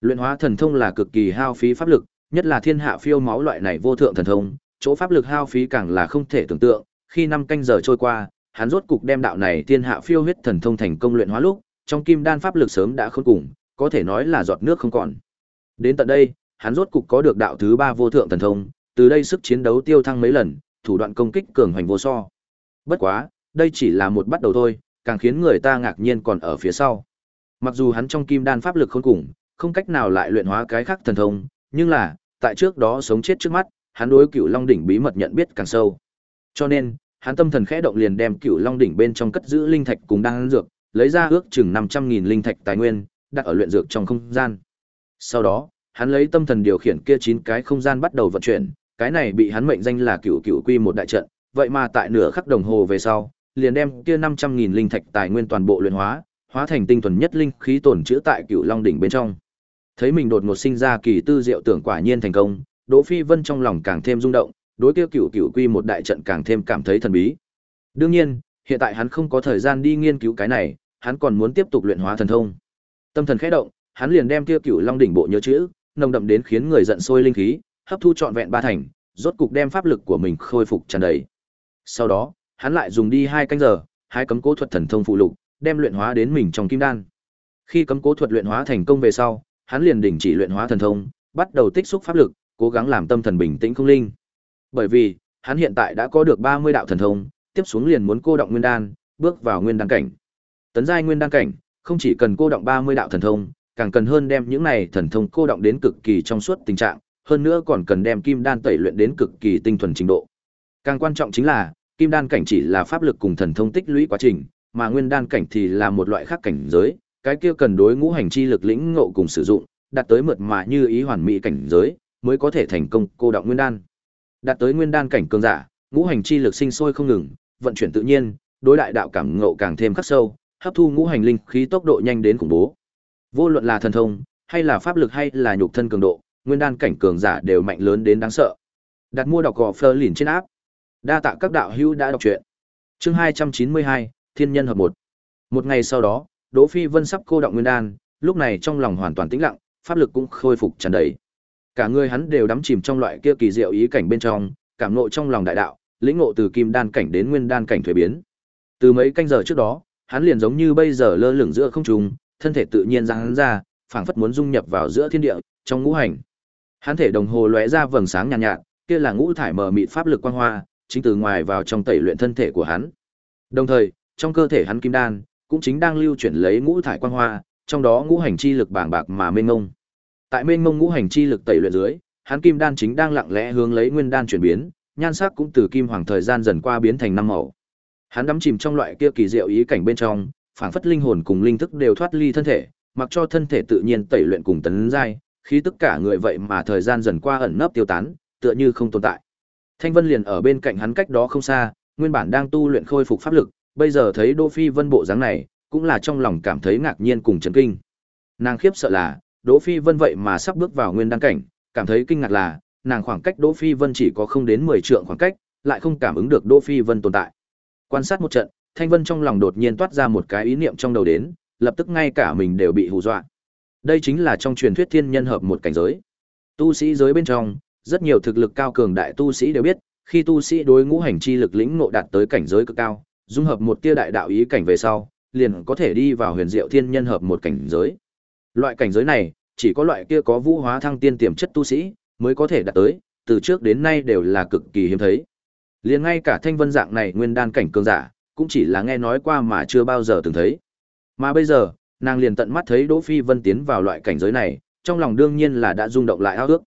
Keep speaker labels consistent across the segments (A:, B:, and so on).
A: Luyện hóa thần thông là cực kỳ hao phí pháp lực, nhất là thiên hạ phiêu máu loại này vô thượng thần thông, chỗ pháp lực hao phí càng là không thể tưởng tượng, khi năm canh giờ trôi qua, hắn rốt cục đem đạo này thiên hạ phiêu huyết thần thông thành công luyện hóa lúc, trong kim đan pháp lực sớm đã khôn cùng, có thể nói là giọt nước không còn. Đến tận đây, hắn rốt cục có được đạo thứ ba vô thượng thần thông, từ đây sức chiến đấu tiêu thăng mấy lần, thủ đoạn công kích cường hoành vô so. Bất quá, đây chỉ là một bắt đầu thôi, càng khiến người ta ngạc nhiên còn ở phía sau. Mặc dù hắn trong kim đan pháp lực khôn cùng, không cách nào lại luyện hóa cái khác thần thông, nhưng là, tại trước đó sống chết trước mắt, hắn đối Cửu Long đỉnh bí mật nhận biết càng sâu. Cho nên, hắn tâm thần khẽ động liền đem Cửu Long đỉnh bên trong cất giữ linh thạch cùng đan dược, lấy ra ước chừng 500.000 linh thạch tài nguyên, đặt ở luyện dược trong không gian. Sau đó, hắn lấy tâm thần điều khiển kia chín cái không gian bắt đầu vận chuyển, cái này bị hắn mệnh danh là Cửu Cửu Quy một đại trận, vậy mà tại nửa khắc đồng hồ về sau, liền đem kia 500.000 linh thạch tài nguyên toàn bộ luyện hóa, hóa thành tinh thuần nhất linh khí tổn trữ tại Cửu Long đỉnh bên trong. Thấy mình đột ngột sinh ra kỳ tư diệu tưởng quả nhiên thành công, Đỗ Phi Vân trong lòng càng thêm rung động, đối kia Cửu Cửu Quy một đại trận càng thêm cảm thấy thần bí. Đương nhiên, hiện tại hắn không có thời gian đi nghiên cứu cái này, hắn còn muốn tiếp tục luyện hóa thần thông. Tâm thần khẽ động, hắn liền đem kia Cửu Long đỉnh bộ nhớ chữ, nồng đậm đến khiến người giận sôi linh khí, hấp thu trọn vẹn ba thành, rốt cục đem pháp lực của mình khôi phục tràn đầy. Sau đó, hắn lại dùng đi hai canh giờ, hai cấm cố thuật thần thông phụ lục, đem luyện hóa đến mình trong kim đan. Khi cấm cố thuật luyện hóa thành công về sau, hắn liền đình chỉ luyện hóa thần thông, bắt đầu tích xúc pháp lực, cố gắng làm tâm thần bình tĩnh không linh. Bởi vì, hắn hiện tại đã có được 30 đạo thần thông, tiếp xuống liền muốn cô động nguyên đan, bước vào nguyên đan cảnh. Tấn giai nguyên đan cảnh, không chỉ cần cô động 30 đạo thần thông, càng cần hơn đem những này thần thông cô động đến cực kỳ trong suốt tình trạng, hơn nữa còn cần đem kim đan tẩy luyện đến cực kỳ tinh thuần trình độ. Càng quan trọng chính là, kim đan cảnh chỉ là pháp lực cùng thần thông tích lũy quá trình, mà nguyên đan cảnh thì là một loại khác cảnh giới, cái kia cần đối ngũ hành chi lực lĩnh ngộ cùng sử dụng, đạt tới mượt mà như ý hoàn mỹ cảnh giới, mới có thể thành công cô đọng nguyên đan. Đạt tới nguyên đan cảnh cường giả, ngũ hành chi lực sinh sôi không ngừng, vận chuyển tự nhiên, đối đại đạo cảm ngộ càng thêm khắc sâu, hấp thu ngũ hành linh khí tốc độ nhanh đến khủng bố. Vô luận là thần thông, hay là pháp lực hay là nhục thân cường độ, nguyên đan cảnh cường giả đều mạnh lớn đến đáng sợ. Đặt mua đọc gò Fleur lìn trên áp. Đa tạ các đạo hữu đã đọc truyện. Chương 292, Thiên nhân hợp một. Một ngày sau đó, Đỗ Phi Vân sắp cô động nguyên đan, lúc này trong lòng hoàn toàn tĩnh lặng, pháp lực cũng khôi phục tràn đầy. Cả người hắn đều đắm chìm trong loại kia kỳ diệu ý cảnh bên trong, cảm ngộ trong lòng đại đạo, lĩnh ngộ từ kim đan cảnh đến nguyên đan cảnh thủy biến. Từ mấy canh giờ trước đó, hắn liền giống như bây giờ lơ lửng giữa không trung, thân thể tự nhiên giãn ra, phảng phất muốn dung nhập vào giữa thiên địa, trong ngũ hành. Hắn thể đồng hồ lóe ra vầng sáng nhàn nhạt, nhạt, kia là ngũ thải mờ mịt pháp lực quang hoa, chính từ ngoài vào trong tẩy luyện thân thể của hắn. Đồng thời, trong cơ thể hắn kim đan cũng chính đang lưu chuyển lấy ngũ thải quang hoa, trong đó ngũ hành chi lực bàng bạc mà mênh mông. Tại mênh mông ngũ hành chi lực tẩy luyện dưới, hắn kim đan chính đang lặng lẽ hướng lấy nguyên đan chuyển biến, nhan sắc cũng từ kim hoàng thời gian dần qua biến thành năm màu. Hắn đắm chìm trong loại kia kỳ diệu ý cảnh bên trong, phảng phất linh hồn cùng linh thức đều thoát ly thân thể, mặc cho thân thể tự nhiên tẩy luyện cùng tấn giai, khí tức cả người vậy mà thời gian dần qua ẩn nấp tiêu tán, tựa như không tồn tại. Thanh Vân liền ở bên cạnh hắn cách đó không xa, nguyên bản đang tu luyện khôi phục pháp lực, bây giờ thấy Đỗ Phi Vân bộ dáng này, cũng là trong lòng cảm thấy ngạc nhiên cùng chấn kinh. Nàng khiếp sợ là, Đỗ Phi Vân vậy mà sắp bước vào nguyên đăng cảnh, cảm thấy kinh ngạc là, nàng khoảng cách Đỗ Phi Vân chỉ có không đến 10 trượng khoảng cách, lại không cảm ứng được Đỗ Phi Vân tồn tại. Quan sát một trận, Thanh Vân trong lòng đột nhiên toát ra một cái ý niệm trong đầu đến, lập tức ngay cả mình đều bị hù dọa. Đây chính là trong truyền thuyết thiên nhân hợp một cảnh giới. Tu sĩ giới bên trong, rất nhiều thực lực cao cường đại tu sĩ đều biết, khi tu sĩ đối ngũ hành chi lực lĩnh ngộ đạt tới cảnh giới cực cao, dung hợp một tia đại đạo ý cảnh về sau, liền có thể đi vào huyền diệu thiên nhân hợp một cảnh giới. Loại cảnh giới này, chỉ có loại kia có vũ hóa thăng tiên tiềm chất tu sĩ mới có thể đạt tới, từ trước đến nay đều là cực kỳ hiếm thấy. Liền ngay cả thanh vân dạng này nguyên đan cảnh cường giả, cũng chỉ là nghe nói qua mà chưa bao giờ từng thấy. Mà bây giờ, nàng liền tận mắt thấy Đỗ Phi Vân tiến vào loại cảnh giới này, trong lòng đương nhiên là đã rung động lại ao ước.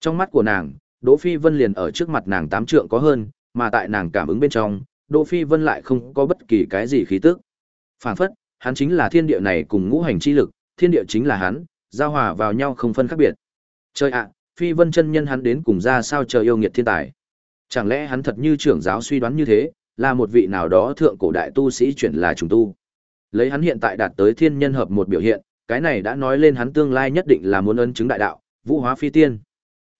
A: Trong mắt của nàng, Đỗ Phi Vân liền ở trước mặt nàng tám trượng có hơn, mà tại nàng cảm ứng bên trong, Đỗ Phi Vân lại không có bất kỳ cái gì khí tức. Phản phất, hắn chính là thiên địa này cùng ngũ hành chi lực, thiên địa chính là hắn, giao hòa vào nhau không phân khác biệt. Chơi ạ, Phi Vân chân nhân hắn đến cùng ra sao chờ yêu nghiệt thiên tài. Chẳng lẽ hắn thật như trưởng giáo suy đoán như thế, là một vị nào đó thượng cổ đại tu sĩ chuyển là trùng tu. Lấy hắn hiện tại đạt tới thiên nhân hợp một biểu hiện, cái này đã nói lên hắn tương lai nhất định là muốn ấn chứng đại đạo, vũ hóa phi tiên.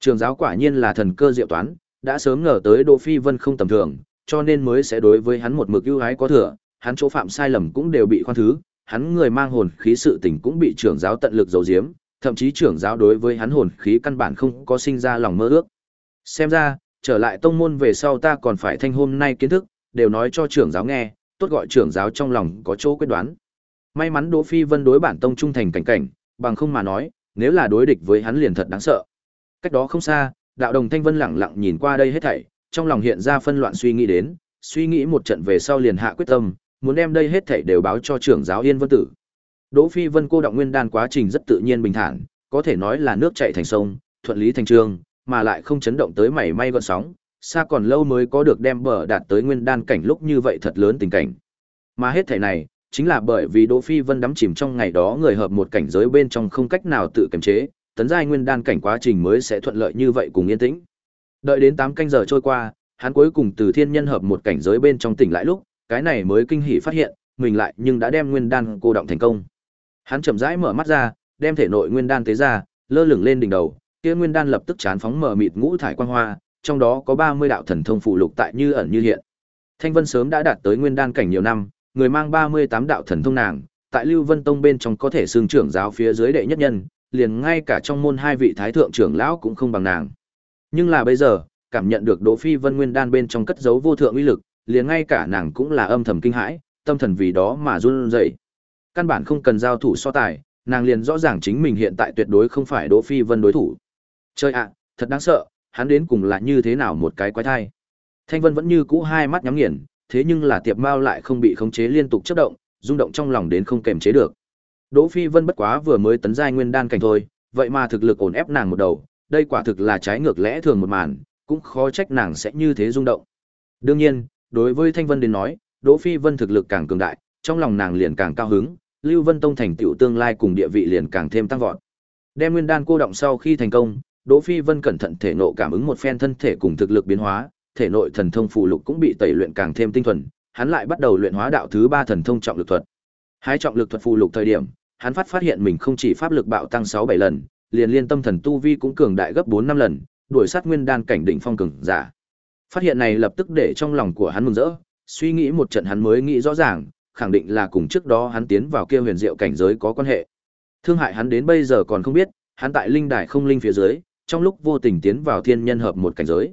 A: Trường giáo quả nhiên là thần cơ diệu toán, đã sớm ngờ tới Đỗ Phi Vân không tầm thường, cho nên mới sẽ đối với hắn một mực ưu ái có thừa, hắn chỗ phạm sai lầm cũng đều bị khoan thứ, hắn người mang hồn khí sự tình cũng bị trưởng giáo tận lực giấu giếm, Thậm chí trưởng giáo đối với hắn hồn khí căn bản không có sinh ra lòng mơ ước. Xem ra, trở lại tông môn về sau ta còn phải thanh hôm nay kiến thức, đều nói cho trưởng giáo nghe, tốt gọi trưởng giáo trong lòng có chỗ quyết đoán. May mắn Đỗ Phi Vân đối bản tông trung thành cảnh cảnh, bằng không mà nói, nếu là đối địch với hắn liền thật đáng sợ. Cách đó không xa, đạo đồng Thanh Vân lặng lặng nhìn qua đây hết thảy, trong lòng hiện ra phân loạn suy nghĩ đến, suy nghĩ một trận về sau liền hạ quyết tâm, muốn đem đây hết thảy đều báo cho trưởng giáo Yên Vân Tử. Đỗ Phi Vân cô động nguyên đan quá trình rất tự nhiên bình thản, có thể nói là nước chảy thành sông, thuận lý thành trường, mà lại không chấn động tới mảy may gợn sóng, xa còn lâu mới có được đem bờ đạt tới nguyên đan cảnh lúc như vậy thật lớn tình cảnh. Mà hết thảy này, chính là bởi vì Đỗ Phi Vân đắm chìm trong ngày đó người hợp một cảnh giới bên trong không cách nào tự kiềm chế, tấn giai nguyên đan cảnh quá trình mới sẽ thuận lợi như vậy cùng yên tĩnh. Đợi đến 8 canh giờ trôi qua, hắn cuối cùng từ thiên nhân hợp một cảnh giới bên trong tỉnh lại lúc, cái này mới kinh hỉ phát hiện, mình lại nhưng đã đem nguyên đan cô động thành công. Hắn chậm rãi mở mắt ra, đem thể nội nguyên đan tế ra, lơ lửng lên đỉnh đầu, kia nguyên đan lập tức chán phóng mở mịt ngũ thải quang hoa, trong đó có 30 đạo thần thông phụ lục tại như ẩn như hiện. Thanh Vân sớm đã đạt tới nguyên đan cảnh nhiều năm, người mang 38 đạo thần thông nàng, tại Lưu Vân Tông bên trong có thể xương trưởng giáo phía dưới đệ nhất nhân, liền ngay cả trong môn hai vị thái thượng trưởng lão cũng không bằng nàng. Nhưng là bây giờ, cảm nhận được Đỗ Phi Vân Nguyên đan bên trong cất giấu vô thượng uy lực, liền ngay cả nàng cũng là âm thầm kinh hãi, tâm thần vì đó mà run rẩy. Căn bản không cần giao thủ so tài, nàng liền rõ ràng chính mình hiện tại tuyệt đối không phải Đỗ Phi Vân đối thủ. Chơi ạ, thật đáng sợ, hắn đến cùng là như thế nào một cái quái thai. Thanh Vân vẫn như cũ hai mắt nhắm nghiền, thế nhưng là Tiệp Mao lại không bị khống chế liên tục chớp động, rung động trong lòng đến không kềm chế được. Đỗ Phi Vân bất quá vừa mới tấn giai nguyên đan cảnh thôi, vậy mà thực lực ổn ép nàng một đầu, đây quả thực là trái ngược lẽ thường một màn, cũng khó trách nàng sẽ như thế rung động. Đương nhiên, đối với Thanh Vân đến nói, Đỗ Phi Vân thực lực càng cường đại, trong lòng nàng liền càng cao hứng, Lưu Vân Tông thành tựu tương lai cùng địa vị liền càng thêm tăng vọt. Đem nguyên đan cô động sau khi thành công, Đỗ Phi Vân cẩn thận thể nộ cảm ứng một phen thân thể cùng thực lực biến hóa, thể nội thần thông phụ lục cũng bị tẩy luyện càng thêm tinh thuần, hắn lại bắt đầu luyện hóa đạo thứ ba thần thông trọng lực thuật. Hai trọng lực thuật phụ lục thời điểm, hắn phát phát hiện mình không chỉ pháp lực bạo tăng 6 7 lần, liền liên tâm thần tu vi cũng cường đại gấp 4 5 lần, đuổi sát nguyên đan cảnh đỉnh phong cường giả. Phát hiện này lập tức để trong lòng của hắn mừng rỡ, suy nghĩ một trận hắn mới nghĩ rõ ràng, khẳng định là cùng trước đó hắn tiến vào kia huyền diệu cảnh giới có quan hệ. Thương hại hắn đến bây giờ còn không biết, hắn tại linh đài không linh phía dưới, trong lúc vô tình tiến vào thiên nhân hợp một cảnh giới.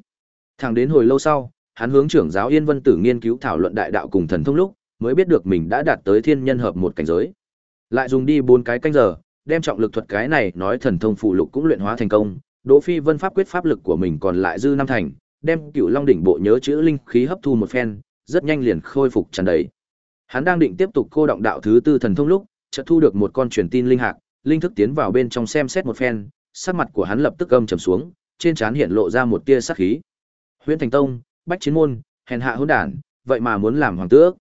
A: Thẳng đến hồi lâu sau, hắn hướng trưởng giáo Yên Vân Tử nghiên cứu thảo luận đại đạo cùng thần thông lúc, mới biết được mình đã đạt tới thiên nhân hợp một cảnh giới. Lại dùng đi bốn cái canh giờ, đem trọng lực thuật cái này nói thần thông phụ lục cũng luyện hóa thành công, Đỗ Phi Vân pháp quyết pháp lực của mình còn lại dư năm thành, đem Cửu Long đỉnh bộ nhớ chữ linh khí hấp thu một phen, rất nhanh liền khôi phục tràn đầy. Hắn đang định tiếp tục cô động đạo thứ tư thần thông lúc, chợt thu được một con truyền tin linh hạc, linh thức tiến vào bên trong xem xét một phen, sắc mặt của hắn lập tức âm trầm xuống, trên trán hiện lộ ra một tia sát khí. Huyễn Thành Tông, Bách Chiến môn, hèn hạ hỗn đản, vậy mà muốn làm hoàng tước.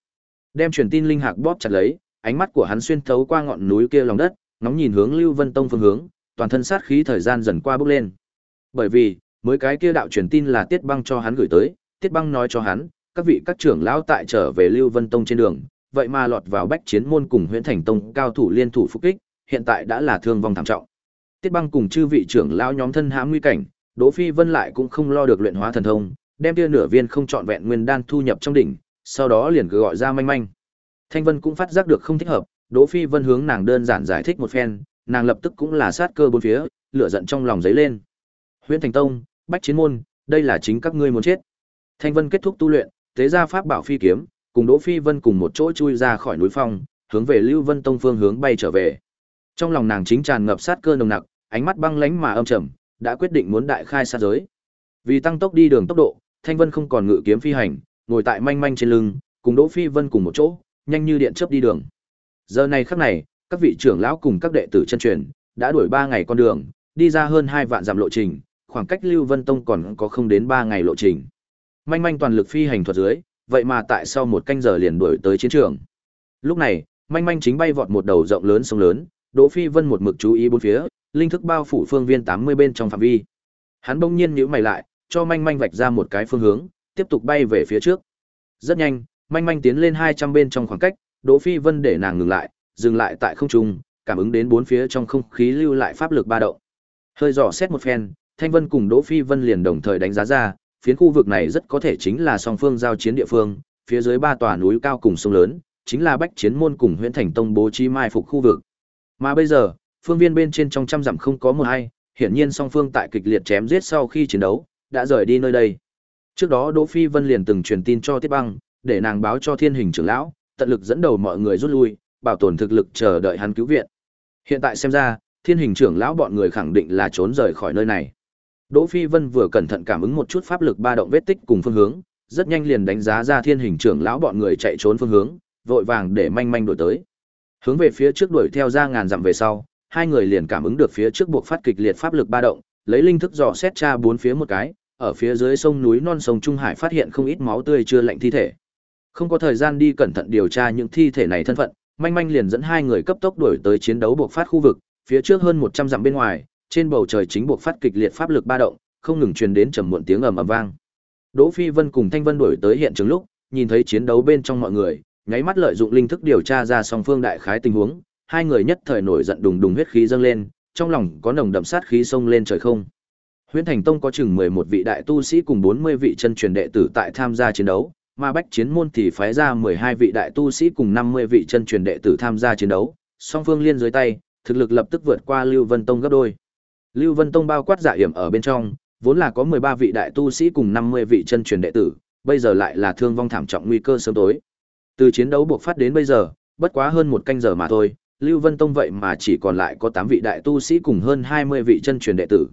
A: Đem truyền tin linh hạc bóp chặt lấy, ánh mắt của hắn xuyên thấu qua ngọn núi kia lòng đất, ngóng nhìn hướng Lưu Vân Tông phương hướng, toàn thân sát khí thời gian dần qua bốc lên. Bởi vì, mới cái kia đạo truyền tin là Tiết Băng cho hắn gửi tới, Tiết Băng nói cho hắn, các vị các trưởng lão tại trở về Lưu Vân Tông trên đường, vậy mà lọt vào bách chiến môn cùng Huyền Thành Tông cao thủ liên thủ phục kích, hiện tại đã là thương vong thảm trọng. Tiết Băng cùng chư vị trưởng lão nhóm thân hãm nguy cảnh, Đỗ Phi Vân lại cũng không lo được luyện hóa thần thông, đem kia nửa viên không trọn vẹn nguyên đan thu nhập trong đỉnh, sau đó liền gọi ra manh manh. Thanh Vân cũng phát giác được không thích hợp, Đỗ Phi Vân hướng nàng đơn giản giải thích một phen, nàng lập tức cũng là sát cơ bốn phía, lửa giận trong lòng dấy lên. Huyễn Thành Tông, Bách Chiến môn, đây là chính các ngươi muốn chết. Thanh Vân kết thúc tu luyện, tế ra pháp bảo phi kiếm, cùng Đỗ Phi Vân cùng một chỗ chui ra khỏi núi phong, hướng về Lưu Vân Tông phương hướng bay trở về. Trong lòng nàng chính tràn ngập sát cơ nồng nặc, ánh mắt băng lãnh mà âm trầm, đã quyết định muốn đại khai sát giới. Vì tăng tốc đi đường tốc độ, Thanh Vân không còn ngự kiếm phi hành, ngồi tại manh manh trên lưng, cùng Đỗ Phi Vân cùng một chỗ, nhanh như điện chớp đi đường. Giờ này khắc này, các vị trưởng lão cùng các đệ tử chân truyền đã đuổi 3 ngày con đường, đi ra hơn 2 vạn dặm lộ trình, khoảng cách Lưu Vân Tông còn có không đến 3 ngày lộ trình. Manh manh toàn lực phi hành thuật dưới, vậy mà tại sau một canh giờ liền đuổi tới chiến trường. Lúc này, manh manh chính bay vọt một đầu rộng lớn sông lớn, Đỗ Phi Vân một mực chú ý bốn phía, linh thức bao phủ phương viên 80 bên trong phạm vi. Hắn bỗng nhiên nhíu mày lại, cho manh manh vạch ra một cái phương hướng, tiếp tục bay về phía trước. Rất nhanh, manh manh tiến lên 200 bên trong khoảng cách, Đỗ Phi Vân để nàng ngừng lại, dừng lại tại không trung, cảm ứng đến bốn phía trong không khí lưu lại pháp lực ba động. Hơi dò xét một phen, Thanh Vân cùng Đỗ Phi Vân liền đồng thời đánh giá ra, phiến khu vực này rất có thể chính là song phương giao chiến địa phương, phía dưới ba tòa núi cao cùng sông lớn, chính là Bách Chiến môn cùng Huyền Thành Tông bố trí mai phục khu vực. Mà bây giờ, phương viên bên trên trong trăm dặm không có một ai, hiển nhiên song phương tại kịch liệt chém giết sau khi chiến đấu, đã rời đi nơi đây. Trước đó Đỗ Phi Vân liền từng truyền tin cho Tiết Băng, để nàng báo cho Thiên Hình trưởng lão, tận lực dẫn đầu mọi người rút lui, bảo tồn thực lực chờ đợi hắn cứu viện. Hiện tại xem ra, Thiên Hình trưởng lão bọn người khẳng định là trốn rời khỏi nơi này. Đỗ Phi Vân vừa cẩn thận cảm ứng một chút pháp lực ba động vết tích cùng phương hướng, rất nhanh liền đánh giá ra Thiên Hình trưởng lão bọn người chạy trốn phương hướng, vội vàng để manh manh đuổi tới. Hướng về phía trước đuổi theo ra ngàn dặm về sau, hai người liền cảm ứng được phía trước buộc phát kịch liệt pháp lực ba động, lấy linh thức dò xét tra bốn phía một cái, ở phía dưới sông núi non sông Trung Hải phát hiện không ít máu tươi chưa lạnh thi thể. Không có thời gian đi cẩn thận điều tra những thi thể này thân phận, manh manh liền dẫn hai người cấp tốc đuổi tới chiến đấu buộc phát khu vực, phía trước hơn 100 dặm bên ngoài, trên bầu trời chính buộc phát kịch liệt pháp lực ba động, không ngừng truyền đến trầm muộn tiếng ầm ầm vang. Đỗ Phi Vân cùng Thanh Vân đuổi tới hiện trường lúc, nhìn thấy chiến đấu bên trong mọi người, nháy mắt lợi dụng linh thức điều tra ra song phương đại khái tình huống, hai người nhất thời nổi giận đùng đùng huyết khí dâng lên, trong lòng có nồng đậm sát khí xông lên trời không. Huyễn Thành Tông có chừng 11 vị đại tu sĩ cùng 40 vị chân truyền đệ tử tại tham gia chiến đấu, mà Bách Chiến môn thì phái ra 12 vị đại tu sĩ cùng 50 vị chân truyền đệ tử tham gia chiến đấu, song phương liên dưới tay, thực lực lập tức vượt qua Lưu Vân Tông gấp đôi. Lưu Vân Tông bao quát dạ hiểm ở bên trong, vốn là có 13 vị đại tu sĩ cùng 50 vị chân truyền đệ tử, bây giờ lại là thương vong thảm trọng nguy cơ sớm tối. Từ chiến đấu buộc phát đến bây giờ, bất quá hơn một canh giờ mà thôi, Lưu Vân Tông vậy mà chỉ còn lại có 8 vị đại tu sĩ cùng hơn 20 vị chân truyền đệ tử.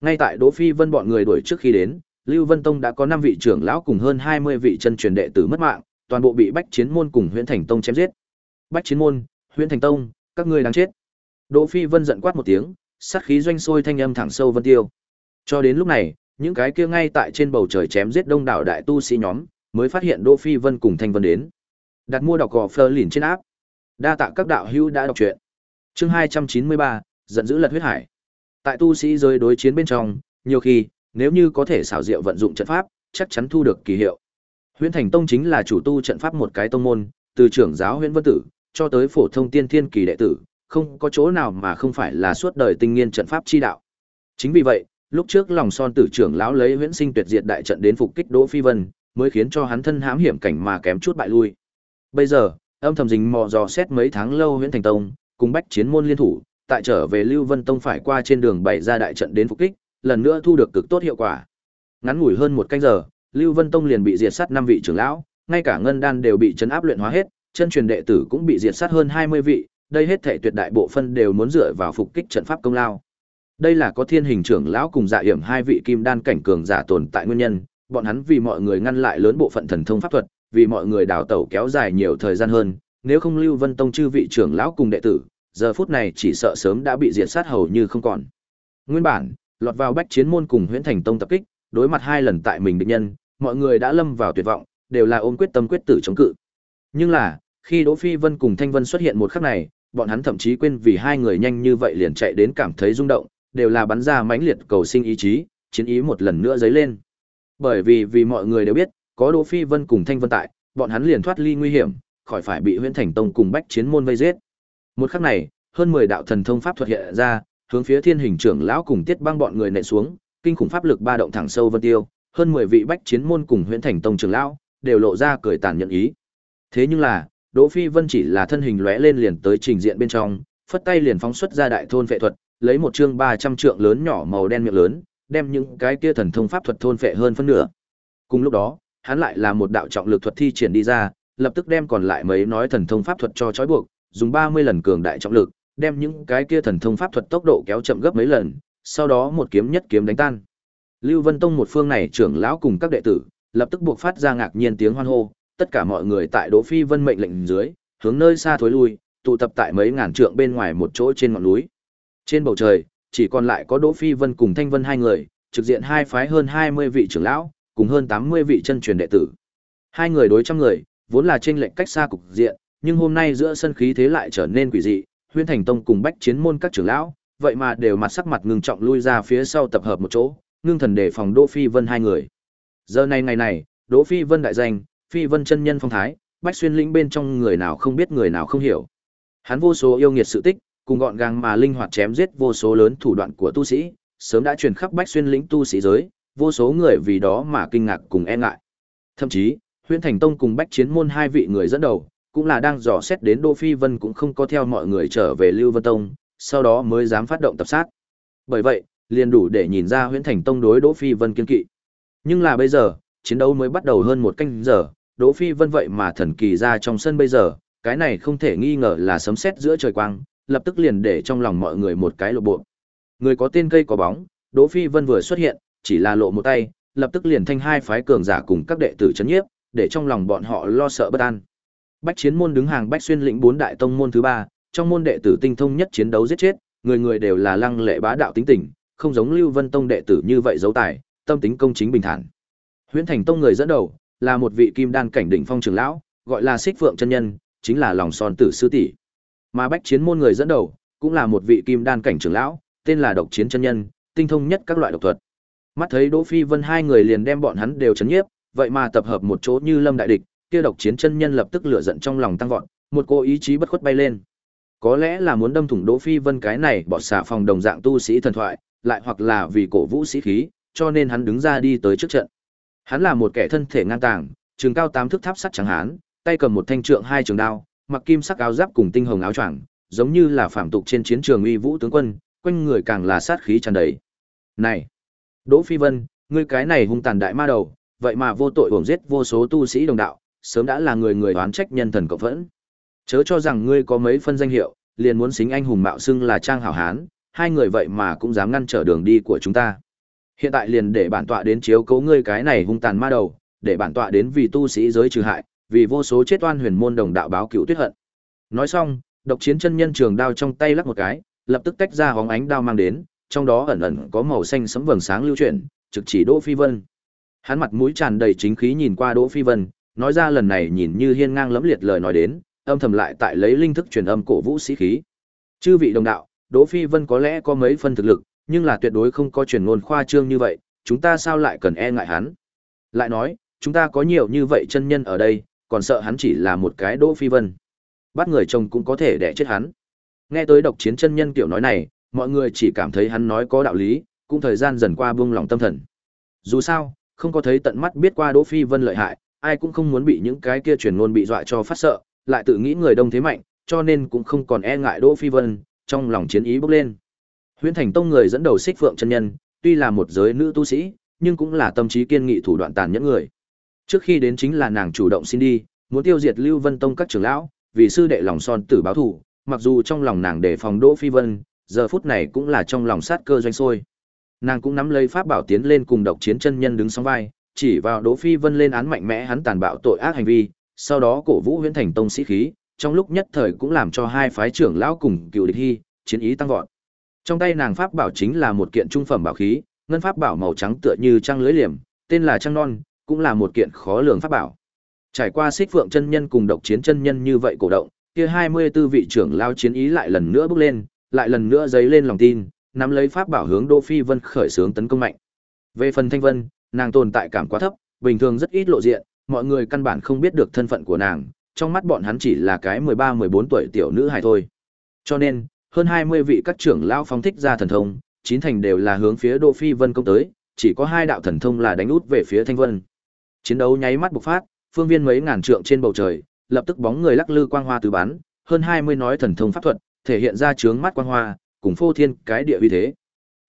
A: Ngay tại Đỗ Phi Vân bọn người đuổi trước khi đến, Lưu Vân Tông đã có 5 vị trưởng lão cùng hơn 20 vị chân truyền đệ tử mất mạng, toàn bộ bị Bách Chiến môn cùng Huyền Thành Tông chém giết. Bách Chiến môn, Huyền Thành Tông, các ngươi đáng chết. Đỗ Phi Vân giận quát một tiếng, sát khí doanh sôi thanh âm thẳng sâu vân tiêu. Cho đến lúc này, những cái kia ngay tại trên bầu trời chém giết đông đảo đại tu sĩ nhóm, mới phát hiện Đỗ Phi Vân cùng Thanh Vân đến. Đặt mua đọc gò Fleur lìn trên áp. Đa tạ các đạo hữu đã đọc truyện. Chương 293, giận dữ lật huyết hải. Tại tu sĩ rơi đối chiến bên trong, nhiều khi, nếu như có thể xảo diệu vận dụng trận pháp, chắc chắn thu được kỳ hiệu. Huyễn Thành Tông chính là chủ tu trận pháp một cái tông môn, từ trưởng giáo Huyễn Vân Tử cho tới phổ thông tiên thiên kỳ đệ tử, không có chỗ nào mà không phải là suốt đời tinh nghiên trận pháp chi đạo. Chính vì vậy, lúc trước lòng son tử trưởng lão lấy Huyễn Sinh tuyệt diệt đại trận đến phục kích Đỗ Phi Vân, mới khiến cho hắn thân hãm hiểm cảnh mà kém chút bại lui. Bây giờ, âm thầm dính mò dò xét mấy tháng lâu Huyễn Thành Tông, cùng bách chiến môn liên thủ, tại trở về Lưu Vân Tông phải qua trên đường bày ra đại trận đến phục kích, lần nữa thu được cực tốt hiệu quả. Ngắn ngủi hơn một canh giờ, Lưu Vân Tông liền bị diệt sát năm vị trưởng lão, ngay cả ngân đan đều bị chấn áp luyện hóa hết, chân truyền đệ tử cũng bị diệt sát hơn 20 vị, đây hết thể tuyệt đại bộ phân đều muốn dựa vào phục kích trận pháp công lao. Đây là có thiên hình trưởng lão cùng dạ hiểm hai vị kim đan cảnh cường giả tồn tại nguyên nhân, bọn hắn vì mọi người ngăn lại lớn bộ phận thần thông pháp thuật, vì mọi người đào tẩu kéo dài nhiều thời gian hơn, nếu không Lưu Vân Tông chư vị trưởng lão cùng đệ tử, giờ phút này chỉ sợ sớm đã bị diệt sát hầu như không còn. Nguyên bản, lọt vào bách chiến môn cùng Huyễn Thành Tông tập kích, đối mặt hai lần tại mình địch nhân, mọi người đã lâm vào tuyệt vọng, đều là ôm quyết tâm quyết tử chống cự. Nhưng là, khi Đỗ Phi Vân cùng Thanh Vân xuất hiện một khắc này, bọn hắn thậm chí quên vì hai người nhanh như vậy liền chạy đến cảm thấy rung động, đều là bắn ra mãnh liệt cầu sinh ý chí, chiến ý một lần nữa dấy lên. Bởi vì vì mọi người đều biết, có Đỗ Phi Vân cùng Thanh Vân tại, bọn hắn liền thoát ly nguy hiểm, khỏi phải bị Huyễn Thành Tông cùng Bách Chiến môn vây giết. Một khắc này, hơn 10 đạo thần thông pháp thuật hiện ra, hướng phía Thiên Hình trưởng lão cùng Tiết Băng bọn người nện xuống, kinh khủng pháp lực ba động thẳng sâu vân tiêu, hơn 10 vị Bách Chiến môn cùng huyện Thành Tông trưởng lão đều lộ ra cười tàn nhẫn ý. Thế nhưng là, Đỗ Phi Vân chỉ là thân hình lóe lên liền tới trình diện bên trong, phất tay liền phóng xuất ra đại thôn vệ thuật, lấy một chương 300 trượng lớn nhỏ màu đen miệng lớn, đem những cái kia thần thông pháp thuật thôn phệ hơn phân nửa. Cùng lúc đó, hắn lại là một đạo trọng lực thuật thi triển đi ra, lập tức đem còn lại mấy nói thần thông pháp thuật cho trói buộc, dùng 30 lần cường đại trọng lực, đem những cái kia thần thông pháp thuật tốc độ kéo chậm gấp mấy lần, sau đó một kiếm nhất kiếm đánh tan. Lưu Vân Tông một phương này trưởng lão cùng các đệ tử, lập tức buộc phát ra ngạc nhiên tiếng hoan hô, tất cả mọi người tại Đỗ Phi Vân mệnh lệnh dưới, hướng nơi xa thối lui, tụ tập tại mấy ngàn trượng bên ngoài một chỗ trên ngọn núi. Trên bầu trời, chỉ còn lại có Đỗ Phi Vân cùng Thanh Vân hai người, trực diện hai phái hơn 20 vị trưởng lão, cùng hơn 80 vị chân truyền đệ tử. Hai người đối trăm người, vốn là trên lệnh cách xa cục diện, nhưng hôm nay giữa sân khí thế lại trở nên quỷ dị, Huyễn Thành Tông cùng Bách Chiến môn các trưởng lão, vậy mà đều mặt sắc mặt ngưng trọng lui ra phía sau tập hợp một chỗ, ngưng thần đề phòng Đỗ Phi Vân hai người. Giờ này ngày này, Đỗ Phi Vân đại danh, Phi Vân chân nhân phong thái, Bách Xuyên lĩnh bên trong người nào không biết người nào không hiểu. Hắn vô số yêu nghiệt sự tích, cùng gọn gàng mà linh hoạt chém giết vô số lớn thủ đoạn của tu sĩ, sớm đã truyền khắp Bách Xuyên lĩnh tu sĩ giới, vô số người vì đó mà kinh ngạc cùng e ngại. Thậm chí, Huyễn Thành Tông cùng Bách Chiến môn hai vị người dẫn đầu, cũng là đang dò xét đến Đỗ Phi Vân cũng không có theo mọi người trở về Lưu Vân Tông, sau đó mới dám phát động tập sát. Bởi vậy, liền đủ để nhìn ra Huyễn Thành Tông đối Đỗ Phi Vân kiên kỵ. Nhưng là bây giờ, chiến đấu mới bắt đầu hơn một canh giờ, Đỗ Phi Vân vậy mà thần kỳ ra trong sân bây giờ, cái này không thể nghi ngờ là sấm sét giữa trời quang, lập tức liền để trong lòng mọi người một cái lộ bộ. Người có tên cây có bóng, Đỗ Phi Vân vừa xuất hiện, chỉ là lộ một tay, lập tức liền thanh hai phái cường giả cùng các đệ tử chấn nhiếp, để trong lòng bọn họ lo sợ bất an. Bách chiến môn đứng hàng Bách xuyên lĩnh bốn đại tông môn thứ ba, trong môn đệ tử tinh thông nhất chiến đấu giết chết, người người đều là lăng lệ bá đạo tính tình, không giống Lưu Vân Tông đệ tử như vậy giấu tài, tâm tính công chính bình thản. Huyễn Thành Tông người dẫn đầu là một vị kim đan cảnh đỉnh phong trưởng lão, gọi là Xích Phượng chân nhân, chính là lòng son tử sư tỷ. Mà Bách Chiến môn người dẫn đầu cũng là một vị kim đan cảnh trưởng lão, tên là Độc Chiến chân nhân, tinh thông nhất các loại độc thuật. Mắt thấy Đỗ Phi Vân hai người liền đem bọn hắn đều chấn nhiếp, vậy mà tập hợp một chỗ như lâm đại địch, kia Độc Chiến chân nhân lập tức lửa giận trong lòng tăng vọt, một cô ý chí bất khuất bay lên. Có lẽ là muốn đâm thủng Đỗ Phi Vân cái này bỏ xả phòng đồng dạng tu sĩ thần thoại, lại hoặc là vì cổ vũ sĩ khí, cho nên hắn đứng ra đi tới trước trận. Hắn là một kẻ thân thể ngang tàng, trường cao tám thước tháp sắt trắng hán, tay cầm một thanh trượng hai trường đao, mặc kim sắc áo giáp cùng tinh hồng áo choàng, giống như là phạm tục trên chiến trường uy vũ tướng quân, quanh người càng là sát khí tràn đầy. Này, Đỗ Phi Vân, ngươi cái này hung tàn đại ma đầu, vậy mà vô tội uổng giết vô số tu sĩ đồng đạo, sớm đã là người người oán trách nhân thần cộng phẫn. Chớ cho rằng ngươi có mấy phân danh hiệu, liền muốn xính anh hùng mạo xưng là trang hảo hán, hai người vậy mà cũng dám ngăn trở đường đi của chúng ta. Hiện tại liền để bản tọa đến chiếu cố ngươi cái này hung tàn ma đầu, để bản tọa đến vì tu sĩ giới trừ hại, vì vô số chết oan huyền môn đồng đạo báo cửu tuyết hận. Nói xong, độc chiến chân nhân trường đao trong tay lắc một cái, lập tức tách ra hóng ánh đao mang đến, trong đó ẩn ẩn có màu xanh sẫm vầng sáng lưu chuyển, trực chỉ Đỗ Phi Vân. Hắn mặt mũi tràn đầy chính khí nhìn qua Đỗ Phi Vân, nói ra lần này nhìn như hiên ngang lẫm liệt lời nói đến, âm thầm lại tại lấy linh thức truyền âm cổ vũ sĩ khí. Chư vị đồng đạo, Đỗ Phi Vân có lẽ có mấy phân thực lực, nhưng là tuyệt đối không có truyền ngôn khoa trương như vậy, chúng ta sao lại cần e ngại hắn? Lại nói, chúng ta có nhiều như vậy chân nhân ở đây, còn sợ hắn chỉ là một cái Đỗ Phi Vân. Bắt người chồng cũng có thể đẻ chết hắn. Nghe tới độc chiến chân nhân kiểu nói này, mọi người chỉ cảm thấy hắn nói có đạo lý, cũng thời gian dần qua buông lòng tâm thần. Dù sao, không có thấy tận mắt biết qua Đỗ Phi Vân lợi hại, ai cũng không muốn bị những cái kia truyền ngôn bị dọa cho phát sợ, lại tự nghĩ người đông thế mạnh, cho nên cũng không còn e ngại Đỗ Phi Vân, trong lòng chiến ý bốc lên. Huyễn Thành Tông người dẫn đầu Xích Phượng chân nhân, tuy là một giới nữ tu sĩ, nhưng cũng là tâm trí kiên nghị thủ đoạn tàn nhẫn người. Trước khi đến chính là nàng chủ động xin đi, muốn tiêu diệt Lưu Vân Tông các trưởng lão, vì sư đệ lòng son tử báo thù, mặc dù trong lòng nàng đề phòng Đỗ Phi Vân, giờ phút này cũng là trong lòng sát cơ doanh sôi. Nàng cũng nắm lấy pháp bảo tiến lên cùng độc chiến chân nhân đứng song vai, chỉ vào Đỗ Phi Vân lên án mạnh mẽ hắn tàn bạo tội ác hành vi, sau đó cổ vũ Huyễn Thành Tông sĩ khí, trong lúc nhất thời cũng làm cho hai phái trưởng lão cùng cựu địch hy, chiến ý tăng vọt. Trong tay nàng pháp bảo chính là một kiện trung phẩm bảo khí, ngân pháp bảo màu trắng tựa như trang lưới liềm, tên là trăng non, cũng là một kiện khó lường pháp bảo. Trải qua xích phượng chân nhân cùng độc chiến chân nhân như vậy cổ động, kia 24 vị trưởng lao chiến ý lại lần nữa bước lên, lại lần nữa dấy lên lòng tin, nắm lấy pháp bảo hướng Đỗ Phi Vân khởi xướng tấn công mạnh. Về phần Thanh Vân, nàng tồn tại cảm quá thấp, bình thường rất ít lộ diện, mọi người căn bản không biết được thân phận của nàng, trong mắt bọn hắn chỉ là cái 13-14 tuổi tiểu nữ hài thôi. Cho nên, hơn 20 vị các trưởng lão phóng thích ra thần thông, chín thành đều là hướng phía Đỗ Phi Vân công tới, chỉ có hai đạo thần thông là đánh út về phía Thanh Vân. Chiến đấu nháy mắt bộc phát, phương viên mấy ngàn trượng trên bầu trời, lập tức bóng người lắc lư quang hoa tứ bắn, hơn 20 nói thần thông pháp thuật, thể hiện ra chướng mắt quang hoa, cùng phô thiên cái địa uy thế.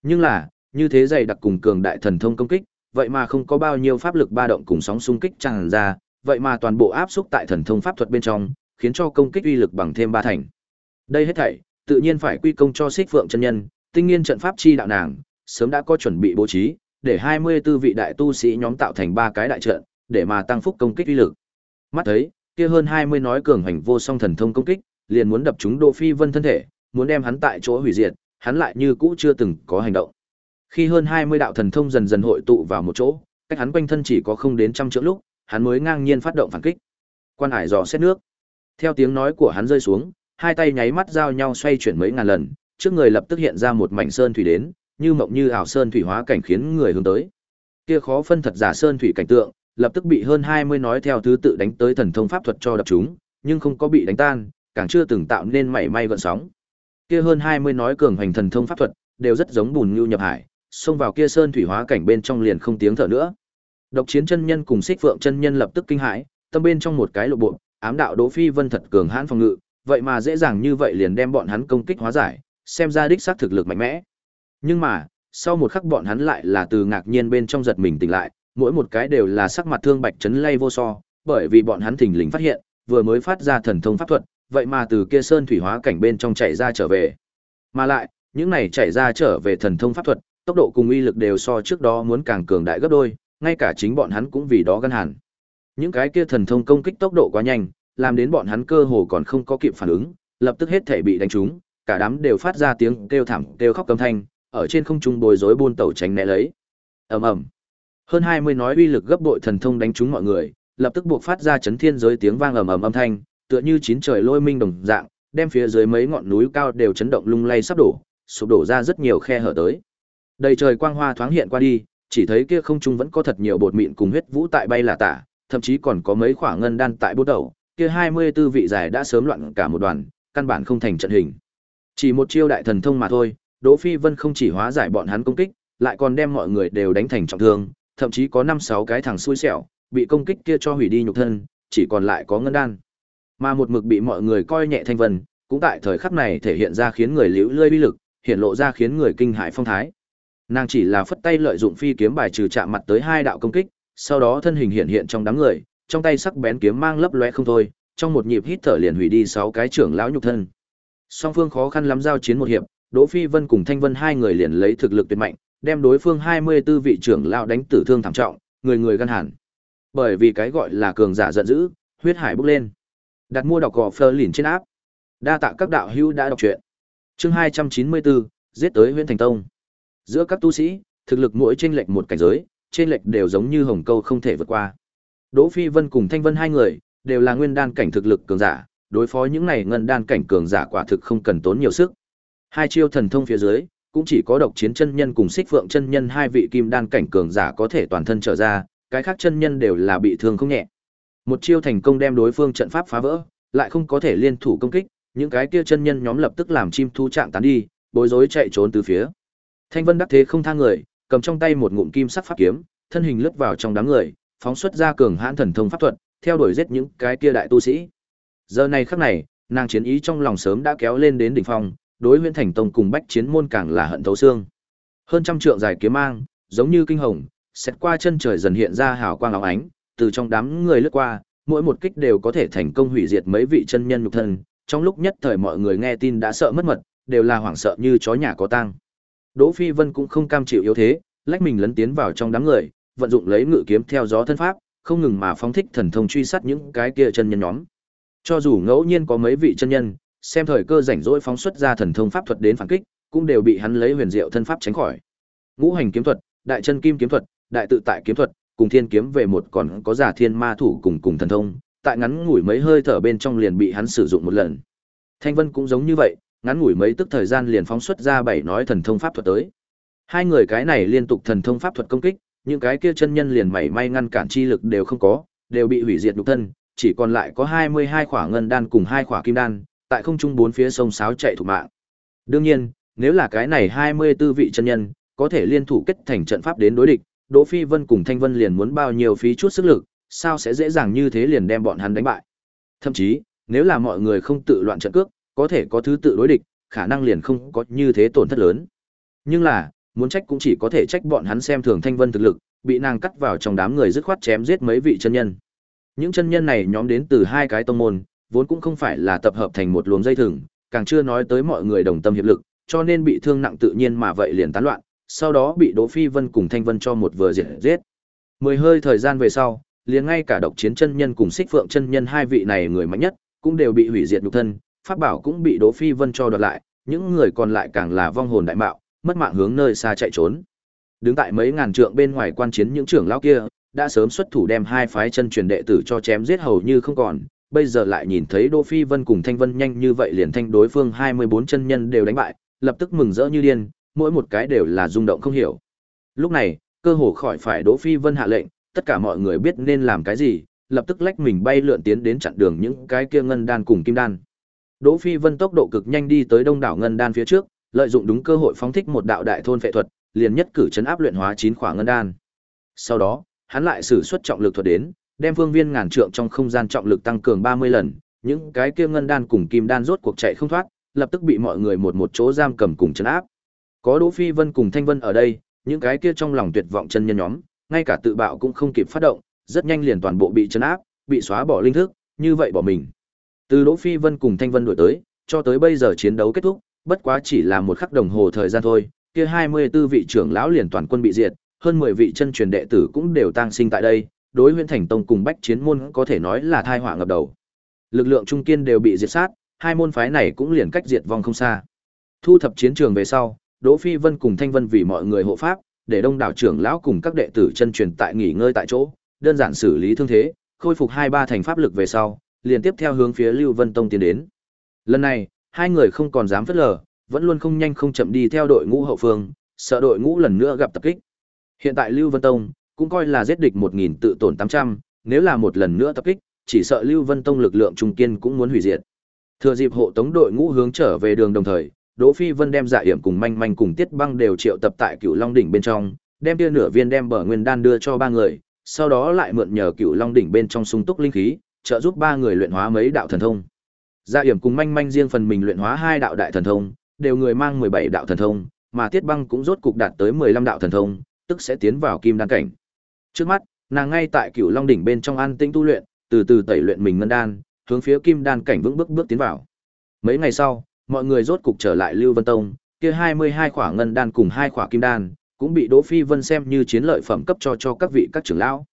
A: Nhưng là, như thế dày đặc cùng cường đại thần thông công kích, vậy mà không có bao nhiêu pháp lực ba động cùng sóng xung kích tràn ra, vậy mà toàn bộ áp xúc tại thần thông pháp thuật bên trong, khiến cho công kích uy lực bằng thêm ba thành. Đây hết thảy, tự nhiên phải quy công cho Xích Phượng chân nhân, tinh nghiên trận pháp chi đạo nàng, sớm đã có chuẩn bị bố trí, để 24 vị đại tu sĩ nhóm tạo thành ba cái đại trận, để mà tăng phúc công kích uy lực. Mắt thấy, kia hơn 20 nói cường hành vô song thần thông công kích, liền muốn đập trúng Đỗ Phi Vân thân thể, muốn đem hắn tại chỗ hủy diệt, hắn lại như cũ chưa từng có hành động. Khi hơn 20 đạo thần thông dần dần hội tụ vào một chỗ, cách hắn quanh thân chỉ có không đến trăm trượng lúc, hắn mới ngang nhiên phát động phản kích. Quan hải dò xét nước. Theo tiếng nói của hắn rơi xuống, hai tay nháy mắt giao nhau xoay chuyển mấy ngàn lần, trước người lập tức hiện ra một mảnh sơn thủy đến, như mộng như ảo sơn thủy hóa cảnh khiến người hướng tới. Kia khó phân thật giả sơn thủy cảnh tượng, lập tức bị hơn 20 nói theo thứ tự đánh tới thần thông pháp thuật cho đập chúng, nhưng không có bị đánh tan, càng chưa từng tạo nên mảy may gợn sóng. Kia hơn 20 nói cường hành thần thông pháp thuật, đều rất giống bùn như nhập hải, xông vào kia sơn thủy hóa cảnh bên trong liền không tiếng thở nữa. Độc chiến chân nhân cùng Xích Phượng chân nhân lập tức kinh hãi, tâm bên trong một cái lộ bộ, ám đạo Đỗ Phi Vân thật cường hãn phòng ngự, vậy mà dễ dàng như vậy liền đem bọn hắn công kích hóa giải, xem ra đích xác thực lực mạnh mẽ. Nhưng mà, sau một khắc bọn hắn lại là từ ngạc nhiên bên trong giật mình tỉnh lại, mỗi một cái đều là sắc mặt thương bạch chấn lay vô so, bởi vì bọn hắn thình lình phát hiện, vừa mới phát ra thần thông pháp thuật, vậy mà từ kia sơn thủy hóa cảnh bên trong chạy ra trở về. Mà lại, những này chạy ra trở về thần thông pháp thuật, tốc độ cùng uy lực đều so trước đó muốn càng cường đại gấp đôi, ngay cả chính bọn hắn cũng vì đó gân hẳn. Những cái kia thần thông công kích tốc độ quá nhanh, làm đến bọn hắn cơ hồ còn không có kịp phản ứng, lập tức hết thể bị đánh trúng, cả đám đều phát ra tiếng kêu thảm, kêu khóc cấm thanh, ở trên không trung bồi rối buôn tẩu tránh né lấy. Ầm ầm. Hơn 20 nói uy lực gấp bội thần thông đánh trúng mọi người, lập tức buộc phát ra chấn thiên giới tiếng vang ầm ầm âm thanh, tựa như chín trời lôi minh đồng dạng, đem phía dưới mấy ngọn núi cao đều chấn động lung lay sắp đổ, sụp đổ ra rất nhiều khe hở tới. Đầy trời quang hoa thoáng hiện qua đi, chỉ thấy kia không trung vẫn có thật nhiều bột mịn cùng huyết vũ tại bay là tả, thậm chí còn có mấy khỏa ngân đan tại bút đầu, kia 24 vị giải đã sớm loạn cả một đoàn, căn bản không thành trận hình. Chỉ một chiêu đại thần thông mà thôi, Đỗ Phi Vân không chỉ hóa giải bọn hắn công kích, lại còn đem mọi người đều đánh thành trọng thương, thậm chí có 5 6 cái thằng xui xẻo, bị công kích kia cho hủy đi nhục thân, chỉ còn lại có ngân đan. Mà một mực bị mọi người coi nhẹ thanh vân, cũng tại thời khắc này thể hiện ra khiến người liễu lơi bi lực, hiện lộ ra khiến người kinh hãi phong thái. Nàng chỉ là phất tay lợi dụng phi kiếm bài trừ chạm mặt tới hai đạo công kích, sau đó thân hình hiện hiện trong đám người, trong tay sắc bén kiếm mang lấp lóe không thôi, trong một nhịp hít thở liền hủy đi sáu cái trưởng lão nhục thân. Song phương khó khăn lắm giao chiến một hiệp, Đỗ Phi Vân cùng Thanh Vân hai người liền lấy thực lực tuyệt mạnh, đem đối phương 24 vị trưởng lão đánh tử thương thảm trọng, người người gan hẳn. Bởi vì cái gọi là cường giả giận dữ, huyết hải bốc lên. Đặt mua đọc gò Fleur lìn trên áp. Đa tạ các đạo hữu đã đọc truyện. Chương 294, giết tới Huyền Thành Tông. Giữa các tu sĩ, thực lực mỗi chênh lệch một cảnh giới, chênh lệch đều giống như hồng câu không thể vượt qua. Đỗ Phi Vân cùng Thanh Vân hai người đều là nguyên đan cảnh thực lực cường giả, đối phó những này ngân đan cảnh cường giả quả thực không cần tốn nhiều sức. Hai chiêu thần thông phía dưới, cũng chỉ có độc chiến chân nhân cùng xích phượng chân nhân hai vị kim đan cảnh cường giả có thể toàn thân trở ra, cái khác chân nhân đều là bị thương không nhẹ. Một chiêu thành công đem đối phương trận pháp phá vỡ, lại không có thể liên thủ công kích, những cái kia chân nhân nhóm lập tức làm chim thu trạng tán đi, bối rối chạy trốn từ phía. Thanh Vân đắc thế không tha người, cầm trong tay một ngụm kim sắc pháp kiếm, thân hình lướt vào trong đám người, phóng xuất ra cường hãn thần thông pháp thuật, theo đuổi giết những cái kia đại tu sĩ. Giờ này khắc này, nàng chiến ý trong lòng sớm đã kéo lên đến đỉnh phong, đối Huyễn Thành Tông cùng Bách Chiến môn càng là hận thấu xương. Hơn trăm trượng dài kiếm mang, giống như kinh hồng, xét qua chân trời dần hiện ra hào quang óng ánh, từ trong đám người lướt qua, mỗi một kích đều có thể thành công hủy diệt mấy vị chân nhân nhục thân. Trong lúc nhất thời mọi người nghe tin đã sợ mất mật, đều là hoảng sợ như chó nhà có tang. Đỗ Phi Vân cũng không cam chịu yếu thế, lách mình lấn tiến vào trong đám người, vận dụng lấy ngự kiếm theo gió thân pháp, không ngừng mà phóng thích thần thông truy sát những cái kia chân nhân nhóm. Cho dù ngẫu nhiên có mấy vị chân nhân, xem thời cơ rảnh rỗi phóng xuất ra thần thông pháp thuật đến phản kích, cũng đều bị hắn lấy huyền diệu thân pháp tránh khỏi. Ngũ hành kiếm thuật, đại chân kim kiếm thuật, đại tự tại kiếm thuật, cùng thiên kiếm về một còn có giả thiên ma thủ cùng cùng thần thông, tại ngắn ngủi mấy hơi thở bên trong liền bị hắn sử dụng một lần. Thanh Vân cũng giống như vậy, ngắn ngủi mấy tức thời gian liền phóng xuất ra bảy nói thần thông pháp thuật tới. Hai người cái này liên tục thần thông pháp thuật công kích, những cái kia chân nhân liền mảy may ngăn cản chi lực đều không có, đều bị hủy diệt nhục thân, chỉ còn lại có 22 khỏa ngân đan cùng hai khỏa kim đan, tại không trung bốn phía sông sáo chạy thủ mạng. Đương nhiên, nếu là cái này 24 vị chân nhân, có thể liên thủ kết thành trận pháp đến đối địch, Đỗ Phi Vân cùng Thanh Vân liền muốn bao nhiêu phí chút sức lực, sao sẽ dễ dàng như thế liền đem bọn hắn đánh bại. Thậm chí, nếu là mọi người không tự loạn trận cước, có thể có thứ tự đối địch, khả năng liền không có như thế tổn thất lớn. Nhưng là, muốn trách cũng chỉ có thể trách bọn hắn xem thường Thanh Vân thực lực, bị nàng cắt vào trong đám người dứt khoát chém giết mấy vị chân nhân. Những chân nhân này nhóm đến từ hai cái tông môn, vốn cũng không phải là tập hợp thành một luồng dây thừng, càng chưa nói tới mọi người đồng tâm hiệp lực, cho nên bị thương nặng tự nhiên mà vậy liền tán loạn, sau đó bị Đỗ Phi Vân cùng Thanh Vân cho một vừa diệt giết. Mười hơi thời gian về sau, liền ngay cả độc chiến chân nhân cùng xích phượng chân nhân hai vị này người mạnh nhất, cũng đều bị hủy diệt nhục thân, pháp bảo cũng bị Đỗ Phi Vân cho đoạt lại, những người còn lại càng là vong hồn đại mạo, mất mạng hướng nơi xa chạy trốn. Đứng tại mấy ngàn trượng bên ngoài quan chiến những trưởng lão kia, đã sớm xuất thủ đem hai phái chân truyền đệ tử cho chém giết hầu như không còn, bây giờ lại nhìn thấy Đỗ Phi Vân cùng Thanh Vân nhanh như vậy liền thanh đối phương 24 chân nhân đều đánh bại, lập tức mừng rỡ như điên, mỗi một cái đều là rung động không hiểu. Lúc này, cơ hồ khỏi phải Đỗ Phi Vân hạ lệnh, tất cả mọi người biết nên làm cái gì, lập tức lách mình bay lượn tiến đến chặn đường những cái kia ngân đan cùng kim đan. Đỗ Phi Vân tốc độ cực nhanh đi tới đông đảo ngân đan phía trước, lợi dụng đúng cơ hội phóng thích một đạo đại thôn phệ thuật, liền nhất cử chấn áp luyện hóa chín quả ngân đan. Sau đó, hắn lại sử xuất trọng lực thuật đến, đem phương viên ngàn trượng trong không gian trọng lực tăng cường 30 lần, những cái kia ngân đan cùng kim đan rốt cuộc chạy không thoát, lập tức bị mọi người một một chỗ giam cầm cùng trấn áp. Có Đỗ Phi Vân cùng Thanh Vân ở đây, những cái kia trong lòng tuyệt vọng chân nhân nhóm, ngay cả tự bạo cũng không kịp phát động, rất nhanh liền toàn bộ bị trấn áp, bị xóa bỏ linh thức, như vậy bỏ mình. Từ Đỗ Phi Vân cùng Thanh Vân đuổi tới, cho tới bây giờ chiến đấu kết thúc, bất quá chỉ là một khắc đồng hồ thời gian thôi, kia 24 vị trưởng lão liền toàn quân bị diệt, hơn 10 vị chân truyền đệ tử cũng đều tang sinh tại đây, đối Huyễn Thành Tông cùng Bách Chiến môn có thể nói là tai họa ngập đầu. Lực lượng trung kiên đều bị diệt sát, hai môn phái này cũng liền cách diệt vong không xa. Thu thập chiến trường về sau, Đỗ Phi Vân cùng Thanh Vân vì mọi người hộ pháp, để đông đảo trưởng lão cùng các đệ tử chân truyền tại nghỉ ngơi tại chỗ, đơn giản xử lý thương thế, khôi phục hai ba thành pháp lực về sau, liền tiếp theo hướng phía Lưu Vân Tông tiến đến. Lần này, hai người không còn dám phất lờ, vẫn luôn không nhanh không chậm đi theo đội ngũ hậu phương, sợ đội ngũ lần nữa gặp tập kích. Hiện tại Lưu Vân Tông cũng coi là giết địch 1000 tự tổn 800, nếu là một lần nữa tập kích, chỉ sợ Lưu Vân Tông lực lượng trung kiên cũng muốn hủy diệt. Thừa dịp hộ tống đội ngũ hướng trở về đường đồng thời, Đỗ Phi Vân đem Dạ Hiểm cùng Manh Manh cùng Tiết Băng đều triệu tập tại Cửu Long đỉnh bên trong, đem kia nửa viên đem bờ nguyên đan đưa cho ba người, sau đó lại mượn nhờ Cửu Long đỉnh bên trong sung túc linh khí, trợ giúp ba người luyện hóa mấy đạo thần thông. Gia Yểm cùng Manh Manh riêng phần mình luyện hóa hai đạo đại thần thông, đều người mang 17 đạo thần thông, mà Tiết Băng cũng rốt cục đạt tới 15 đạo thần thông, tức sẽ tiến vào kim đan cảnh. Trước mắt, nàng ngay tại Cửu Long đỉnh bên trong an tĩnh tu luyện, từ từ tẩy luyện mình ngân đan, hướng phía kim đan cảnh vững bước bước tiến vào. Mấy ngày sau, mọi người rốt cục trở lại Lưu Vân Tông, kia 22 khỏa ngân đan cùng hai khỏa kim đan, cũng bị Đỗ Phi Vân xem như chiến lợi phẩm cấp cho cho các vị các trưởng lão.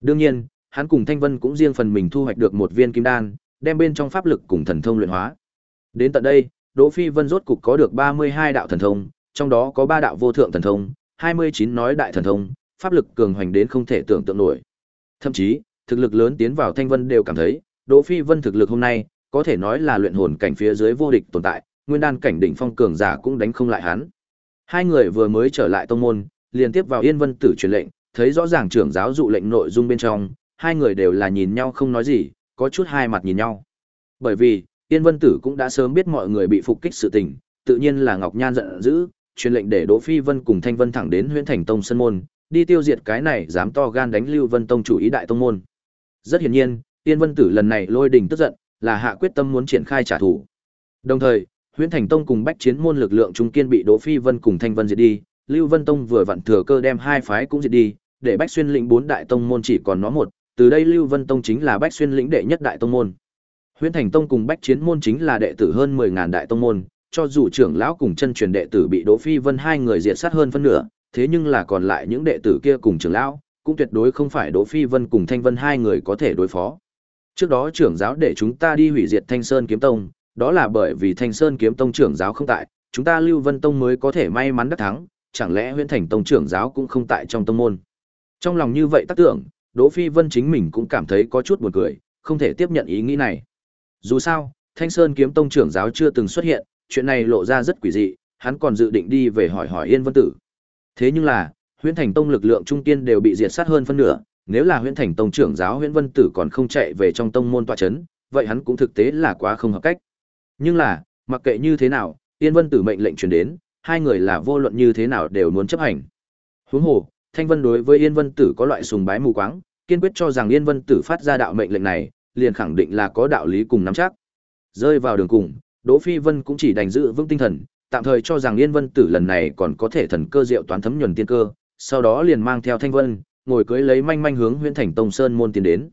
A: Đương nhiên, hắn cùng Thanh Vân cũng riêng phần mình thu hoạch được một viên kim đan, đem bên trong pháp lực cùng thần thông luyện hóa. Đến tận đây, Đỗ Phi Vân rốt cục có được 32 đạo thần thông, trong đó có 3 đạo vô thượng thần thông, 29 nói đại thần thông, pháp lực cường hoành đến không thể tưởng tượng nổi. Thậm chí, thực lực lớn tiến vào Thanh Vân đều cảm thấy, Đỗ Phi Vân thực lực hôm nay, có thể nói là luyện hồn cảnh phía dưới vô địch tồn tại, nguyên đan cảnh đỉnh phong cường giả cũng đánh không lại hắn. Hai người vừa mới trở lại tông môn, liền tiếp vào Yên Vân Tử truyền lệnh, thấy rõ ràng trưởng giáo dụ lệnh nội dung bên trong, hai người đều là nhìn nhau không nói gì, có chút hai mặt nhìn nhau. Bởi vì, Yên Vân Tử cũng đã sớm biết mọi người bị phục kích sự tình, tự nhiên là Ngọc Nhan giận dữ, truyền lệnh để Đỗ Phi Vân cùng Thanh Vân thẳng đến Huyền Thành Tông sân môn, đi tiêu diệt cái này dám to gan đánh Lưu Vân Tông chủ ý đại tông môn. Rất hiển nhiên, Yên Vân Tử lần này lôi đình tức giận, là hạ quyết tâm muốn triển khai trả thù. Đồng thời, Huyền Thành Tông cùng Bách Chiến môn lực lượng trung kiên bị Đỗ Phi Vân cùng Thanh Vân diệt đi, Lưu Vân Tông vừa vặn thừa cơ đem hai phái cũng diệt đi, để Bách Xuyên lĩnh bốn đại tông môn chỉ còn nó một, từ đây Lưu Vân Tông chính là Bách Xuyên lĩnh đệ nhất đại tông môn. Huyền Thành Tông cùng Bách Chiến môn chính là đệ tử hơn 10000 đại tông môn, cho dù trưởng lão cùng chân truyền đệ tử bị Đỗ Phi Vân hai người diệt sát hơn phân nửa, thế nhưng là còn lại những đệ tử kia cùng trưởng lão, cũng tuyệt đối không phải Đỗ Phi Vân cùng Thanh Vân hai người có thể đối phó. Trước đó trưởng giáo để chúng ta đi hủy diệt Thanh Sơn Kiếm Tông, đó là bởi vì Thanh Sơn Kiếm Tông trưởng giáo không tại, chúng ta Lưu Vân Tông mới có thể may mắn đắc thắng, chẳng lẽ Huyễn Thành Tông trưởng giáo cũng không tại trong tông môn. Trong lòng như vậy tác tưởng, Đỗ Phi Vân chính mình cũng cảm thấy có chút buồn cười, không thể tiếp nhận ý nghĩ này. Dù sao, Thanh Sơn Kiếm Tông trưởng giáo chưa từng xuất hiện, chuyện này lộ ra rất quỷ dị, hắn còn dự định đi về hỏi hỏi Yên Vân Tử. Thế nhưng là, Huyễn Thành Tông lực lượng trung kiên đều bị diệt sát hơn phân nửa, nếu là Huyễn Thành Tông trưởng giáo Huyễn Vân Tử còn không chạy về trong tông môn tọa chấn, vậy hắn cũng thực tế là quá không hợp cách. Nhưng là, mặc kệ như thế nào, Yên Vân Tử mệnh lệnh truyền đến, hai người là vô luận như thế nào đều muốn chấp hành. Huống hồ, Thanh Vân đối với Yên Vân Tử có loại sùng bái mù quáng, kiên quyết cho rằng Yên Vân Tử phát ra đạo mệnh lệnh này, liền khẳng định là có đạo lý cùng nắm chắc. Rơi vào đường cùng, Đỗ Phi Vân cũng chỉ đành giữ vững tinh thần, tạm thời cho rằng Yên Vân Tử lần này còn có thể thần cơ diệu toán thấm nhuần tiên cơ, sau đó liền mang theo Thanh Vân, ngồi cưới lấy manh manh hướng Huyền Thành Tông Sơn môn tiến đến.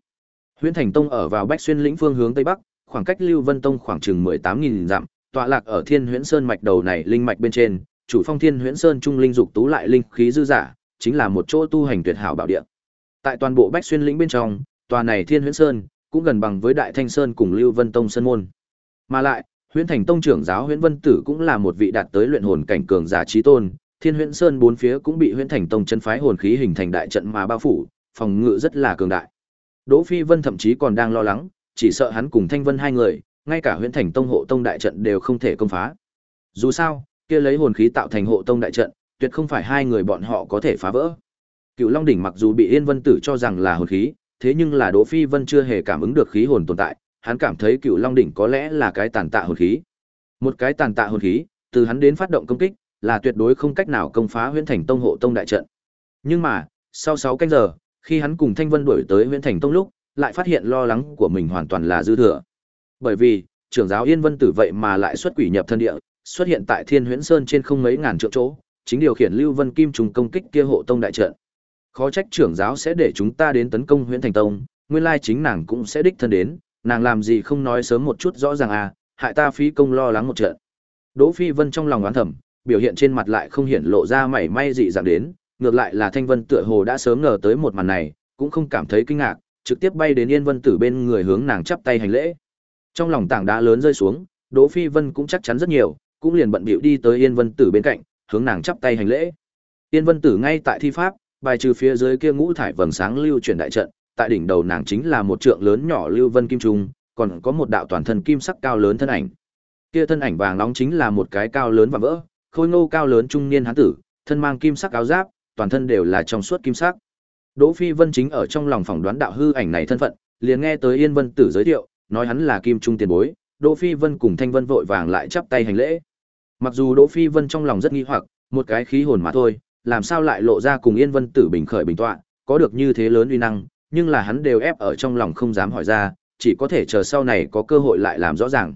A: Huyền Thành Tông ở vào Bách Xuyên lĩnh phương hướng tây bắc, khoảng cách Lưu Vân Tông khoảng chừng 18000 dặm, tọa lạc ở Thiên Huyền Sơn mạch đầu này linh mạch bên trên, chủ phong Thiên Huyền Sơn trung linh dục tú lại linh khí dư giả, chính là một chỗ tu hành tuyệt hảo bảo địa. Tại toàn bộ Bách Xuyên lĩnh bên trong, tòa này Thiên Huyễn Sơn cũng gần bằng với Đại Thanh Sơn cùng Lưu Vân Tông sơn môn. Mà lại, Huyễn Thành Tông trưởng giáo Huyễn Vân Tử cũng là một vị đạt tới luyện hồn cảnh cường giả chí tôn, Thiên Huyễn Sơn bốn phía cũng bị Huyễn Thành Tông chân phái hồn khí hình thành đại trận mà bao phủ, phòng ngự rất là cường đại. Đỗ Phi Vân thậm chí còn đang lo lắng, chỉ sợ hắn cùng Thanh Vân hai người, ngay cả Huyễn Thành Tông hộ tông đại trận đều không thể công phá. Dù sao, kia lấy hồn khí tạo thành hộ tông đại trận, tuyệt không phải hai người bọn họ có thể phá vỡ. Cựu Long đỉnh mặc dù bị Yên Vân Tử cho rằng là hồn khí, thế nhưng là Đỗ Phi Vân chưa hề cảm ứng được khí hồn tồn tại, hắn cảm thấy Cựu Long đỉnh có lẽ là cái tàn tạ hồn khí. Một cái tàn tạ hồn khí, từ hắn đến phát động công kích, là tuyệt đối không cách nào công phá Huyễn Thành Tông hộ tông đại trận. Nhưng mà, sau 6 canh giờ, khi hắn cùng Thanh Vân đuổi tới Huyễn Thành Tông lúc, lại phát hiện lo lắng của mình hoàn toàn là dư thừa. Bởi vì, trưởng giáo Yên Vân Tử vậy mà lại xuất quỷ nhập thân địa, xuất hiện tại Thiên Huyễn Sơn trên không mấy ngàn trượng chỗ, chính điều khiển Lưu Vân Kim trùng công kích kia hộ tông đại trận. Khó trách trưởng giáo sẽ để chúng ta đến tấn công Huyễn Thành Tông, nguyên lai chính nàng cũng sẽ đích thân đến, nàng làm gì không nói sớm một chút rõ ràng à, hại ta phí công lo lắng một trận. Đỗ Phi Vân trong lòng oán thầm, biểu hiện trên mặt lại không hiện lộ ra mảy may dị dạng đến, ngược lại là Thanh Vân tựa hồ đã sớm ngờ tới một màn này, cũng không cảm thấy kinh ngạc, trực tiếp bay đến Yên Vân Tử bên người hướng nàng chắp tay hành lễ. Trong lòng tảng đá lớn rơi xuống, Đỗ Phi Vân cũng chắc chắn rất nhiều, cũng liền bận bịu đi tới Yên Vân Tử bên cạnh, hướng nàng chắp tay hành lễ. Yên Vân Tử ngay tại thi pháp, bài trừ phía dưới kia ngũ thải vầng sáng lưu chuyển đại trận, tại đỉnh đầu nàng chính là một trượng lớn nhỏ lưu vân kim trung, còn có một đạo toàn thân kim sắc cao lớn thân ảnh. Kia thân ảnh vàng nóng chính là một cái cao lớn và vỡ, khôi ngô cao lớn trung niên hán tử, thân mang kim sắc áo giáp, toàn thân đều là trong suốt kim sắc. Đỗ Phi Vân chính ở trong lòng phỏng đoán đạo hư ảnh này thân phận, liền nghe tới Yên Vân Tử giới thiệu, nói hắn là Kim Trung tiền bối, Đỗ Phi Vân cùng Thanh Vân vội vàng lại chắp tay hành lễ. Mặc dù Đỗ Phi Vân trong lòng rất nghi hoặc, một cái khí hồn mà thôi, làm sao lại lộ ra cùng Yên Vân Tử bình khởi bình tọa, có được như thế lớn uy năng, nhưng là hắn đều ép ở trong lòng không dám hỏi ra, chỉ có thể chờ sau này có cơ hội lại làm rõ ràng.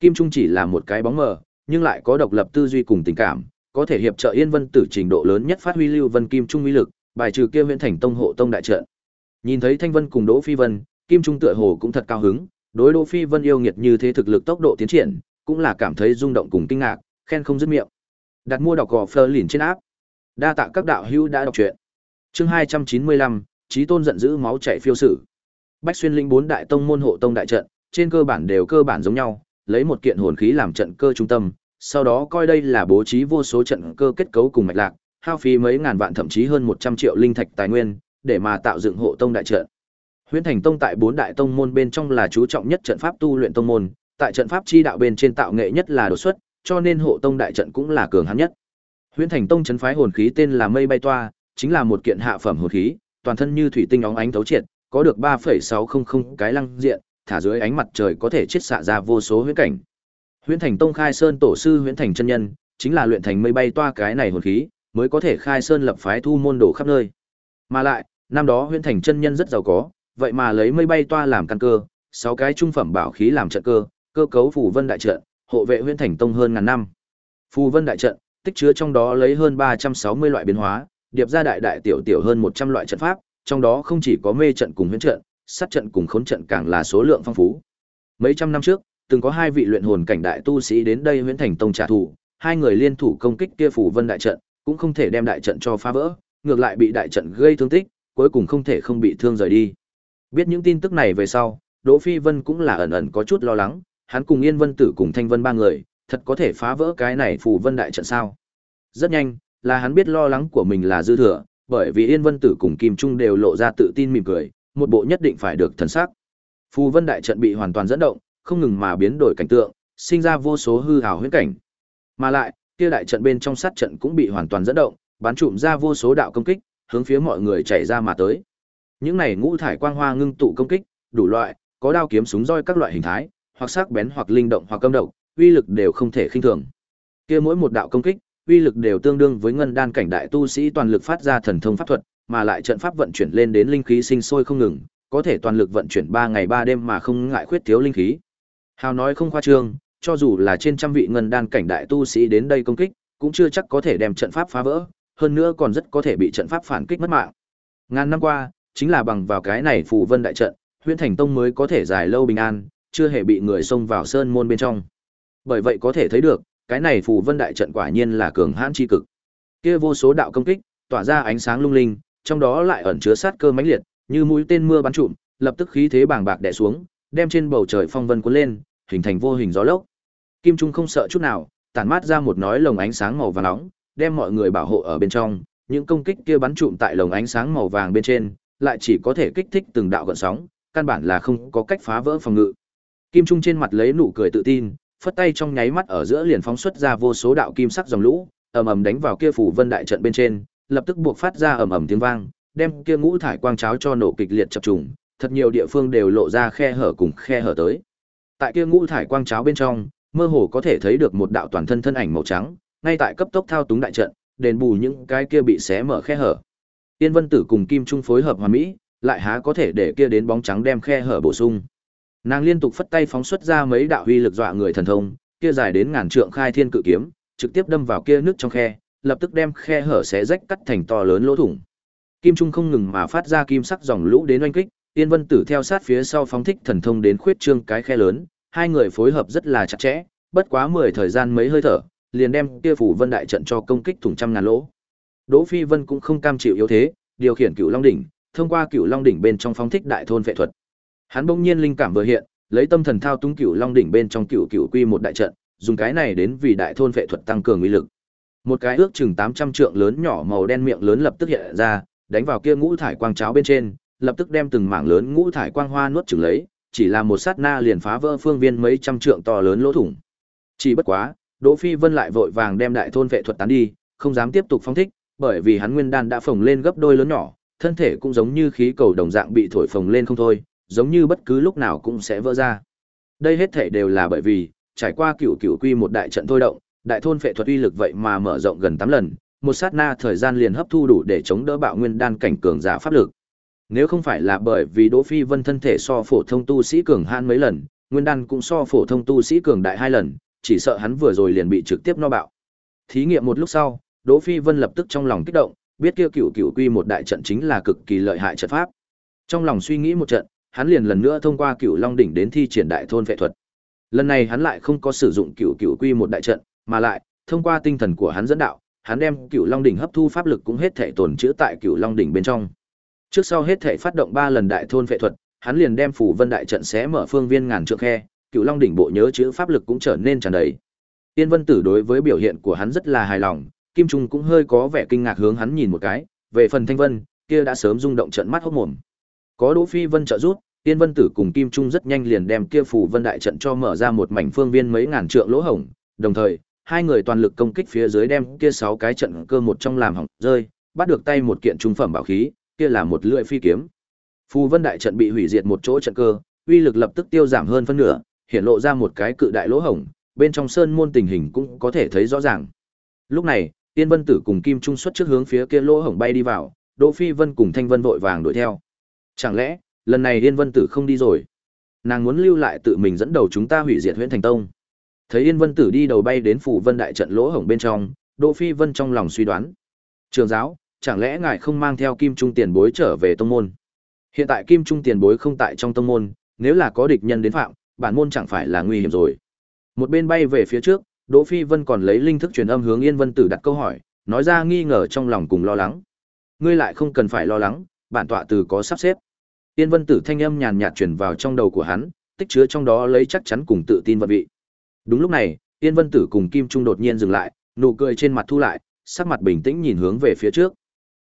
A: Kim Trung chỉ là một cái bóng mờ, nhưng lại có độc lập tư duy cùng tình cảm, có thể hiệp trợ Yên Vân Tử trình độ lớn nhất phát huy Lưu Vân Kim Trung uy lực, bài trừ kia Viễn Thành Tông hộ tông đại trận. Nhìn thấy Thanh Vân cùng Đỗ Phi Vân, Kim Trung tựa hồ cũng thật cao hứng, đối Đỗ Phi Vân yêu nghiệt như thế thực lực tốc độ tiến triển, cũng là cảm thấy rung động cùng kinh ngạc, khen không dứt miệng. Đặt mua đọc gò phơ lìn trên áp. Đa tạ các đạo hữu đã đọc truyện. Chương 295, Chí Tôn giận dữ máu chảy phiêu sử. Bách xuyên linh bốn đại tông môn hộ tông đại trận, trên cơ bản đều cơ bản giống nhau, lấy một kiện hồn khí làm trận cơ trung tâm, sau đó coi đây là bố trí vô số trận cơ kết cấu cùng mạch lạc, hao phí mấy ngàn vạn thậm chí hơn 100 triệu linh thạch tài nguyên, để mà tạo dựng hộ tông đại trận. Huyễn Thành Tông tại bốn đại tông môn bên trong là chú trọng nhất trận pháp tu luyện tông môn, tại trận pháp chi đạo bên trên tạo nghệ nhất là đột xuất, cho nên hộ tông đại trận cũng là cường hãn nhất. Huyễn Thành Tông trấn phái hồn khí tên là Mây Bay Toa, chính là một kiện hạ phẩm hồn khí, toàn thân như thủy tinh óng ánh thấu triệt, có được 3.600 cái lăng diện, thả dưới ánh mặt trời có thể chiết xạ ra vô số huyễn cảnh. Huyễn Thành Tông khai sơn tổ sư Huyễn Thành chân nhân, chính là luyện thành Mây Bay Toa cái này hồn khí, mới có thể khai sơn lập phái thu môn đồ khắp nơi. Mà lại, năm đó Huyễn Thành chân nhân rất giàu có, vậy mà lấy Mây Bay Toa làm căn cơ, sáu cái trung phẩm bảo khí làm trận cơ, cơ cấu phủ vân đại trận, hộ vệ Huyễn Thành Tông hơn ngàn năm. Phù vân đại trận, tích chứa trong đó lấy hơn 360 loại biến hóa, điệp ra đại đại tiểu tiểu hơn 100 loại trận pháp, trong đó không chỉ có mê trận cùng huyễn trận, sát trận cùng khốn trận càng là số lượng phong phú. Mấy trăm năm trước, từng có hai vị luyện hồn cảnh đại tu sĩ đến đây huyễn thành tông trả thù, hai người liên thủ công kích kia phủ vân đại trận, cũng không thể đem đại trận cho phá vỡ, ngược lại bị đại trận gây thương tích, cuối cùng không thể không bị thương rời đi. Biết những tin tức này về sau, Đỗ Phi Vân cũng là ẩn ẩn có chút lo lắng, hắn cùng Yên Vân Tử cùng Thanh Vân ba người, thật có thể phá vỡ cái này phù vân đại trận sao? Rất nhanh, là hắn biết lo lắng của mình là dư thừa, bởi vì Yên Vân Tử cùng Kim Trung đều lộ ra tự tin mỉm cười, một bộ nhất định phải được thần sắc. Phù vân đại trận bị hoàn toàn dẫn động, không ngừng mà biến đổi cảnh tượng, sinh ra vô số hư hào huyễn cảnh. Mà lại, kia đại trận bên trong sát trận cũng bị hoàn toàn dẫn động, bắn trụm ra vô số đạo công kích, hướng phía mọi người chạy ra mà tới. Những này ngũ thải quang hoa ngưng tụ công kích, đủ loại, có đao kiếm súng roi các loại hình thái, hoặc sắc bén hoặc linh động hoặc câm độc, uy lực đều không thể khinh thường. Kia mỗi một đạo công kích, uy lực đều tương đương với ngân đan cảnh đại tu sĩ toàn lực phát ra thần thông pháp thuật, mà lại trận pháp vận chuyển lên đến linh khí sinh sôi không ngừng, có thể toàn lực vận chuyển 3 ngày 3 đêm mà không ngại khuyết thiếu linh khí. Hào nói không khoa trương, cho dù là trên trăm vị ngân đan cảnh đại tu sĩ đến đây công kích, cũng chưa chắc có thể đem trận pháp phá vỡ, hơn nữa còn rất có thể bị trận pháp phản kích mất mạng. Ngàn năm qua, chính là bằng vào cái này phù vân đại trận, Huyễn Thành Tông mới có thể dài lâu bình an, chưa hề bị người xông vào sơn môn bên trong. Bởi vậy có thể thấy được, cái này phù vân đại trận quả nhiên là cường hãn chi cực. Kia vô số đạo công kích, tỏa ra ánh sáng lung linh, trong đó lại ẩn chứa sát cơ mãnh liệt, như mũi tên mưa bắn trụm, lập tức khí thế bàng bạc đè xuống, đem trên bầu trời phong vân cuốn lên, hình thành vô hình gió lốc. Kim Trung không sợ chút nào, tản mát ra một nói lồng ánh sáng màu vàng nóng, đem mọi người bảo hộ ở bên trong, những công kích kia bắn trụm tại lồng ánh sáng màu vàng bên trên, lại chỉ có thể kích thích từng đạo gợn sóng, căn bản là không có cách phá vỡ phòng ngự. Kim Trung trên mặt lấy nụ cười tự tin, phất tay trong nháy mắt ở giữa liền phóng xuất ra vô số đạo kim sắc dòng lũ, ầm ầm đánh vào kia phủ vân đại trận bên trên, lập tức buộc phát ra ầm ầm tiếng vang, đem kia ngũ thải quang cháo cho nổ kịch liệt chập trùng, thật nhiều địa phương đều lộ ra khe hở cùng khe hở tới. Tại kia ngũ thải quang cháo bên trong, mơ hồ có thể thấy được một đạo toàn thân thân ảnh màu trắng, ngay tại cấp tốc thao túng đại trận, đền bù những cái kia bị xé mở khe hở. Tiên Vân Tử cùng Kim Trung phối hợp hoàn mỹ, lại há có thể để kia đến bóng trắng đem khe hở bổ sung. Nàng liên tục phất tay phóng xuất ra mấy đạo huy lực dọa người thần thông, kia dài đến ngàn trượng khai thiên cự kiếm, trực tiếp đâm vào kia nước trong khe, lập tức đem khe hở xé rách cắt thành to lớn lỗ thủng. Kim trung không ngừng mà phát ra kim sắc dòng lũ đến oanh kích, Tiên Vân Tử theo sát phía sau phóng thích thần thông đến khuyết trương cái khe lớn, hai người phối hợp rất là chặt chẽ, bất quá 10 thời gian mấy hơi thở, liền đem kia phủ vân đại trận cho công kích thủng trăm ngàn lỗ. Đỗ Phi Vân cũng không cam chịu yếu thế, điều khiển Cửu Long đỉnh, thông qua Cửu Long đỉnh bên trong phóng thích đại thôn vệ thuật. Hắn bỗng nhiên linh cảm vừa hiện, lấy tâm thần thao túng Cửu Long đỉnh bên trong Cửu Cửu Quy một đại trận, dùng cái này đến vì đại thôn vệ thuật tăng cường uy lực. Một cái ước chừng 800 trượng lớn nhỏ màu đen miệng lớn lập tức hiện ra, đánh vào kia ngũ thải quang cháo bên trên, lập tức đem từng mảng lớn ngũ thải quang hoa nuốt chửng lấy, chỉ là một sát na liền phá vỡ phương viên mấy trăm trượng to lớn lỗ thủng. Chỉ bất quá, Đỗ Phi Vân lại vội vàng đem đại thôn vệ thuật tán đi, không dám tiếp tục phóng thích, bởi vì hắn nguyên đan đã phồng lên gấp đôi lớn nhỏ, thân thể cũng giống như khí cầu đồng dạng bị thổi phồng lên không thôi, giống như bất cứ lúc nào cũng sẽ vỡ ra. Đây hết thể đều là bởi vì, trải qua cựu cựu quy một đại trận thôi động, đại thôn phệ thuật uy lực vậy mà mở rộng gần 8 lần, một sát na thời gian liền hấp thu đủ để chống đỡ bạo nguyên đan cảnh cường giả pháp lực. Nếu không phải là bởi vì Đỗ Phi Vân thân thể so phổ thông tu sĩ cường han mấy lần, nguyên đan cũng so phổ thông tu sĩ cường đại hai lần, chỉ sợ hắn vừa rồi liền bị trực tiếp no bạo. Thí nghiệm một lúc sau, Đỗ Phi Vân lập tức trong lòng kích động, biết kia cửu cửu quy một đại trận chính là cực kỳ lợi hại trận pháp. Trong lòng suy nghĩ một trận, hắn liền lần nữa thông qua cửu long đỉnh đến thi triển đại thôn vệ thuật. Lần này hắn lại không có sử dụng cửu cửu quy một đại trận, mà lại thông qua tinh thần của hắn dẫn đạo, hắn đem cửu long đỉnh hấp thu pháp lực cũng hết thể tồn trữ tại cửu long đỉnh bên trong. Trước sau hết thể phát động ba lần đại thôn vệ thuật, hắn liền đem phủ vân đại trận xé mở phương viên ngàn trượng khe, cửu long đỉnh bộ nhớ chữ pháp lực cũng trở nên tràn đầy. Tiên Vân Tử đối với biểu hiện của hắn rất là hài lòng, Kim Trung cũng hơi có vẻ kinh ngạc hướng hắn nhìn một cái, về phần Thanh Vân, kia đã sớm rung động trận mắt hốc mồm. Có Đỗ Phi Vân trợ giúp, Tiên Vân Tử cùng Kim Trung rất nhanh liền đem kia phủ vân đại trận cho mở ra một mảnh phương viên mấy ngàn trượng lỗ hổng, đồng thời, hai người toàn lực công kích phía dưới đem kia sáu cái trận cơ một trong làm hỏng rơi, bắt được tay một kiện trung phẩm bảo khí, kia là một lưỡi phi kiếm. Phù Vân đại trận bị hủy diệt một chỗ trận cơ, uy lực lập tức tiêu giảm hơn phân nửa, hiện lộ ra một cái cự đại lỗ hổng, bên trong sơn môn tình hình cũng có thể thấy rõ ràng. Lúc này, Tiên Vân Tử cùng Kim Trung xuất trước hướng phía kia lỗ hổng bay đi vào, Đỗ Phi Vân cùng Thanh Vân vội vàng đuổi theo. Chẳng lẽ, lần này Yên Vân Tử không đi rồi? Nàng muốn lưu lại tự mình dẫn đầu chúng ta hủy diệt huyện Thành Tông. Thấy Yên Vân Tử đi đầu bay đến phủ Vân đại trận lỗ hổng bên trong, Đỗ Phi Vân trong lòng suy đoán. Trường giáo, chẳng lẽ ngài không mang theo Kim Trung tiền bối trở về tông môn? Hiện tại Kim Trung tiền bối không tại trong tông môn, nếu là có địch nhân đến phạm, bản môn chẳng phải là nguy hiểm rồi. Một bên bay về phía trước, Đỗ Phi Vân còn lấy linh thức truyền âm hướng Yên Vân Tử đặt câu hỏi, nói ra nghi ngờ trong lòng cùng lo lắng. Ngươi lại không cần phải lo lắng, bản tọa từ có sắp xếp. Yên Vân Tử thanh âm nhàn nhạt truyền vào trong đầu của hắn, tích chứa trong đó lấy chắc chắn cùng tự tin vận vị. Đúng lúc này, Yên Vân Tử cùng Kim Trung đột nhiên dừng lại, nụ cười trên mặt thu lại, sắc mặt bình tĩnh nhìn hướng về phía trước.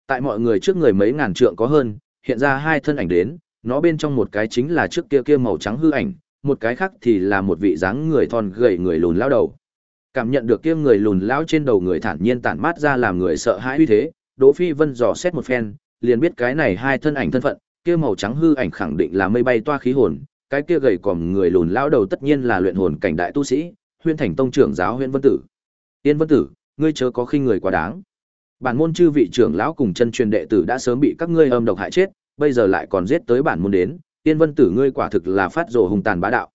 A: Tại mọi người trước người mấy ngàn trượng có hơn, hiện ra hai thân ảnh đến, nó bên trong một cái chính là trước kia kia màu trắng hư ảnh, một cái khác thì là một vị dáng người thon gầy người lùn lao đầu. Cảm nhận được kia người lùn lao trên đầu người thản nhiên tản mát ra làm người sợ hãi uy thế, Đỗ Phi Vân dò xét một phen, liền biết cái này hai thân ảnh thân phận, kia màu trắng hư ảnh khẳng định là mây bay toa khí hồn, cái kia gầy còm người lùn lão đầu tất nhiên là luyện hồn cảnh đại tu sĩ, Huyên Thành tông trưởng giáo Huyên Vân Tử. Tiên Vân Tử, ngươi chớ có khinh người quá đáng. Bản môn chư vị trưởng lão cùng chân truyền đệ tử đã sớm bị các ngươi âm độc hại chết, bây giờ lại còn giết tới bản môn đến, Tiên Vân Tử ngươi quả thực là phát rồ hùng tàn bá đạo.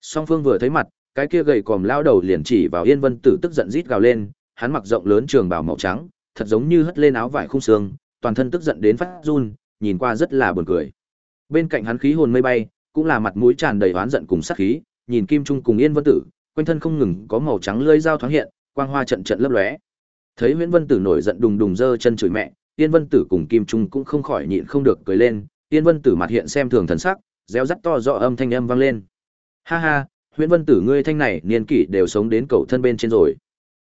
A: Song Phương vừa thấy mặt, cái kia gầy còm lão đầu liền chỉ vào Yên Vân Tử tức giận rít gào lên, hắn mặc rộng lớn trường bào màu trắng, thật giống như hất lên áo vải khung xương, toàn thân tức giận đến phát run, nhìn qua rất là buồn cười. Bên cạnh hắn khí hồn mây bay, cũng là mặt mũi tràn đầy oán giận cùng sát khí, nhìn Kim Trung cùng Yên Vân Tử, quanh thân không ngừng có màu trắng lưỡi dao thoáng hiện, quang hoa trận trận lấp lóe. Thấy Nguyễn Vân Tử nổi giận đùng đùng giơ chân chửi mẹ, Yên Vân Tử cùng Kim Trung cũng không khỏi nhịn không được cười lên, Yên Vân Tử mặt hiện xem thường thần sắc, réo rắt to rõ âm thanh âm vang lên. Ha ha, Nguyễn Vân Tử ngươi thanh này niên kỷ đều sống đến cầu thân bên trên rồi.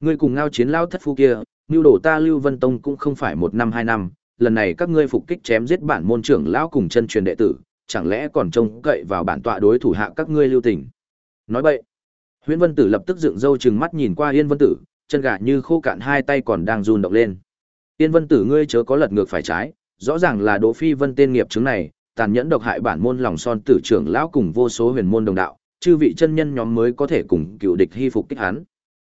A: Ngươi cùng ngao chiến lao thất phu kia, nưu đổ ta Lưu Vân Tông cũng không phải một năm hai năm, lần này các ngươi phục kích chém giết bản môn trưởng lão cùng chân truyền đệ tử, chẳng lẽ còn trông cậy vào bản tọa đối thủ hạ các ngươi lưu tình. Nói vậy, Huyễn Vân Tử lập tức dựng râu trừng mắt nhìn qua Yên Vân Tử, chân gà như khô cạn hai tay còn đang run động lên. Yên Vân Tử ngươi chớ có lật ngược phải trái, rõ ràng là Đỗ Phi Vân tên nghiệp chứng này, tàn nhẫn độc hại bản môn lòng son tử trưởng lão cùng vô số huyền môn đồng đạo, chư vị chân nhân nhóm mới có thể cùng cựu địch hy phục kích hắn.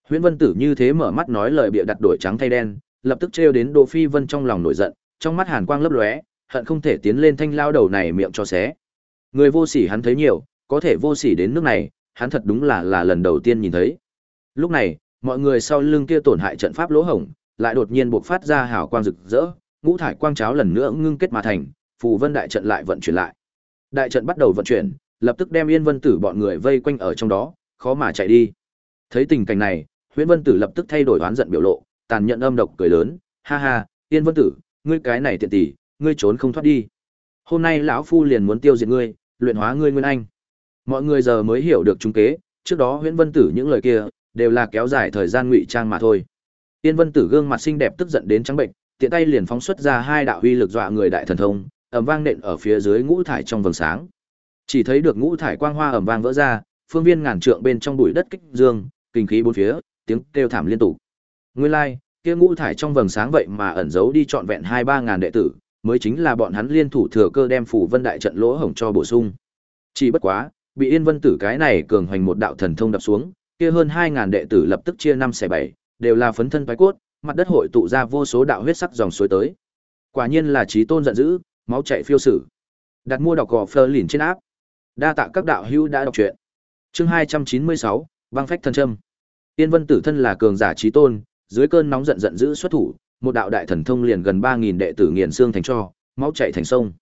A: Huyễn Vân Tử như thế mở mắt nói lời bịa đặt đổi trắng thay đen, lập tức trêu đến Đỗ Phi Vân trong lòng nổi giận, trong mắt hàn quang lấp lóe, hận không thể tiến lên thanh lao đầu này miệng cho xé. Người vô sỉ hắn thấy nhiều, có thể vô sỉ đến nước này, hắn thật đúng là là lần đầu tiên nhìn thấy. Lúc này, mọi người sau lưng kia tổn hại trận pháp lỗ hổng, lại đột nhiên bộc phát ra hào quang rực rỡ, ngũ thải quang cháo lần nữa ngưng kết mà thành, phù vân đại trận lại vận chuyển lại. Đại trận bắt đầu vận chuyển, lập tức đem Yên Vân Tử bọn người vây quanh ở trong đó, khó mà chạy đi. Thấy tình cảnh này, Huyễn Vân Tử lập tức thay đổi oán giận biểu lộ, tàn nhẫn âm độc cười lớn, ha ha, Yên Vân Tử, ngươi cái này tiện tỷ, ngươi trốn không thoát đi. Hôm nay lão phu liền muốn tiêu diệt ngươi, luyện hóa ngươi nguyên anh. Mọi người giờ mới hiểu được chúng kế, trước đó Huyễn Vân Tử những lời kia đều là kéo dài thời gian ngụy trang mà thôi. Tiên Vân Tử gương mặt xinh đẹp tức giận đến trắng bệnh, tiện tay liền phóng xuất ra hai đạo uy lực dọa người đại thần thông, ầm vang nện ở phía dưới ngũ thải trong vầng sáng. Chỉ thấy được ngũ thải quang hoa ầm vang vỡ ra, phương viên ngàn trượng bên trong bụi đất kích dương, kinh khí bốn phía, tiếng kêu thảm liên tục. Nguyên lai, like, kia ngũ thải trong vầng sáng vậy mà ẩn giấu đi trọn vẹn hai ba ngàn đệ tử, mới chính là bọn hắn liên thủ thừa cơ đem phủ vân đại trận lỗ hổng cho bổ sung. Chỉ bất quá, bị Yên Vân Tử cái này cường hoành một đạo thần thông đập xuống, kia hơn hai ngàn đệ tử lập tức chia năm xẻ bảy, đều là phấn thân phái cốt, mặt đất hội tụ ra vô số đạo huyết sắc dòng suối tới. Quả nhiên là trí tôn giận dữ, máu chảy phiêu sử. Đặt mua đọc gò Fleur lìn trên áp. Đa tạ các đạo hữu đã đọc truyện. Chương hai trăm chín mươi sáu, băng phách thần châm. Tiên Vân Tử thân là cường giả trí tôn, dưới cơn nóng giận giận dữ xuất thủ, một đạo đại thần thông liền gần ba nghìn đệ tử nghiền xương thành cho, máu chảy thành sông.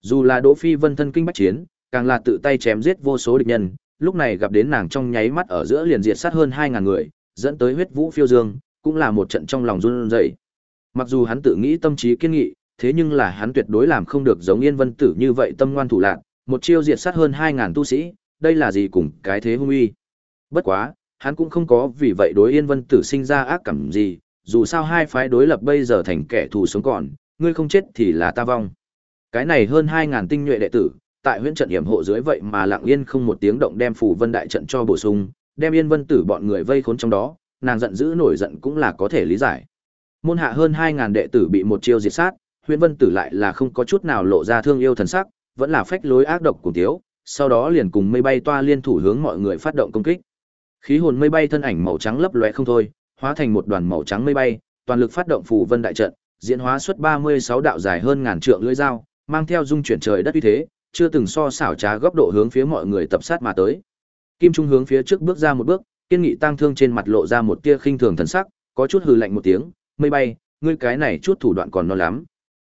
A: Dù là Đỗ Phi Vân thân kinh bách chiến, càng là tự tay chém giết vô số địch nhân, lúc này gặp đến nàng trong nháy mắt ở giữa liền diệt sát hơn hai ngàn người, dẫn tới huyết vũ phiêu dương, cũng là một trận trong lòng run rẩy. Mặc dù hắn tự nghĩ tâm trí kiên nghị, thế nhưng là hắn tuyệt đối làm không được giống Yên Vân Tử như vậy tâm ngoan thủ lạn, một chiêu diệt sát hơn 2000 tu sĩ, đây là gì cùng cái thế hung uy. Bất quá, hắn cũng không có vì vậy đối Yên Vân Tử sinh ra ác cảm gì, dù sao hai phái đối lập bây giờ thành kẻ thù sống còn, ngươi không chết thì là ta vong. Cái này hơn 2000 tinh nhuệ đệ tử, tại huyện trận hiểm hộ dưới vậy mà lặng yên không một tiếng động đem phủ vân đại trận cho bổ sung, đem Yên Vân Tử bọn người vây khốn trong đó, nàng giận dữ nổi giận cũng là có thể lý giải. Môn hạ hơn 2000 đệ tử bị một chiêu diệt sát, Huyền Vân Tử lại là không có chút nào lộ ra thương yêu thần sắc, vẫn là phách lối ác độc cùng thiếu, sau đó liền cùng mây bay toa liên thủ hướng mọi người phát động công kích. Khí hồn mây bay thân ảnh màu trắng lấp lóe không thôi, hóa thành một đoàn màu trắng mây bay, toàn lực phát động phù vân đại trận, diễn hóa xuất 36 đạo dài hơn ngàn trượng lưỡi dao, mang theo dung chuyển trời đất uy thế, chưa từng so xảo trá góc độ hướng phía mọi người tập sát mà tới. Kim Trung hướng phía trước bước ra một bước, kiên nghị tăng thương trên mặt lộ ra một tia khinh thường thần sắc, có chút hừ lạnh một tiếng, "Mây bay, ngươi cái này chút thủ đoạn còn non lắm."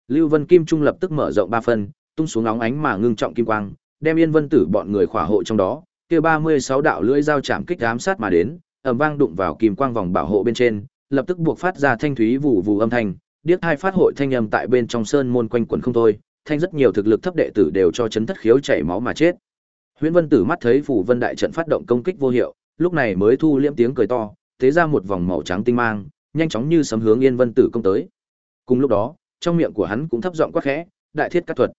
A: Lưu Vân Kim Trung lập tức mở rộng ba phân, tung xuống óng ánh mà ngưng trọng kim quang, đem Yên Vân Tử bọn người khỏa hộ trong đó, kia 36 đạo lưỡi dao chạm kích ám sát mà đến, ầm vang đụng vào kim quang vòng bảo hộ bên trên, lập tức buộc phát ra thanh thúy vụ vụ âm thanh, điếc hai phát hội thanh âm tại bên trong sơn môn quanh quẩn không thôi, thanh rất nhiều thực lực thấp đệ tử đều cho chấn thất khiếu chảy máu mà chết. Huyễn Vân Tử mắt thấy phủ vân đại trận phát động công kích vô hiệu, lúc này mới thu liễm tiếng cười to, thế ra một vòng màu trắng tinh mang, nhanh chóng như sấm hướng Yên Vân Tử công tới. Cùng lúc đó, trong miệng của hắn cũng thấp giọng quát khẽ, đại thiết cắt thuật.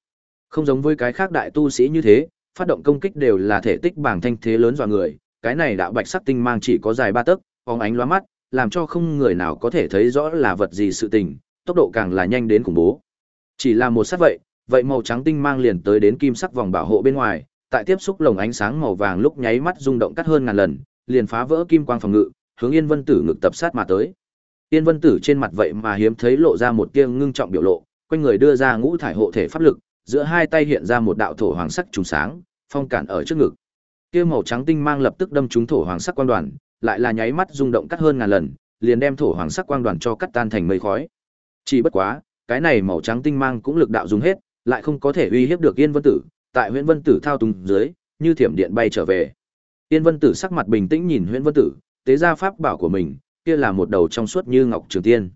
A: Không giống với cái khác đại tu sĩ như thế, phát động công kích đều là thể tích bảng thanh thế lớn dọa người, cái này đạo bạch sắc tinh mang chỉ có dài ba tấc, phóng ánh lóa mắt, làm cho không người nào có thể thấy rõ là vật gì sự tình, tốc độ càng là nhanh đến khủng bố. Chỉ là một sát vậy, vậy màu trắng tinh mang liền tới đến kim sắc vòng bảo hộ bên ngoài, tại tiếp xúc lồng ánh sáng màu vàng lúc nháy mắt rung động cắt hơn ngàn lần, liền phá vỡ kim quang phòng ngự, hướng Yên Vân Tử ngực tập sát mà tới. Yên Vân Tử trên mặt vậy mà hiếm thấy lộ ra một tia ngưng trọng biểu lộ, quanh người đưa ra ngũ thải hộ thể pháp lực, giữa hai tay hiện ra một đạo thổ hoàng sắc trùng sáng, phong cản ở trước ngực. Kia màu trắng tinh mang lập tức đâm trúng thổ hoàng sắc quang đoàn, lại là nháy mắt rung động cắt hơn ngàn lần, liền đem thổ hoàng sắc quang đoàn cho cắt tan thành mây khói. Chỉ bất quá, cái này màu trắng tinh mang cũng lực đạo dùng hết, lại không có thể uy hiếp được Yên Vân Tử, tại Huyễn Vân Tử thao túng dưới, như thiểm điện bay trở về. Yên Vân Tử sắc mặt bình tĩnh nhìn Huyễn Vân Tử, tế ra pháp bảo của mình, kia là một đầu trong suốt như ngọc trường tiên.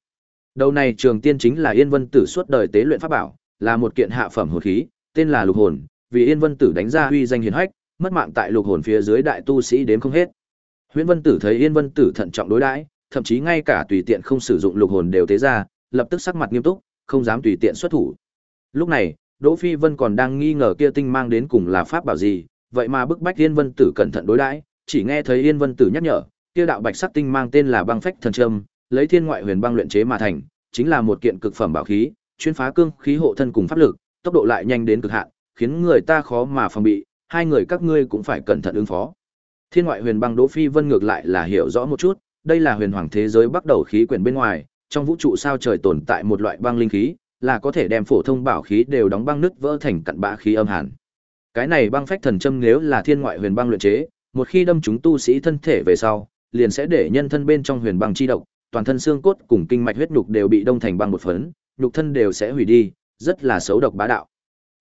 A: Đầu này trường tiên chính là Yên Vân Tử suốt đời tế luyện pháp bảo, là một kiện hạ phẩm hồn khí, tên là Lục Hồn, vì Yên Vân Tử đánh ra uy danh hiển hách, mất mạng tại Lục Hồn phía dưới đại tu sĩ đến không hết. Huyễn Vân Tử thấy Yên Vân Tử thận trọng đối đãi, thậm chí ngay cả tùy tiện không sử dụng Lục Hồn đều tế ra, lập tức sắc mặt nghiêm túc, không dám tùy tiện xuất thủ. Lúc này, Đỗ Phi Vân còn đang nghi ngờ kia tinh mang đến cùng là pháp bảo gì, vậy mà bức bách Yên Vân Tử cẩn thận đối đãi, chỉ nghe thấy Yên Vân Tử nhắc nhở, kia đạo bạch sắc tinh mang tên là băng phách thần trâm, lấy thiên ngoại huyền băng luyện chế mà thành, chính là một kiện cực phẩm bảo khí, chuyên phá cương khí hộ thân cùng pháp lực, tốc độ lại nhanh đến cực hạn, khiến người ta khó mà phòng bị, hai người các ngươi cũng phải cẩn thận ứng phó. Thiên ngoại huyền băng Đỗ Phi Vân ngược lại là hiểu rõ một chút, đây là huyền hoàng thế giới bắt đầu khí quyển bên ngoài, trong vũ trụ sao trời tồn tại một loại băng linh khí, là có thể đem phổ thông bảo khí đều đóng băng nứt vỡ thành cặn bã khí âm hàn. Cái này băng phách thần châm nếu là thiên ngoại huyền băng luyện chế, một khi đâm chúng tu sĩ thân thể về sau, liền sẽ để nhân thân bên trong huyền băng chi độc, toàn thân xương cốt cùng kinh mạch huyết nhục đều bị đông thành băng một phấn, nhục thân đều sẽ hủy đi, rất là xấu độc bá đạo.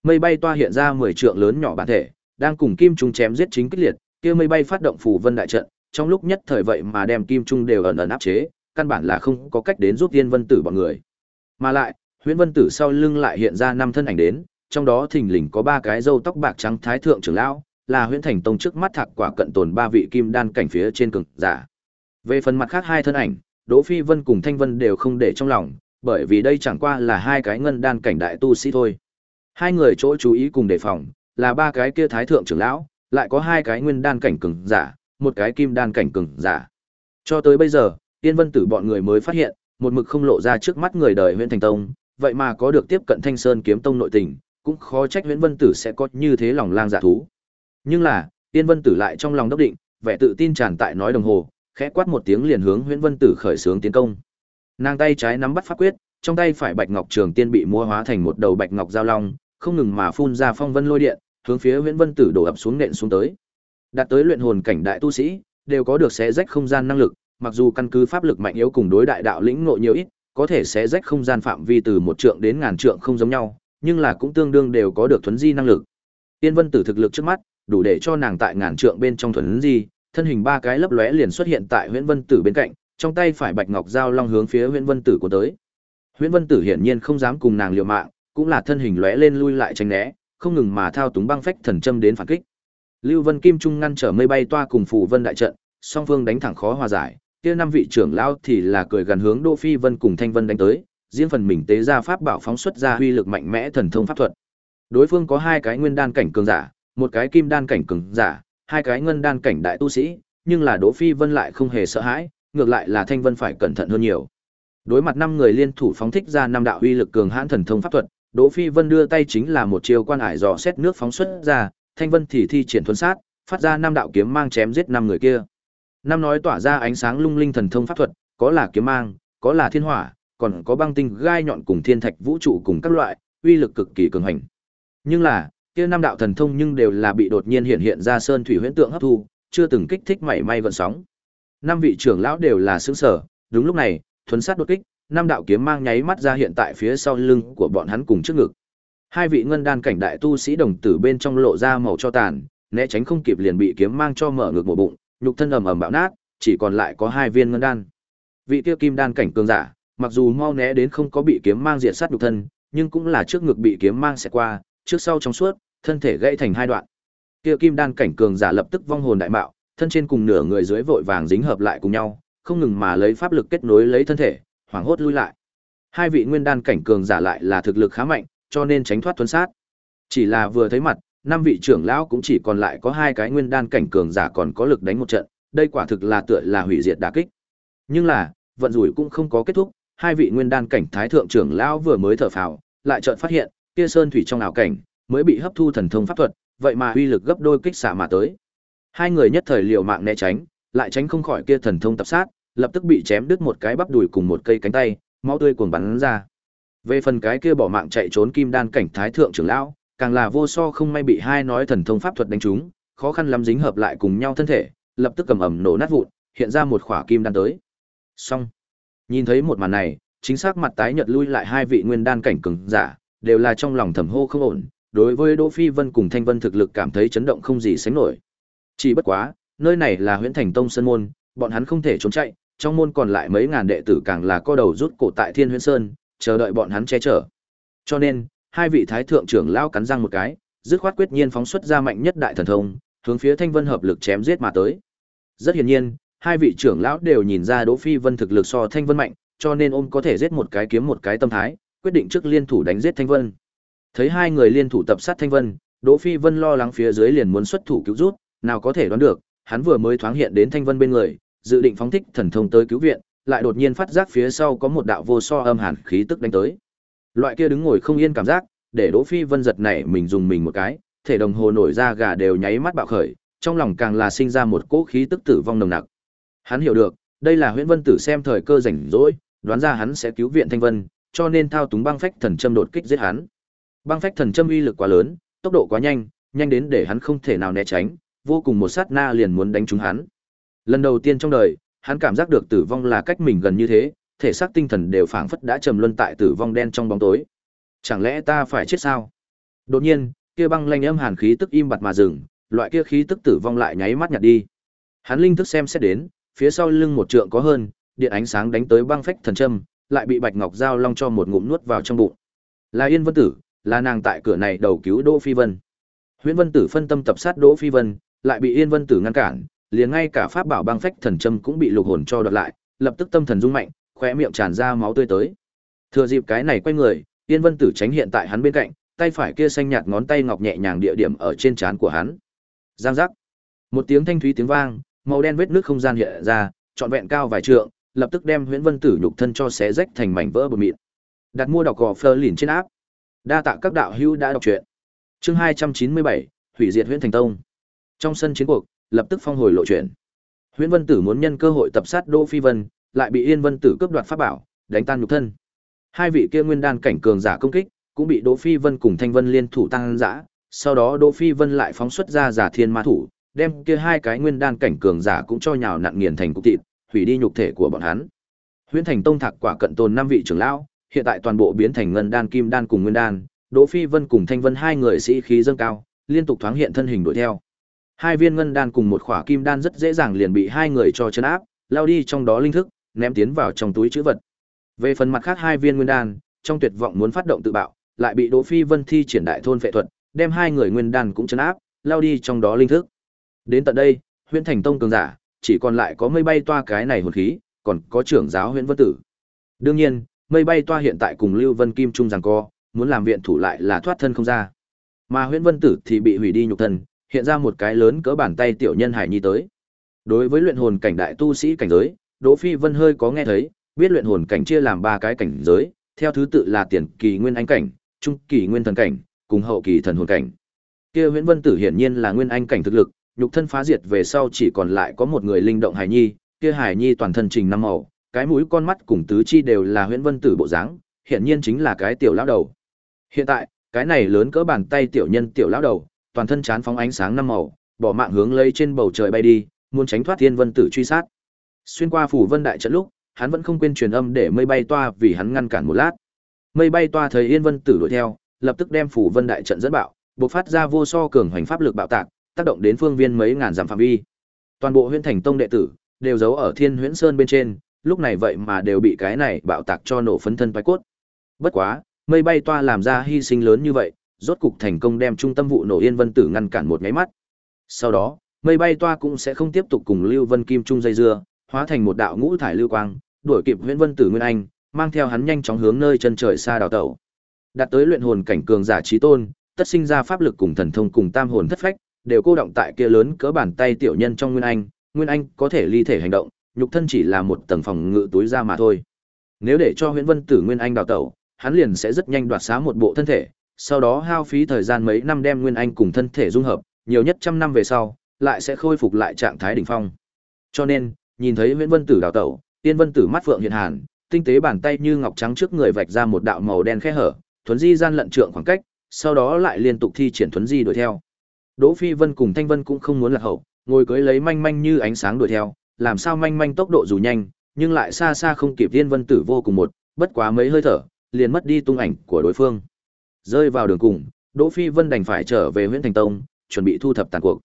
A: Mây bay toa hiện ra 10 trượng lớn nhỏ bản thể, đang cùng kim trung chém giết chính kích liệt, kia mây bay phát động phù vân đại trận, trong lúc nhất thời vậy mà đem kim trung đều ẩn ẩn áp chế, căn bản là không có cách đến giúp Tiên Vân Tử bọn người. Mà lại, Huyễn Vân Tử sau lưng lại hiện ra năm thân ảnh đến, trong đó thình lình có ba cái râu tóc bạc trắng thái thượng trưởng lão, là Huyễn Thành Tông trước mắt thạc quả cận tồn ba vị kim đan cảnh phía trên cường giả. Về phần mặt khác hai thân ảnh, Đỗ Phi Vân cùng Thanh Vân đều không để trong lòng, bởi vì đây chẳng qua là hai cái ngân đan cảnh đại tu sĩ thôi. Hai người chỗ chú ý cùng đề phòng, là ba cái kia thái thượng trưởng lão, lại có hai cái nguyên đan cảnh cường giả, một cái kim đan cảnh cường giả. Cho tới bây giờ, Tiên Vân Tử bọn người mới phát hiện, một mực không lộ ra trước mắt người đời Huyền Thành Tông, vậy mà có được tiếp cận Thanh Sơn Kiếm Tông nội tình, cũng khó trách Huyền Vân Tử sẽ có như thế lòng lang dạ thú. Nhưng là, Tiên Vân Tử lại trong lòng đắc định, vẻ tự tin tràn tại nói đồng hồ, khẽ quát một tiếng liền hướng Huyền Vân Tử khởi xướng tiến công. Nàng tay trái nắm bắt pháp quyết, trong tay phải bạch ngọc trường tiên bị mua hóa thành một đầu bạch ngọc giao long, không ngừng mà phun ra phong vân lôi điện, hướng phía Huyễn Vân Tử đổ ập xuống nện xuống tới. Đạt tới luyện hồn cảnh đại tu sĩ, đều có được xé rách không gian năng lực, mặc dù căn cứ pháp lực mạnh yếu cùng đối đại đạo lĩnh ngộ nhiều ít, có thể xé rách không gian phạm vi từ một trượng đến ngàn trượng không giống nhau, nhưng là cũng tương đương đều có được thuấn di năng lực. Tiên Vân Tử thực lực trước mắt, đủ để cho nàng tại ngàn trượng bên trong thuấn di, thân hình ba cái lấp lóe liền xuất hiện tại Huyễn Vân Tử bên cạnh, trong tay phải bạch ngọc giao long hướng phía Huyễn Vân Tử của tới. Huyễn Vân Tử hiển nhiên không dám cùng nàng liều mạng, cũng là thân hình lóe lên lui lại tránh né, không ngừng mà thao túng băng phách thần châm đến phản kích. Lưu Vân Kim Trung ngăn trở mây bay toa cùng phù vân đại trận, song phương đánh thẳng khó hòa giải, kia năm vị trưởng lão thì là cười gần hướng Đỗ Phi Vân cùng Thanh Vân đánh tới, riêng phần mình tế ra pháp bảo phóng xuất ra huy lực mạnh mẽ thần thông pháp thuật. Đối phương có hai cái nguyên đan cảnh cường giả, một cái kim đan cảnh cường giả, hai cái ngân đan cảnh đại tu sĩ, nhưng là Đỗ Phi Vân lại không hề sợ hãi, ngược lại là Thanh Vân phải cẩn thận hơn nhiều. Đối mặt năm người liên thủ phóng thích ra năm đạo uy lực cường hãn thần thông pháp thuật, Đỗ Phi Vân đưa tay chính là một chiêu quan hải dò xét nước phóng xuất ra, Thanh Vân thì thi triển thuần sát, phát ra năm đạo kiếm mang chém giết năm người kia. Năm nói tỏa ra ánh sáng lung linh thần thông pháp thuật, có là kiếm mang, có là thiên hỏa, còn có băng tinh gai nhọn cùng thiên thạch vũ trụ cùng các loại, uy lực cực kỳ cường hành. Nhưng là, kia năm đạo thần thông nhưng đều là bị đột nhiên hiện hiện ra sơn thủy huyễn tượng hấp thu, chưa từng kích thích mảy may gợn sóng. Năm vị trưởng lão đều là sững sở, đúng lúc này, thuấn sát đột kích, năm đạo kiếm mang nháy mắt ra hiện tại phía sau lưng của bọn hắn cùng trước ngực. Hai vị ngân đan cảnh đại tu sĩ đồng tử bên trong lộ ra màu cho tàn, né tránh không kịp liền bị kiếm mang cho mở ngực một bụng, nhục thân ầm ầm bạo nát, chỉ còn lại có hai viên ngân đan. Vị tiêu kim đan cảnh cường giả, mặc dù mau né đến không có bị kiếm mang diệt sát nhục thân, nhưng cũng là trước ngực bị kiếm mang xẹt qua, trước sau trong suốt, thân thể gãy thành hai đoạn. Kia kim đan cảnh cường giả lập tức vong hồn đại mạo, thân trên cùng nửa người dưới vội vàng dính hợp lại cùng nhau, không ngừng mà lấy pháp lực kết nối lấy thân thể, hoảng hốt lui lại. Hai vị nguyên đan cảnh cường giả lại là thực lực khá mạnh, cho nên tránh thoát tuấn sát. Chỉ là vừa thấy mặt, năm vị trưởng lão cũng chỉ còn lại có hai cái nguyên đan cảnh cường giả còn có lực đánh một trận, đây quả thực là tựa là hủy diệt đả kích. Nhưng là, vận rủi cũng không có kết thúc, hai vị nguyên đan cảnh thái thượng trưởng lão vừa mới thở phào, lại chợt phát hiện, kia sơn thủy trong ảo cảnh mới bị hấp thu thần thông pháp thuật, vậy mà uy lực gấp đôi kích xạ mà tới. Hai người nhất thời liều mạng né tránh, lại tránh không khỏi kia thần thông tập sát, lập tức bị chém đứt một cái bắp đùi cùng một cây cánh tay, máu tươi cuồn bắn ra. Về phần cái kia bỏ mạng chạy trốn kim đan cảnh thái thượng trưởng lão, càng là vô so không may bị hai nói thần thông pháp thuật đánh trúng, khó khăn lắm dính hợp lại cùng nhau thân thể, lập tức cầm ẩm nổ nát vụn, hiện ra một khỏa kim đan tới. Xong. Nhìn thấy một màn này, chính xác mặt tái nhợt lui lại hai vị nguyên đan cảnh cường giả, đều là trong lòng thầm hô không ổn, đối với Đỗ Phi Vân cùng Thanh Vân thực lực cảm thấy chấn động không gì sánh nổi. Chỉ bất quá, nơi này là Huyễn Thành Tông Sơn môn, bọn hắn không thể trốn chạy, trong môn còn lại mấy ngàn đệ tử càng là co đầu rút cổ tại Thiên Huyễn Sơn, chờ đợi bọn hắn che chở. Cho nên, hai vị thái thượng trưởng lão cắn răng một cái, dứt khoát quyết nhiên phóng xuất ra mạnh nhất đại thần thông, hướng phía Thanh Vân hợp lực chém giết mà tới. Rất hiển nhiên, hai vị trưởng lão đều nhìn ra Đỗ Phi Vân thực lực so Thanh Vân mạnh, cho nên ôm có thể giết một cái kiếm một cái tâm thái, quyết định trước liên thủ đánh giết Thanh Vân. Thấy hai người liên thủ tập sát Thanh Vân, Đỗ Phi Vân lo lắng phía dưới liền muốn xuất thủ cứu rút, nào có thể đoán được, hắn vừa mới thoáng hiện đến Thanh Vân bên người, dự định phóng thích thần thông tới cứu viện, lại đột nhiên phát giác phía sau có một đạo vô so âm hàn khí tức đánh tới. Loại kia đứng ngồi không yên cảm giác, để Đỗ Phi Vân giật này mình dùng mình một cái, thể đồng hồ nổi ra gà đều nháy mắt bạo khởi, trong lòng càng là sinh ra một cỗ khí tức tử vong nồng nặc. Hắn hiểu được, đây là Huyễn Vân Tử xem thời cơ rảnh rỗi, đoán ra hắn sẽ cứu viện Thanh Vân, cho nên thao túng băng phách thần châm đột kích giết hắn. Băng phách thần châm uy lực quá lớn, tốc độ quá nhanh, nhanh đến để hắn không thể nào né tránh, vô cùng một sát na liền muốn đánh trúng hắn. Lần đầu tiên trong đời, hắn cảm giác được tử vong là cách mình gần như thế, thể xác tinh thần đều phảng phất đã trầm luân tại tử vong đen trong bóng tối. Chẳng lẽ ta phải chết sao? Đột nhiên, kia băng lanh âm hàn khí tức im bặt mà dừng, loại kia khí tức tử vong lại nháy mắt nhạt đi. Hắn linh thức xem xét đến, phía sau lưng một trượng có hơn, điện ánh sáng đánh tới băng phách thần châm, lại bị Bạch Ngọc Giao Long cho một ngụm nuốt vào trong bụng. Là Yên Vân Tử, là nàng tại cửa này đầu cứu Đỗ Phi Vân. Huyễn Vân Tử phân tâm tập sát Đỗ Phi Vân, lại bị Yên Vân Tử ngăn cản, liền ngay cả pháp bảo băng phách thần châm cũng bị lục hồn cho đoạt lại, lập tức tâm thần rung mạnh, khóe miệng tràn ra máu tươi tới. Thừa dịp cái này quay người, Yên Vân Tử tránh hiện tại hắn bên cạnh, tay phải kia xanh nhạt ngón tay ngọc nhẹ nhàng địa điểm ở trên trán của hắn. Giang giác. Một tiếng thanh thúy tiếng vang, màu đen vết nước không gian hiện ra, trọn vẹn cao vài trượng, lập tức đem Huyễn Vân Tử nhục thân cho xé rách thành mảnh vỡ bột mịn. Đặt mua đọc gò Fleur lìn trên áp. Đa tạ các đạo hữu đã đọc truyện. Chương 297, hủy diệt Huyễn Thành Tông. Trong sân chiến cuộc, lập tức phong hồi lộ chuyển. Huyễn Vân Tử muốn nhân cơ hội tập sát Đỗ Phi Vân, lại bị Yên Vân Tử cướp đoạt pháp bảo, đánh tan nhục thân. Hai vị kia nguyên đan cảnh cường giả công kích, cũng bị Đỗ Phi Vân cùng Thanh Vân liên thủ tăng dã, sau đó Đỗ Phi Vân lại phóng xuất ra giả thiên ma thủ, đem kia hai cái nguyên đan cảnh cường giả cũng cho nhào nặn nghiền thành cục thịt, hủy đi nhục thể của bọn hắn. Huyễn Thành Tông thạc quả cận tồn năm vị trưởng lão, hiện tại toàn bộ biến thành ngân đan kim đan cùng nguyên đan, Đỗ Phi Vân cùng Thanh Vân hai người sĩ khí dâng cao, liên tục thoáng hiện thân hình đuổi theo. Hai viên ngân đan cùng một khỏa kim đan rất dễ dàng liền bị hai người cho chấn áp, lao đi trong đó linh thức, ném tiến vào trong túi trữ vật. Về phần mặt khác hai viên nguyên đan, trong tuyệt vọng muốn phát động tự bạo, lại bị Đỗ Phi Vân thi triển đại thôn phệ thuật, đem hai người nguyên đan cũng chấn áp, lao đi trong đó linh thức. Đến tận đây, Huyễn Thành Tông cường giả, chỉ còn lại có mây bay toa cái này hồn khí, còn có trưởng giáo Huyễn Vân Tử. Đương nhiên, mây bay toa hiện tại cùng Lưu Vân Kim Trung giằng co, muốn làm viện thủ lại là thoát thân không ra. Mà Huyễn Vân Tử thì bị hủy đi nhục thân, hiện ra một cái lớn cỡ bàn tay tiểu nhân hải nhi tới. Đối với luyện hồn cảnh đại tu sĩ cảnh giới, Đỗ Phi Vân hơi có nghe thấy, biết luyện hồn cảnh chia làm ba cái cảnh giới, theo thứ tự là tiền kỳ nguyên anh cảnh, trung kỳ nguyên thần cảnh, cùng hậu kỳ thần hồn cảnh. Kia Huyễn Vân Tử hiển nhiên là nguyên anh cảnh thực lực, nhục thân phá diệt về sau chỉ còn lại có một người linh động hải nhi, kia hải nhi toàn thân trình năm màu, cái mũi con mắt cùng tứ chi đều là Huyễn Vân Tử bộ dáng, hiển nhiên chính là cái tiểu lão đầu. Hiện tại, cái này lớn cỡ bàn tay tiểu nhân tiểu lão đầu, toàn thân chán phóng ánh sáng năm màu, bỏ mạng hướng lấy trên bầu trời bay đi, muốn tránh thoát Thiên Vân Tử truy sát. Xuyên qua phủ Vân đại trận lúc, hắn vẫn không quên truyền âm để mây bay toa vì hắn ngăn cản một lát. Mây bay toa thấy Yên Vân Tử đuổi theo, lập tức đem phủ Vân đại trận dẫn bạo, bộc phát ra vô so cường hoành pháp lực bạo tạc, tác động đến phương viên mấy ngàn dặm phạm vi. Toàn bộ Huyễn Thành Tông đệ tử đều giấu ở Thiên Huyễn Sơn bên trên, lúc này vậy mà đều bị cái này bạo tạc cho nổ phấn thân bay cốt. Bất quá, mây bay toa làm ra hy sinh lớn như vậy, rốt cục thành công đem trung tâm vụ nổ Yên Vân Tử ngăn cản một cái mắt. Sau đó, mây bay toa cũng sẽ không tiếp tục cùng Lưu Vân Kim Trung dây dưa, hóa thành một đạo ngũ thải lưu quang, đuổi kịp Huyễn Vân Tử Nguyên Anh, mang theo hắn nhanh chóng hướng nơi chân trời xa đào tẩu. Đạt tới luyện hồn cảnh cường giả trí tôn, tất sinh ra pháp lực cùng thần thông cùng tam hồn thất phách, đều cô động tại kia lớn cỡ bàn tay tiểu nhân trong Nguyên Anh, Nguyên Anh có thể ly thể hành động, nhục thân chỉ là một tầng phòng ngự túi ra mà thôi. Nếu để cho Huyễn Vân Tử Nguyên Anh đào tẩu, hắn liền sẽ rất nhanh đoạt xá một bộ thân thể, sau đó hao phí thời gian mấy năm đem Nguyên Anh cùng thân thể dung hợp, nhiều nhất trăm năm về sau, lại sẽ khôi phục lại trạng thái đỉnh phong. Cho nên, nhìn thấy Huyễn Vân Tử đào tẩu, Tiên Vân Tử mắt phượng hiện hàn, tinh tế bàn tay như ngọc trắng trước người vạch ra một đạo màu đen khe hở, thuấn di gian lận trượng khoảng cách, sau đó lại liên tục thi triển thuấn di đuổi theo. Đỗ Phi Vân cùng Thanh Vân cũng không muốn lạc hậu, ngồi cưới lấy manh manh như ánh sáng đuổi theo, làm sao manh manh tốc độ dù nhanh, nhưng lại xa xa không kịp Tiên Vân Tử vô cùng một, bất quá mấy hơi thở, liền mất đi tung ảnh của đối phương. Rơi vào đường cùng, Đỗ Phi Vân đành phải trở về Huyễn Thành Tông, chuẩn bị thu thập tàn cuộc.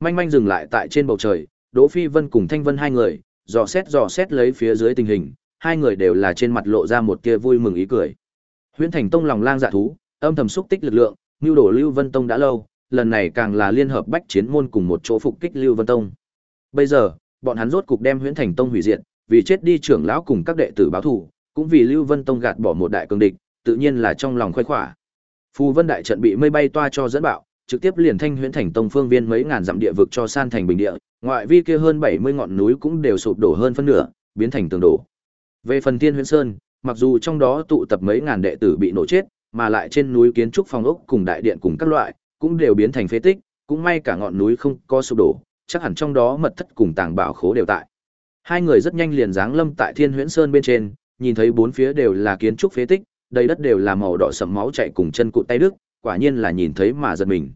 A: Manh manh dừng lại tại trên bầu trời, Đỗ Phi Vân cùng Thanh Vân hai người, dò xét dò xét lấy phía dưới tình hình, hai người đều là trên mặt lộ ra một tia vui mừng ý cười. Huyễn Thành Tông lòng lang dạ thú, âm thầm xúc tích lực lượng, nưu đổ Lưu Vân Tông đã lâu, lần này càng là liên hợp bách chiến môn cùng một chỗ phục kích Lưu Vân Tông. Bây giờ, bọn hắn rốt cục đem Huyễn Thành Tông hủy diệt, vì chết đi trưởng lão cùng các đệ tử báo thù, cũng vì Lưu Vân Tông gạt bỏ một đại cường địch, tự nhiên là trong lòng khoái khỏa. Phù Vân đại trận bị mây bay toa cho dẫn bạo, trực tiếp liền thanh huyễn thành tông phương viên mấy ngàn dặm địa vực cho san thành bình địa, ngoại vi kia hơn 70 ngọn núi cũng đều sụp đổ hơn phân nửa, biến thành tường đổ. Về phần Thiên Huyễn Sơn, mặc dù trong đó tụ tập mấy ngàn đệ tử bị nổ chết, mà lại trên núi kiến trúc phòng ốc cùng đại điện cùng các loại, cũng đều biến thành phế tích, cũng may cả ngọn núi không có sụp đổ, chắc hẳn trong đó mật thất cùng tàng bảo khố đều tại. Hai người rất nhanh liền giáng lâm tại Thiên Huyễn Sơn bên trên, nhìn thấy bốn phía đều là kiến trúc phế tích, đầy đất đều là màu đỏ sẫm máu chảy cùng chân cụt tay đứt, quả nhiên là nhìn thấy mà giật mình.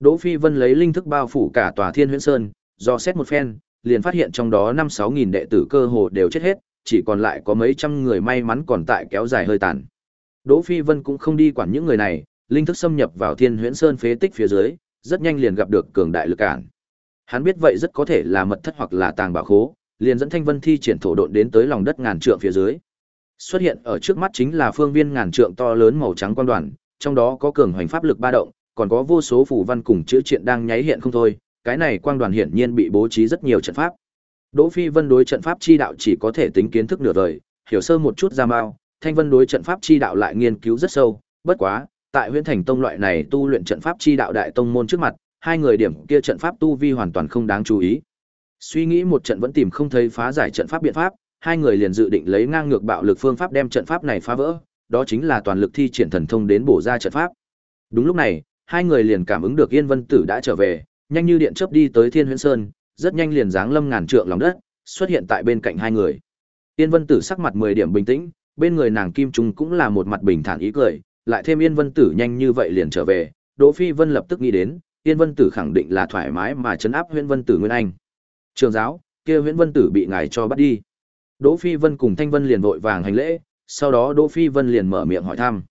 A: Đỗ Phi Vân lấy linh thức bao phủ cả tòa Thiên Huyễn Sơn, do xét một phen, liền phát hiện trong đó năm sáu nghìn đệ tử cơ hồ đều chết hết, chỉ còn lại có mấy trăm người may mắn còn tại kéo dài hơi tàn. Đỗ Phi Vân cũng không đi quản những người này, linh thức xâm nhập vào Thiên Huyễn Sơn phế tích phía dưới, rất nhanh liền gặp được cường đại lực cản. Hắn biết vậy rất có thể là mật thất hoặc là tàng bảo khố, liền dẫn Thanh Vân thi triển thổ độn đến tới lòng đất ngàn trượng phía dưới. Xuất hiện ở trước mắt chính là phương viên ngàn trượng to lớn màu trắng quan đoàn, trong đó có cường hoành pháp lực ba động, còn có vô số phù văn cùng chữ triện đang nháy hiện không thôi, cái này quang đoàn hiển nhiên bị bố trí rất nhiều trận pháp. Đỗ Phi Vân đối trận pháp chi đạo chỉ có thể tính kiến thức nửa đời, hiểu sơ một chút ra mao, Thanh Vân đối trận pháp chi đạo lại nghiên cứu rất sâu, bất quá, tại Huyền Thành Tông loại này tu luyện trận pháp chi đạo đại tông môn trước mặt, hai người điểm kia trận pháp tu vi hoàn toàn không đáng chú ý. Suy nghĩ một trận vẫn tìm không thấy phá giải trận pháp biện pháp, hai người liền dự định lấy ngang ngược bạo lực phương pháp đem trận pháp này phá vỡ, đó chính là toàn lực thi triển thần thông đến bổ ra trận pháp. Đúng lúc này, hai người liền cảm ứng được Yên Vân Tử đã trở về, nhanh như điện chớp đi tới Thiên Huyễn Sơn, rất nhanh liền giáng lâm ngàn trượng lòng đất, xuất hiện tại bên cạnh hai người. Yên Vân Tử sắc mặt 10 điểm bình tĩnh, bên người nàng Kim Trung cũng là một mặt bình thản ý cười, lại thêm Yên Vân Tử nhanh như vậy liền trở về, Đỗ Phi Vân lập tức nghĩ đến, Yên Vân Tử khẳng định là thoải mái mà chấn áp Huyễn Vân Tử Nguyên Anh. Trường giáo, kia Huyễn Vân Tử bị ngài cho bắt đi. Đỗ Phi Vân cùng Thanh Vân liền vội vàng hành lễ, sau đó Đỗ Phi Vân liền mở miệng hỏi thăm.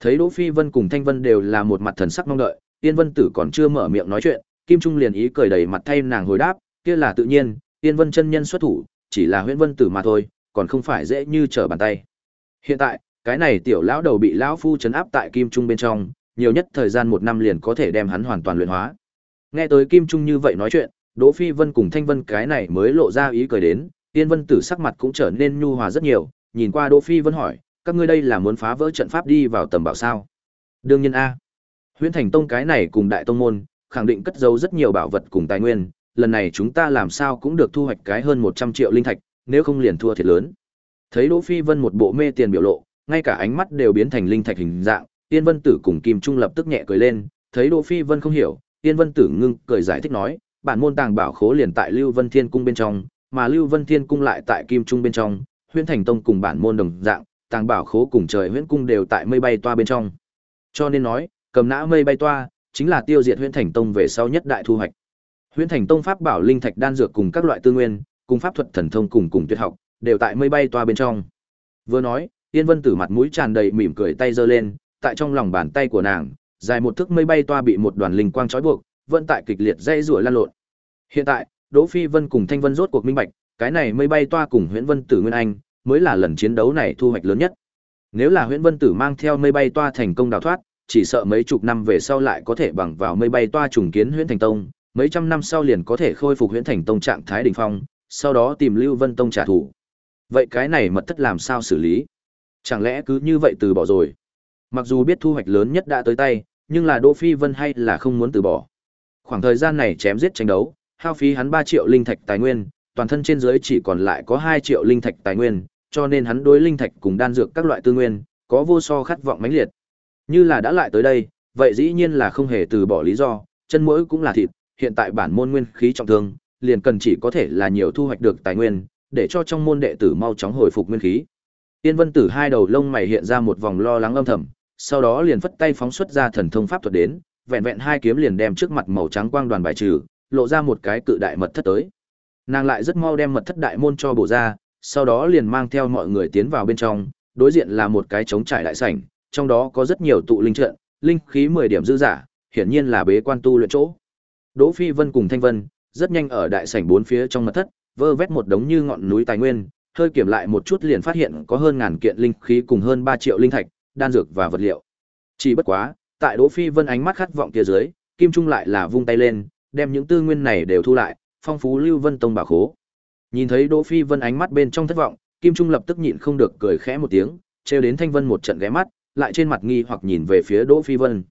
A: Thấy Đỗ Phi Vân cùng Thanh Vân đều là một mặt thần sắc mong đợi, Yên Vân Tử còn chưa mở miệng nói chuyện, Kim Trung liền ý cười đầy mặt thay nàng hồi đáp, kia là tự nhiên, Yên Vân chân nhân xuất thủ, chỉ là Huyễn Vân Tử mà thôi, còn không phải dễ như trở bàn tay. Hiện tại, cái này tiểu lão đầu bị lão phu trấn áp tại Kim Trung bên trong, nhiều nhất thời gian một năm liền có thể đem hắn hoàn toàn luyện hóa. Nghe tới Kim Trung như vậy nói chuyện, Đỗ Phi Vân cùng Thanh Vân cái này mới lộ ra ý cười đến, Yên Vân Tử sắc mặt cũng trở nên nhu hòa rất nhiều, nhìn qua Đỗ Phi Vân hỏi, các ngươi đây là muốn phá vỡ trận pháp đi vào tầm bảo sao? Đương nhiên a. Huyễn Thành Tông cái này cùng đại tông môn, khẳng định cất giấu rất nhiều bảo vật cùng tài nguyên, lần này chúng ta làm sao cũng được thu hoạch cái hơn 100 triệu linh thạch, nếu không liền thua thiệt lớn. Thấy Đỗ Phi Vân một bộ mê tiền biểu lộ, ngay cả ánh mắt đều biến thành linh thạch hình dạng, Tiên Vân Tử cùng Kim Trung lập tức nhẹ cười lên, thấy Đỗ Phi Vân không hiểu, Tiên Vân Tử ngưng cười giải thích nói, bản môn tàng bảo khố liền tại Lưu Vân Thiên cung bên trong, mà Lưu Vân Thiên cung lại tại Kim Trung bên trong, Huyễn Thành Tông cùng bản môn đồng dạng, tàng bảo khố cùng trời Huyễn cung đều tại mây bay toa bên trong. Cho nên nói, cầm nã mây bay toa chính là tiêu diệt Huyễn Thành Tông về sau nhất đại thu hoạch. Huyễn Thành Tông pháp bảo linh thạch đan dược cùng các loại tư nguyên, cùng pháp thuật thần thông cùng cùng tuyệt học, đều tại mây bay toa bên trong. Vừa nói, Yên Vân Tử mặt mũi tràn đầy mỉm cười tay giơ lên, tại trong lòng bàn tay của nàng, dài một thước mây bay toa bị một đoàn linh quang trói buộc, vẫn tại kịch liệt dây rủa lan lộn. Hiện tại, Đỗ Phi Vân cùng Thanh Vân rốt cuộc minh bạch, cái này mây bay toa cùng Huyễn Vân Tử Nguyên Anh, mới là lần chiến đấu này thu hoạch lớn nhất. Nếu là Huyễn Vân Tử mang theo mây bay toa thành công đào thoát, chỉ sợ mấy chục năm về sau lại có thể bằng vào mây bay toa trùng kiến Huyễn Thành Tông, mấy trăm năm sau liền có thể khôi phục Huyễn Thành Tông trạng thái đỉnh phong, sau đó tìm Lưu Vân Tông trả thù. Vậy cái này mật thất làm sao xử lý? Chẳng lẽ cứ như vậy từ bỏ rồi? Mặc dù biết thu hoạch lớn nhất đã tới tay, nhưng là Đỗ Phi Vân hay là không muốn từ bỏ. Khoảng thời gian này chém giết tranh đấu, hao phí hắn 3 triệu linh thạch tài nguyên, toàn thân trên dưới chỉ còn lại có 2 triệu linh thạch tài nguyên, cho nên hắn đối linh thạch cùng đan dược các loại tư nguyên, có vô so khát vọng mãnh liệt. Như là đã lại tới đây, vậy dĩ nhiên là không hề từ bỏ lý do, chân mũi cũng là thịt, hiện tại bản môn nguyên khí trọng thương, liền cần chỉ có thể là nhiều thu hoạch được tài nguyên, để cho trong môn đệ tử mau chóng hồi phục nguyên khí. Tiên Vân Tử hai đầu lông mày hiện ra một vòng lo lắng âm thầm, sau đó liền phất tay phóng xuất ra thần thông pháp thuật đến, vẹn vẹn hai kiếm liền đem trước mặt màu trắng quang đoàn bài trừ, lộ ra một cái cự đại mật thất tới. Nàng lại rất mau đem mật thất đại môn cho bổ ra, sau đó liền mang theo mọi người tiến vào bên trong, đối diện là một cái trống trải đại sảnh, trong đó có rất nhiều tụ linh trận, linh khí 10 điểm dư giả, hiển nhiên là bế quan tu luyện chỗ. Đỗ Phi Vân cùng Thanh Vân, rất nhanh ở đại sảnh bốn phía trong mật thất, vơ vét một đống như ngọn núi tài nguyên, hơi kiểm lại một chút liền phát hiện có hơn ngàn kiện linh khí cùng hơn 3 triệu linh thạch, đan dược và vật liệu. Chỉ bất quá, tại Đỗ Phi Vân ánh mắt khát vọng kia dưới, Kim Trung lại là vung tay lên, đem những tư nguyên này đều thu lại, phong phú Lưu Vân Tông bảo khố. Nhìn thấy Đỗ Phi Vân ánh mắt bên trong thất vọng, Kim Trung lập tức nhịn không được cười khẽ một tiếng, trêu đến Thanh Vân một trận ghé mắt, lại trên mặt nghi hoặc nhìn về phía Đỗ Phi Vân.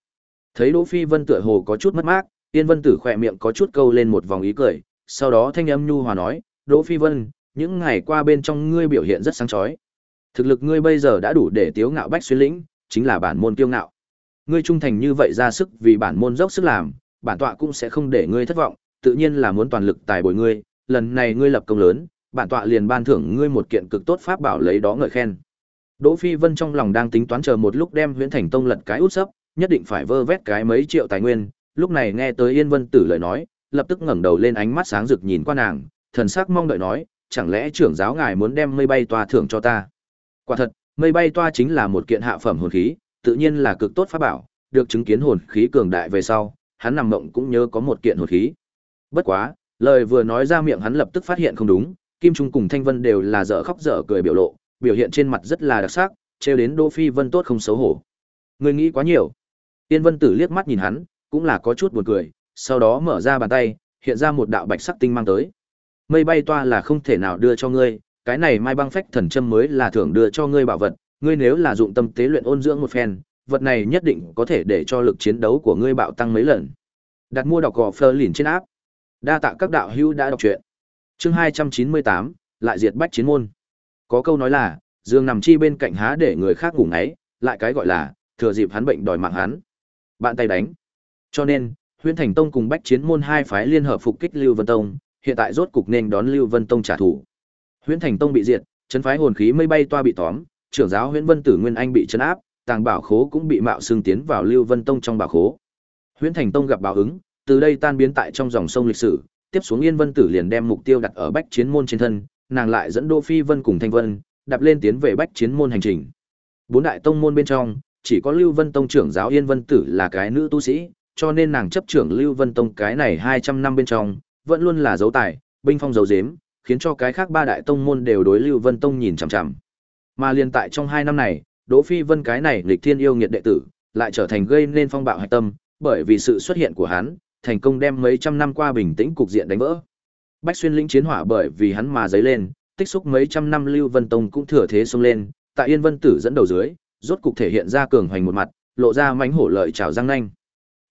A: Thấy Đỗ Phi Vân tựa hồ có chút mất mát, Tiên Vân Tử khỏe miệng có chút câu lên một vòng ý cười, sau đó thanh âm nhu hòa nói, "Đỗ Phi Vân, những ngày qua bên trong ngươi biểu hiện rất sáng chói. Thực lực ngươi bây giờ đã đủ để tiếu ngạo bách xuyên lĩnh, chính là bản môn kiêu ngạo. Ngươi trung thành như vậy ra sức vì bản môn dốc sức làm, bản tọa cũng sẽ không để ngươi thất vọng, tự nhiên là muốn toàn lực tài bồi ngươi, lần này ngươi lập công lớn, bản tọa liền ban thưởng ngươi một kiện cực tốt pháp bảo lấy đó ngợi khen. Đỗ Phi Vân trong lòng đang tính toán chờ một lúc đem Huyễn Thành Tông lật cái út sấp, nhất định phải vơ vét cái mấy triệu tài nguyên, lúc này nghe tới Yên Vân Tử lời nói, lập tức ngẩng đầu lên ánh mắt sáng rực nhìn qua nàng, thần sắc mong đợi nói, chẳng lẽ trưởng giáo ngài muốn đem mây bay toa thưởng cho ta? Quả thật, mây bay toa chính là một kiện hạ phẩm hồn khí, tự nhiên là cực tốt pháp bảo, được chứng kiến hồn khí cường đại về sau, hắn nằm mộng cũng nhớ có một kiện hồn khí. Bất quá, lời vừa nói ra miệng hắn lập tức phát hiện không đúng, Kim Trung cùng Thanh Vân đều là dở khóc dở cười biểu lộ, biểu hiện trên mặt rất là đặc sắc, trêu đến Đỗ Phi Vân tốt không xấu hổ. Người nghĩ quá nhiều. Tiên Vân Tử liếc mắt nhìn hắn, cũng là có chút buồn cười, sau đó mở ra bàn tay, hiện ra một đạo bạch sắc tinh mang tới. Mây bay toa là không thể nào đưa cho ngươi, cái này Mai Băng Phách Thần Châm mới là thưởng đưa cho ngươi bảo vật, ngươi nếu là dụng tâm tế luyện ôn dưỡng một phen, vật này nhất định có thể để cho lực chiến đấu của ngươi bạo tăng mấy lần. Đặt mua đọc gò phơ lìn trên áp. Đa tạ các đạo hữu đã đọc truyện. Chương 298, lại diệt bách chiến môn. Có câu nói là, dương nằm chi bên cạnh há để người khác ngủ ngáy, lại cái gọi là, thừa dịp hắn bệnh đòi mạng hắn. Bạn tay đánh. Cho nên, Huyễn Thành Tông cùng Bách Chiến môn hai phái liên hợp phục kích Lưu Vân Tông, hiện tại rốt cục nên đón Lưu Vân Tông trả thù. Huyễn Thành Tông bị diệt, chấn phái hồn khí mây bay toa bị tóm, trưởng giáo Huyễn Vân Tử Nguyên Anh bị chấn áp, tàng bảo khố cũng bị mạo xương tiến vào Lưu Vân Tông trong bảo khố. Huyễn Thành Tông gặp báo ứng, từ đây tan biến tại trong dòng sông lịch sử, tiếp xuống Yên Vân Tử liền đem mục tiêu đặt ở Bách Chiến môn trên thân, nàng lại dẫn Đỗ Phi Vân cùng Thanh Vân, đạp lên tiến về Bách Chiến môn hành trình. Bốn đại tông môn bên trong, chỉ có Lưu Vân Tông trưởng giáo Yên Vân Tử là cái nữ tu sĩ, cho nên nàng chấp trưởng Lưu Vân Tông cái này 200 năm bên trong, vẫn luôn là dấu tài, binh phong dấu dếm, khiến cho cái khác ba đại tông môn đều đối Lưu Vân Tông nhìn chằm chằm. Mà liên tại trong hai năm này, Đỗ Phi Vân cái này nghịch thiên yêu nghiệt đệ tử, lại trở thành gây nên phong bạo hạch tâm, bởi vì sự xuất hiện của hắn, thành công đem mấy trăm năm qua bình tĩnh cục diện đánh vỡ. Bách xuyên lĩnh chiến hỏa bởi vì hắn mà dấy lên, tích xúc mấy trăm năm Lưu Vân Tông cũng thừa thế xông lên, tại Yên Vân Tử dẫn đầu dưới, rốt cục thể hiện ra cường hoành một mặt, lộ ra mánh hổ lợi trào răng nanh.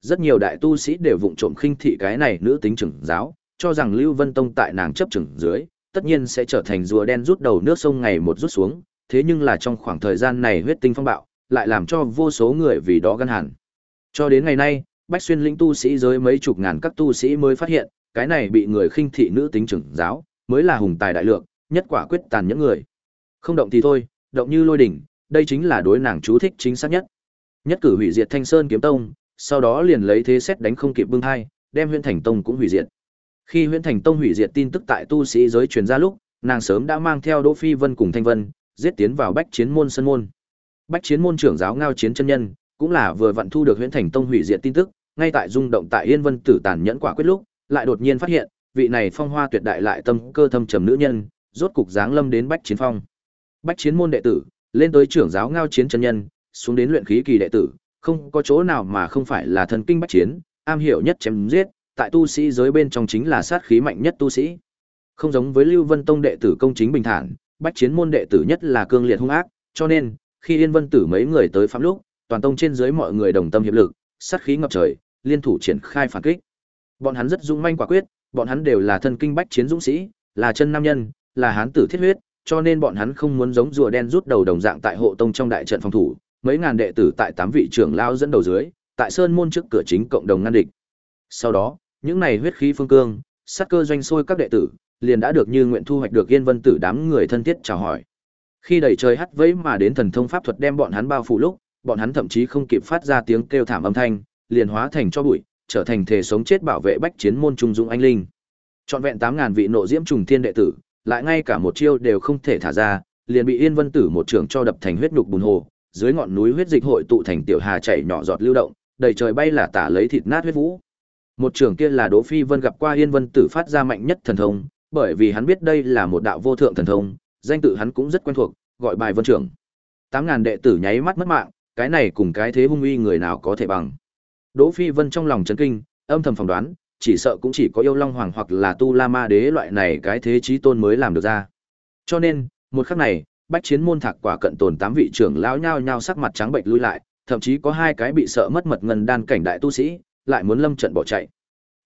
A: Rất nhiều đại tu sĩ đều vụng trộm khinh thị cái này nữ tính trưởng giáo, cho rằng Lưu Vân Tông tại nàng chấp trưởng dưới, tất nhiên sẽ trở thành rùa đen rút đầu nước sông ngày một rút xuống, thế nhưng là trong khoảng thời gian này huyết tinh phong bạo, lại làm cho vô số người vì đó gân hẳn. Cho đến ngày nay, Bách xuyên lĩnh tu sĩ giới mấy chục ngàn các tu sĩ mới phát hiện, cái này bị người khinh thị nữ tính trưởng giáo, mới là hùng tài đại lượng, nhất quả quyết tàn những người. Không động thì thôi, động như lôi đỉnh, đây chính là đối nàng chú thích chính xác nhất. Nhất cử hủy diệt Thanh Sơn kiếm tông, sau đó liền lấy thế xét đánh không kịp bưng hai, đem Huyễn Thành Tông cũng hủy diệt. Khi Huyễn Thành Tông hủy diệt tin tức tại tu sĩ giới truyền ra lúc, nàng sớm đã mang theo Đỗ Phi Vân cùng Thanh Vân, giết tiến vào Bách Chiến môn sân môn. Bách Chiến môn trưởng giáo Ngao Chiến chân nhân, cũng là vừa vặn thu được Huyễn Thành Tông hủy diệt tin tức, ngay tại rung động tại Yên Vân Tử tàn nhẫn quả quyết lúc, lại đột nhiên phát hiện, vị này phong hoa tuyệt đại lại tâm cơ thâm trầm nữ nhân, rốt cục dáng lâm đến Bách Chiến Phong. Bách Chiến môn đệ tử, lên tới trưởng giáo Ngao Chiến chân nhân, xuống đến luyện khí kỳ đệ tử, không có chỗ nào mà không phải là thần kinh bách chiến, am hiểu nhất chém giết, tại tu sĩ giới bên trong chính là sát khí mạnh nhất tu sĩ. Không giống với Lưu Vân Tông đệ tử công chính bình thản, bách chiến môn đệ tử nhất là cương liệt hung ác, cho nên, khi Yên Vân Tử mấy người tới phạm lúc, toàn tông trên dưới mọi người đồng tâm hiệp lực, sát khí ngập trời, liên thủ triển khai phản kích. Bọn hắn rất dũng manh quả quyết, bọn hắn đều là thân kinh bách chiến dũng sĩ, là chân nam nhân, là hán tử thiết huyết, cho nên bọn hắn không muốn giống rùa đen rút đầu đồng dạng tại hộ tông trong đại trận phòng thủ, mấy ngàn đệ tử tại tám vị trưởng lao dẫn đầu dưới, tại sơn môn trước cửa chính cộng đồng ngăn địch. Sau đó, những này huyết khí phương cương, sát cơ doanh sôi các đệ tử, liền đã được như nguyện thu hoạch được Yên Vân Tử đám người thân thiết chào hỏi. Khi đẩy trời hắt vẫy mà đến thần thông pháp thuật đem bọn hắn bao phủ lúc, bọn hắn thậm chí không kịp phát ra tiếng kêu thảm âm thanh, liền hóa thành cho bụi, trở thành thể sống chết bảo vệ bách chiến môn trung dũng anh linh. Trọn vẹn tám ngàn vị nộ diễm trùng thiên đệ tử, lại ngay cả một chiêu đều không thể thả ra, liền bị Yên Vân Tử một trường cho đập thành huyết nhục bùn hồ, dưới ngọn núi huyết dịch hội tụ thành tiểu hà chảy nhỏ giọt lưu động, đầy trời bay là tả lấy thịt nát huyết vũ. Một trường kia là Đỗ Phi Vân gặp qua Yên Vân Tử phát ra mạnh nhất thần thông, bởi vì hắn biết đây là một đạo vô thượng thần thông, danh tự hắn cũng rất quen thuộc, gọi bài Vân Trưởng. 8000 đệ tử nháy mắt mất mạng, cái này cùng cái thế hung uy người nào có thể bằng. Đỗ Phi Vân trong lòng chấn kinh, âm thầm phỏng đoán, chỉ sợ cũng chỉ có yêu long hoàng hoặc là tu la ma đế loại này cái thế chí tôn mới làm được ra. Cho nên, một khắc này, bách chiến môn thạc quả cận tồn tám vị trưởng lão nhao nhao sắc mặt trắng bệnh lui lại, thậm chí có hai cái bị sợ mất mật ngân đan cảnh đại tu sĩ, lại muốn lâm trận bỏ chạy.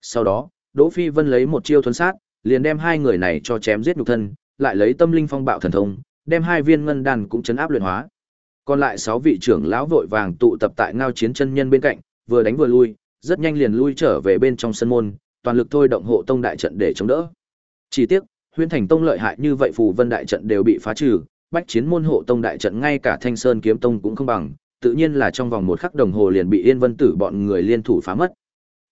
A: Sau đó, Đỗ Phi Vân lấy một chiêu thuần sát, liền đem hai người này cho chém giết nhục thân, lại lấy tâm linh phong bạo thần thông, đem hai viên ngân đan cũng chấn áp luyện hóa. Còn lại sáu vị trưởng lão vội vàng tụ tập tại ngao chiến chân nhân bên cạnh, vừa đánh vừa lui, rất nhanh liền lui trở về bên trong sân môn, toàn lực thôi động hộ tông đại trận để chống đỡ. Chỉ tiếc, Huyễn Thành Tông lợi hại như vậy phù vân đại trận đều bị phá trừ, bách chiến môn hộ tông đại trận ngay cả Thanh Sơn kiếm tông cũng không bằng, tự nhiên là trong vòng một khắc đồng hồ liền bị Yên Vân Tử bọn người liên thủ phá mất.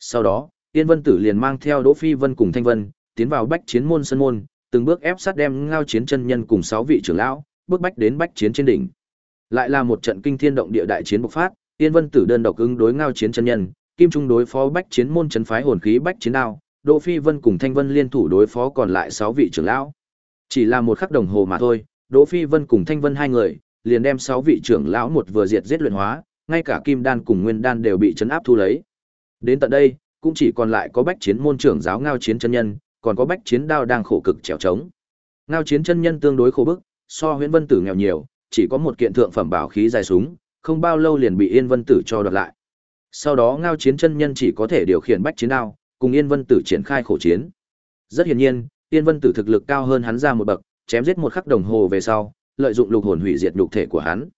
A: Sau đó, Yên Vân Tử liền mang theo Đỗ Phi Vân cùng Thanh Vân, tiến vào bách chiến môn sân môn, từng bước ép sát đem ngao chiến chân nhân cùng sáu vị trưởng lão, bước bách đến bách chiến trên đỉnh. Lại là một trận kinh thiên động địa đại chiến bộc phát, Tiên Vân Tử đơn độc ứng đối ngao chiến chân nhân, Kim Trung đối phó bách chiến môn trấn phái hồn khí bách chiến đao, Đỗ Phi Vân cùng Thanh Vân liên thủ đối phó còn lại sáu vị trưởng lão. Chỉ là một khắc đồng hồ mà thôi, Đỗ Phi Vân cùng Thanh Vân hai người, liền đem sáu vị trưởng lão một vừa diệt giết luyện hóa, ngay cả Kim Đan cùng Nguyên Đan đều bị chấn áp thu lấy. Đến tận đây, cũng chỉ còn lại có bách chiến môn trưởng giáo ngao chiến chân nhân, còn có bách chiến đao đang khổ cực trèo trống. Ngao chiến chân nhân tương đối khổ bức, so Huyễn Vân Tử nghèo nhiều, chỉ có một kiện thượng phẩm bảo khí dài súng, không bao lâu liền bị Yên Vân Tử cho đoạt lại. Sau đó Ngao chiến chân nhân chỉ có thể điều khiển bách chiến đao, cùng Yên Vân Tử triển khai khổ chiến. Rất hiển nhiên, Yên Vân Tử thực lực cao hơn hắn ra một bậc, chém giết một khắc đồng hồ về sau, lợi dụng lục hồn hủy diệt nhục thể của hắn.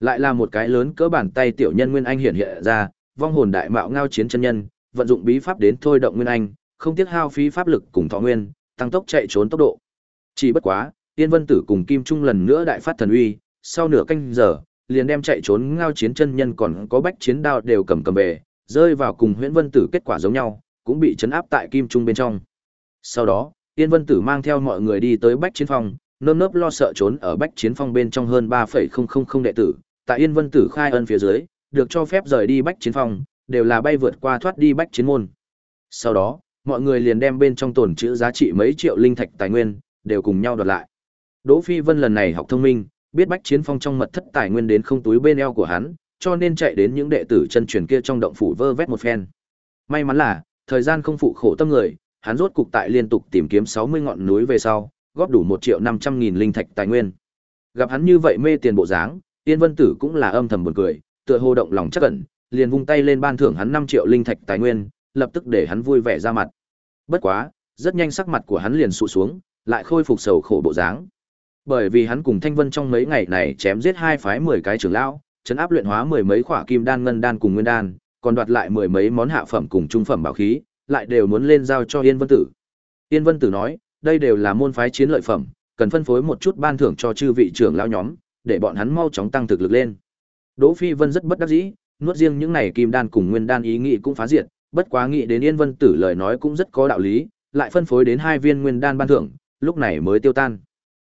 A: Lại là một cái lớn cỡ bàn tay tiểu nhân nguyên anh hiện hiện ra, vong hồn đại mạo ngao chiến chân nhân, vận dụng bí pháp đến thôi động nguyên anh, không tiếc hao phí pháp lực cùng thọ nguyên, tăng tốc chạy trốn tốc độ. Chỉ bất quá, Tiên Vân Tử cùng Kim Trung lần nữa đại phát thần uy, sau nửa canh giờ, liền đem chạy trốn ngao chiến chân nhân còn có bách chiến đao đều cầm cầm về, rơi vào cùng Huyễn Vân Tử kết quả giống nhau, cũng bị chấn áp tại Kim Trung bên trong. Sau đó, Tiên Vân Tử mang theo mọi người đi tới bách chiến phòng, nơm nớp lo sợ trốn ở bách chiến phong bên trong hơn 3,000 đệ tử, tại Yên Vân Tử khai ân phía dưới, được cho phép rời đi bách chiến phong, đều là bay vượt qua thoát đi bách chiến môn. Sau đó, mọi người liền đem bên trong tồn chữ giá trị mấy triệu linh thạch tài nguyên, đều cùng nhau đoạt lại. Đỗ Phi Vân lần này học thông minh, biết bách chiến phong trong mật thất tài nguyên đến không túi bên eo của hắn, cho nên chạy đến những đệ tử chân truyền kia trong động phủ vơ vét một phen. May mắn là, thời gian không phụ khổ tâm người, hắn rốt cục tại liên tục tìm kiếm 60 ngọn núi về sau, góp đủ 1 triệu 500 nghìn linh thạch tài nguyên. Gặp hắn như vậy mê tiền bộ dáng, Tiên Vân Tử cũng là âm thầm buồn cười, tựa hồ động lòng chắc ẩn, liền vung tay lên ban thưởng hắn 5 triệu linh thạch tài nguyên, lập tức để hắn vui vẻ ra mặt. Bất quá, rất nhanh sắc mặt của hắn liền sụ xuống, lại khôi phục sầu khổ bộ dáng. Bởi vì hắn cùng Thanh Vân trong mấy ngày này chém giết hai phái 10 cái trưởng lão, trấn áp luyện hóa mười mấy khỏa kim đan ngân đan cùng nguyên đan, còn đoạt lại mười mấy món hạ phẩm cùng trung phẩm bảo khí, lại đều muốn lên giao cho Yên Vân Tử. Yên Vân Tử nói, đây đều là môn phái chiến lợi phẩm, cần phân phối một chút ban thưởng cho chư vị trưởng lão nhóm, để bọn hắn mau chóng tăng thực lực lên. Đỗ Phi Vân rất bất đắc dĩ, nuốt riêng những này kim đan cùng nguyên đan ý nghĩ cũng phá diệt, bất quá nghĩ đến Yên Vân Tử lời nói cũng rất có đạo lý, lại phân phối đến hai viên nguyên đan ban thưởng, lúc này mới tiêu tan.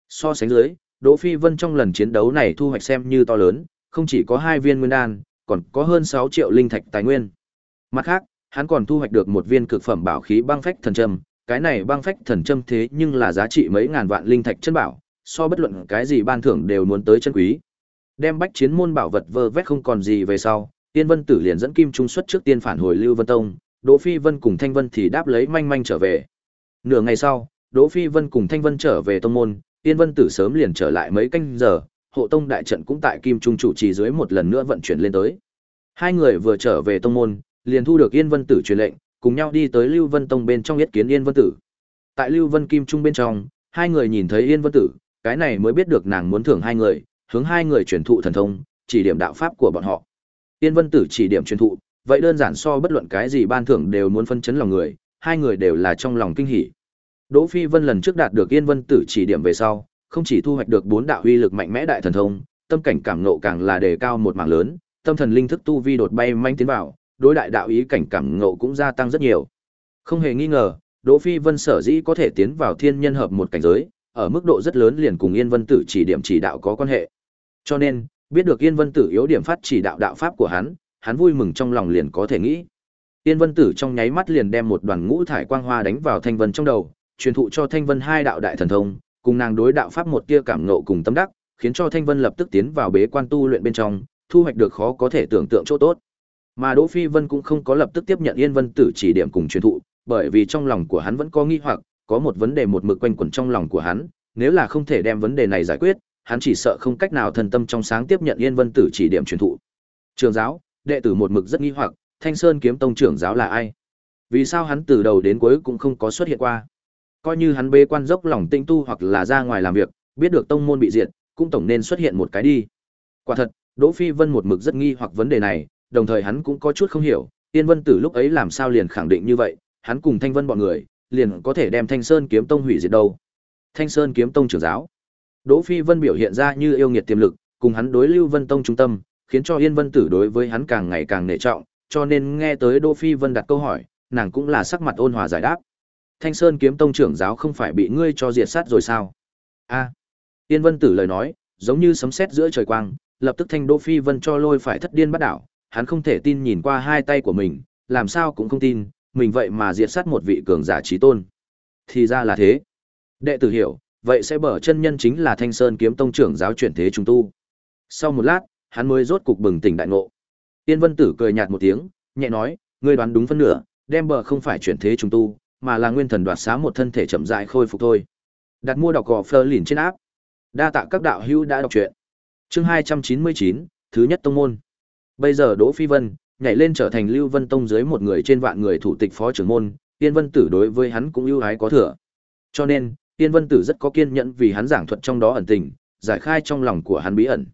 A: So sánh dưới, Đỗ Phi Vân trong lần chiến đấu này thu hoạch xem như to lớn, không chỉ có hai viên nguyên đan, còn có hơn 6 triệu linh thạch tài nguyên. Mặt khác, hắn còn thu hoạch được một viên cực phẩm bảo khí băng phách thần châm, cái này băng phách thần châm thế nhưng là giá trị mấy ngàn vạn linh thạch chân bảo, so bất luận cái gì ban thưởng đều muốn tới chân quý. Đem bách chiến môn bảo vật vơ vét không còn gì về sau, Tiên Vân Tử liền dẫn Kim Trung xuất trước tiên phản hồi Lưu Vân Tông, Đỗ Phi Vân cùng Thanh Vân thì đáp lấy manh manh trở về. Nửa ngày sau, Đỗ Phi Vân cùng Thanh Vân trở về tông môn, Tiên Vân Tử sớm liền trở lại mấy canh giờ, hộ tông đại trận cũng tại Kim Trung chủ trì dưới một lần nữa vận chuyển lên tới. Hai người vừa trở về tông môn, liền thu được Yên Vân Tử truyền lệnh, cùng nhau đi tới Lưu Vân Tông bên trong yết kiến Yên Vân Tử. Tại Lưu Vân Kim Trung bên trong, hai người nhìn thấy Yên Vân Tử, cái này mới biết được nàng muốn thưởng hai người, hướng hai người truyền thụ thần thông, chỉ điểm đạo pháp của bọn họ. Tiên Vân Tử chỉ điểm truyền thụ, vậy đơn giản so bất luận cái gì ban thưởng đều muốn phân chấn lòng người, hai người đều là trong lòng kinh hỉ. Đỗ Phi Vân lần trước đạt được Yên Vân Tử chỉ điểm về sau, không chỉ thu hoạch được bốn đạo uy lực mạnh mẽ đại thần thông, tâm cảnh cảm ngộ càng là đề cao một mảng lớn, tâm thần linh thức tu vi đột bay manh tiến vào, đối đại đạo ý cảnh cảm ngộ cũng gia tăng rất nhiều. Không hề nghi ngờ, Đỗ Phi Vân sở dĩ có thể tiến vào thiên nhân hợp một cảnh giới, ở mức độ rất lớn liền cùng Yên Vân Tử chỉ điểm chỉ đạo có quan hệ. Cho nên, biết được Yên Vân Tử yếu điểm phát chỉ đạo đạo pháp của hắn, hắn vui mừng trong lòng liền có thể nghĩ. Yên Vân Tử trong nháy mắt liền đem một đoàn ngũ thải quang hoa đánh vào Thanh Vân trong đầu, truyền thụ cho Thanh Vân hai đạo đại thần thông, cùng nàng đối đạo pháp một tia cảm ngộ cùng tâm đắc, khiến cho Thanh Vân lập tức tiến vào bế quan tu luyện bên trong, thu hoạch được khó có thể tưởng tượng chỗ tốt. Mà Đỗ Phi Vân cũng không có lập tức tiếp nhận Yên Vân Tử chỉ điểm cùng truyền thụ, bởi vì trong lòng của hắn vẫn có nghi hoặc, có một vấn đề một mực quanh quẩn trong lòng của hắn, nếu là không thể đem vấn đề này giải quyết, hắn chỉ sợ không cách nào thần tâm trong sáng tiếp nhận Yên Vân Tử chỉ điểm truyền thụ. Trường giáo, đệ tử một mực rất nghi hoặc, Thanh Sơn kiếm tông trưởng giáo là ai? Vì sao hắn từ đầu đến cuối cũng không có xuất hiện qua? Coi như hắn bế quan dốc lòng tinh tu hoặc là ra ngoài làm việc, biết được tông môn bị diệt, cũng tổng nên xuất hiện một cái đi. Quả thật, Đỗ Phi Vân một mực rất nghi hoặc vấn đề này, đồng thời hắn cũng có chút không hiểu, yên Vân Tử lúc ấy làm sao liền khẳng định như vậy, hắn cùng Thanh Vân bọn người, liền có thể đem Thanh Sơn kiếm tông hủy diệt đâu. Thanh Sơn kiếm tông trưởng giáo. Đỗ Phi Vân biểu hiện ra như yêu nghiệt tiềm lực, cùng hắn đối Lưu Vân tông trung tâm, khiến cho Yên Vân Tử đối với hắn càng ngày càng nể trọng, cho nên nghe tới Đỗ Phi Vân đặt câu hỏi, nàng cũng là sắc mặt ôn hòa giải đáp. Thanh Sơn kiếm tông trưởng giáo không phải bị ngươi cho diệt sát rồi sao? A. Yên Vân Tử lời nói, giống như sấm sét giữa trời quang, lập tức Thanh Đỗ Phi Vân cho lôi phải thất điên bắt đảo, hắn không thể tin nhìn qua hai tay của mình, làm sao cũng không tin, mình vậy mà diệt sát một vị cường giả trí tôn. Thì ra là thế. Đệ tử hiểu, vậy sẽ bở chân nhân chính là Thanh Sơn kiếm tông trưởng giáo chuyển thế trung tu. Sau một lát, hắn mới rốt cục bừng tỉnh đại ngộ. Tiên Vân Tử cười nhạt một tiếng, nhẹ nói, ngươi đoán đúng phân nửa, đem bờ không phải chuyển thế trung tu, mà là nguyên thần đoạt xá một thân thể chậm rãi khôi phục thôi. Đặt mua đọc gò Fleur lìn trên áp. Đa tạ các đạo hữu đã đọc truyện. Chương 299, thứ nhất tông môn. Bây giờ Đỗ Phi Vân nhảy lên trở thành Lưu Vân Tông dưới một người trên vạn người thủ tịch phó trưởng môn, Tiên Vân Tử đối với hắn cũng ưu ái có thừa. Cho nên, Tiên Vân Tử rất có kiên nhẫn vì hắn giảng thuật trong đó ẩn tình, giải khai trong lòng của hắn bí ẩn.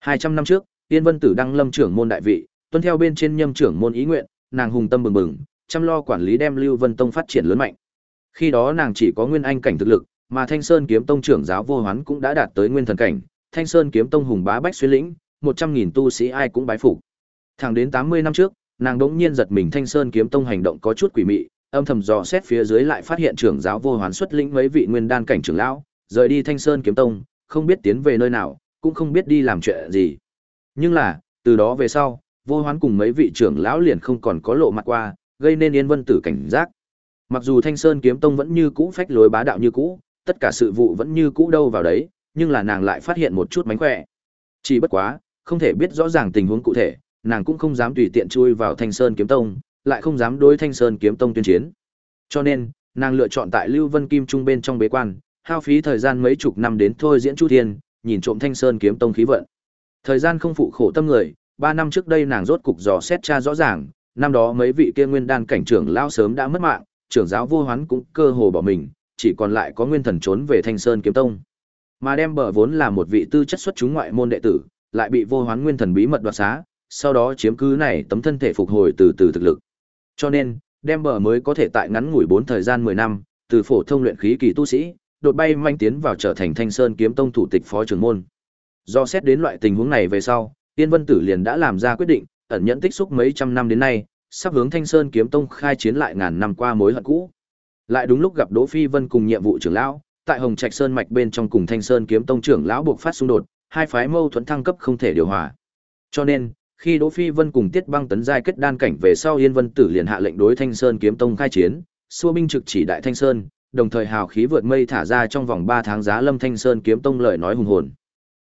A: 200 năm trước, Tiên Vân Tử đăng lâm trưởng môn đại vị, tuân theo bên trên nhâm trưởng môn ý nguyện, nàng hùng tâm bừng bừng, chăm lo quản lý đem Lưu Vân Tông phát triển lớn mạnh. Khi đó nàng chỉ có nguyên anh cảnh thực lực, mà Thanh Sơn kiếm tông trưởng giáo vô hoán cũng đã đạt tới nguyên thần cảnh, Thanh Sơn kiếm tông hùng bá bách xuyên lĩnh, 100.000 tu sĩ ai cũng bái phục. Thẳng đến 80 năm trước, nàng đống nhiên giật mình Thanh Sơn kiếm tông hành động có chút quỷ mị, âm thầm dò xét phía dưới lại phát hiện trưởng giáo vô hoán xuất lĩnh mấy vị nguyên đan cảnh trưởng lão, rời đi Thanh Sơn kiếm tông, không biết tiến về nơi nào, cũng không biết đi làm chuyện gì. Nhưng là, từ đó về sau, vô hoán cùng mấy vị trưởng lão liền không còn có lộ mặt qua, gây nên yên vân tử cảnh giác. Mặc dù Thanh Sơn kiếm tông vẫn như cũ phách lối bá đạo như cũ, tất cả sự vụ vẫn như cũ đâu vào đấy, nhưng là nàng lại phát hiện một chút mánh khỏe. Chỉ bất quá, không thể biết rõ ràng tình huống cụ thể, nàng cũng không dám tùy tiện chui vào Thanh Sơn kiếm tông, lại không dám đối Thanh Sơn kiếm tông tuyên chiến. Cho nên, nàng lựa chọn tại Lưu Vân Kim Trung bên trong bế quan, hao phí thời gian mấy chục năm đến thôi diễn Chu Thiên, nhìn trộm Thanh Sơn kiếm tông khí vận. Thời gian không phụ khổ tâm người, ba năm trước đây nàng rốt cục dò xét tra rõ ràng, năm đó mấy vị kia nguyên đan cảnh trưởng lao sớm đã mất mạng, trưởng giáo vô hoán cũng cơ hồ bỏ mình, chỉ còn lại có nguyên thần trốn về Thanh Sơn kiếm tông. Mà đem bờ vốn là một vị tư chất xuất chúng ngoại môn đệ tử, lại bị vô hoán nguyên thần bí mật đoạt xá, sau đó chiếm cứ này tấm thân thể phục hồi từ từ thực lực. Cho nên, đem bờ mới có thể tại ngắn ngủi 4 thời gian 10 năm, từ phổ thông luyện khí kỳ tu sĩ, đột bay manh tiến vào trở thành Thanh Sơn kiếm tông thủ tịch phó trưởng môn. Do xét đến loại tình huống này về sau, Tiên Vân Tử liền đã làm ra quyết định, ẩn nhẫn tích xúc mấy trăm năm đến nay, sắp hướng Thanh Sơn kiếm tông khai chiến lại ngàn năm qua mối hận cũ. Lại đúng lúc gặp Đỗ Phi Vân cùng nhiệm vụ trưởng lão, tại Hồng Trạch Sơn mạch bên trong cùng Thanh Sơn kiếm tông trưởng lão buộc phát xung đột, hai phái mâu thuẫn thăng cấp không thể điều hòa. Cho nên, khi Đỗ Phi Vân cùng Tiết Băng tấn giai kết đan cảnh về sau Yên Vân Tử liền hạ lệnh đối Thanh Sơn kiếm tông khai chiến, xua binh trực chỉ đại Thanh Sơn, đồng thời hào khí vượt mây thả ra trong vòng 3 tháng giá Lâm Thanh Sơn kiếm tông lời nói hùng hồn.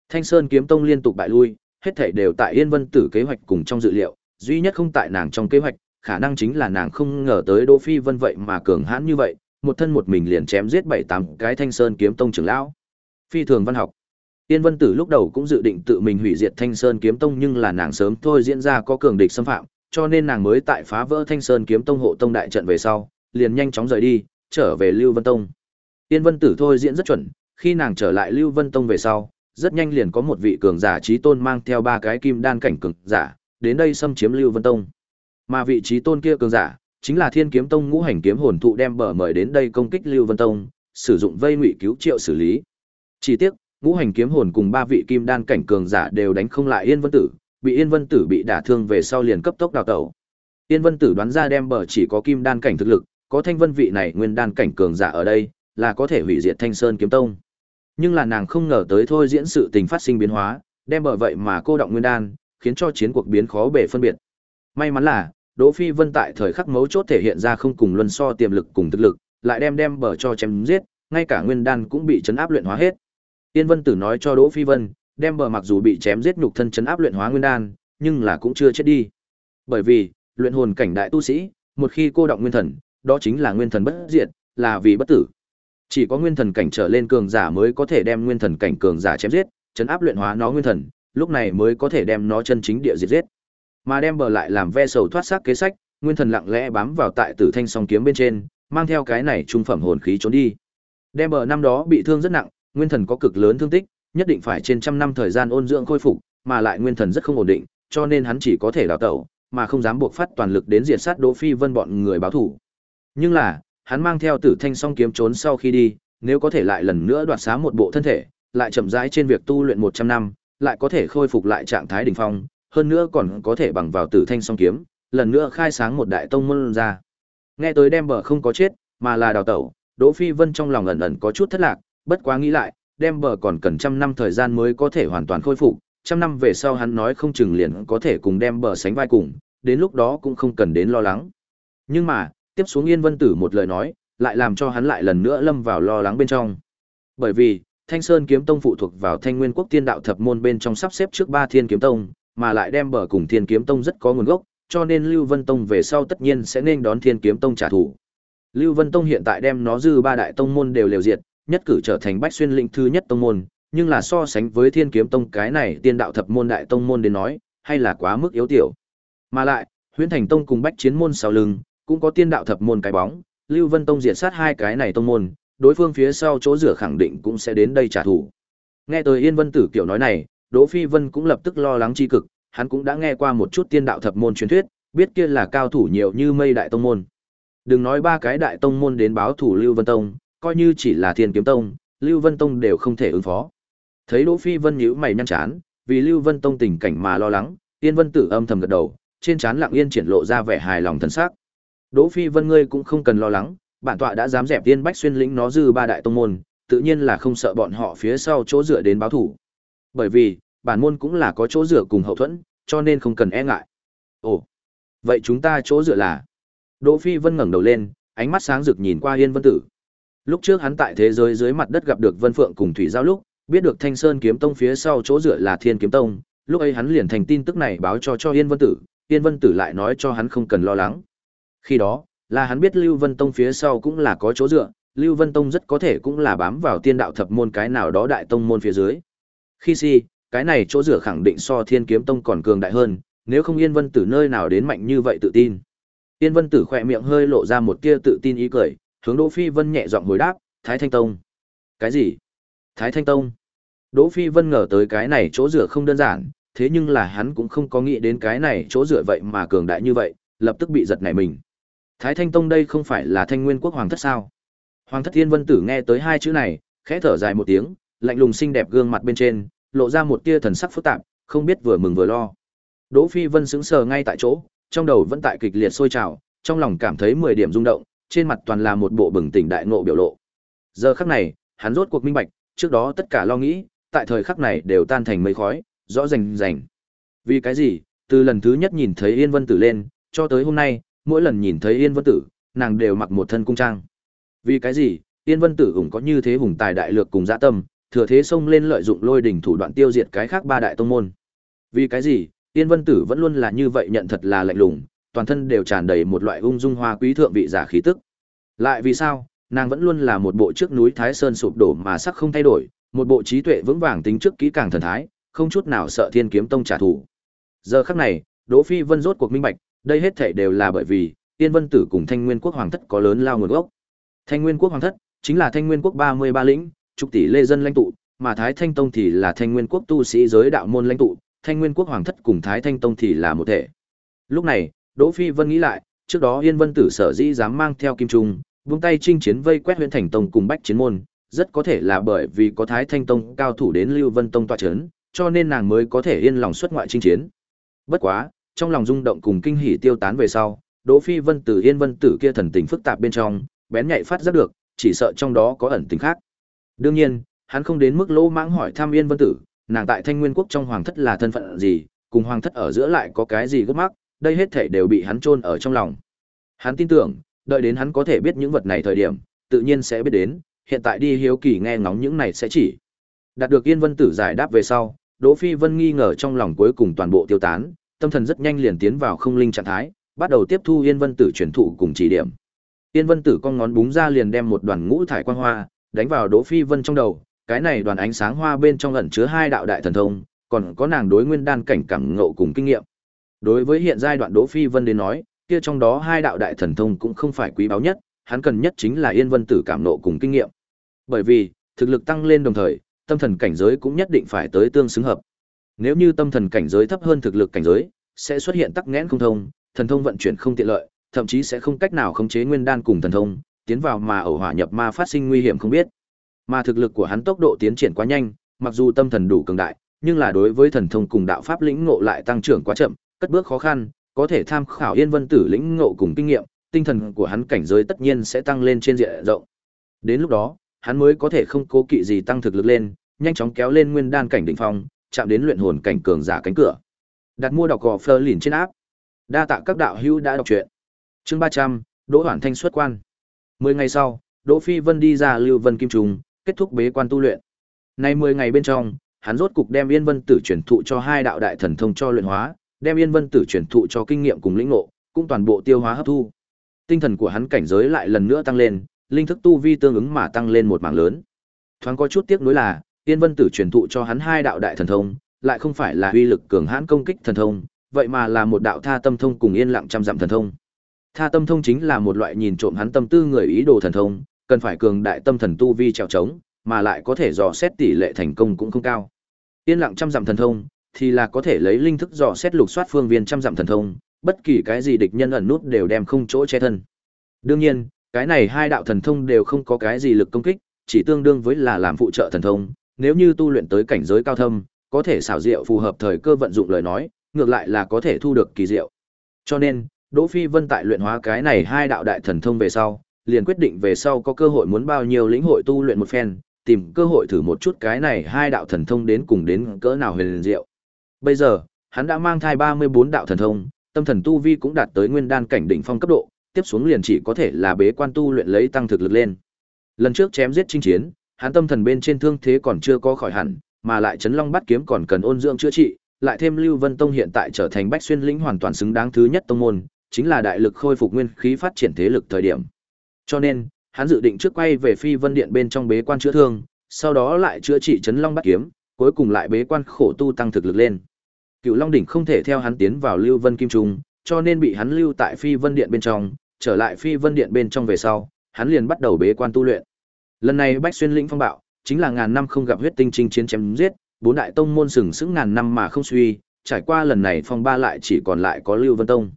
A: Thanh Sơn kiếm tông liên tục bại lui, hết thảy đều tại Yên Vân Tử kế hoạch cùng trong dự liệu, duy nhất không tại nàng trong kế hoạch, khả năng chính là nàng không ngờ tới Đỗ Phi Vân vậy mà cường hãn như vậy, một thân một mình liền chém giết bảy tám cái Thanh Sơn kiếm tông trưởng lão. Phi thường văn học. Tiên Vân Tử lúc đầu cũng dự định tự mình hủy diệt Thanh Sơn kiếm tông nhưng là nàng sớm thôi diễn ra có cường địch xâm phạm, cho nên nàng mới tại phá vỡ Thanh Sơn kiếm tông hộ tông đại trận về sau, liền nhanh chóng rời đi, trở về Lưu Vân Tông. Tiên Vân Tử thôi diễn rất chuẩn, khi nàng trở lại Lưu Vân Tông về sau, rất nhanh liền có một vị cường giả trí tôn mang theo ba cái kim đan cảnh cường giả, đến đây xâm chiếm Lưu Vân Tông. Mà vị trí tôn kia cường giả, chính là Thiên Kiếm Tông ngũ hành kiếm hồn thụ đem bờ mời đến đây công kích Lưu Vân Tông, sử dụng vây ngụy cứu triệu xử lý. Chỉ tiếc, ngũ hành kiếm hồn cùng ba vị kim đan cảnh cường giả đều đánh không lại Yên Vân Tử, bị Yên Vân Tử bị đả thương về sau liền cấp tốc đào tẩu. Yên Vân Tử đoán ra đem bờ chỉ có kim đan cảnh thực lực, có thanh vân vị này nguyên đan cảnh cường giả ở đây, là có thể hủy diệt Thanh Sơn kiếm tông. Nhưng là nàng không ngờ tới thôi diễn sự tình phát sinh biến hóa, đem bờ vậy mà cô động nguyên đan, khiến cho chiến cuộc biến khó bề phân biệt. May mắn là, Đỗ Phi Vân tại thời khắc mấu chốt thể hiện ra không cùng luân so tiềm lực cùng thực lực, lại đem đem bờ cho chém giết, ngay cả nguyên đan cũng bị chấn áp luyện hóa hết. Tiên Vân Tử nói cho Đỗ Phi Vân, đem bờ mặc dù bị chém giết nhục thân chấn áp luyện hóa nguyên đan, nhưng là cũng chưa chết đi. Bởi vì, luyện hồn cảnh đại tu sĩ, một khi cô động nguyên thần, đó chính là nguyên thần bất diệt, là vì bất tử. Chỉ có nguyên thần cảnh trở lên cường giả mới có thể đem nguyên thần cảnh cường giả chém giết, chấn áp luyện hóa nó nguyên thần, lúc này mới có thể đem nó chân chính địa diệt giết. Mà đem bờ lại làm ve sầu thoát xác kế sách, nguyên thần lặng lẽ bám vào tại Tử Thanh song kiếm bên trên, mang theo cái này trung phẩm hồn khí trốn đi. Đem bờ năm đó bị thương rất nặng, nguyên thần có cực lớn thương tích, nhất định phải trên trăm năm thời gian ôn dưỡng khôi phục, mà lại nguyên thần rất không ổn định, cho nên hắn chỉ có thể đào tẩu, mà không dám buộc phát toàn lực đến diệt sát Đỗ Phi Vân bọn người báo thủ. Nhưng là, hắn mang theo Tử Thanh song kiếm trốn sau khi đi, nếu có thể lại lần nữa đoạt xá một bộ thân thể, lại chậm rãi trên việc tu luyện 100 năm, lại có thể khôi phục lại trạng thái đỉnh phong, hơn nữa còn có thể bằng vào Tử Thanh song kiếm, lần nữa khai sáng một đại tông môn ra. Nghe tới đem bờ không có chết, mà là đào tẩu, Đỗ Phi Vân trong lòng ẩn ẩn có chút thất lạc, bất quá nghĩ lại, đem bờ còn cần trăm năm thời gian mới có thể hoàn toàn khôi phục, trăm năm về sau hắn nói không chừng liền có thể cùng đem bờ sánh vai cùng, đến lúc đó cũng không cần đến lo lắng. Nhưng mà, tiếp xuống Yên Vân Tử một lời nói, lại làm cho hắn lại lần nữa lâm vào lo lắng bên trong. Bởi vì, Thanh Sơn Kiếm Tông phụ thuộc vào Thanh Nguyên Quốc Tiên Đạo Thập Môn bên trong sắp xếp trước ba Thiên Kiếm Tông, mà lại đem bờ cùng Thiên Kiếm Tông rất có nguồn gốc, cho nên Lưu Vân Tông về sau tất nhiên sẽ nên đón Thiên Kiếm Tông trả thù. Lưu Vân Tông hiện tại đem nó dư ba đại tông môn đều liều diệt, nhất cử trở thành bách xuyên lĩnh thứ nhất tông môn, nhưng là so sánh với Thiên Kiếm Tông cái này tiên đạo thập môn đại tông môn đến nói, hay là quá mức yếu tiểu. Mà lại, huyễn Thành Tông cùng Bách Chiến môn sau lưng, cũng có tiên đạo thập môn cái bóng, Lưu Vân Tông diệt sát hai cái này tông môn, đối phương phía sau chỗ rửa khẳng định cũng sẽ đến đây trả thù. Nghe tới Yên Vân Tử kiểu nói này, Đỗ Phi Vân cũng lập tức lo lắng chi cực, hắn cũng đã nghe qua một chút tiên đạo thập môn truyền thuyết, biết kia là cao thủ nhiều như mây đại tông môn. Đừng nói ba cái đại tông môn đến báo thủ Lưu Vân Tông, coi như chỉ là Thiên Kiếm Tông, Lưu Vân Tông đều không thể ứng phó. Thấy Đỗ Phi Vân nhíu mày nhăn chán, vì Lưu Vân Tông tình cảnh mà lo lắng, Yên Vân Tử âm thầm gật đầu, trên trán lặng yên triển lộ ra vẻ hài lòng thần sắc. Đỗ Phi Vân ngươi cũng không cần lo lắng, bản tọa đã dám dẹp Tiên Bách xuyên lĩnh nó dư ba đại tông môn, tự nhiên là không sợ bọn họ phía sau chỗ dựa đến báo thủ. Bởi vì, bản môn cũng là có chỗ dựa cùng hậu thuẫn, cho nên không cần e ngại. Ồ, vậy chúng ta chỗ dựa là? Đỗ Phi Vân ngẩng đầu lên, ánh mắt sáng rực nhìn qua Yên Vân Tử. Lúc trước hắn tại thế giới dưới mặt đất gặp được Vân Phượng cùng Thủy Giao lúc, biết được Thanh Sơn Kiếm Tông phía sau chỗ dựa là Thiên Kiếm Tông, lúc ấy hắn liền thành tin tức này báo cho cho Yên Vân Tử, Yên Vân Tử lại nói cho hắn không cần lo lắng. Khi đó, là hắn biết Lưu Vân Tông phía sau cũng là có chỗ dựa, Lưu Vân Tông rất có thể cũng là bám vào tiên đạo thập môn cái nào đó đại tông môn phía dưới. Khi si, cái này chỗ dựa khẳng định so Thiên Kiếm Tông còn cường đại hơn, nếu không Yên Vân Tử nơi nào đến mạnh như vậy tự tin. Yên Vân Tử khỏe miệng hơi lộ ra một tia tự tin ý cười, hướng Đỗ Phi Vân nhẹ giọng hồi đáp, Thái Thanh Tông. Cái gì? Thái Thanh Tông. Đỗ Phi Vân ngờ tới cái này chỗ rửa không đơn giản, thế nhưng là hắn cũng không có nghĩ đến cái này chỗ rửa vậy mà cường đại như vậy, lập tức bị giật nảy mình. Thái Thanh Tông đây không phải là Thanh Nguyên Quốc Hoàng thất sao? Hoàng thất Thiên Vân Tử nghe tới hai chữ này, khẽ thở dài một tiếng, lạnh lùng xinh đẹp gương mặt bên trên, lộ ra một tia thần sắc phức tạp, không biết vừa mừng vừa lo. Đỗ Phi Vân sững sờ ngay tại chỗ, trong đầu vẫn tại kịch liệt sôi trào, trong lòng cảm thấy mười điểm rung động, trên mặt toàn là một bộ bừng tỉnh đại ngộ biểu lộ. Giờ khắc này, hắn rốt cuộc minh bạch, trước đó tất cả lo nghĩ, tại thời khắc này đều tan thành mây khói, rõ rành rành. Vì cái gì? Từ lần thứ nhất nhìn thấy Yên Vân Tử lên, cho tới hôm nay, mỗi lần nhìn thấy Yên Vân Tử, nàng đều mặc một thân cung trang. Vì cái gì? Yên Vân Tử cũng có như thế hùng tài đại lược cùng dạ tâm, thừa thế xông lên lợi dụng lôi đỉnh thủ đoạn tiêu diệt cái khác ba đại tông môn. Vì cái gì? Yên Vân Tử vẫn luôn là như vậy nhận thật là lạnh lùng, toàn thân đều tràn đầy một loại ung dung hoa quý thượng vị giả khí tức. Lại vì sao? Nàng vẫn luôn là một bộ trước núi Thái Sơn sụp đổ mà sắc không thay đổi, một bộ trí tuệ vững vàng tính trước kỹ càng thần thái, không chút nào sợ Thiên Kiếm Tông trả thù. Giờ khắc này, Đỗ Phi Vân rốt cuộc minh bạch, đây hết thảy đều là bởi vì Tiên Vân Tử cùng Thanh Nguyên Quốc Hoàng thất có lớn lao nguồn gốc. Thanh Nguyên Quốc Hoàng thất chính là Thanh Nguyên Quốc 33 lĩnh, trục tỷ lê dân lãnh tụ, mà Thái Thanh Tông thì là Thanh Nguyên Quốc tu sĩ giới đạo môn lãnh tụ, Thanh Nguyên Quốc Hoàng thất cùng Thái Thanh Tông thì là một thể. Lúc này, Đỗ Phi Vân nghĩ lại, trước đó Yên Vân Tử sở dĩ dám mang theo Kim Trung, vung tay chinh chiến vây quét huyện thành tông cùng bách chiến môn, rất có thể là bởi vì có Thái Thanh Tông cao thủ đến Lưu Vân Tông tọa chấn, cho nên nàng mới có thể yên lòng xuất ngoại chinh chiến. Bất quá, trong lòng rung động cùng kinh hỉ tiêu tán về sau, Đỗ Phi Vân từ Yên Vân Tử kia thần tình phức tạp bên trong, bén nhạy phát giác được, chỉ sợ trong đó có ẩn tình khác. Đương nhiên, hắn không đến mức lỗ mãng hỏi thăm Yên Vân Tử, nàng tại Thanh Nguyên quốc trong hoàng thất là thân phận gì, cùng hoàng thất ở giữa lại có cái gì gấp mắc, đây hết thảy đều bị hắn chôn ở trong lòng. Hắn tin tưởng, đợi đến hắn có thể biết những vật này thời điểm, tự nhiên sẽ biết đến, hiện tại đi hiếu kỳ nghe ngóng những này sẽ chỉ. Đạt được Yên Vân Tử giải đáp về sau, Đỗ Phi Vân nghi ngờ trong lòng cuối cùng toàn bộ tiêu tán, tâm thần rất nhanh liền tiến vào không linh trạng thái, bắt đầu tiếp thu Yên Vân Tử truyền thụ cùng chỉ điểm. Yên Vân Tử con ngón búng ra liền đem một đoàn ngũ thải quang hoa đánh vào Đỗ Phi Vân trong đầu, cái này đoàn ánh sáng hoa bên trong ẩn chứa hai đạo đại thần thông, còn có nàng đối nguyên đan cảnh cảm ngộ cùng kinh nghiệm. Đối với hiện giai đoạn Đỗ Phi Vân đến nói, kia trong đó hai đạo đại thần thông cũng không phải quý báu nhất, hắn cần nhất chính là Yên Vân Tử cảm ngộ cùng kinh nghiệm. Bởi vì, thực lực tăng lên đồng thời, tâm thần cảnh giới cũng nhất định phải tới tương xứng hợp. Nếu như tâm thần cảnh giới thấp hơn thực lực cảnh giới, sẽ xuất hiện tắc nghẽn không thông, thần thông vận chuyển không tiện lợi, thậm chí sẽ không cách nào khống chế nguyên đan cùng thần thông, tiến vào mà ẩu hỏa nhập ma phát sinh nguy hiểm không biết. Mà thực lực của hắn tốc độ tiến triển quá nhanh, mặc dù tâm thần đủ cường đại, nhưng là đối với thần thông cùng đạo pháp lĩnh ngộ lại tăng trưởng quá chậm, cất bước khó khăn, có thể tham khảo Yên Vân Tử lĩnh ngộ cùng kinh nghiệm, tinh thần của hắn cảnh giới tất nhiên sẽ tăng lên trên diện rộng. Đến lúc đó, hắn mới có thể không cố kỵ gì tăng thực lực lên, nhanh chóng kéo lên nguyên đan cảnh đỉnh phong, chạm đến luyện hồn cảnh cường giả cánh cửa. Đặt mua đọc gò Fleur lìn trên áp. Đa tạ các đạo hữu đã đọc truyện. Chương 300, Đỗ Hoản Thanh xuất quan. 10 ngày sau, Đỗ Phi Vân đi ra Lưu Vân Kim Trùng, kết thúc bế quan tu luyện. Nay 10 ngày bên trong, hắn rốt cục đem Yên Vân Tử truyền thụ cho hai đạo đại thần thông cho luyện hóa, đem Yên Vân Tử truyền thụ cho kinh nghiệm cùng lĩnh ngộ, cũng toàn bộ tiêu hóa hấp thu. Tinh thần của hắn cảnh giới lại lần nữa tăng lên, linh thức tu vi tương ứng mà tăng lên một mảng lớn. Thoáng có chút tiếc nuối là, Yên Vân Tử truyền thụ cho hắn hai đạo đại thần thông, lại không phải là uy lực cường hãn công kích thần thông, vậy mà là một đạo tha tâm thông cùng yên lặng trăm dặm thần thông. Tha tâm thông chính là một loại nhìn trộm hắn tâm tư người ý đồ thần thông, cần phải cường đại tâm thần tu vi trèo trống, mà lại có thể dò xét tỷ lệ thành công cũng không cao. Yên lặng trăm dặm thần thông thì là có thể lấy linh thức dò xét lục soát phương viên trăm dặm thần thông, bất kỳ cái gì địch nhân ẩn nút đều đem không chỗ che thân. Đương nhiên, cái này hai đạo thần thông đều không có cái gì lực công kích, chỉ tương đương với là làm phụ trợ thần thông, nếu như tu luyện tới cảnh giới cao thâm, có thể xảo diệu phù hợp thời cơ vận dụng lời nói, ngược lại là có thể thu được kỳ diệu. Cho nên, Đỗ Phi Vân tại luyện hóa cái này hai đạo đại thần thông về sau, liền quyết định về sau có cơ hội muốn bao nhiêu lĩnh hội tu luyện một phen, tìm cơ hội thử một chút cái này hai đạo thần thông đến cùng đến cỡ nào huyền diệu. Bây giờ, hắn đã mang thai 34 đạo thần thông, tâm thần tu vi cũng đạt tới nguyên đan cảnh đỉnh phong cấp độ, tiếp xuống liền chỉ có thể là bế quan tu luyện lấy tăng thực lực lên. Lần trước chém giết chinh chiến, hắn tâm thần bên trên thương thế còn chưa có khỏi hẳn, mà lại chấn long bắt kiếm còn cần ôn dưỡng chữa trị, lại thêm Lưu Vân Tông hiện tại trở thành Bách Xuyên lĩnh hoàn toàn xứng đáng thứ nhất tông môn, chính là đại lực khôi phục nguyên khí phát triển thế lực thời điểm. Cho nên, hắn dự định trước quay về Phi Vân Điện bên trong bế quan chữa thương, sau đó lại chữa trị chấn long bắt kiếm, cuối cùng lại bế quan khổ tu tăng thực lực lên. Cựu Long đỉnh không thể theo hắn tiến vào Lưu Vân Kim Trung, cho nên bị hắn lưu tại Phi Vân Điện bên trong, trở lại Phi Vân Điện bên trong về sau, hắn liền bắt đầu bế quan tu luyện. Lần này Bách Xuyên lĩnh phong bạo, chính là ngàn năm không gặp huyết tinh chinh chiến chém giết, bốn đại tông môn sừng sững ngàn năm mà không suy, trải qua lần này phong ba lại chỉ còn lại có Lưu Vân Tông.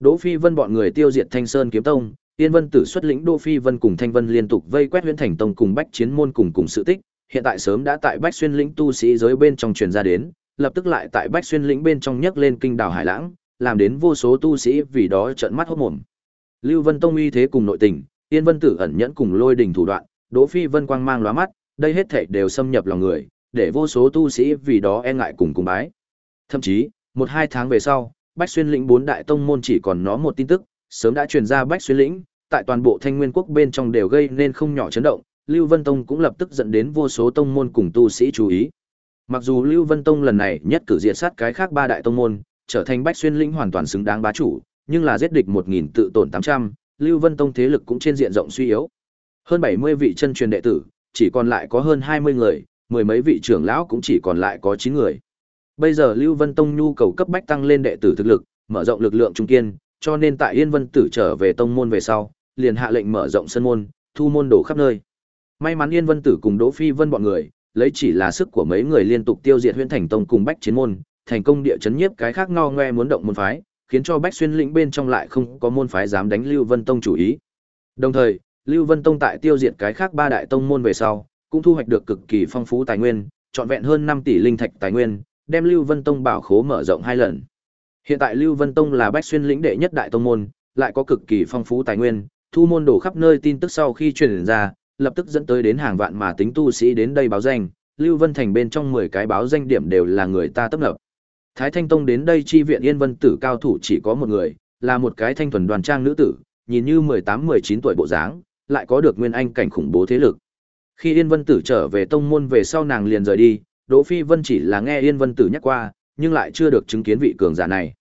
A: Đỗ Phi Vân bọn người tiêu diệt Thanh Sơn Kiếm Tông, Tiên Vân Tử xuất lĩnh Đỗ Phi Vân cùng Thanh Vân liên tục vây quét Huyền Thành Tông cùng Bách Chiến môn cùng cùng sự tích, hiện tại sớm đã tại Bách Xuyên lĩnh tu sĩ giới bên trong truyền ra đến, lập tức lại tại Bách Xuyên lĩnh bên trong nhấc lên kinh đảo Hải Lãng, làm đến vô số tu sĩ vì đó trợn mắt hốt mồm. Lưu Vân Tông uy thế cùng nội tình, yên Vân Tử ẩn nhẫn cùng lôi đình thủ đoạn, Đỗ Phi Vân quang mang lóa mắt, đây hết thảy đều xâm nhập lòng người, để vô số tu sĩ vì đó e ngại cùng cùng bái. Thậm chí, một hai tháng về sau, Bách Xuyên lĩnh bốn đại tông môn chỉ còn nó một tin tức, sớm đã truyền ra Bách Xuyên lĩnh, tại toàn bộ Thanh Nguyên quốc bên trong đều gây nên không nhỏ chấn động, Lưu Vân Tông cũng lập tức dẫn đến vô số tông môn cùng tu sĩ chú ý. Mặc dù Lưu Vân Tông lần này nhất cử diệt sát cái khác ba đại tông môn, trở thành Bách Xuyên linh hoàn toàn xứng đáng bá chủ, nhưng là giết địch 1000 tự tổn 800, Lưu Vân Tông thế lực cũng trên diện rộng suy yếu. Hơn 70 vị chân truyền đệ tử, chỉ còn lại có hơn 20 người, mười mấy vị trưởng lão cũng chỉ còn lại có 9 người. Bây giờ Lưu Vân Tông nhu cầu cấp bách tăng lên đệ tử thực lực, mở rộng lực lượng trung kiên, cho nên tại Yên Vân Tử trở về tông môn về sau, liền hạ lệnh mở rộng sân môn, thu môn đổ khắp nơi. May mắn Yên Vân Tử cùng Đỗ Phi Vân bọn người, lấy chỉ là sức của mấy người liên tục tiêu diệt Huyền Thành Tông cùng Bách Chiến môn, thành công địa chấn nhiếp cái khác ngo ngoe muốn động môn phái, khiến cho Bách Xuyên lĩnh bên trong lại không có môn phái dám đánh Lưu Vân Tông chủ ý. Đồng thời, Lưu Vân Tông tại tiêu diệt cái khác ba đại tông môn về sau, cũng thu hoạch được cực kỳ phong phú tài nguyên, trọn vẹn hơn 5 tỷ linh thạch tài nguyên, đem Lưu Vân Tông bảo khố mở rộng hai lần. Hiện tại Lưu Vân Tông là Bách Xuyên lĩnh đệ nhất đại tông môn, lại có cực kỳ phong phú tài nguyên, thu môn đổ khắp nơi tin tức sau khi truyền ra, lập tức dẫn tới đến hàng vạn mà tính tu sĩ đến đây báo danh, Lưu Vân Thành bên trong 10 cái báo danh điểm đều là người ta tấp nập. Thái Thanh Tông đến đây chi viện Yên Vân Tử cao thủ chỉ có một người, là một cái thanh thuần đoàn trang nữ tử, nhìn như 18-19 tuổi bộ dáng, lại có được nguyên anh cảnh khủng bố thế lực. Khi Yên Vân Tử trở về tông môn về sau nàng liền rời đi, Đỗ Phi Vân chỉ là nghe Yên Vân Tử nhắc qua, nhưng lại chưa được chứng kiến vị cường giả này.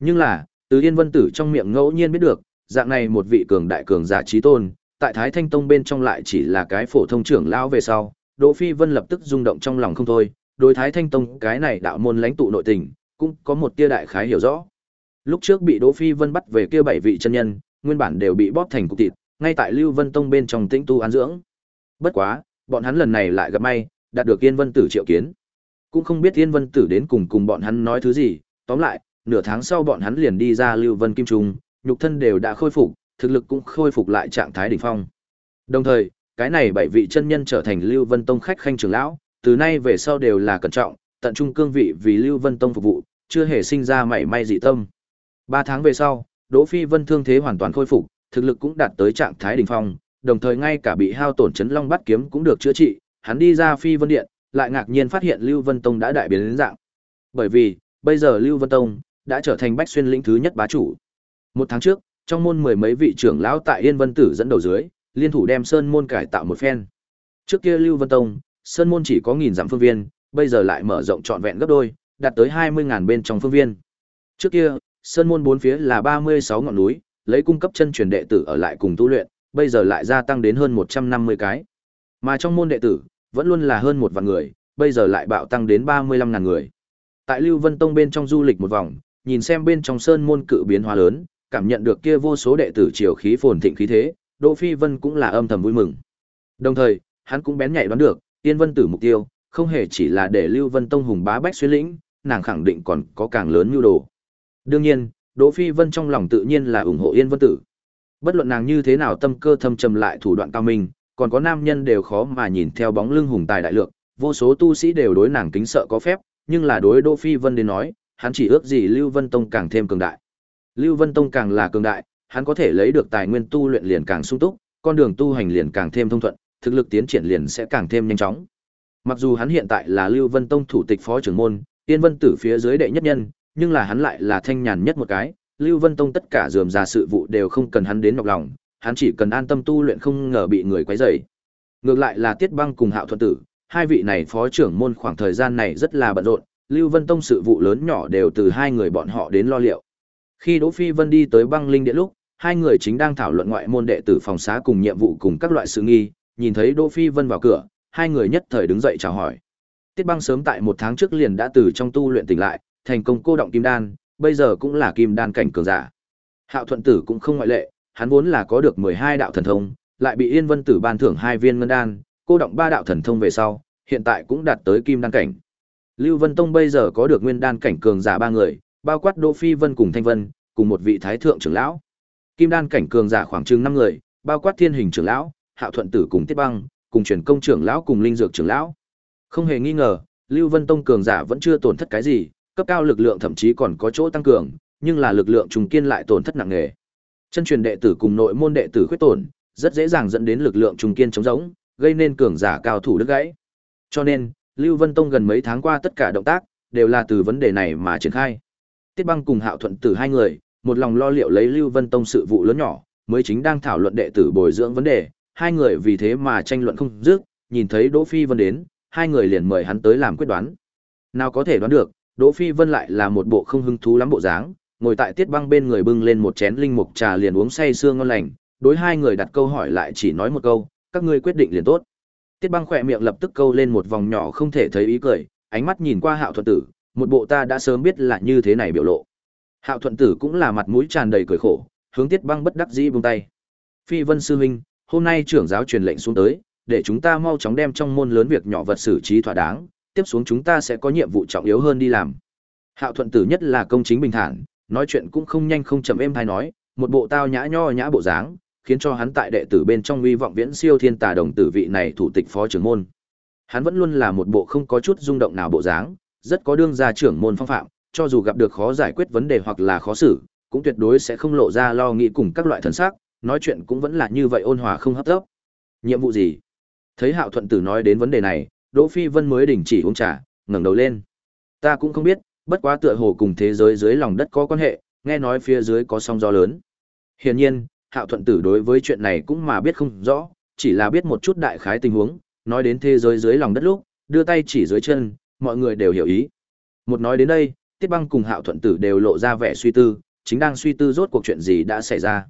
A: Nhưng là, từ Yên Vân Tử trong miệng ngẫu nhiên biết được, dạng này một vị cường đại cường giả chí tôn, tại Thái Thanh Tông bên trong lại chỉ là cái phổ thông trưởng lão về sau, Đỗ Phi Vân lập tức rung động trong lòng không thôi, đối Thái Thanh Tông cái này đạo môn lãnh tụ nội tình, cũng có một tia đại khái hiểu rõ. Lúc trước bị Đỗ Phi Vân bắt về kia bảy vị chân nhân, nguyên bản đều bị bóp thành cục thịt, ngay tại Lưu Vân Tông bên trong tĩnh tu an dưỡng. Bất quá, bọn hắn lần này lại gặp may, đạt được Yên Vân Tử triệu kiến. Cũng không biết Yên Vân Tử đến cùng cùng bọn hắn nói thứ gì, tóm lại, nửa tháng sau bọn hắn liền đi ra Lưu Vân Kim Trung, nhục thân đều đã khôi phục, thực lực cũng khôi phục lại trạng thái đỉnh phong. Đồng thời, cái này bảy vị chân nhân trở thành Lưu Vân Tông khách khanh trưởng lão, từ nay về sau đều là cẩn trọng, tận trung cương vị vì Lưu Vân Tông phục vụ, chưa hề sinh ra mảy may dị tâm. Ba tháng về sau, Đỗ Phi Vân thương thế hoàn toàn khôi phục, thực lực cũng đạt tới trạng thái đỉnh phong, đồng thời ngay cả bị hao tổn chấn long bắt kiếm cũng được chữa trị, hắn đi ra Phi Vân Điện, lại ngạc nhiên phát hiện Lưu Vân Tông đã đại biến đến dạng. Bởi vì, bây giờ Lưu Vân Tông đã trở thành Bách Xuyên lĩnh thứ nhất bá chủ. Một tháng trước, trong môn mười mấy vị trưởng lão tại Yên Vân Tử dẫn đầu dưới, liên thủ đem sơn môn cải tạo một phen. Trước kia Lưu Vân Tông, sơn môn chỉ có nghìn dặm phương viên, bây giờ lại mở rộng trọn vẹn gấp đôi, đạt tới hai mươi ngàn bên trong phương viên. Trước kia, sơn môn bốn phía là ba mươi sáu ngọn núi, lấy cung cấp chân truyền đệ tử ở lại cùng tu luyện, bây giờ lại gia tăng đến hơn một trăm năm mươi cái. Mà trong môn đệ tử, vẫn luôn là hơn một vạn người, bây giờ lại bạo tăng đến ba mươi lăm ngàn người. Tại Lưu Vân Tông bên trong du lịch một vòng, nhìn xem bên trong sơn môn cự biến hóa lớn, cảm nhận được kia vô số đệ tử triều khí phồn thịnh khí thế, Đỗ Phi Vân cũng là âm thầm vui mừng. Đồng thời, hắn cũng bén nhạy đoán được, Tiên Vân Tử mục tiêu, không hề chỉ là để Lưu Vân Tông hùng bá bách xuyên lĩnh, nàng khẳng định còn có càng lớn nhu đồ. Đương nhiên, Đỗ Phi Vân trong lòng tự nhiên là ủng hộ Yên Vân Tử. Bất luận nàng như thế nào tâm cơ thâm trầm lại thủ đoạn cao minh, còn có nam nhân đều khó mà nhìn theo bóng lưng hùng tài đại lượng, vô số tu sĩ đều đối nàng kính sợ có phép, nhưng là đối Đỗ Phi Vân đến nói, hắn chỉ ước gì Lưu Vân Tông càng thêm cường đại. Lưu Vân Tông càng là cường đại, hắn có thể lấy được tài nguyên tu luyện liền càng sung túc, con đường tu hành liền càng thêm thông thuận, thực lực tiến triển liền sẽ càng thêm nhanh chóng. Mặc dù hắn hiện tại là Lưu Vân Tông thủ tịch phó trưởng môn, Tiên Vân Tử phía dưới đệ nhất nhân, nhưng là hắn lại là thanh nhàn nhất một cái, Lưu Vân Tông tất cả dườm ra sự vụ đều không cần hắn đến nhọc lòng, hắn chỉ cần an tâm tu luyện không ngờ bị người quấy rầy. Ngược lại là Tiết Băng cùng Hạo Thuận Tử, hai vị này phó trưởng môn khoảng thời gian này rất là bận rộn, Lưu Vân Tông sự vụ lớn nhỏ đều từ hai người bọn họ đến lo liệu. Khi Đỗ Phi Vân đi tới băng linh điện lúc, hai người chính đang thảo luận ngoại môn đệ tử phòng xá cùng nhiệm vụ cùng các loại sự nghi, nhìn thấy Đỗ Phi Vân vào cửa, hai người nhất thời đứng dậy chào hỏi. Tiết Băng sớm tại một tháng trước liền đã từ trong tu luyện tỉnh lại, thành công cô động kim đan, bây giờ cũng là kim đan cảnh cường giả. Hạo Thuận Tử cũng không ngoại lệ, hắn vốn là có được 12 đạo thần thông, lại bị Yên Vân Tử ban thưởng hai viên ngân đan, cô động ba đạo thần thông về sau, hiện tại cũng đạt tới kim đan cảnh. Lưu Vân Tông bây giờ có được nguyên đan cảnh cường giả ba người, bao quát Đỗ Phi Vân cùng Thanh Vân, cùng một vị thái thượng trưởng lão. Kim đan cảnh cường giả khoảng chừng 5 người, bao quát Thiên Hình trưởng lão, Hạo Thuận Tử cùng Tiết Băng, cùng truyền công trưởng lão cùng linh dược trưởng lão. Không hề nghi ngờ, Lưu Vân Tông cường giả vẫn chưa tổn thất cái gì, cấp cao lực lượng thậm chí còn có chỗ tăng cường, nhưng là lực lượng trùng kiên lại tổn thất nặng nề. Chân truyền đệ tử cùng nội môn đệ tử khuyết tổn, rất dễ dàng dẫn đến lực lượng trùng kiên chống rỗng, gây nên cường giả cao thủ đứt gãy. Cho nên, Lưu Vân Tông gần mấy tháng qua tất cả động tác đều là từ vấn đề này mà triển khai. Tiết Băng cùng Hạo Thuận Tử hai người, một lòng lo liệu lấy Lưu Vân Tông sự vụ lớn nhỏ, mới chính đang thảo luận đệ tử bồi dưỡng vấn đề, hai người vì thế mà tranh luận không dứt, nhìn thấy Đỗ Phi Vân đến, hai người liền mời hắn tới làm quyết đoán. Nào có thể đoán được, Đỗ Phi Vân lại là một bộ không hứng thú lắm bộ dáng, ngồi tại Tiết Băng bên người bưng lên một chén linh mục trà liền uống say sưa ngon lành, đối hai người đặt câu hỏi lại chỉ nói một câu, các ngươi quyết định liền tốt. Tiết Băng khỏe miệng lập tức câu lên một vòng nhỏ không thể thấy ý cười, ánh mắt nhìn qua Hạo Thuận Tử, một bộ ta đã sớm biết là như thế này biểu lộ. Hạo Thuận Tử cũng là mặt mũi tràn đầy cười khổ, hướng Tiết Băng bất đắc dĩ buông tay. Phi Vân sư huynh, hôm nay trưởng giáo truyền lệnh xuống tới, để chúng ta mau chóng đem trong môn lớn việc nhỏ vật xử trí thỏa đáng, tiếp xuống chúng ta sẽ có nhiệm vụ trọng yếu hơn đi làm. Hạo Thuận Tử nhất là công chính bình thản, nói chuyện cũng không nhanh không chậm êm hay nói, một bộ tao nhã nho nhã bộ dáng, khiến cho hắn tại đệ tử bên trong uy vọng viễn siêu thiên tà đồng tử vị này thủ tịch phó trưởng môn. Hắn vẫn luôn là một bộ không có chút rung động nào bộ dáng, rất có đương gia trưởng môn phong phạm, cho dù gặp được khó giải quyết vấn đề hoặc là khó xử, cũng tuyệt đối sẽ không lộ ra lo nghĩ cùng các loại thần sắc, nói chuyện cũng vẫn là như vậy ôn hòa không hấp tấp. Nhiệm vụ gì? Thấy Hạo Thuận Tử nói đến vấn đề này, Đỗ Phi Vân mới đình chỉ uống trà, ngẩng đầu lên. Ta cũng không biết, bất quá tựa hồ cùng thế giới dưới lòng đất có quan hệ, nghe nói phía dưới có sóng gió lớn. Hiển nhiên, Hạo Thuận Tử đối với chuyện này cũng mà biết không rõ, chỉ là biết một chút đại khái tình huống, nói đến thế giới dưới lòng đất lúc, đưa tay chỉ dưới chân, mọi người đều hiểu ý. Một nói đến đây, Tiết Băng cùng Hạo Thuận Tử đều lộ ra vẻ suy tư, chính đang suy tư rốt cuộc chuyện gì đã xảy ra.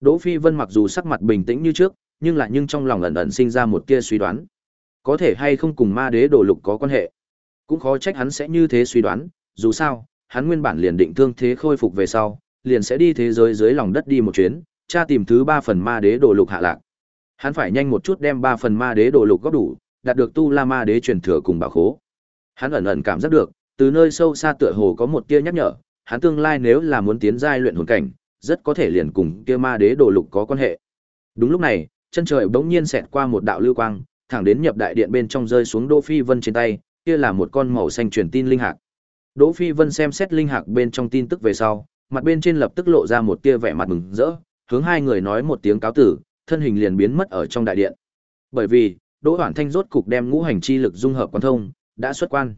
A: Đỗ Phi Vân mặc dù sắc mặt bình tĩnh như trước, nhưng lại nhưng trong lòng ẩn ẩn sinh ra một tia suy đoán. Có thể hay không cùng ma đế đồ lục có quan hệ. Cũng khó trách hắn sẽ như thế suy đoán, dù sao, hắn nguyên bản liền định thương thế khôi phục về sau, liền sẽ đi thế giới dưới lòng đất đi một chuyến, tra tìm thứ ba phần ma đế đồ lục hạ lạc. Hắn phải nhanh một chút đem ba phần ma đế đồ lục góp đủ, đạt được tu la ma đế truyền thừa cùng bảo khố. Hắn ẩn ẩn cảm giác được, từ nơi sâu xa tựa hồ có một tia nhắc nhở, hắn tương lai nếu là muốn tiến giai luyện hồn cảnh, rất có thể liền cùng kia ma đế đồ lục có quan hệ. Đúng lúc này, chân trời bỗng nhiên xẹt qua một đạo lưu quang, thẳng đến nhập đại điện bên trong rơi xuống Đỗ Phi Vân trên tay, kia là một con màu xanh truyền tin linh hạc. Đỗ Phi Vân xem xét linh hạc bên trong tin tức về sau, mặt bên trên lập tức lộ ra một tia vẻ mặt mừng rỡ, hướng hai người nói một tiếng cáo tử, thân hình liền biến mất ở trong đại điện. Bởi vì, Đỗ Hoản Thanh rốt cục đem ngũ hành chi lực dung hợp quan thông, đã xuất quan.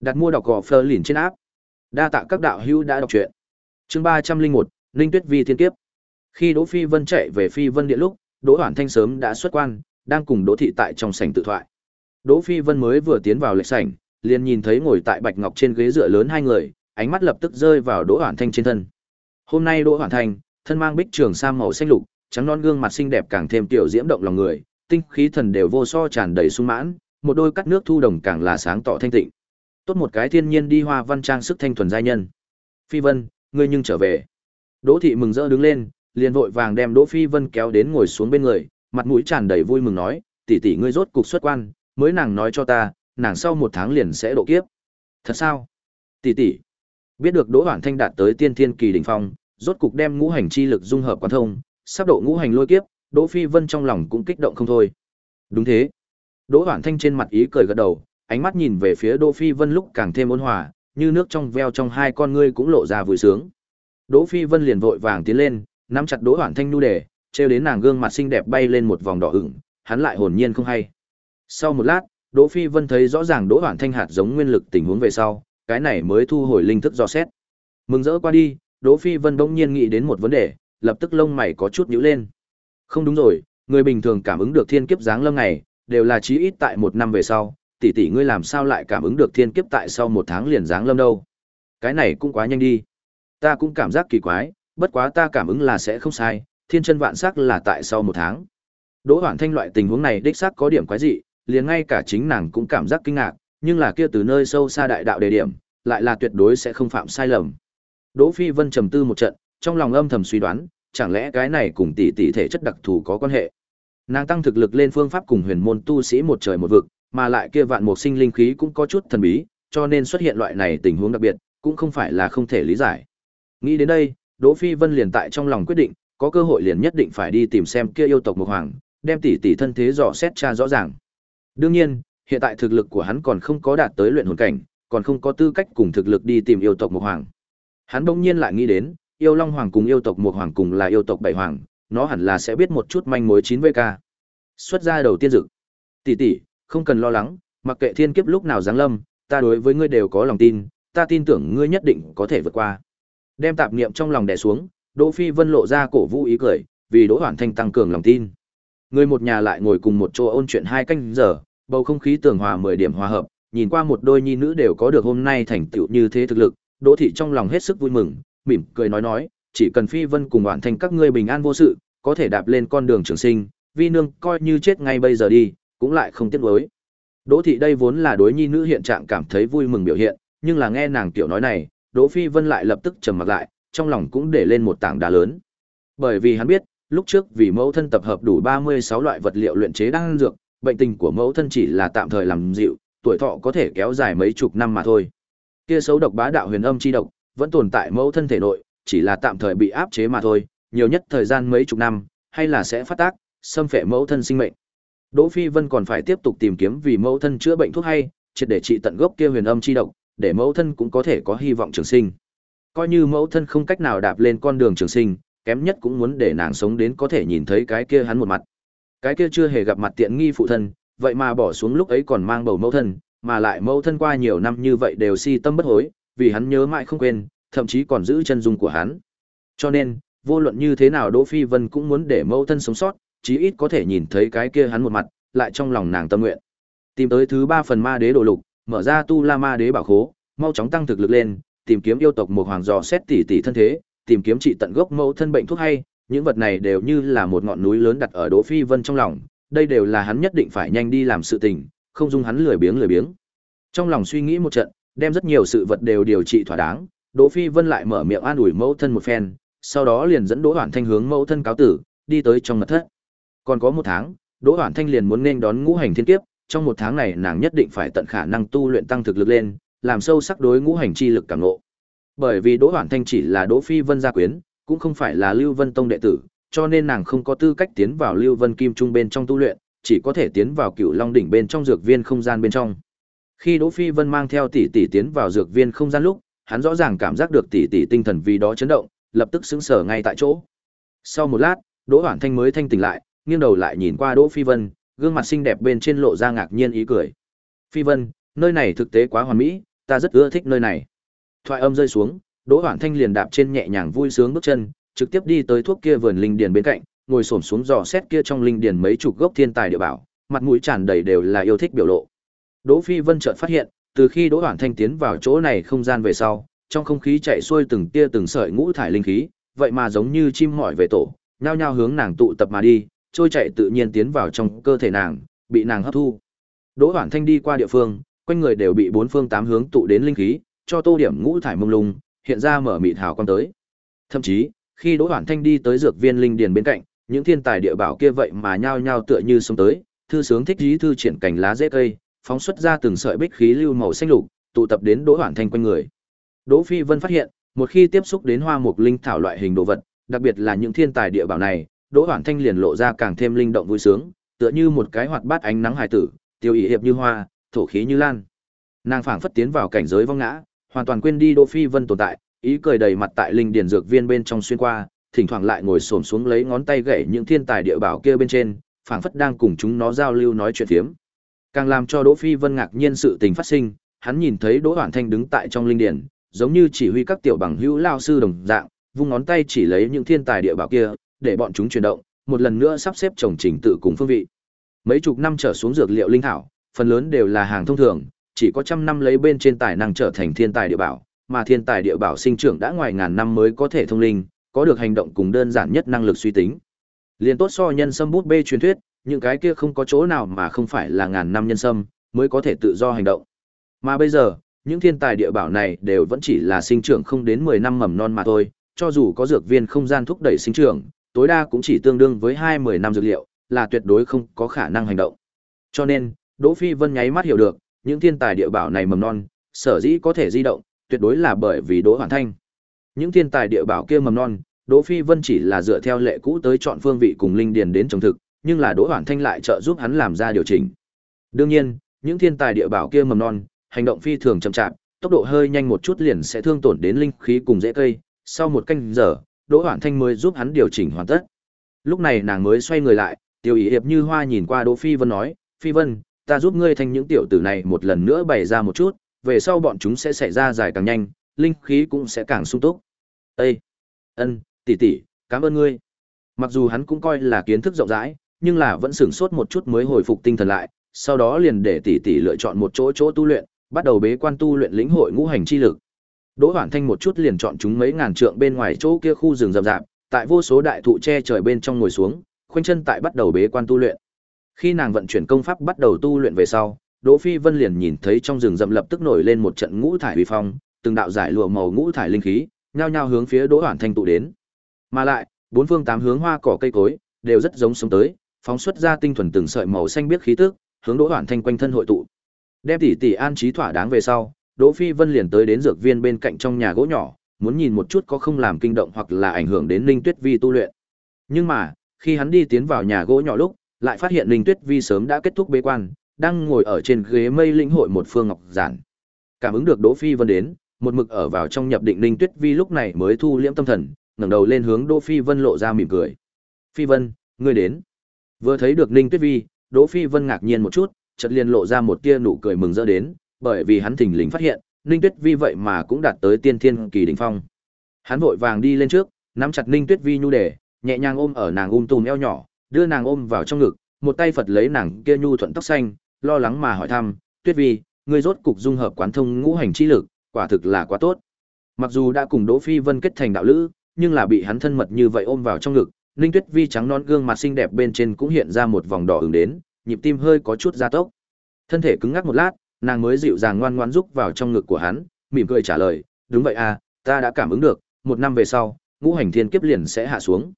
A: Đặt mua đọc gỏ phơ lìn trên áp. Đa tạ các đạo hữu đã đọc truyện. Chương ba trăm linh một Linh Tuyết Vi thiên kiếp. Khi Đỗ Phi Vân chạy về Phi Vân điện lúc, Đỗ Hoản Thanh sớm đã xuất quan, đang cùng Đỗ thị tại trong sảnh tự thoại. Đỗ Phi Vân mới vừa tiến vào lễ sảnh, liền nhìn thấy ngồi tại bạch ngọc trên ghế dựa lớn hai người, ánh mắt lập tức rơi vào Đỗ Hoản Thanh trên thân. Hôm nay Đỗ Hoản Thanh, thân mang bích trường sam màu xanh lục, trắng non gương mặt xinh đẹp càng thêm tiểu diễm động lòng người, tinh khí thần đều vô so tràn đầy sung mãn, một đôi cắt nước thu đồng càng là sáng tỏ thanh tịnh. Tốt một cái thiên nhiên đi hoa văn trang sức thanh thuần giai nhân. Phi Vân, ngươi nhưng trở về. Đỗ thị mừng rỡ đứng lên, liền vội vàng đem Đỗ Phi Vân kéo đến ngồi xuống bên người, mặt mũi tràn đầy vui mừng nói, tỷ tỷ ngươi rốt cục xuất quan, mới nàng nói cho ta, nàng sau một tháng liền sẽ độ kiếp. Thật sao? Tỷ tỷ. Biết được Đỗ Hoản Thanh đạt tới tiên thiên kỳ đỉnh phong, rốt cục đem ngũ hành chi lực dung hợp quan thông, sắp độ ngũ hành lôi kiếp, Đỗ Phi Vân trong lòng cũng kích động không thôi. Đúng thế. Đỗ Hoản Thanh trên mặt ý cười gật đầu, ánh mắt nhìn về phía Đỗ Phi Vân lúc càng thêm ôn hòa, như nước trong veo trong hai con ngươi cũng lộ ra vui sướng. Đỗ Phi Vân liền vội vàng tiến lên, nắm chặt Đỗ Hoản Thanh nu đề, treo đến nàng gương mặt xinh đẹp bay lên một vòng đỏ ửng, hắn lại hồn nhiên không hay. Sau một lát, Đỗ Phi Vân thấy rõ ràng Đỗ Hoản Thanh hạt giống nguyên lực tình huống về sau, cái này mới thu hồi linh thức do xét. Mừng rỡ qua đi, Đỗ Phi Vân bỗng nhiên nghĩ đến một vấn đề, lập tức lông mày có chút nhíu lên. Không đúng rồi, người bình thường cảm ứng được thiên kiếp giáng lâm này đều là chí ít tại một năm về sau, tỷ tỷ ngươi làm sao lại cảm ứng được thiên kiếp tại sau một tháng liền giáng lâm đâu? Cái này cũng quá nhanh đi. Ta cũng cảm giác kỳ quái, bất quá ta cảm ứng là sẽ không sai, thiên chân vạn sắc là tại sau một tháng. Đỗ Hoản Thanh loại tình huống này đích xác có điểm quái dị, liền ngay cả chính nàng cũng cảm giác kinh ngạc, nhưng là kia từ nơi sâu xa đại đạo đề điểm, lại là tuyệt đối sẽ không phạm sai lầm. Đỗ Phi Vân trầm tư một trận, trong lòng âm thầm suy đoán, chẳng lẽ cái này cùng tỷ tỷ thể chất đặc thù có quan hệ. Nàng tăng thực lực lên phương pháp cùng huyền môn tu sĩ một trời một vực, mà lại kia vạn mục sinh linh khí cũng có chút thần bí, cho nên xuất hiện loại này tình huống đặc biệt, cũng không phải là không thể lý giải. Nghĩ đến đây, Đỗ Phi Vân liền tại trong lòng quyết định, có cơ hội liền nhất định phải đi tìm xem kia yêu tộc Mộc Hoàng, đem tỷ tỷ thân thế dò xét tra rõ ràng. Đương nhiên, hiện tại thực lực của hắn còn không có đạt tới luyện hồn cảnh, còn không có tư cách cùng thực lực đi tìm yêu tộc Mộc Hoàng. Hắn bỗng nhiên lại nghĩ đến, yêu Long Hoàng cùng yêu tộc Mộc Hoàng cùng là yêu tộc Bảy Hoàng, nó hẳn là sẽ biết một chút manh mối 9VK. Xuất ra đầu tiên dực. Tỷ tỷ, không cần lo lắng, mặc kệ thiên kiếp lúc nào giáng lâm, ta đối với ngươi đều có lòng tin, ta tin tưởng ngươi nhất định có thể vượt qua. Đem tạp niệm trong lòng đè xuống, Đỗ Phi Vân lộ ra cổ vũ ý cười, vì Đỗ hoàn Thanh tăng cường lòng tin. Người một nhà lại ngồi cùng một chỗ ôn chuyện hai canh giờ, bầu không khí tường hòa mười điểm hòa hợp, nhìn qua một đôi nhi nữ đều có được hôm nay thành tựu như thế thực lực, Đỗ thị trong lòng hết sức vui mừng, mỉm cười nói nói, chỉ cần Phi Vân cùng đoạn thành các ngươi bình an vô sự, có thể đạp lên con đường trường sinh, vi nương coi như chết ngay bây giờ đi, cũng lại không tiếc nuối. Đỗ thị đây vốn là đối nhi nữ hiện trạng cảm thấy vui mừng biểu hiện, nhưng là nghe nàng tiểu nói này, Đỗ Phi Vân lại lập tức trầm mặt lại, trong lòng cũng để lên một tảng đá lớn. Bởi vì hắn biết, lúc trước vì mẫu thân tập hợp đủ 36 loại vật liệu luyện chế đan dược, bệnh tình của mẫu thân chỉ là tạm thời làm dịu, tuổi thọ có thể kéo dài mấy chục năm mà thôi. Kia xấu độc bá đạo huyền âm chi độc, vẫn tồn tại mẫu thân thể nội, chỉ là tạm thời bị áp chế mà thôi, nhiều nhất thời gian mấy chục năm, hay là sẽ phát tác, xâm phệ mẫu thân sinh mệnh. Đỗ Phi Vân còn phải tiếp tục tìm kiếm vì mẫu thân chữa bệnh thuốc hay, triệt để trị tận gốc kia huyền âm chi độc, để mẫu thân cũng có thể có hy vọng trường sinh. Coi như mẫu thân không cách nào đạp lên con đường trường sinh, kém nhất cũng muốn để nàng sống đến có thể nhìn thấy cái kia hắn một mặt. Cái kia chưa hề gặp mặt tiện nghi phụ thân, vậy mà bỏ xuống lúc ấy còn mang bầu mẫu thân, mà lại mẫu thân qua nhiều năm như vậy đều si tâm bất hối, vì hắn nhớ mãi không quên, thậm chí còn giữ chân dung của hắn. Cho nên, vô luận như thế nào Đỗ Phi Vân cũng muốn để mẫu thân sống sót, chí ít có thể nhìn thấy cái kia hắn một mặt, lại trong lòng nàng tâm nguyện. Tìm tới thứ ba phần ma đế đồ lục, mở ra tu la ma đế bảo khố, mau chóng tăng thực lực lên, tìm kiếm yêu tộc một hoàng dò xét tỷ tỷ thân thế, tìm kiếm trị tận gốc mẫu thân bệnh thuốc hay, những vật này đều như là một ngọn núi lớn đặt ở Đỗ Phi Vân trong lòng, đây đều là hắn nhất định phải nhanh đi làm sự tình, không dung hắn lười biếng lười biếng. Trong lòng suy nghĩ một trận, đem rất nhiều sự vật đều điều trị thỏa đáng, Đỗ Phi Vân lại mở miệng an ủi mẫu thân một phen, sau đó liền dẫn Đỗ Hoản Thanh hướng mẫu thân cáo tử, đi tới trong mật thất. Còn có một tháng, Đỗ Hoản Thanh liền muốn nên đón ngũ hành thiên kiếp, trong một tháng này nàng nhất định phải tận khả năng tu luyện tăng thực lực lên, làm sâu sắc đối ngũ hành chi lực cảm ngộ. Bởi vì Đỗ Hoản Thanh chỉ là Đỗ Phi Vân gia quyến, cũng không phải là Lưu Vân Tông đệ tử, cho nên nàng không có tư cách tiến vào Lưu Vân Kim Trung bên trong tu luyện, chỉ có thể tiến vào Cựu Long đỉnh bên trong dược viên không gian bên trong. Khi Đỗ Phi Vân mang theo tỷ tỷ tiến vào dược viên không gian lúc, hắn rõ ràng cảm giác được tỷ tỷ tinh thần vì đó chấn động, lập tức sững sờ ngay tại chỗ. Sau một lát, Đỗ Hoản Thanh mới thanh tỉnh lại, nghiêng đầu lại nhìn qua Đỗ Phi Vân, gương mặt xinh đẹp bên trên lộ ra ngạc nhiên ý cười. Phi Vân, nơi này thực tế quá hoàn mỹ, ta rất ưa thích nơi này. Thoại âm rơi xuống, Đỗ Hoản Thanh liền đạp trên nhẹ nhàng vui sướng bước chân, trực tiếp đi tới thuốc kia vườn linh điền bên cạnh, ngồi xổm xuống dò xét kia trong linh điền mấy chục gốc thiên tài địa bảo, mặt mũi tràn đầy đều là yêu thích biểu lộ. Đỗ Phi Vân chợt phát hiện, từ khi Đỗ Hoản Thanh tiến vào chỗ này không gian về sau, trong không khí chạy xuôi từng tia từng sợi ngũ thải linh khí, vậy mà giống như chim mỏi về tổ, nhao nhao hướng nàng tụ tập mà đi, trôi chạy tự nhiên tiến vào trong cơ thể nàng, bị nàng hấp thu. Đỗ Hoản Thanh đi qua địa phương, quanh người đều bị bốn phương tám hướng tụ đến linh khí, cho tô điểm ngũ thải mông lung, hiện ra mở mịt hào quang tới. Thậm chí, khi Đỗ Hoản Thanh đi tới dược viên linh điền bên cạnh, những thiên tài địa bảo kia vậy mà nhao nhao tựa như sống tới, thư sướng thích dí thư triển cảnh lá rễ cây, phóng xuất ra từng sợi bích khí lưu màu xanh lục, tụ tập đến Đỗ Hoản Thanh quanh người. Đỗ Phi Vân phát hiện, một khi tiếp xúc đến hoa mục linh thảo loại hình đồ vật, đặc biệt là những thiên tài địa bảo này, Đỗ Hoản Thanh liền lộ ra càng thêm linh động vui sướng, tựa như một cái hoạt bát ánh nắng hài tử, tiêu ý hiệp như hoa, thổ khí như lan. Nàng phảng phất tiến vào cảnh giới vong ngã, hoàn toàn quên đi Đỗ Phi Vân tồn tại, ý cười đầy mặt tại linh điền dược viên bên trong xuyên qua, thỉnh thoảng lại ngồi xổm xuống lấy ngón tay gảy những thiên tài địa bảo kia bên trên, phảng phất đang cùng chúng nó giao lưu nói chuyện phiếm. Càng làm cho Đỗ Phi Vân ngạc nhiên sự tình phát sinh, hắn nhìn thấy Đỗ Hoản Thanh đứng tại trong linh điển, giống như chỉ huy các tiểu bằng hữu lao sư đồng dạng, vung ngón tay chỉ lấy những thiên tài địa bảo kia, để bọn chúng chuyển động, một lần nữa sắp xếp trồng trình tự cùng phương vị. Mấy chục năm trở xuống dược liệu linh thảo, phần lớn đều là hàng thông thường, chỉ có trăm năm lấy bên trên tài năng trở thành thiên tài địa bảo, mà thiên tài địa bảo sinh trưởng đã ngoài ngàn năm mới có thể thông linh, có được hành động cùng đơn giản nhất năng lực suy tính. Liên tốt so nhân sâm bút bê truyền thuyết, những cái kia không có chỗ nào mà không phải là ngàn năm nhân sâm mới có thể tự do hành động. Mà bây giờ, những thiên tài địa bảo này đều vẫn chỉ là sinh trưởng không đến 10 năm mầm non mà thôi, cho dù có dược viên không gian thúc đẩy sinh trưởng, tối đa cũng chỉ tương đương với 2-10 năm dược liệu, là tuyệt đối không có khả năng hành động. Cho nên, Đỗ Phi Vân nháy mắt hiểu được, những thiên tài địa bảo này mầm non, sở dĩ có thể di động, tuyệt đối là bởi vì Đỗ Hoàn Thanh. Những thiên tài địa bảo kia mầm non, Đỗ Phi Vân chỉ là dựa theo lệ cũ tới chọn phương vị cùng linh điền đến trồng thực, nhưng là Đỗ Hoản Thanh lại trợ giúp hắn làm ra điều chỉnh. Đương nhiên, những thiên tài địa bảo kia mầm non, hành động phi thường chậm chạp, tốc độ hơi nhanh một chút liền sẽ thương tổn đến linh khí cùng rễ cây, sau một canh giờ, Đỗ Hoản Thanh mới giúp hắn điều chỉnh hoàn tất. Lúc này nàng mới xoay người lại, Tiêu Ý Hiệp như hoa nhìn qua Đỗ Phi Vân nói, "Phi Vân, ta giúp ngươi thành những tiểu tử này một lần nữa bày ra một chút, về sau bọn chúng sẽ xảy ra dài càng nhanh, linh khí cũng sẽ càng sung túc." "Ê, ân, tỷ tỷ, cảm ơn ngươi." Mặc dù hắn cũng coi là kiến thức rộng rãi, nhưng là vẫn sửng sốt một chút mới hồi phục tinh thần lại, sau đó liền để tỷ tỷ lựa chọn một chỗ chỗ tu luyện, bắt đầu bế quan tu luyện lĩnh hội ngũ hành chi lực. Đỗ Hoản Thanh một chút liền chọn chúng mấy ngàn trượng bên ngoài chỗ kia khu rừng rậm rạp, tại vô số đại thụ che trời bên trong ngồi xuống, khoanh chân tại bắt đầu bế quan tu luyện. Khi nàng vận chuyển công pháp bắt đầu tu luyện về sau, Đỗ Phi Vân liền nhìn thấy trong rừng rậm lập tức nổi lên một trận ngũ thải uy phong, từng đạo giải lụa màu ngũ thải linh khí, nhao nhao hướng phía Đỗ Hoản Thanh tụ đến. Mà lại, bốn phương tám hướng hoa cỏ cây cối đều rất giống sống tới, phóng xuất ra tinh thuần từng sợi màu xanh biếc khí tức, hướng Đỗ Hoản Thanh quanh thân hội tụ. Đem tỷ tỷ an trí thỏa đáng về sau, Đỗ Phi Vân liền tới đến dược viên bên cạnh trong nhà gỗ nhỏ, muốn nhìn một chút có không làm kinh động hoặc là ảnh hưởng đến Linh Tuyết Vi tu luyện. Nhưng mà, khi hắn đi tiến vào nhà gỗ nhỏ lúc, lại phát hiện Linh Tuyết Vi sớm đã kết thúc bế quan, đang ngồi ở trên ghế mây lĩnh hội một phương ngọc giản. Cảm ứng được Đỗ Phi Vân đến, một mực ở vào trong nhập định Linh Tuyết Vi lúc này mới thu liễm tâm thần, ngẩng đầu lên hướng Đỗ Phi Vân lộ ra mỉm cười. "Phi Vân, ngươi đến." Vừa thấy được Ninh Tuyết Vi, Đỗ Phi Vân ngạc nhiên một chút, chợt liền lộ ra một tia nụ cười mừng rỡ đến, bởi vì hắn thình lình phát hiện, Ninh Tuyết Vi vậy mà cũng đạt tới tiên thiên kỳ đỉnh phong. Hắn vội vàng đi lên trước, nắm chặt Ninh Tuyết Vi nhu đề, nhẹ nhàng ôm ở nàng ung tùm eo nhỏ, đưa nàng ôm vào trong ngực, một tay Phật lấy nàng kia nhu thuận tóc xanh, lo lắng mà hỏi thăm, "Tuyết Vi, ngươi rốt cục dung hợp quán thông ngũ hành chi lực, quả thực là quá tốt." Mặc dù đã cùng Đỗ Phi Vân kết thành đạo lữ, nhưng là bị hắn thân mật như vậy ôm vào trong ngực, Ninh Tuyết Vi trắng non gương mặt xinh đẹp bên trên cũng hiện ra một vòng đỏ ửng đến, nhịp tim hơi có chút gia tốc. Thân thể cứng ngắc một lát, nàng mới dịu dàng ngoan ngoãn rúc vào trong ngực của hắn, mỉm cười trả lời, "Đúng vậy à, ta đã cảm ứng được, một năm về sau, ngũ hành thiên kiếp liền sẽ hạ xuống."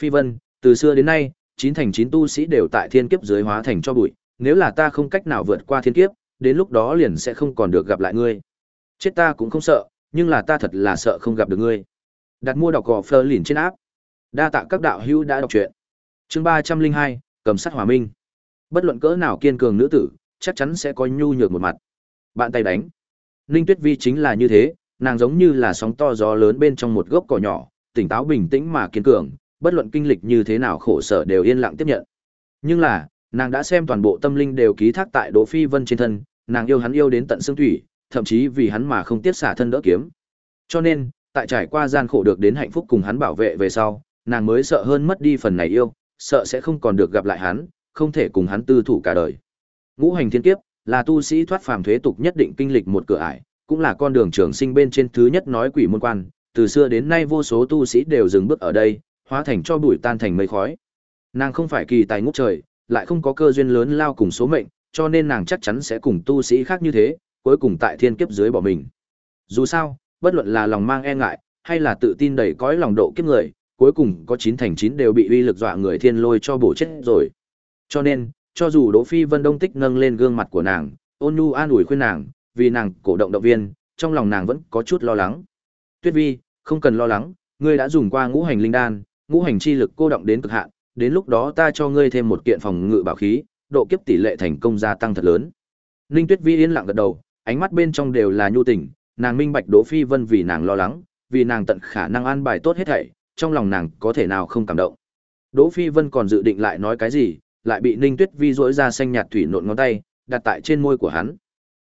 A: Phi Vân, từ xưa đến nay, chín thành chín tu sĩ đều tại thiên kiếp dưới hóa thành cho bụi, nếu là ta không cách nào vượt qua thiên kiếp, đến lúc đó liền sẽ không còn được gặp lại ngươi. Chết ta cũng không sợ, nhưng là ta thật là sợ không gặp được ngươi. Đặt mua đọc gò Fleur liền trên áp. Đa tạ các đạo hữu đã đọc truyện. Chương ba trăm linh hai, cầm sát hòa minh. Bất luận cỡ nào kiên cường nữ tử, chắc chắn sẽ có nhu nhược một mặt. Bạn tay đánh. Ninh Tuyết Vi chính là như thế, nàng giống như là sóng to gió lớn bên trong một gốc cỏ nhỏ, tỉnh táo bình tĩnh mà kiên cường, bất luận kinh lịch như thế nào khổ sở đều yên lặng tiếp nhận. Nhưng là, nàng đã xem toàn bộ tâm linh đều ký thác tại Đỗ Phi Vân trên thân, nàng yêu hắn yêu đến tận xương thủy, thậm chí vì hắn mà không tiếc xả thân đỡ kiếm. Cho nên, tại trải qua gian khổ được đến hạnh phúc cùng hắn bảo vệ về sau, nàng mới sợ hơn mất đi phần này yêu, sợ sẽ không còn được gặp lại hắn, không thể cùng hắn tư thủ cả đời. Ngũ hành thiên kiếp là tu sĩ thoát phàm thuế tục nhất định kinh lịch một cửa ải, cũng là con đường trường sinh bên trên thứ nhất nói quỷ môn quan, từ xưa đến nay vô số tu sĩ đều dừng bước ở đây, hóa thành cho bụi tan thành mây khói. Nàng không phải kỳ tài ngút trời, lại không có cơ duyên lớn lao cùng số mệnh, cho nên nàng chắc chắn sẽ cùng tu sĩ khác như thế, cuối cùng tại thiên kiếp dưới bỏ mình. Dù sao, bất luận là lòng mang e ngại, hay là tự tin đầy cõi lòng độ kiếp người, cuối cùng có chín thành chín đều bị uy lực dọa người thiên lôi cho bổ chết rồi. Cho nên, cho dù Đỗ Phi Vân Đông Tích nâng lên gương mặt của nàng, ôn nhu an ủi khuyên nàng, vì nàng cổ động động viên, trong lòng nàng vẫn có chút lo lắng. Tuyết Vi, không cần lo lắng, ngươi đã dùng qua ngũ hành linh đan, ngũ hành chi lực cô động đến cực hạn, đến lúc đó ta cho ngươi thêm một kiện phòng ngự bảo khí, độ kiếp tỷ lệ thành công gia tăng thật lớn. Ninh Tuyết Vi yên lặng gật đầu, ánh mắt bên trong đều là nhu tình, nàng minh bạch Đỗ Phi Vân vì nàng lo lắng, vì nàng tận khả năng an bài tốt hết thảy, trong lòng nàng có thể nào không cảm động. Đỗ Phi Vân còn dự định lại nói cái gì, lại bị Ninh Tuyết Vi rỗi ra xanh nhạt thủy nộn ngón tay, đặt tại trên môi của hắn.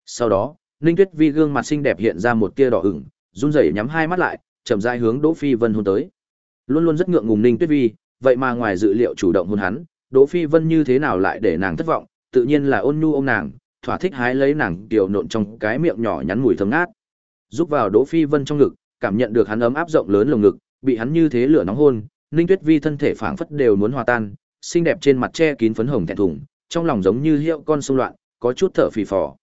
A: Sau đó, Ninh Tuyết Vi gương mặt xinh đẹp hiện ra một tia đỏ ửng, run rẩy nhắm hai mắt lại, chậm rãi hướng Đỗ Phi Vân hôn tới. Luôn luôn rất ngượng ngùng Ninh Tuyết Vi, vậy mà ngoài dự liệu chủ động hôn hắn, Đỗ Phi Vân như thế nào lại để nàng thất vọng, tự nhiên là ôn nhu ôm nàng, thỏa thích hái lấy nàng tiểu nộn trong cái miệng nhỏ nhắn mùi thơm ngát. Giúp vào Đỗ Phi Vân trong ngực, cảm nhận được hắn ấm áp rộng lớn lồng ngực, bị hắn như thế lửa nóng hôn, Ninh Tuyết Vi thân thể phảng phất đều muốn hòa tan, xinh đẹp trên mặt che kín phấn hồng thẹn thùng, trong lòng giống như hiệu con sông loạn, có chút thở phì phò.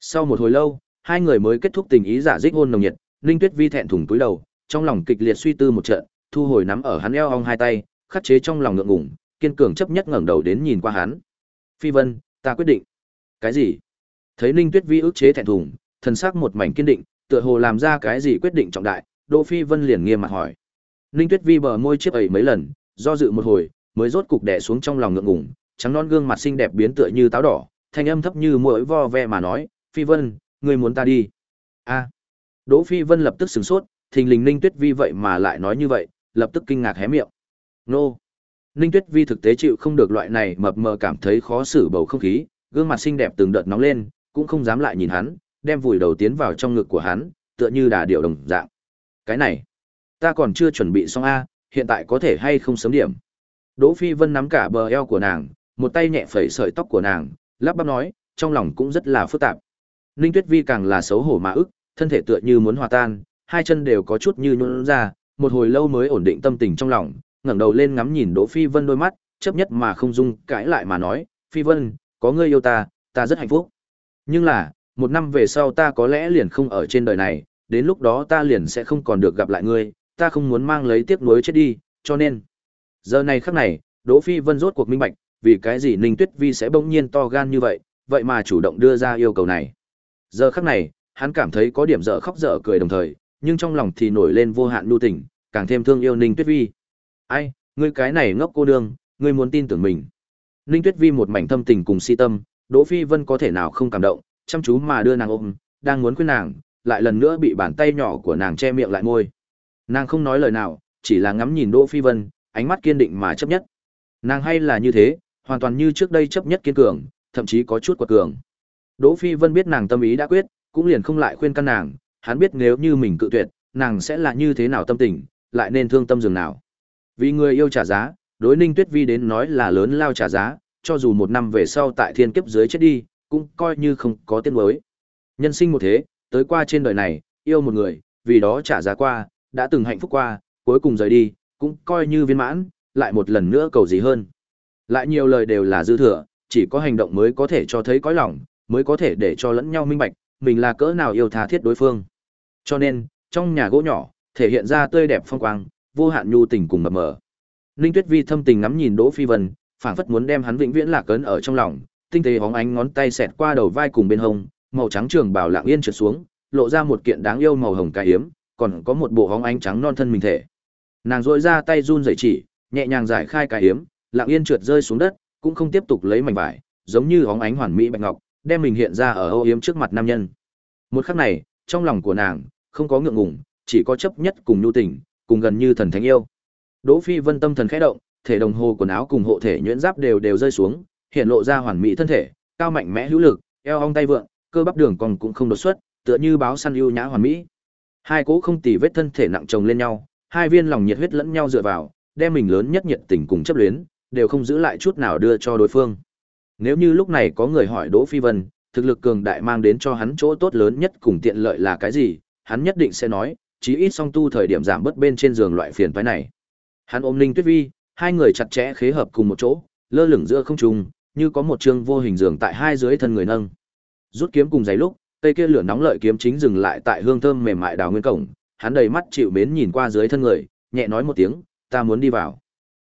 A: Sau một hồi lâu, hai người mới kết thúc tình ý giả dích hôn nồng nhiệt, Ninh Tuyết Vi thẹn thùng túi đầu, trong lòng kịch liệt suy tư một trận, thu hồi nắm ở hắn eo ong hai tay, khắc chế trong lòng ngượng ngùng, kiên cường chấp nhất ngẩng đầu đến nhìn qua hắn. "Phi Vân, ta quyết định." "Cái gì?" Thấy Ninh Tuyết Vi ức chế thẹn thùng, thần sắc một mảnh kiên định, tựa hồ làm ra cái gì quyết định trọng đại, Đỗ Phi Vân liền nghiêm mặt hỏi. Ninh Tuyết Vi bờ môi chiếc ấy mấy lần, do dự một hồi, mới rốt cục đè xuống trong lòng ngượng ngùng, trắng non gương mặt xinh đẹp biến tựa như táo đỏ, thanh âm thấp như muỗi vo ve mà nói, "Phi Vân, ngươi muốn ta đi?" A. Đỗ Phi Vân lập tức sửng sốt, thình lình Ninh Tuyết Vi vậy mà lại nói như vậy, lập tức kinh ngạc hé miệng. Nô. Ninh Tuyết Vi thực tế chịu không được loại này mập mờ cảm thấy khó xử bầu không khí, gương mặt xinh đẹp từng đợt nóng lên, cũng không dám lại nhìn hắn, đem vùi đầu tiến vào trong ngực của hắn, tựa như đà điệu đồng dạng. Cái này, ta còn chưa chuẩn bị xong a, hiện tại có thể hay không sớm điểm. Đỗ Phi Vân nắm cả bờ eo của nàng, một tay nhẹ phẩy sợi tóc của nàng, lắp bắp nói, trong lòng cũng rất là phức tạp. Ninh Tuyết Vi càng là xấu hổ mà ức, thân thể tựa như muốn hòa tan, hai chân đều có chút như nhún ra, một hồi lâu mới ổn định tâm tình trong lòng, ngẩng đầu lên ngắm nhìn Đỗ Phi Vân đôi mắt, chấp nhất mà không dung cãi lại mà nói, "Phi Vân, có ngươi yêu ta, ta rất hạnh phúc. Nhưng là, một năm về sau ta có lẽ liền không ở trên đời này, đến lúc đó ta liền sẽ không còn được gặp lại ngươi, ta không muốn mang lấy tiếc nuối chết đi, cho nên." Giờ này khắc này, Đỗ Phi Vân rốt cuộc minh bạch, vì cái gì Ninh Tuyết Vi sẽ bỗng nhiên to gan như vậy, vậy mà chủ động đưa ra yêu cầu này. Giờ khắc này, hắn cảm thấy có điểm dở khóc dở cười đồng thời, nhưng trong lòng thì nổi lên vô hạn nhu tình, càng thêm thương yêu Ninh Tuyết Vi. Ai, ngươi cái này ngốc cô đương, ngươi muốn tin tưởng mình. Ninh Tuyết Vi một mảnh thâm tình cùng si tâm, Đỗ Phi Vân có thể nào không cảm động, chăm chú mà đưa nàng ôm, đang muốn khuyên nàng, lại lần nữa bị bàn tay nhỏ của nàng che miệng lại môi. Nàng không nói lời nào, chỉ là ngắm nhìn Đỗ Phi Vân, ánh mắt kiên định mà chấp nhất. Nàng hay là như thế, hoàn toàn như trước đây chấp nhất kiên cường, thậm chí có chút quật cường. Đỗ Phi Vân biết nàng tâm ý đã quyết, cũng liền không lại khuyên can nàng, hắn biết nếu như mình cự tuyệt, nàng sẽ là như thế nào tâm tình, lại nên thương tâm dường nào. Vì người yêu trả giá, đối Ninh Tuyết Vi đến nói là lớn lao trả giá, cho dù một năm về sau tại thiên kiếp dưới chết đi, cũng coi như không có tiếng mới. Nhân sinh một thế, tới qua trên đời này, yêu một người, vì đó trả giá qua, đã từng hạnh phúc qua, cuối cùng rời đi, cũng coi như viên mãn, lại một lần nữa cầu gì hơn. Lại nhiều lời đều là dư thừa, chỉ có hành động mới có thể cho thấy cõi lòng, mới có thể để cho lẫn nhau minh bạch, mình là cỡ nào yêu tha thiết đối phương. Cho nên, trong nhà gỗ nhỏ, thể hiện ra tươi đẹp phong quang, vô hạn nhu tình cùng mập mờ. Ninh Tuyết Vi thâm tình ngắm nhìn Đỗ Phi Vân, phảng phất muốn đem hắn vĩnh viễn lạc cấn ở trong lòng, tinh tế hóng ánh ngón tay xẹt qua đầu vai cùng bên hông, màu trắng trường bào lặng yên trượt xuống, lộ ra một kiện đáng yêu màu hồng cài hiếm, còn có một bộ hóng ánh trắng non thân mình thể. Nàng rỗi ra tay run rẩy chỉ, nhẹ nhàng giải khai cái hiếm, lặng yên trượt rơi xuống đất, cũng không tiếp tục lấy mảnh vải, giống như hóng ánh hoàn mỹ bạch ngọc, đem mình hiện ra ở ô yếm trước mặt nam nhân. Một khắc này, trong lòng của nàng không có ngượng ngùng, chỉ có chấp nhất cùng nhu tình, cùng gần như thần thánh yêu. Đỗ Phi Vân tâm thần khẽ động, thể đồng hồ quần áo cùng hộ thể nhuyễn giáp đều đều rơi xuống, hiện lộ ra hoàn mỹ thân thể, cao mạnh mẽ hữu lực, eo ong tay vượng, cơ bắp đường còn cũng không đột xuất, tựa như báo săn ưu nhã hoàn mỹ. Hai cỗ không tì vết thân thể nặng chồng lên nhau, hai viên lòng nhiệt huyết lẫn nhau dựa vào, đem mình lớn nhất nhiệt tình cùng chấp luyến, đều không giữ lại chút nào đưa cho đối phương. Nếu như lúc này có người hỏi Đỗ Phi Vân, thực lực cường đại mang đến cho hắn chỗ tốt lớn nhất cùng tiện lợi là cái gì, hắn nhất định sẽ nói, chí ít song tu thời điểm giảm bớt bên trên giường loại phiền phái này. Hắn ôm Ninh Tuyết Vi, hai người chặt chẽ khế hợp cùng một chỗ, lơ lửng giữa không trung, như có một chương vô hình giường tại hai dưới thân người nâng. Rút kiếm cùng giấy lúc, cây kia lửa nóng lợi kiếm chính dừng lại tại hương thơm mềm mại đào nguyên cổng, hắn đầy mắt chịu mến nhìn qua dưới thân người, nhẹ nói một tiếng, ta muốn đi vào.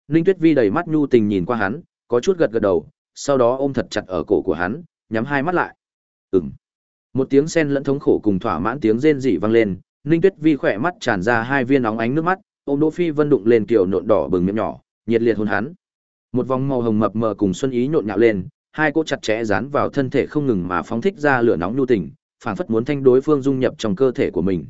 A: Ninh Tuyết Vi đầy mắt nhu tình nhìn qua hắn, có chút gật gật đầu, sau đó ôm thật chặt ở cổ của hắn, nhắm hai mắt lại. Ừm. Một tiếng sen lẫn thống khổ cùng thỏa mãn tiếng rên rỉ vang lên, Ninh Tuyết Vi khỏe mắt tràn ra hai viên nóng ánh nước mắt, ôm Đỗ Phi Vân đụng lên kiểu nộn đỏ bừng miệng nhỏ, nhiệt liệt hôn hắn. Một vòng màu hồng mập mờ cùng xuân ý nhộn nhạo lên, hai cô chặt chẽ dán vào thân thể không ngừng mà phóng thích ra lửa nóng nhu tình, phảng phất muốn thanh đối phương dung nhập trong cơ thể của mình.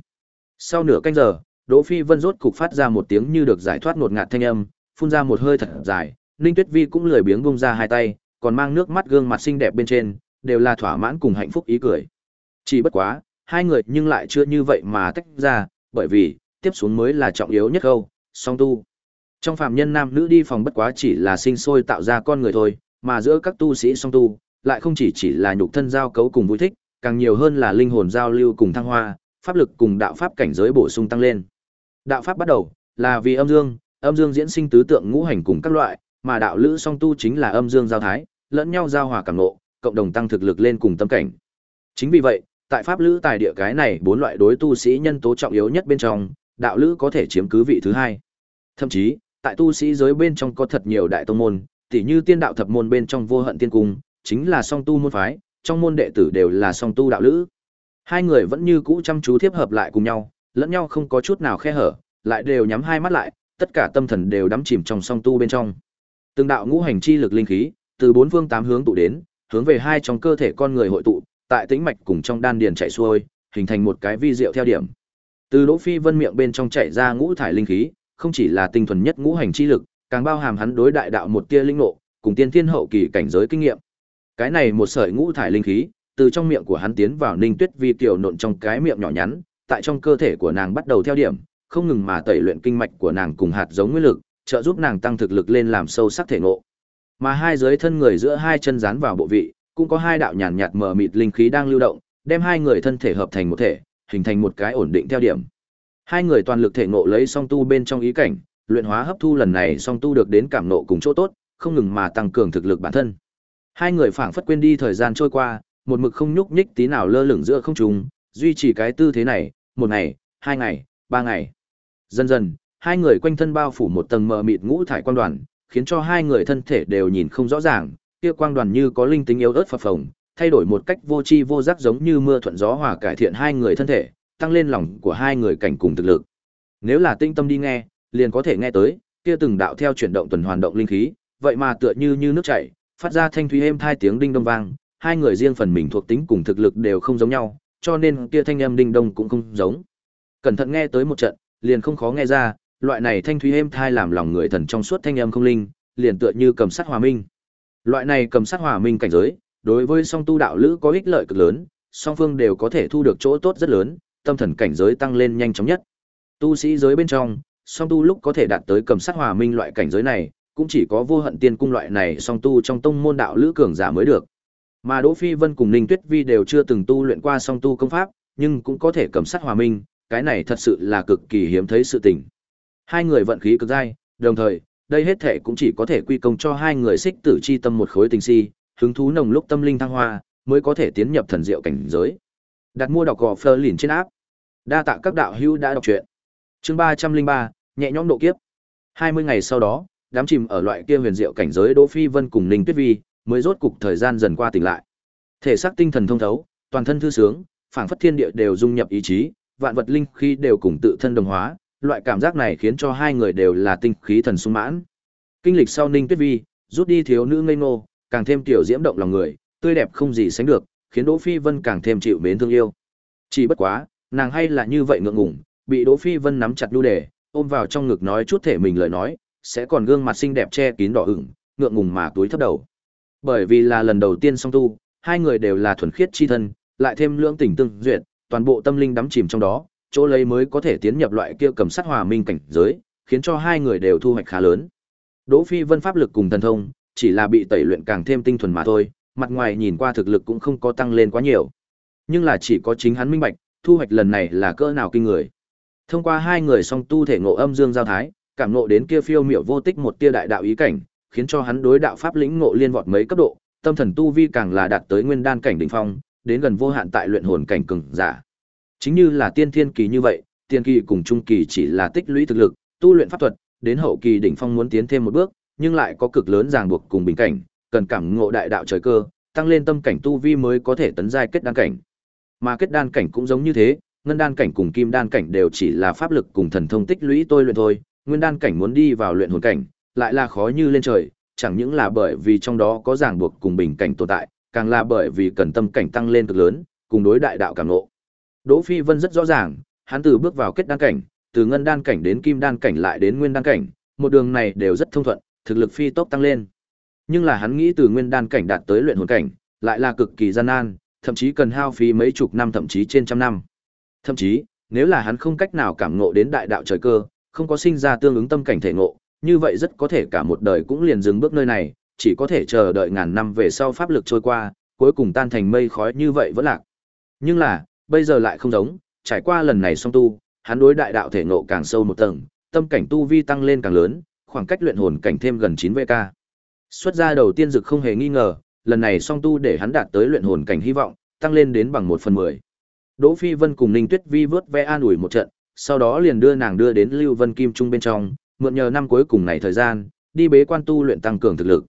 A: Sau nửa canh giờ, Đỗ Phi Vân rốt cục phát ra một tiếng như được giải thoát ngột ngạt thanh âm, phun ra một hơi thật dài, Ninh Tuyết Vi cũng lười biếng bung ra hai tay, còn mang nước mắt gương mặt xinh đẹp bên trên, đều là thỏa mãn cùng hạnh phúc ý cười. Chỉ bất quá, hai người nhưng lại chưa như vậy mà tách ra, bởi vì, tiếp xuống mới là trọng yếu nhất câu, song tu. Trong phạm nhân nam nữ đi phòng bất quá chỉ là sinh sôi tạo ra con người thôi, mà giữa các tu sĩ song tu, lại không chỉ chỉ là nhục thân giao cấu cùng vui thích, càng nhiều hơn là linh hồn giao lưu cùng thăng hoa, pháp lực cùng đạo pháp cảnh giới bổ sung tăng lên. Đạo pháp bắt đầu là vì âm dương, âm dương diễn sinh tứ tượng ngũ hành cùng các loại, mà đạo lữ song tu chính là âm dương giao thái, lẫn nhau giao hòa cảm ngộ, cộng đồng tăng thực lực lên cùng tâm cảnh. Chính vì vậy, tại pháp lữ tài địa cái này bốn loại đối tu sĩ nhân tố trọng yếu nhất bên trong, đạo lữ có thể chiếm cứ vị thứ hai. Thậm chí, tại tu sĩ giới bên trong có thật nhiều đại tông môn, tỉ như tiên đạo thập môn bên trong vô hận tiên cung, chính là song tu môn phái, trong môn đệ tử đều là song tu đạo lữ. Hai người vẫn như cũ chăm chú tiếp hợp lại cùng nhau, lẫn nhau không có chút nào khe hở, lại đều nhắm hai mắt lại, tất cả tâm thần đều đắm chìm trong song tu bên trong. Từng đạo ngũ hành chi lực linh khí, từ bốn phương tám hướng tụ đến, hướng về hai trong cơ thể con người hội tụ, tại tĩnh mạch cùng trong đan điền chạy xuôi, hình thành một cái vi diệu theo điểm. Từ Đỗ Phi Vân miệng bên trong chạy ra ngũ thải linh khí, không chỉ là tinh thuần nhất ngũ hành chi lực, càng bao hàm hắn đối đại đạo một tia linh ngộ, cùng tiên thiên hậu kỳ cảnh giới kinh nghiệm. Cái này một sợi ngũ thải linh khí, từ trong miệng của hắn tiến vào Ninh Tuyết Vi tiểu nộn trong cái miệng nhỏ nhắn, tại trong cơ thể của nàng bắt đầu theo điểm, không ngừng mà tẩy luyện kinh mạch của nàng cùng hạt giống nguyên lực, trợ giúp nàng tăng thực lực lên làm sâu sắc thể ngộ. Mà hai dưới thân người giữa hai chân dán vào bộ vị, cũng có hai đạo nhàn nhạt mờ mịt linh khí đang lưu động, đem hai người thân thể hợp thành một thể, hình thành một cái ổn định theo điểm. Hai người toàn lực thể ngộ lấy song tu bên trong ý cảnh, luyện hóa hấp thu lần này song tu được đến cảm nộ cùng chỗ tốt, không ngừng mà tăng cường thực lực bản thân. Hai người phảng phất quên đi thời gian trôi qua, một mực không nhúc nhích tí nào lơ lửng giữa không trung, duy trì cái tư thế này, một ngày, hai ngày, ba ngày. Dần dần, hai người quanh thân bao phủ một tầng mờ mịt ngũ thải quang đoàn, khiến cho hai người thân thể đều nhìn không rõ ràng, kia quang đoàn như có linh tính yếu ớt phập phồng, thay đổi một cách vô tri vô giác giống như mưa thuận gió hòa cải thiện hai người thân thể, tăng lên lòng của hai người cảnh cùng thực lực. Nếu là tinh tâm đi nghe, liền có thể nghe tới, kia từng đạo theo chuyển động tuần hoàn động linh khí, vậy mà tựa như như nước chảy, phát ra thanh thúy êm thai tiếng đinh đông vang, hai người riêng phần mình thuộc tính cùng thực lực đều không giống nhau, cho nên kia thanh âm đinh đông cũng không giống. Cẩn thận nghe tới một trận, liền không khó nghe ra, loại này thanh thúy êm thai làm lòng người thần trong suốt thanh âm không linh, liền tựa như cầm sát hòa minh. Loại này cầm sát hòa minh cảnh giới, đối với song tu đạo lữ có ích lợi cực lớn, song phương đều có thể thu được chỗ tốt rất lớn, tâm thần cảnh giới tăng lên nhanh chóng nhất. Tu sĩ giới bên trong, song tu lúc có thể đạt tới cầm sát hòa minh loại cảnh giới này, cũng chỉ có vô hận tiên cung loại này song tu trong tông môn đạo lữ cường giả mới được. Mà Đỗ Phi Vân cùng Ninh Tuyết Vi đều chưa từng tu luyện qua song tu công pháp, nhưng cũng có thể cầm sát hòa minh, cái này thật sự là cực kỳ hiếm thấy sự tình. Hai người vận khí cực dai, đồng thời, đây hết thể cũng chỉ có thể quy công cho hai người xích tử chi tâm một khối tình si, hứng thú nồng lúc tâm linh thăng hoa, mới có thể tiến nhập thần diệu cảnh giới. Đặt mua đọc gò Fleur lìn trên áp. Đa tạ các đạo hữu đã đọc truyện. Chương ba trăm linh ba nhẹ nhõm độ kiếp. hai mươi ngày sau đó, đám chìm ở loại kia huyền diệu cảnh giới Đỗ Phi Vân cùng Ninh Tuyết Vi, mới rốt cục thời gian dần qua tỉnh lại. Thể xác tinh thần thông thấu, toàn thân thư sướng, phảng phất thiên địa đều dung nhập ý chí, vạn vật linh khí đều cùng tự thân đồng hóa, loại cảm giác này khiến cho hai người đều là tinh khí thần sung mãn. Kinh lịch sau Ninh Tuyết Vi, rút đi thiếu nữ ngây ngô, càng thêm tiểu diễm động lòng người, tươi đẹp không gì sánh được, khiến Đỗ Phi Vân càng thêm chịu mến thương yêu. Chỉ bất quá, nàng hay là như vậy ngượng ngùng, bị Đỗ Phi Vân nắm chặt đu đề, ôm vào trong ngực nói chút thể mình lời nói, sẽ còn gương mặt xinh đẹp che kín đỏ ửng, ngượng ngùng mà túi thấp đầu. Bởi vì là lần đầu tiên song tu, hai người đều là thuần khiết chi thân, lại thêm lưỡng tình tương duyệt, toàn bộ tâm linh đắm chìm trong đó, chỗ lấy mới có thể tiến nhập loại kia cầm sát hòa minh cảnh giới, khiến cho hai người đều thu hoạch khá lớn. Đỗ Phi Vân pháp lực cùng thần thông, chỉ là bị tẩy luyện càng thêm tinh thuần mà thôi, mặt ngoài nhìn qua thực lực cũng không có tăng lên quá nhiều. Nhưng là chỉ có chính hắn minh bạch, thu hoạch lần này là cỡ nào kinh người. Thông qua hai người song tu thể ngộ âm dương giao thái, cảm ngộ đến kia phiêu miểu vô tích một tia đại đạo ý cảnh, khiến cho hắn đối đạo pháp lĩnh ngộ liên vọt mấy cấp độ, tâm thần tu vi càng là đạt tới nguyên đan cảnh đỉnh phong, đến gần vô hạn tại luyện hồn cảnh cường giả. Chính như là tiên thiên kỳ như vậy, tiên kỳ cùng trung kỳ chỉ là tích lũy thực lực, tu luyện pháp thuật, đến hậu kỳ đỉnh phong muốn tiến thêm một bước, nhưng lại có cực lớn ràng buộc cùng bình cảnh, cần cảm ngộ đại đạo trời cơ, tăng lên tâm cảnh tu vi mới có thể tấn giai kết đan cảnh. Mà kết đan cảnh cũng giống như thế, ngân đan cảnh cùng kim đan cảnh đều chỉ là pháp lực cùng thần thông tích lũy tôi luyện thôi, nguyên đan cảnh muốn đi vào luyện hồn cảnh, lại là khó như lên trời, chẳng những là bởi vì trong đó có ràng buộc cùng bình cảnh tồn tại, càng là bởi vì cần tâm cảnh tăng lên cực lớn, cùng đối đại đạo cảm ngộ. Đỗ Phi Vân rất rõ ràng, hắn từ bước vào kết đan cảnh, từ ngân đan cảnh đến kim đan cảnh lại đến nguyên đan cảnh, một đường này đều rất thông thuận, thực lực phi tốc tăng lên. Nhưng là hắn nghĩ từ nguyên đan cảnh đạt tới luyện hồn cảnh, lại là cực kỳ gian nan, thậm chí cần hao phí mấy chục năm thậm chí trên trăm năm. Thậm chí, nếu là hắn không cách nào cảm ngộ đến đại đạo trời cơ, không có sinh ra tương ứng tâm cảnh thể ngộ, như vậy rất có thể cả một đời cũng liền dừng bước nơi này, chỉ có thể chờ đợi ngàn năm về sau pháp lực trôi qua, cuối cùng tan thành mây khói như vậy vẫn lạc. Nhưng là, bây giờ lại không giống, trải qua lần này song tu, hắn đối đại đạo thể ngộ càng sâu một tầng, tâm cảnh tu vi tăng lên càng lớn, khoảng cách luyện hồn cảnh thêm gần 9 VK. Xuất ra đầu tiên dực không hề nghi ngờ, lần này song tu để hắn đạt tới luyện hồn cảnh hy vọng, tăng lên đến bằng 1 phần 10. Đỗ Phi Vân cùng Ninh Tuyết Vi vớt ve an ủi một trận, sau đó liền đưa nàng đưa đến Lưu Vân Kim Trung bên trong, mượn nhờ năm cuối cùng này thời gian, đi bế quan tu luyện tăng cường thực lực.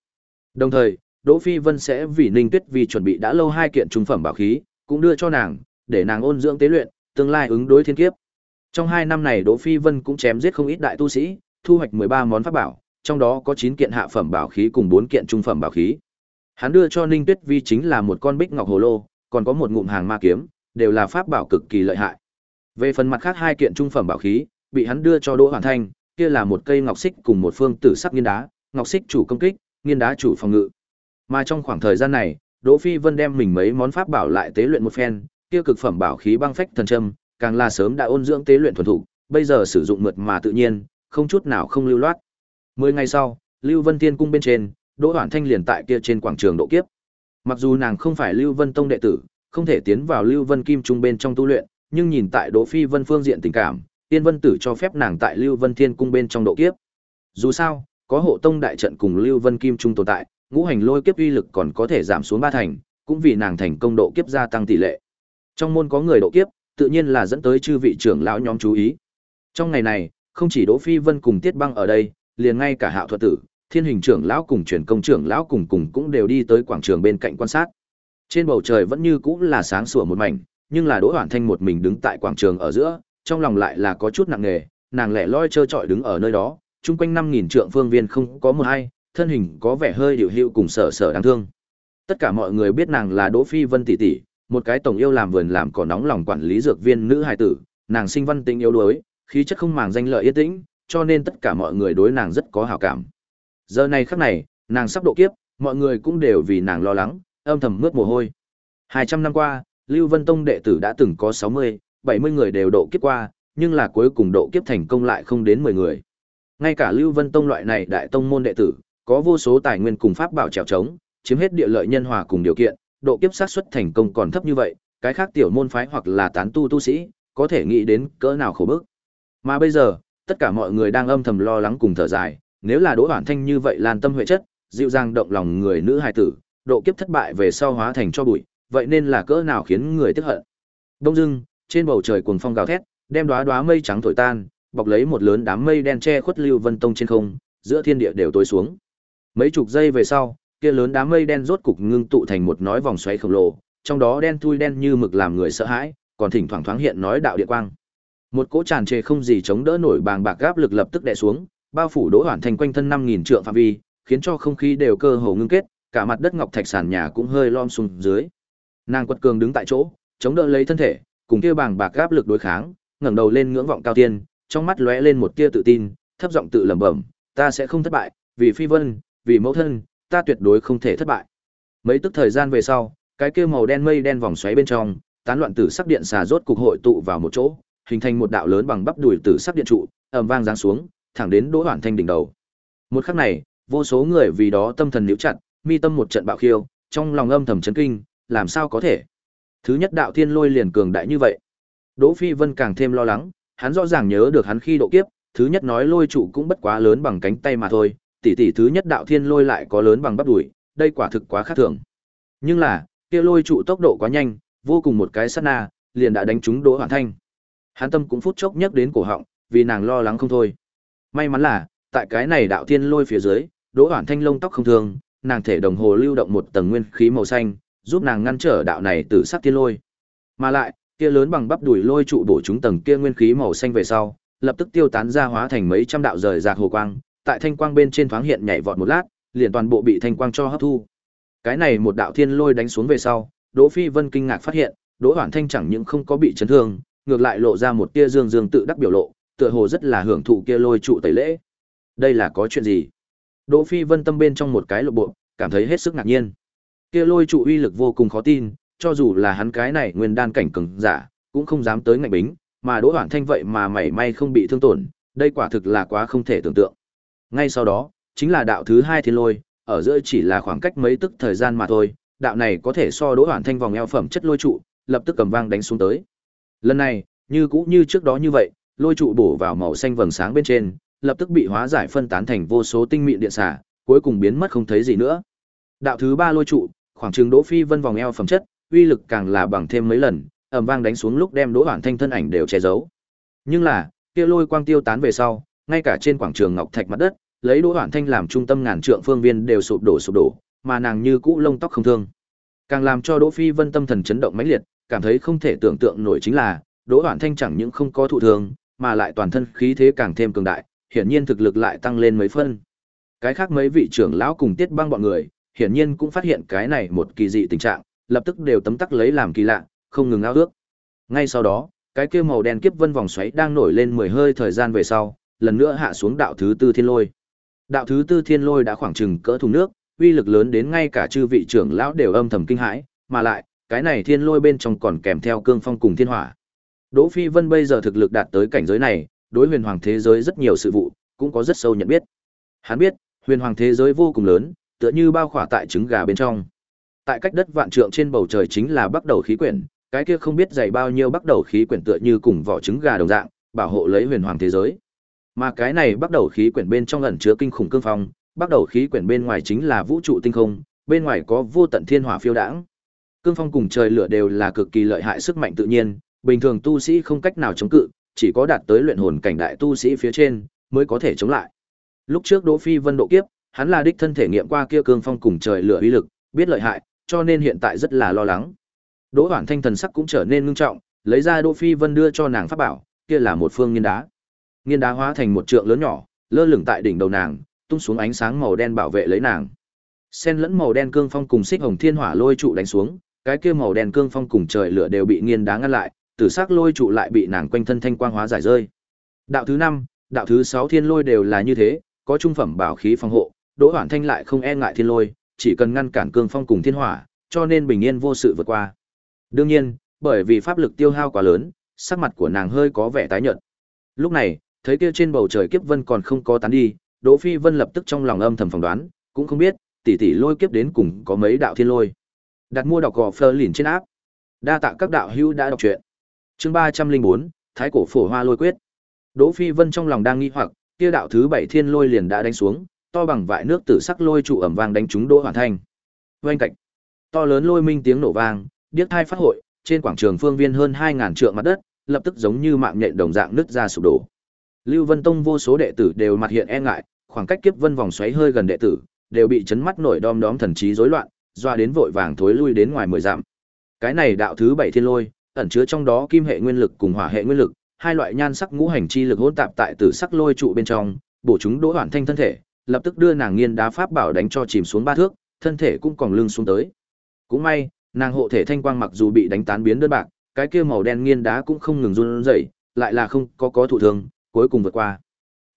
A: Đồng thời, Đỗ Phi Vân sẽ vì Ninh Tuyết Vi chuẩn bị đã lâu hai kiện trung phẩm bảo khí, cũng đưa cho nàng, để nàng ôn dưỡng tế luyện, tương lai ứng đối thiên kiếp. Trong hai năm này Đỗ Phi Vân cũng chém giết không ít đại tu sĩ, thu hoạch 13 món pháp bảo, trong đó có 9 kiện hạ phẩm bảo khí cùng 4 kiện trung phẩm bảo khí. Hắn đưa cho Ninh Tuyết Vi chính là một con bích ngọc hồ lô, còn có một ngụm hàng ma kiếm, đều là pháp bảo cực kỳ lợi hại. Về phần mặt khác hai kiện trung phẩm bảo khí, bị hắn đưa cho Đỗ Hoàn Thanh, kia là một cây ngọc xích cùng một phương tử sắc nghiên đá, ngọc xích chủ công kích, nghiên đá chủ phòng ngự. Mà trong khoảng thời gian này, Đỗ Phi Vân đem mình mấy món pháp bảo lại tế luyện một phen, kia cực phẩm bảo khí băng phách thần châm, càng là sớm đã ôn dưỡng tế luyện thuần thủ, bây giờ sử dụng mượt mà tự nhiên, không chút nào không lưu loát. Mười ngày sau, Lưu Vân Tiên cung bên trên, Đỗ Hoản Thanh liền tại kia trên quảng trường độ kiếp. Mặc dù nàng không phải Lưu Vân Tông đệ tử, không thể tiến vào Lưu Vân Kim Trung bên trong tu luyện, nhưng nhìn tại Đỗ Phi Vân phương diện tình cảm, Tiên Vân Tử cho phép nàng tại Lưu Vân Thiên cung bên trong độ kiếp. Dù sao, có hộ tông đại trận cùng Lưu Vân Kim Trung tồn tại, ngũ hành lôi kiếp uy lực còn có thể giảm xuống ba thành, cũng vì nàng thành công độ kiếp gia tăng tỷ lệ. Trong môn có người độ kiếp, tự nhiên là dẫn tới chư vị trưởng lão nhóm chú ý. Trong ngày này, không chỉ Đỗ Phi Vân cùng Tiết Băng ở đây, liền ngay cả Hạo Thuật Tử, Thiên Hình trưởng lão cùng truyền công trưởng lão cùng cùng cũng đều đi tới quảng trường bên cạnh quan sát. Trên bầu trời vẫn như cũ là sáng sủa một mảnh, nhưng là Đỗ Hoản Thanh một mình đứng tại quảng trường ở giữa, trong lòng lại là có chút nặng nề, nàng lẻ loi trơ trọi đứng ở nơi đó, chung quanh 5000 trượng phương viên không có một ai, thân hình có vẻ hơi điều hữu cùng sợ sợ đáng thương. Tất cả mọi người biết nàng là Đỗ Phi Vân tỷ tỷ, một cái tổng yêu làm vườn làm cỏ nóng lòng quản lý dược viên nữ hài tử, nàng sinh văn tính yếu đuối, khí chất không màng danh lợi yên tĩnh, cho nên tất cả mọi người đối nàng rất có hảo cảm. Giờ này khắc này, nàng sắp độ kiếp, mọi người cũng đều vì nàng lo lắng, âm thầm mướt mồ hôi. 200 năm qua, Lưu Vân Tông đệ tử đã từng có 60, 70 người đều độ kiếp qua, nhưng là cuối cùng độ kiếp thành công lại không đến 10 người. Ngay cả Lưu Vân Tông loại này đại tông môn đệ tử, có vô số tài nguyên cùng pháp bảo trèo trống, chiếm hết địa lợi nhân hòa cùng điều kiện, độ kiếp xác suất thành công còn thấp như vậy, cái khác tiểu môn phái hoặc là tán tu tu sĩ, có thể nghĩ đến cỡ nào khổ bức. Mà bây giờ, tất cả mọi người đang âm thầm lo lắng cùng thở dài, nếu là Đỗ Hoản Thanh như vậy lan tâm huệ chất, dịu dàng động lòng người nữ hài tử, độ kiếp thất bại về sau hóa thành cho bụi, vậy nên là cỡ nào khiến người tức hận. Đông dưng, trên bầu trời cuồng phong gào thét, đem đóa đóa mây trắng thổi tan, bọc lấy một lớn đám mây đen che khuất Lưu Vân Tông trên không, giữa thiên địa đều tối xuống. Mấy chục giây về sau, kia lớn đám mây đen rốt cục ngưng tụ thành một nói vòng xoáy khổng lồ, trong đó đen thui đen như mực làm người sợ hãi, còn thỉnh thoảng thoáng hiện nói đạo địa quang. Một cỗ tràn trề không gì chống đỡ nổi bàng bạc gáp lực lập tức đè xuống, bao phủ Đỗ hoàn Thành quanh thân 5000 trượng phạm vi, khiến cho không khí đều cơ hồ ngưng kết, cả mặt đất ngọc thạch sàn nhà cũng hơi lom xuống dưới. Nàng quật cường đứng tại chỗ, chống đỡ lấy thân thể, cùng kia bàng bạc gáp lực đối kháng, ngẩng đầu lên ngưỡng vọng cao tiên, trong mắt lóe lên một tia tự tin, thấp giọng tự lẩm bẩm, ta sẽ không thất bại, vì Phi Vân, vì mẫu thân, ta tuyệt đối không thể thất bại. Mấy tức thời gian về sau, cái kia màu đen mây đen vòng xoáy bên trong, tán loạn tử sắc điện xà rốt cục hội tụ vào một chỗ, hình thành một đạo lớn bằng bắp đùi tử sắc điện trụ, ầm vang giáng xuống, thẳng đến Đỗ hoàn Thanh đỉnh đầu. Một khắc này, vô số người vì đó tâm thần níu chặt, mi tâm một trận bạo khiêu, trong lòng âm thầm chấn kinh, làm sao có thể? Thứ nhất đạo thiên lôi liền cường đại như vậy. Đỗ Phi Vân càng thêm lo lắng, hắn rõ ràng nhớ được hắn khi độ kiếp, thứ nhất nói lôi trụ cũng bất quá lớn bằng cánh tay mà thôi, tỷ tỷ thứ nhất đạo thiên lôi lại có lớn bằng bắp đùi, đây quả thực quá khác thường. Nhưng là, kia lôi trụ tốc độ quá nhanh, vô cùng một cái sát na, liền đã đánh trúng Đỗ Hoàn Thanh. Hắn tâm cũng phút chốc nhắc đến cổ họng, vì nàng lo lắng không thôi. May mắn là, tại cái này đạo thiên lôi phía dưới, Đỗ Hoàn Thanh lông tóc không thường, nàng thể đồng hồ lưu động một tầng nguyên khí màu xanh, giúp nàng ngăn trở đạo này từ sắc tiên lôi. Mà lại, kia lớn bằng bắp đùi lôi trụ bổ chúng tầng kia nguyên khí màu xanh về sau, lập tức tiêu tán ra hóa thành mấy trăm đạo rời rạc hồ quang, tại thanh quang bên trên thoáng hiện nhảy vọt một lát, liền toàn bộ bị thanh quang cho hấp thu. Cái này một đạo thiên lôi đánh xuống về sau, Đỗ Phi Vân kinh ngạc phát hiện, Đỗ Hoản Thanh chẳng những không có bị chấn thương, ngược lại lộ ra một tia dương dương tự đắc biểu lộ, tựa hồ rất là hưởng thụ kia lôi trụ tẩy lễ. Đây là có chuyện gì? Đỗ Phi Vân tâm bên trong một cái lộ bộ, cảm thấy hết sức ngạc nhiên. Kia lôi trụ uy lực vô cùng khó tin, cho dù là hắn cái này nguyên đan cảnh cường giả, cũng không dám tới ngạnh bính, mà Đỗ Hoản Thanh vậy mà mảy may không bị thương tổn, đây quả thực là quá không thể tưởng tượng. Ngay sau đó, chính là đạo thứ hai thiên lôi, ở giữa chỉ là khoảng cách mấy tức thời gian mà thôi, đạo này có thể so Đỗ Hoản Thanh vòng eo phẩm chất lôi trụ, lập tức cầm vang đánh xuống tới. Lần này, như cũ như trước đó như vậy, lôi trụ bổ vào màu xanh vầng sáng bên trên, lập tức bị hóa giải phân tán thành vô số tinh mịn điện xả, cuối cùng biến mất không thấy gì nữa. Đạo thứ ba lôi trụ, khoảng chừng Đỗ Phi Vân vòng eo phẩm chất, uy lực càng là bằng thêm mấy lần, ầm vang đánh xuống lúc đem Đỗ Hoản Thanh thân ảnh đều che giấu. Nhưng là, kia lôi quang tiêu tán về sau, ngay cả trên quảng trường ngọc thạch mặt đất, lấy Đỗ Hoản Thanh làm trung tâm ngàn trượng phương viên đều sụp đổ sụp đổ, mà nàng như cũ lông tóc không thương. Càng làm cho Đỗ Phi Vân tâm thần chấn động mãnh liệt, cảm thấy không thể tưởng tượng nổi chính là, Đỗ Hoản Thanh chẳng những không có thụ thương, mà lại toàn thân khí thế càng thêm cường đại, hiển nhiên thực lực lại tăng lên mấy phân. Cái khác mấy vị trưởng lão cùng Tiết Băng bọn người, hiển nhiên cũng phát hiện cái này một kỳ dị tình trạng, lập tức đều tấm tắc lấy làm kỳ lạ, không ngừng ao ước. Ngay sau đó, cái kia màu đen kiếp vân vòng xoáy đang nổi lên mười hơi thời gian về sau, lần nữa hạ xuống đạo thứ tư thiên lôi. Đạo thứ tư thiên lôi đã khoảng chừng cỡ thùng nước, uy lực lớn đến ngay cả chư vị trưởng lão đều âm thầm kinh hãi, mà lại, cái này thiên lôi bên trong còn kèm theo cương phong cùng thiên hỏa. Đỗ Phi Vân bây giờ thực lực đạt tới cảnh giới này, đối huyền hoàng thế giới rất nhiều sự vụ, cũng có rất sâu nhận biết. Hắn biết, huyền hoàng thế giới vô cùng lớn, tựa như bao khỏa tại trứng gà bên trong. Tại cách đất vạn trượng trên bầu trời chính là bắt đầu khí quyển, cái kia không biết dày bao nhiêu bắt đầu khí quyển tựa như cùng vỏ trứng gà đồng dạng, bảo hộ lấy huyền hoàng thế giới. Mà cái này bắt đầu khí quyển bên trong ẩn chứa kinh khủng cương phong, bắt đầu khí quyển bên ngoài chính là vũ trụ tinh không, bên ngoài có vô tận thiên hỏa phiêu đãng. Cương phong cùng trời lửa đều là cực kỳ lợi hại sức mạnh tự nhiên, bình thường tu sĩ không cách nào chống cự, chỉ có đạt tới luyện hồn cảnh đại tu sĩ phía trên mới có thể chống lại. Lúc trước Đỗ Phi Vân độ kiếp, hắn là đích thân thể nghiệm qua kia cương phong cùng trời lửa uy lực, biết lợi hại, cho nên hiện tại rất là lo lắng. Đỗ Hoản Thanh thần sắc cũng trở nên ngưng trọng, lấy ra Đỗ Phi Vân đưa cho nàng pháp bảo, kia là một phương nghiên đá. Nghiên đá hóa thành một trượng lớn nhỏ, lơ lửng tại đỉnh đầu nàng, tung xuống ánh sáng màu đen bảo vệ lấy nàng. Xen lẫn màu đen cương phong cùng xích hồng thiên hỏa lôi trụ đánh xuống, cái kia màu đen cương phong cùng trời lửa đều bị nghiên đá ngăn lại, tử sắc lôi trụ lại bị nàng quanh thân thanh quang hóa giải rơi. Đạo thứ năm, đạo thứ sáu thiên lôi đều là như thế, có trung phẩm bảo khí phòng hộ, Đỗ Hoản Thanh lại không e ngại thiên lôi, chỉ cần ngăn cản cương phong cùng thiên hỏa, cho nên bình yên vô sự vượt qua. Đương nhiên, bởi vì pháp lực tiêu hao quá lớn, sắc mặt của nàng hơi có vẻ tái nhợt. Lúc này, thấy kia trên bầu trời kiếp vân còn không có tán đi, Đỗ Phi Vân lập tức trong lòng âm thầm phỏng đoán, cũng không biết, tỷ tỷ lôi kiếp đến cùng có mấy đạo thiên lôi. Đặt mua đọc gò Fleur lìn trên áp. Đa tạ các đạo hữu đã đọc truyện. Chương 304, Thái cổ phổ hoa lôi quyết. Đỗ Phi Vân trong lòng đang nghi hoặc, kia đạo thứ bảy thiên lôi liền đã đánh xuống, to bằng vại nước tử sắc lôi trụ ẩm vang đánh trúng Đỗ Hoàn Thanh. Oanh cạnh. To lớn lôi minh tiếng nổ vang, điếc thai phát hội, trên quảng trường phương viên hơn 2000 trượng mặt đất, lập tức giống như mạng nhện đồng dạng nứt ra sụp đổ. Lưu Vân Tông vô số đệ tử đều mặt hiện e ngại, khoảng cách kiếp vân vòng xoáy hơi gần đệ tử, đều bị chấn mắt nổi đom đóm thần trí rối loạn, doa đến vội vàng thối lui đến ngoài mười dặm. Cái này đạo thứ bảy thiên lôi, ẩn chứa trong đó kim hệ nguyên lực cùng hỏa hệ nguyên lực, hai loại nhan sắc ngũ hành chi lực hỗn tạp tại tử sắc lôi trụ bên trong, bổ chúng Đỗ Hoản Thanh thân thể, lập tức đưa nàng nghiên đá pháp bảo đánh cho chìm xuống ba thước, thân thể cũng còn lưng xuống tới. Cũng may, nàng hộ thể thanh quang mặc dù bị đánh tán biến đơn bạc, cái kia màu đen nghiên đá cũng không ngừng run rẩy, lại là không có có thụ thương, cuối cùng vượt qua.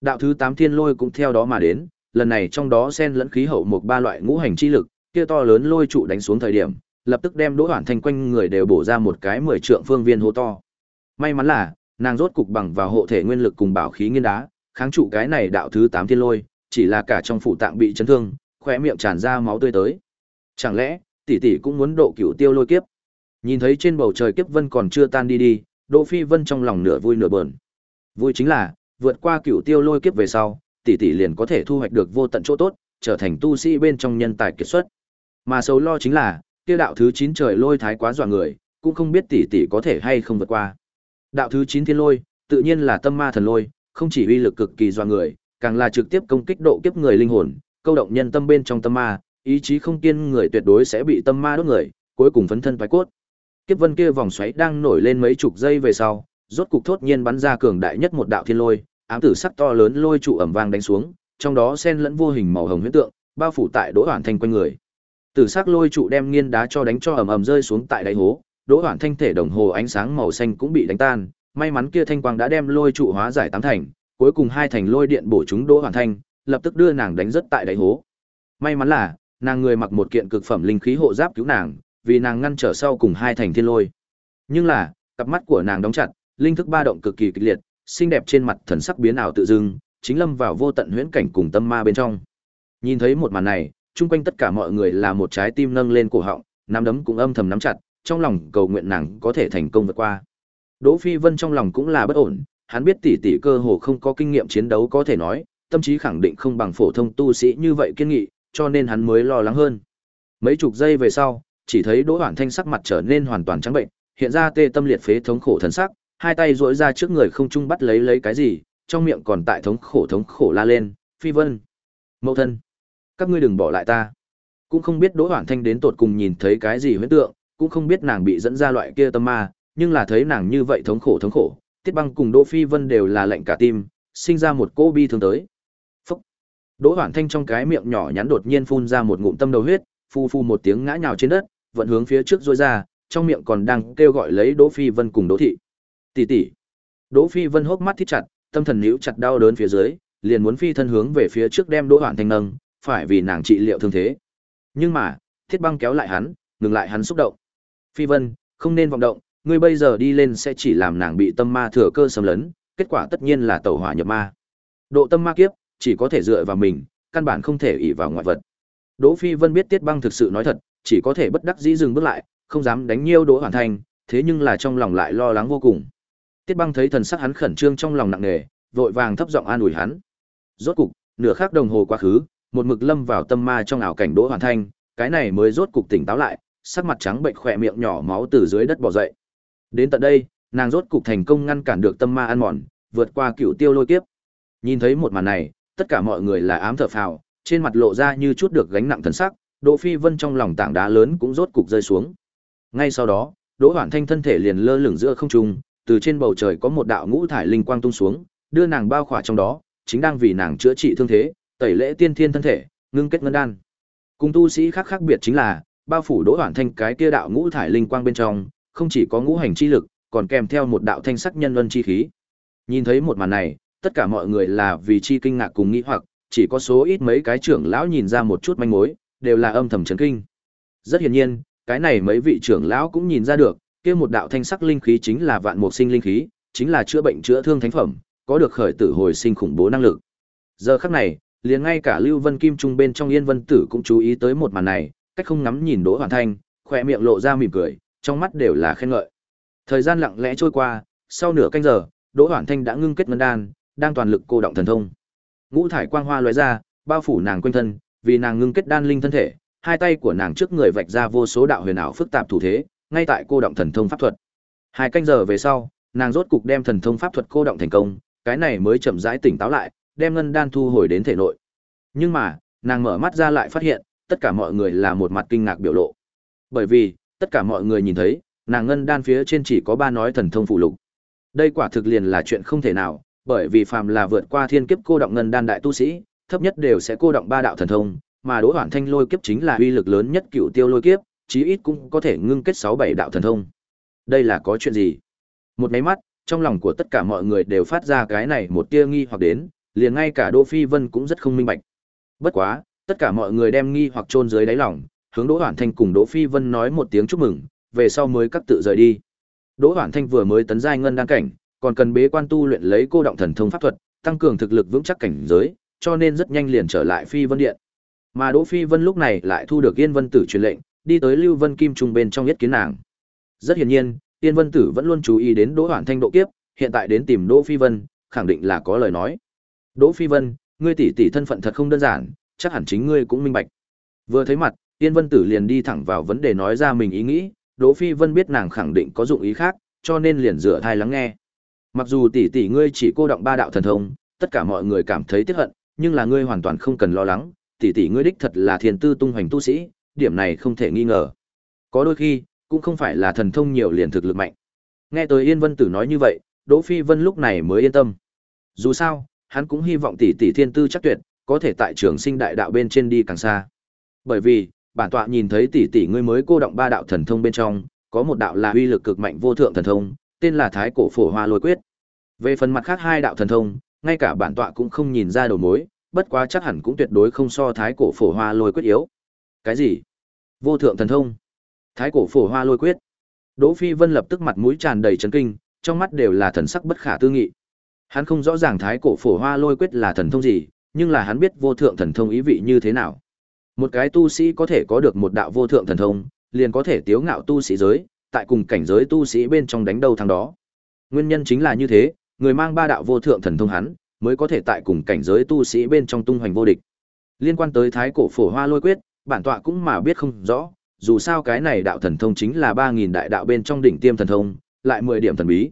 A: Đạo thứ 8 thiên lôi cũng theo đó mà đến, lần này trong đó xen lẫn khí hậu một ba loại ngũ hành chi lực, kia to lớn lôi trụ đánh xuống thời điểm, lập tức đem Đỗ Hoản Thanh quanh người đều bổ ra một cái 10 trượng phương viên hố to. May mắn là, nàng rốt cục bằng vào hộ thể nguyên lực cùng bảo khí nghiên đá, kháng trụ cái này đạo thứ 8 thiên lôi, chỉ là cả trong phủ tạng bị chấn thương, khóe miệng tràn ra máu tươi tới. Chẳng lẽ, tỷ tỷ cũng muốn độ cửu tiêu lôi kiếp? Nhìn thấy trên bầu trời kiếp vân còn chưa tan đi đi, Đỗ Phi Vân trong lòng nửa vui nửa buồn. Vui chính là, vượt qua cửu tiêu lôi kiếp về sau, tỷ tỷ liền có thể thu hoạch được vô tận chỗ tốt, trở thành tu sĩ bên trong nhân tài kiệt xuất. Mà xấu lo chính là, kia đạo thứ 9 trời lôi thái quá dọa người, cũng không biết tỷ tỷ có thể hay không vượt qua. Đạo thứ 9 thiên lôi, tự nhiên là tâm ma thần lôi, không chỉ uy lực cực kỳ dọa người, càng là trực tiếp công kích độ kiếp người linh hồn, câu động nhân tâm bên trong tâm ma, ý chí không kiên người tuyệt đối sẽ bị tâm ma đốt người, cuối cùng phấn thân phái cốt. Kiếp vân kia vòng xoáy đang nổi lên mấy chục giây về sau, rốt cục thốt nhiên bắn ra cường đại nhất một đạo thiên lôi, ám tử sắc to lớn lôi trụ ẩm vang đánh xuống, trong đó xen lẫn vô hình màu hồng huyết tượng, bao phủ tại Đỗ Hoản Thanh quanh người. Tử sắc lôi trụ đem nghiên đá cho đánh cho ầm ầm rơi xuống tại đáy hố, Đỗ Hoản Thanh thể đồng hồ ánh sáng màu xanh cũng bị đánh tan, may mắn kia thanh quang đã đem lôi trụ hóa giải tám thành, cuối cùng hai thành lôi điện bổ chúng Đỗ hoàn Thanh, lập tức đưa nàng đánh rất tại đáy hố. May mắn là, nàng người mặc một kiện cực phẩm linh khí hộ giáp cứu nàng, vì nàng ngăn trở sau cùng hai thành thiên lôi. Nhưng là, cặp mắt của nàng đóng chặt, linh thức ba động cực kỳ kịch liệt, xinh đẹp trên mặt thần sắc biến ảo tự dưng, chính lâm vào vô tận huyễn cảnh cùng tâm ma bên trong. Nhìn thấy một màn này, chung quanh tất cả mọi người là một trái tim nâng lên cổ họng, nắm đấm cũng âm thầm nắm chặt, trong lòng cầu nguyện nàng có thể thành công vượt qua. Đỗ Phi Vân trong lòng cũng là bất ổn, hắn biết tỷ tỷ cơ hồ không có kinh nghiệm chiến đấu có thể nói, tâm trí khẳng định không bằng phổ thông tu sĩ như vậy kiên nghị, cho nên hắn mới lo lắng hơn. Mấy chục giây về sau, chỉ thấy Đỗ Hoản Thanh sắc mặt trở nên hoàn toàn trắng bệnh, hiện ra tê tâm liệt phế thống khổ thần sắc, hai tay duỗi ra trước người không trung bắt lấy lấy cái gì, trong miệng còn tại thống khổ thống khổ la lên, "Phi Vân, mẫu thân, các ngươi đừng bỏ lại ta." Cũng không biết Đỗ Hoản Thanh đến tột cùng nhìn thấy cái gì huyễn tượng, cũng không biết nàng bị dẫn ra loại kia tâm ma, nhưng là thấy nàng như vậy thống khổ thống khổ, Tiết Băng cùng Đỗ Phi Vân đều là lạnh cả tim, sinh ra một cô bi thương tới. Phúc. Đỗ Hoản Thanh trong cái miệng nhỏ nhắn đột nhiên phun ra một ngụm tâm đầu huyết, phu phu một tiếng ngã nhào trên đất, vận hướng phía trước rối ra, trong miệng còn đang kêu gọi lấy Đỗ Phi Vân cùng Đỗ thị. Tỷ tỷ. Đỗ Phi Vân hốc mắt thít chặt, tâm thần níu chặt đau đớn phía dưới, liền muốn phi thân hướng về phía trước đem Đỗ Hoản Thanh nâng, phải vì nàng trị liệu thương thế. Nhưng mà, Thiết Băng kéo lại hắn, ngừng lại hắn xúc động. Phi Vân, không nên vọng động, ngươi bây giờ đi lên sẽ chỉ làm nàng bị tâm ma thừa cơ xâm lấn, kết quả tất nhiên là tẩu hỏa nhập ma. Độ tâm ma kiếp, chỉ có thể dựa vào mình, căn bản không thể ỷ vào ngoại vật. Đỗ Phi Vân biết Tiết Băng thực sự nói thật, chỉ có thể bất đắc dĩ dừng bước lại, không dám đánh nhiêu Đỗ Hoàn Thành, thế nhưng là trong lòng lại lo lắng vô cùng. Tiết Băng thấy thần sắc hắn khẩn trương trong lòng nặng nề, vội vàng thấp giọng an ủi hắn. Rốt cục, nửa khắc đồng hồ quá khứ, một mực lâm vào tâm ma trong ảo cảnh Đỗ Hoàn Thanh, cái này mới rốt cục tỉnh táo lại, sắc mặt trắng bệnh khỏe miệng nhỏ máu từ dưới đất bò dậy. Đến tận đây, nàng rốt cục thành công ngăn cản được tâm ma ăn mòn, vượt qua cựu tiêu lôi kiếp. Nhìn thấy một màn này, tất cả mọi người là ám thở phào, trên mặt lộ ra như chút được gánh nặng thần sắc, Đỗ Phi Vân trong lòng tảng đá lớn cũng rốt cục rơi xuống. Ngay sau đó, Đỗ Hoản Thanh thân thể liền lơ lửng giữa không trung, từ trên bầu trời có một đạo ngũ thải linh quang tung xuống, đưa nàng bao khỏa trong đó, chính đang vì nàng chữa trị thương thế, tẩy lễ tiên thiên thân thể, ngưng kết ngân đan. Cùng tu sĩ khác khác biệt chính là, bao phủ Đỗ Hoản Thanh cái kia đạo ngũ thải linh quang bên trong, không chỉ có ngũ hành chi lực, còn kèm theo một đạo thanh sắc nhân luân chi khí. Nhìn thấy một màn này, tất cả mọi người là vì chi kinh ngạc cùng nghĩ hoặc, chỉ có số ít mấy cái trưởng lão nhìn ra một chút manh mối, đều là âm thầm chấn kinh. Rất hiển nhiên, cái này mấy vị trưởng lão cũng nhìn ra được, kia một đạo thanh sắc linh khí chính là vạn mục sinh linh khí, chính là chữa bệnh chữa thương thánh phẩm, có được khởi tử hồi sinh khủng bố năng lực. Giờ khắc này, liền ngay cả Lưu Vân Kim Trung bên trong Yên Vân Tử cũng chú ý tới một màn này, cách không ngắm nhìn Đỗ Hoàn Thanh, khỏe miệng lộ ra mỉm cười, trong mắt đều là khen ngợi. Thời gian lặng lẽ trôi qua, sau nửa canh giờ, Đỗ Hoàn Thanh đã ngưng kết ngân đan, đang toàn lực cô động thần thông. Ngũ thải quang hoa lóe ra, bao phủ nàng quanh thân, vì nàng ngưng kết đan linh thân thể, hai tay của nàng trước người vạch ra vô số đạo huyền ảo phức tạp thủ thế, ngay tại cô động thần thông pháp thuật. Hai canh giờ về sau, nàng rốt cục đem thần thông pháp thuật cô động thành công, cái này mới chậm rãi tỉnh táo lại, đem ngân đan thu hồi đến thể nội. Nhưng mà, nàng mở mắt ra lại phát hiện, tất cả mọi người là một mặt kinh ngạc biểu lộ. Bởi vì, tất cả mọi người nhìn thấy, nàng ngân đan phía trên chỉ có ba nói thần thông phụ lục. Đây quả thực liền là chuyện không thể nào, bởi vì phàm là vượt qua thiên kiếp cô động ngân đan đại tu sĩ, thấp nhất đều sẽ cô động ba đạo thần thông, mà Đỗ hoàn Thanh lôi kiếp chính là uy lực lớn nhất cựu tiêu lôi kiếp, chí ít cũng có thể ngưng kết sáu bảy đạo thần thông. Đây là có chuyện gì? Một máy mắt, trong lòng của tất cả mọi người đều phát ra cái này một tia nghi hoặc đến, liền ngay cả Đỗ Phi Vân cũng rất không minh bạch. Bất quá, tất cả mọi người đem nghi hoặc chôn dưới đáy lòng, hướng Đỗ Hoản Thanh cùng Đỗ Phi Vân nói một tiếng chúc mừng, về sau mới cắt tự rời đi. Đỗ Hoản Thanh vừa mới tấn giai ngân đan cảnh, còn cần bế quan tu luyện lấy cô động thần thông pháp thuật, tăng cường thực lực vững chắc cảnh giới, cho nên rất nhanh liền trở lại Phi Vân Điện. Mà Đỗ Phi Vân lúc này lại thu được Yên Vân Tử truyền lệnh, đi tới Lưu Vân Kim Trung bên trong yết kiến nàng. Rất hiển nhiên, Yên Vân Tử vẫn luôn chú ý đến Đỗ Hoản Thanh độ kiếp, hiện tại đến tìm Đỗ Phi Vân, khẳng định là có lời nói. Đỗ Phi Vân, ngươi tỷ tỷ thân phận thật không đơn giản, chắc hẳn chính ngươi cũng minh bạch. Vừa thấy mặt, Yên Vân Tử liền đi thẳng vào vấn đề nói ra mình ý nghĩ, Đỗ Phi Vân biết nàng khẳng định có dụng ý khác, cho nên liền rửa thai lắng nghe. Mặc dù tỷ tỷ ngươi chỉ cô động ba đạo thần thông, tất cả mọi người cảm thấy tiếc hận, nhưng là ngươi hoàn toàn không cần lo lắng, tỷ tỷ ngươi đích thật là thiên tư tung hoành tu sĩ, điểm này không thể nghi ngờ. Có đôi khi, cũng không phải là thần thông nhiều liền thực lực mạnh. Nghe tới Yên Vân Tử nói như vậy, Đỗ Phi Vân lúc này mới yên tâm. Dù sao, hắn cũng hy vọng tỷ tỷ thiên tư chắc tuyệt, có thể tại trường sinh đại đạo bên trên đi càng xa. Bởi vì, bản tọa nhìn thấy tỷ tỷ ngươi mới cô động ba đạo thần thông bên trong, có một đạo là uy lực cực mạnh vô thượng thần thông, tên là Thái Cổ Phổ Hoa Lôi Quyết. Về phần mặt khác hai đạo thần thông, ngay cả bản tọa cũng không nhìn ra đầu mối, bất quá chắc hẳn cũng tuyệt đối không so Thái Cổ Phổ Hoa Lôi Quyết yếu. Cái gì? Vô thượng thần thông? Thái Cổ Phổ Hoa Lôi Quyết? Đỗ Phi Vân lập tức mặt mũi tràn đầy chấn kinh, trong mắt đều là thần sắc bất khả tư nghị. Hắn không rõ ràng Thái Cổ Phổ Hoa Lôi Quyết là thần thông gì, nhưng là hắn biết vô thượng thần thông ý vị như thế nào. Một cái tu sĩ có thể có được một đạo vô thượng thần thông, liền có thể tiếu ngạo tu sĩ giới, tại cùng cảnh giới tu sĩ bên trong đánh đầu thằng đó. Nguyên nhân chính là như thế, người mang ba đạo vô thượng thần thông hắn, mới có thể tại cùng cảnh giới tu sĩ bên trong tung hoành vô địch. Liên quan tới thái cổ phổ hoa lôi quyết, bản tọa cũng mà biết không rõ, dù sao cái này đạo thần thông chính là 3000 đại đạo bên trong đỉnh tiêm thần thông, lại 10 điểm thần bí.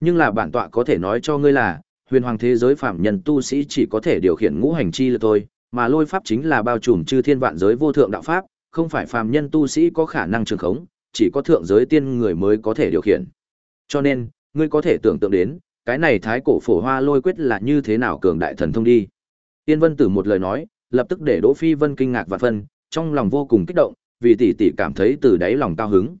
A: Nhưng là bản tọa có thể nói cho ngươi là, huyền hoàng thế giới phạm nhân tu sĩ chỉ có thể điều khiển ngũ hành chi lực thôi, mà lôi pháp chính là bao trùm chư thiên vạn giới vô thượng đạo pháp, không phải phàm nhân tu sĩ có khả năng trường khống, chỉ có thượng giới tiên người mới có thể điều khiển. Cho nên, ngươi có thể tưởng tượng đến, cái này thái cổ phổ hoa lôi quyết là như thế nào cường đại thần thông đi. Tiên Vân Tử một lời nói, lập tức để Đỗ Phi Vân kinh ngạc và phân, trong lòng vô cùng kích động, vì tỷ tỷ cảm thấy từ đáy lòng cao hứng.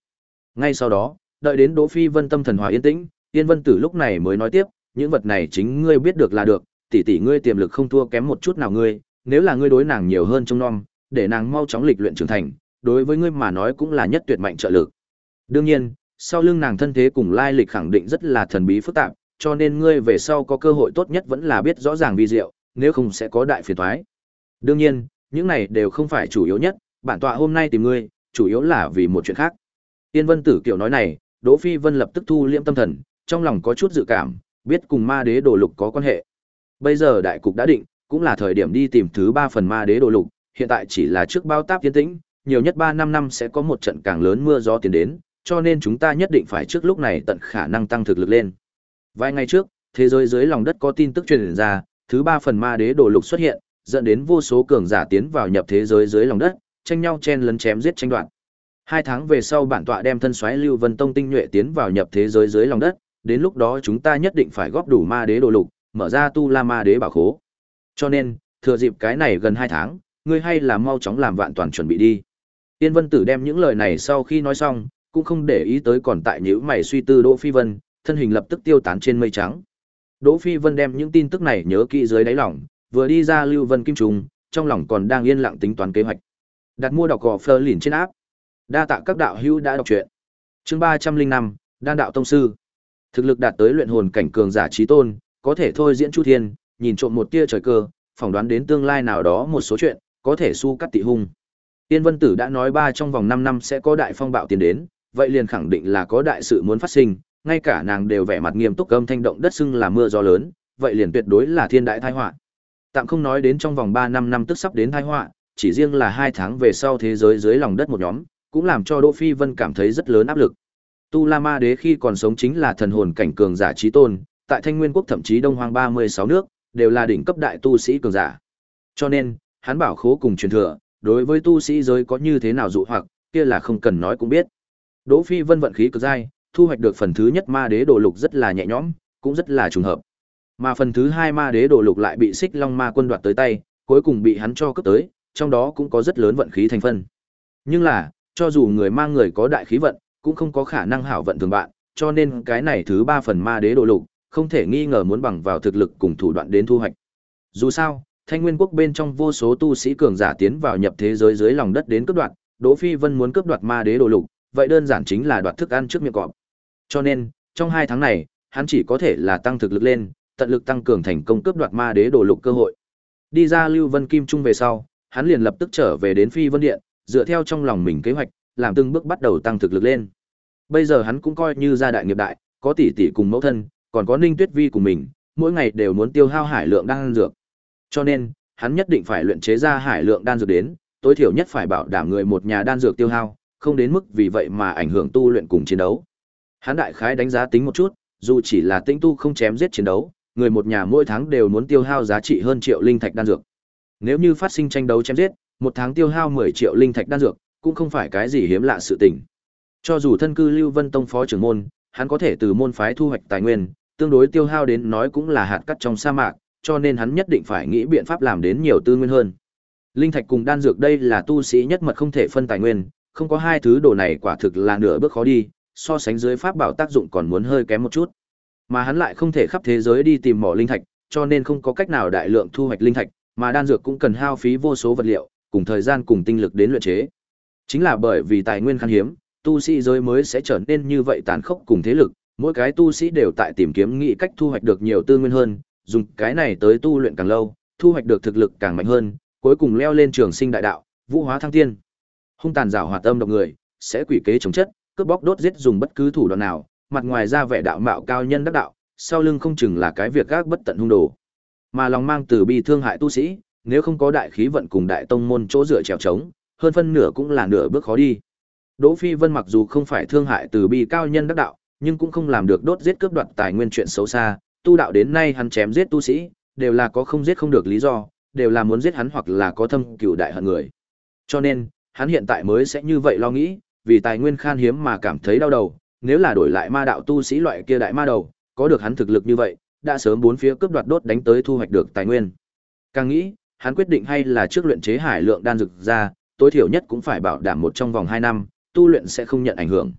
A: Ngay sau đó, đợi đến Đỗ Phi Vân tâm thần hòa yên tĩnh, Tiên Vân Tử lúc này mới nói tiếp, những vật này chính ngươi biết được là được, tỷ tỷ ngươi tiềm lực không thua kém một chút nào ngươi, nếu là ngươi đối nàng nhiều hơn trong non, để nàng mau chóng lịch luyện trưởng thành, đối với ngươi mà nói cũng là nhất tuyệt mạnh trợ lực. Đương nhiên, sau lưng nàng thân thế cùng lai lịch khẳng định rất là thần bí phức tạp, cho nên ngươi về sau có cơ hội tốt nhất vẫn là biết rõ ràng vi diệu, nếu không sẽ có đại phiền toái. Đương nhiên, những này đều không phải chủ yếu nhất, bản tọa hôm nay tìm ngươi, chủ yếu là vì một chuyện khác. Tiên Vân Tử kiểu nói này, Đỗ Phi Vân lập tức thu liễm tâm thần, trong lòng có chút dự cảm, biết cùng ma đế đồ lục có quan hệ. Bây giờ đại cục đã định, cũng là thời điểm đi tìm thứ ba phần ma đế đồ lục, hiện tại chỉ là trước bao táp tiến tĩnh, nhiều nhất ba năm năm sẽ có một trận càng lớn mưa gió tiến đến, cho nên chúng ta nhất định phải trước lúc này tận khả năng tăng thực lực lên. Vài ngày trước, thế giới dưới lòng đất có tin tức truyền ra, thứ ba phần ma đế đồ lục xuất hiện, dẫn đến vô số cường giả tiến vào nhập thế giới dưới lòng đất, tranh nhau chen lấn chém giết tranh đoạt. Hai tháng về sau bản tọa đem thân xoáy Lưu Vân Tông tinh nhuệ tiến vào nhập thế giới dưới lòng đất, đến lúc đó chúng ta nhất định phải góp đủ ma đế đồ lục, mở ra tu la ma đế bảo khố. Cho nên, thừa dịp cái này gần hai tháng, ngươi hay là mau chóng làm vạn toàn chuẩn bị đi. Tiên Vân Tử đem những lời này sau khi nói xong, cũng không để ý tới còn tại nhíu mày suy tư Đỗ Phi Vân, thân hình lập tức tiêu tán trên mây trắng. Đỗ Phi Vân đem những tin tức này nhớ kỹ dưới đáy lòng, vừa đi ra Lưu Vân Kim Trùng, trong lòng còn đang yên lặng tính toán kế hoạch. Đặt mua đọc gò Fleur lìn trên áp. Đa tạ các đạo hữu đã đọc truyện. Chương ba trăm linh năm, Đan đạo tông sư. Thực lực đạt tới luyện hồn cảnh cường giả chí tôn, có thể thôi diễn chu thiên, nhìn trộm một tia trời cơ, phỏng đoán đến tương lai nào đó một số chuyện, có thể su cắt tị hung. Tiên Vân Tử đã nói ba trong vòng 5 năm sẽ có đại phong bạo tiến đến, vậy liền khẳng định là có đại sự muốn phát sinh, ngay cả nàng đều vẻ mặt nghiêm túc âm thanh động đất xưng là mưa gió lớn, vậy liền tuyệt đối là thiên đại tai họa. Tạm không nói đến trong vòng 3 năm năm tức sắp đến tai họa, chỉ riêng là 2 tháng về sau thế giới dưới lòng đất một nhóm, cũng làm cho Đỗ Phi Vân cảm thấy rất lớn áp lực. Tu La Ma Đế khi còn sống chính là thần hồn cảnh cường giả chí tôn, tại Thanh Nguyên quốc thậm chí Đông Hoang 36 nước, đều là đỉnh cấp đại tu sĩ cường giả. Cho nên, hắn bảo khố cùng truyền thừa, đối với tu sĩ giới có như thế nào dụ hoặc, kia là không cần nói cũng biết. Đỗ Phi Vân vận khí cực dai, thu hoạch được phần thứ nhất ma đế đồ lục rất là nhẹ nhõm, cũng rất là trùng hợp. Mà phần thứ hai ma đế đồ lục lại bị Xích Long Ma quân đoạt tới tay, cuối cùng bị hắn cho cướp tới, trong đó cũng có rất lớn vận khí thành phần. Nhưng là, cho dù người mang người có đại khí vận, cũng không có khả năng hảo vận thường bạn, cho nên cái này thứ ba phần ma đế đồ lục, không thể nghi ngờ muốn bằng vào thực lực cùng thủ đoạn đến thu hoạch. Dù sao, Thanh Nguyên quốc bên trong vô số tu sĩ cường giả tiến vào nhập thế giới dưới lòng đất đến cướp đoạt, Đỗ Phi Vân muốn cướp đoạt ma đế đồ lục, vậy đơn giản chính là đoạt thức ăn trước miệng cọp. Cho nên, trong hai tháng này, hắn chỉ có thể là tăng thực lực lên, tận lực tăng cường thành công cướp đoạt ma đế đồ lục cơ hội. Đi ra Lưu Vân Kim Trung về sau, hắn liền lập tức trở về đến Phi Vân Điện, dựa theo trong lòng mình kế hoạch, làm từng bước bắt đầu tăng thực lực lên. Bây giờ hắn cũng coi như gia đại nghiệp đại, có tỷ tỷ cùng mẫu thân, còn có Ninh Tuyết Vi cùng mình, mỗi ngày đều muốn tiêu hao hải lượng đan dược. Cho nên, hắn nhất định phải luyện chế ra hải lượng đan dược đến, tối thiểu nhất phải bảo đảm người một nhà đan dược tiêu hao, không đến mức vì vậy mà ảnh hưởng tu luyện cùng chiến đấu. Hắn đại khái đánh giá tính một chút, dù chỉ là tinh tu không chém giết chiến đấu, người một nhà mỗi tháng đều muốn tiêu hao giá trị hơn triệu linh thạch đan dược. Nếu như phát sinh tranh đấu chém giết, một tháng tiêu hao 10 triệu linh thạch đan dược, cũng không phải cái gì hiếm lạ sự tình. Cho dù thân cư Lưu Vân Tông phó trưởng môn, hắn có thể từ môn phái thu hoạch tài nguyên, tương đối tiêu hao đến nói cũng là hạt cát trong sa mạc, cho nên hắn nhất định phải nghĩ biện pháp làm đến nhiều tư nguyên hơn. Linh thạch cùng đan dược đây là tu sĩ nhất mật không thể phân tài nguyên, không có hai thứ đồ này quả thực là nửa bước khó đi, so sánh dưới pháp bảo tác dụng còn muốn hơi kém một chút. Mà hắn lại không thể khắp thế giới đi tìm mỏ linh thạch, cho nên không có cách nào đại lượng thu hoạch linh thạch, mà đan dược cũng cần hao phí vô số vật liệu, cùng thời gian cùng tinh lực đến luyện chế. Chính là bởi vì tài nguyên khan hiếm, tu sĩ giới mới sẽ trở nên như vậy tàn khốc cùng thế lực, mỗi cái tu sĩ đều tại tìm kiếm nghị cách thu hoạch được nhiều tư nguyên hơn, dùng cái này tới tu luyện càng lâu, thu hoạch được thực lực càng mạnh hơn, cuối cùng leo lên trường sinh đại đạo, vũ hóa thăng tiên. Hung tàn rào hoạt âm độc người, sẽ quỷ kế chống chất, cướp bóc đốt giết dùng bất cứ thủ đoạn nào, mặt ngoài ra vẻ đạo mạo cao nhân đắc đạo, sau lưng không chừng là cái việc gác bất tận hung đồ. Mà lòng mang từ bi thương hại tu sĩ, nếu không có đại khí vận cùng đại tông môn chỗ dựa trèo trống, hơn phân nửa cũng là nửa bước khó đi. Đỗ Phi Vân mặc dù không phải thương hại từ bi cao nhân đắc đạo, nhưng cũng không làm được đốt giết cướp đoạt tài nguyên chuyện xấu xa, tu đạo đến nay hắn chém giết tu sĩ, đều là có không giết không được lý do, đều là muốn giết hắn hoặc là có thâm cừu đại hận người. Cho nên, hắn hiện tại mới sẽ như vậy lo nghĩ, vì tài nguyên khan hiếm mà cảm thấy đau đầu, nếu là đổi lại ma đạo tu sĩ loại kia đại ma đầu, có được hắn thực lực như vậy, đã sớm bốn phía cướp đoạt đốt đánh tới thu hoạch được tài nguyên. Càng nghĩ, hắn quyết định hay là trước luyện chế hải lượng đan dược ra, tối thiểu nhất cũng phải bảo đảm một trong vòng 2 năm, tu luyện sẽ không nhận ảnh hưởng.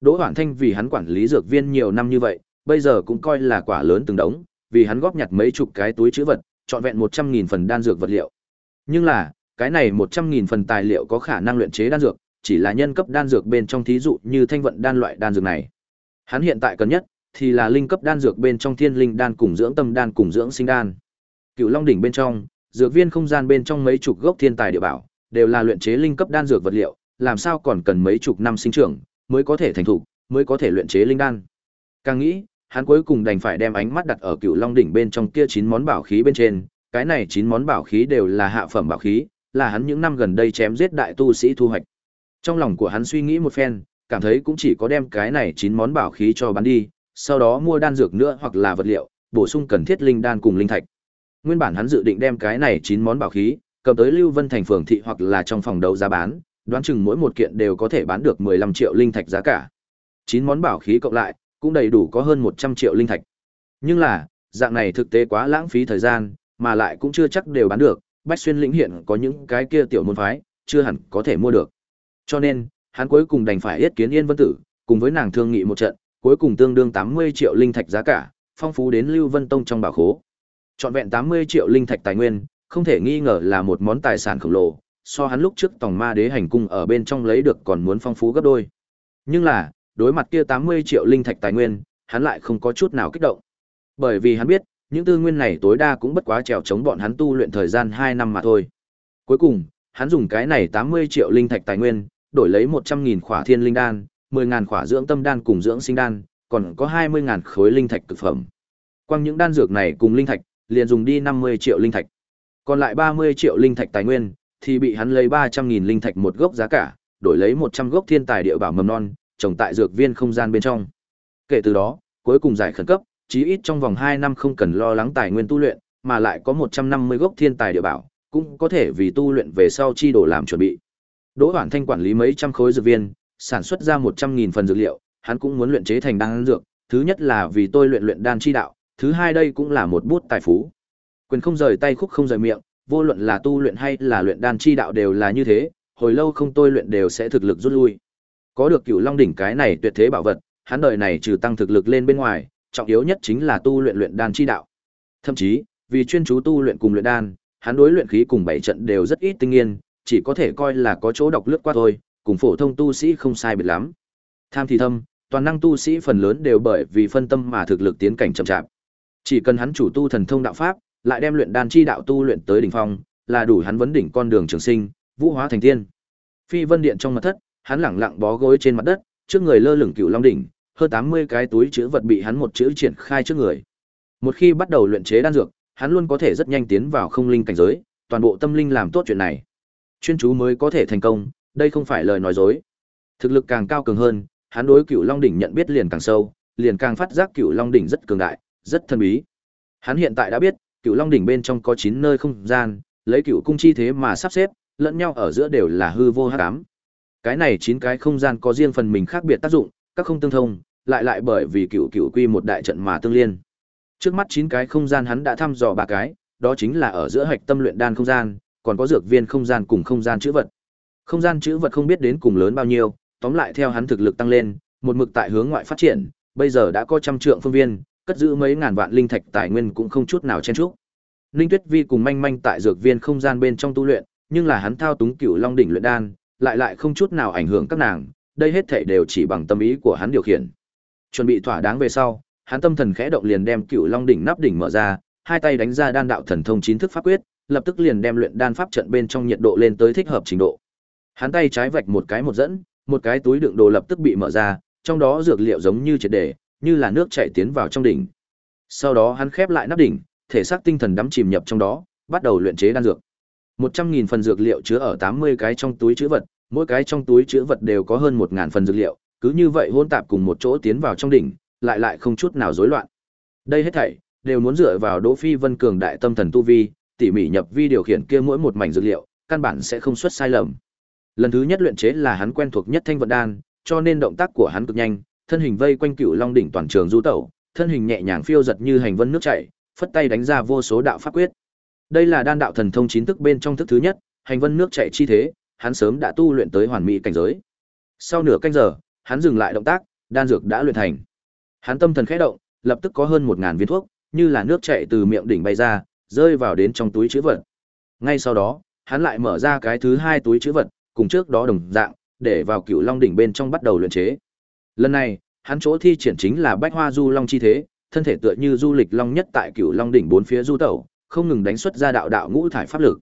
A: Đỗ Hoản Thanh vì hắn quản lý dược viên nhiều năm như vậy, bây giờ cũng coi là quả lớn từng đống, vì hắn góp nhặt mấy chục cái túi chữ vật, trọn vẹn 100.000 phần đan dược vật liệu. Nhưng là, cái này 100.000 phần tài liệu có khả năng luyện chế đan dược, chỉ là nhân cấp đan dược bên trong thí dụ như thanh vận đan loại đan dược này. Hắn hiện tại cần nhất thì là linh cấp đan dược bên trong thiên linh đan cùng dưỡng tâm đan cùng dưỡng sinh đan. Cựu Long đỉnh bên trong, dược viên không gian bên trong mấy chục gốc thiên tài địa bảo, đều là luyện chế linh cấp đan dược vật liệu, làm sao còn cần mấy chục năm sinh trưởng mới có thể thành thủ, mới có thể luyện chế linh đan. Càng nghĩ, hắn cuối cùng đành phải đem ánh mắt đặt ở Cựu Long đỉnh bên trong kia chín món bảo khí bên trên, cái này chín món bảo khí đều là hạ phẩm bảo khí, là hắn những năm gần đây chém giết đại tu sĩ thu hoạch. Trong lòng của hắn suy nghĩ một phen, cảm thấy cũng chỉ có đem cái này chín món bảo khí cho bán đi, sau đó mua đan dược nữa hoặc là vật liệu, bổ sung cần thiết linh đan cùng linh thạch. Nguyên bản hắn dự định đem cái này chín món bảo khí cầm tới Lưu Vân thành phường thị hoặc là trong phòng đấu giá bán, đoán chừng mỗi một kiện đều có thể bán được 15 triệu linh thạch giá cả. Chín món bảo khí cộng lại, cũng đầy đủ có hơn 100 triệu linh thạch. Nhưng là, dạng này thực tế quá lãng phí thời gian, mà lại cũng chưa chắc đều bán được, Bách Xuyên lĩnh hiện có những cái kia tiểu môn phái, chưa hẳn có thể mua được. Cho nên, hắn cuối cùng đành phải yết kiến Yên Vân Tử, cùng với nàng thương nghị một trận, cuối cùng tương đương 80 triệu linh thạch giá cả, phong phú đến Lưu Vân Tông trong bảo khố. Trọn vẹn 80 triệu linh thạch tài nguyên, không thể nghi ngờ là một món tài sản khổng lồ, so hắn lúc trước tòng ma đế hành cung ở bên trong lấy được còn muốn phong phú gấp đôi. Nhưng là, đối mặt kia 80 triệu linh thạch tài nguyên, hắn lại không có chút nào kích động. Bởi vì hắn biết, những tư nguyên này tối đa cũng bất quá trèo chống bọn hắn tu luyện thời gian 2 năm mà thôi. Cuối cùng, hắn dùng cái này 80 triệu linh thạch tài nguyên, đổi lấy 100.000 khỏa thiên linh đan, 10.000 khỏa dưỡng tâm đan cùng dưỡng sinh đan, còn có 20.000 khối linh thạch cực phẩm. Quang những đan dược này cùng linh thạch, liền dùng đi 50 triệu linh thạch. Còn lại 30 triệu linh thạch tài nguyên, thì bị hắn lấy 300.000 linh thạch một gốc giá cả, đổi lấy 100 gốc thiên tài địa bảo mầm non, trồng tại dược viên không gian bên trong. Kể từ đó, cuối cùng giải khẩn cấp, chí ít trong vòng 2 năm không cần lo lắng tài nguyên tu luyện, mà lại có 150 gốc thiên tài địa bảo, cũng có thể vì tu luyện về sau chi đồ làm chuẩn bị. Đỗ Hoản Thanh quản lý mấy trăm khối dược viên, sản xuất ra 100.000 phần dược liệu, hắn cũng muốn luyện chế thành đan dược, thứ nhất là vì tôi luyện luyện đan chi đạo, thứ hai đây cũng là một bút tài phú. Quyền không rời tay khúc không rời miệng, vô luận là tu luyện hay là luyện đan chi đạo đều là như thế, hồi lâu không tôi luyện đều sẽ thực lực rút lui. Có được Cửu Long đỉnh cái này tuyệt thế bảo vật, hắn đời này trừ tăng thực lực lên bên ngoài, trọng yếu nhất chính là tu luyện luyện đan chi đạo. Thậm chí, vì chuyên chú tu luyện cùng luyện đan, hắn đối luyện khí cùng bảy trận đều rất ít tinh nghiên, chỉ có thể coi là có chỗ đọc lướt qua thôi, cùng phổ thông tu sĩ không sai biệt lắm. Tham thì thâm, toàn năng tu sĩ phần lớn đều bởi vì phân tâm mà thực lực tiến cảnh chậm chạp. Chỉ cần hắn chủ tu thần thông đạo pháp, lại đem luyện đan chi đạo tu luyện tới đỉnh phong, là đủ hắn vấn đỉnh con đường trường sinh, vũ hóa thành tiên. Phi Vân Điện trong mật thất, hắn lẳng lặng bó gối trên mặt đất, trước người lơ lửng cựu long đỉnh, hơn 80 cái túi chứa vật bị hắn một chữ triển khai trước người. Một khi bắt đầu luyện chế đan dược, hắn luôn có thể rất nhanh tiến vào không linh cảnh giới, toàn bộ tâm linh làm tốt chuyện này. Chuyên chú mới có thể thành công, đây không phải lời nói dối. Thực lực càng cao cường hơn, hắn đối Cửu Long đỉnh nhận biết liền càng sâu, liền càng phát giác Cửu Long đỉnh rất cường đại, rất thần bí. Hắn hiện tại đã biết, Cựu Long đỉnh bên trong có chín nơi không gian, lấy cựu cung chi thế mà sắp xếp, lẫn nhau ở giữa đều là hư vô hắc ám. Cái này chín cái không gian có riêng phần mình khác biệt tác dụng, các không tương thông, lại lại bởi vì cựu cựu quy một đại trận mà tương liên. Trước mắt chín cái không gian hắn đã thăm dò ba cái, đó chính là ở giữa hạch tâm luyện đan không gian, còn có dược viên không gian cùng không gian chữ vật. Không gian chữ vật không biết đến cùng lớn bao nhiêu, tóm lại theo hắn thực lực tăng lên, một mực tại hướng ngoại phát triển, bây giờ đã có trăm trượng phương viên, cất giữ mấy ngàn vạn linh thạch tài nguyên cũng không chút nào chen chúc. Linh Tuyết Vi cùng manh manh tại dược viên không gian bên trong tu luyện, nhưng là hắn thao túng Cửu Long đỉnh luyện đan, lại lại không chút nào ảnh hưởng các nàng, đây hết thảy đều chỉ bằng tâm ý của hắn điều khiển. Chuẩn bị thỏa đáng về sau, hắn tâm thần khẽ động liền đem Cửu Long đỉnh nắp đỉnh mở ra, hai tay đánh ra đan đạo thần thông chín thức pháp quyết, lập tức liền đem luyện đan pháp trận bên trong nhiệt độ lên tới thích hợp trình độ. Hắn tay trái vạch một cái một dẫn, một cái túi đựng đồ lập tức bị mở ra, trong đó dược liệu giống như triệt để, như là nước chảy tiến vào trong đỉnh. Sau đó hắn khép lại nắp đỉnh, thể xác tinh thần đắm chìm nhập trong đó, bắt đầu luyện chế đan dược. Một trăm nghìn phần dược liệu chứa ở tám mươi cái trong túi chứa vật, mỗi cái trong túi chứa vật đều có hơn một ngàn phần dược liệu, cứ như vậy hỗn tạp cùng một chỗ tiến vào trong đỉnh, lại lại không chút nào rối loạn. Đây hết thảy đều muốn dựa vào Đỗ Phi Vân cường đại tâm thần tu vi, tỉ mỉ nhập vi điều khiển kia mỗi một mảnh dược liệu, căn bản sẽ không xuất sai lầm. Lần thứ nhất luyện chế là hắn quen thuộc nhất thanh vận đan, cho nên động tác của hắn cực nhanh, thân hình vây quanh cựu long đỉnh toàn trường du tẩu, thân hình nhẹ nhàng phiêu giật như hành vân nước chảy, phất tay đánh ra vô số đạo pháp quyết. Đây là đan đạo thần thông chín thức bên trong thức thứ nhất, hành vân nước chảy chi thế, hắn sớm đã tu luyện tới hoàn mỹ cảnh giới. Sau nửa canh giờ, hắn dừng lại động tác, đan dược đã luyện thành. Hắn tâm thần khẽ động, lập tức có hơn một ngàn viên thuốc, như là nước chảy từ miệng đỉnh bay ra, rơi vào đến trong túi chứa vật. Ngay sau đó, hắn lại mở ra cái thứ hai túi chứa vật, cùng trước đó đồng dạng, để vào cựu long đỉnh bên trong bắt đầu luyện chế. Lần này, hắn chỗ thi triển chính là bách hoa du long chi thế, thân thể tựa như du lịch long nhất tại cựu long đỉnh bốn phía du tẩu, không ngừng đánh xuất ra đạo đạo ngũ thải pháp lực.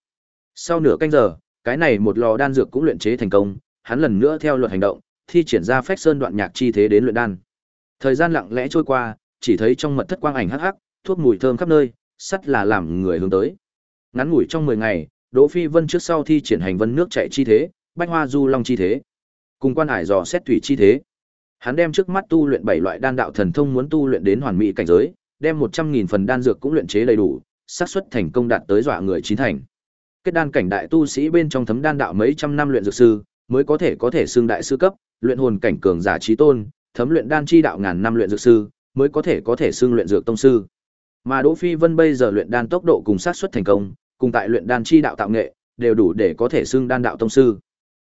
A: Sau nửa canh giờ, cái này một lò đan dược cũng luyện chế thành công, hắn lần nữa theo luật hành động, thi triển ra phách sơn đoạn nhạc chi thế đến luyện đan. Thời gian lặng lẽ trôi qua, chỉ thấy trong mật thất quang ảnh hắc hắc, thuốc mùi thơm khắp nơi, sắt là làm người hướng tới. Ngắn ngủi trong 10 ngày, Đỗ Phi Vân trước sau thi triển hành vân nước chảy chi thế, bách hoa du long chi thế, cùng quan hải dò xét thủy chi thế. Hắn đem trước mắt tu luyện bảy loại đan đạo thần thông muốn tu luyện đến hoàn mỹ cảnh giới, đem 100.000 phần đan dược cũng luyện chế đầy đủ, xác suất thành công đạt tới dọa người chín thành. Kết đan cảnh đại tu sĩ bên trong thấm đan đạo mấy trăm năm luyện dược sư, mới có thể có thể xưng đại sư cấp, luyện hồn cảnh cường giả chí tôn, thấm luyện đan chi đạo ngàn năm luyện dược sư, mới có thể có thể xưng luyện dược tông sư. Mà Đỗ Phi Vân bây giờ luyện đan tốc độ cùng xác suất thành công, cùng tại luyện đan chi đạo tạo nghệ, đều đủ để có thể xưng đan đạo tông sư.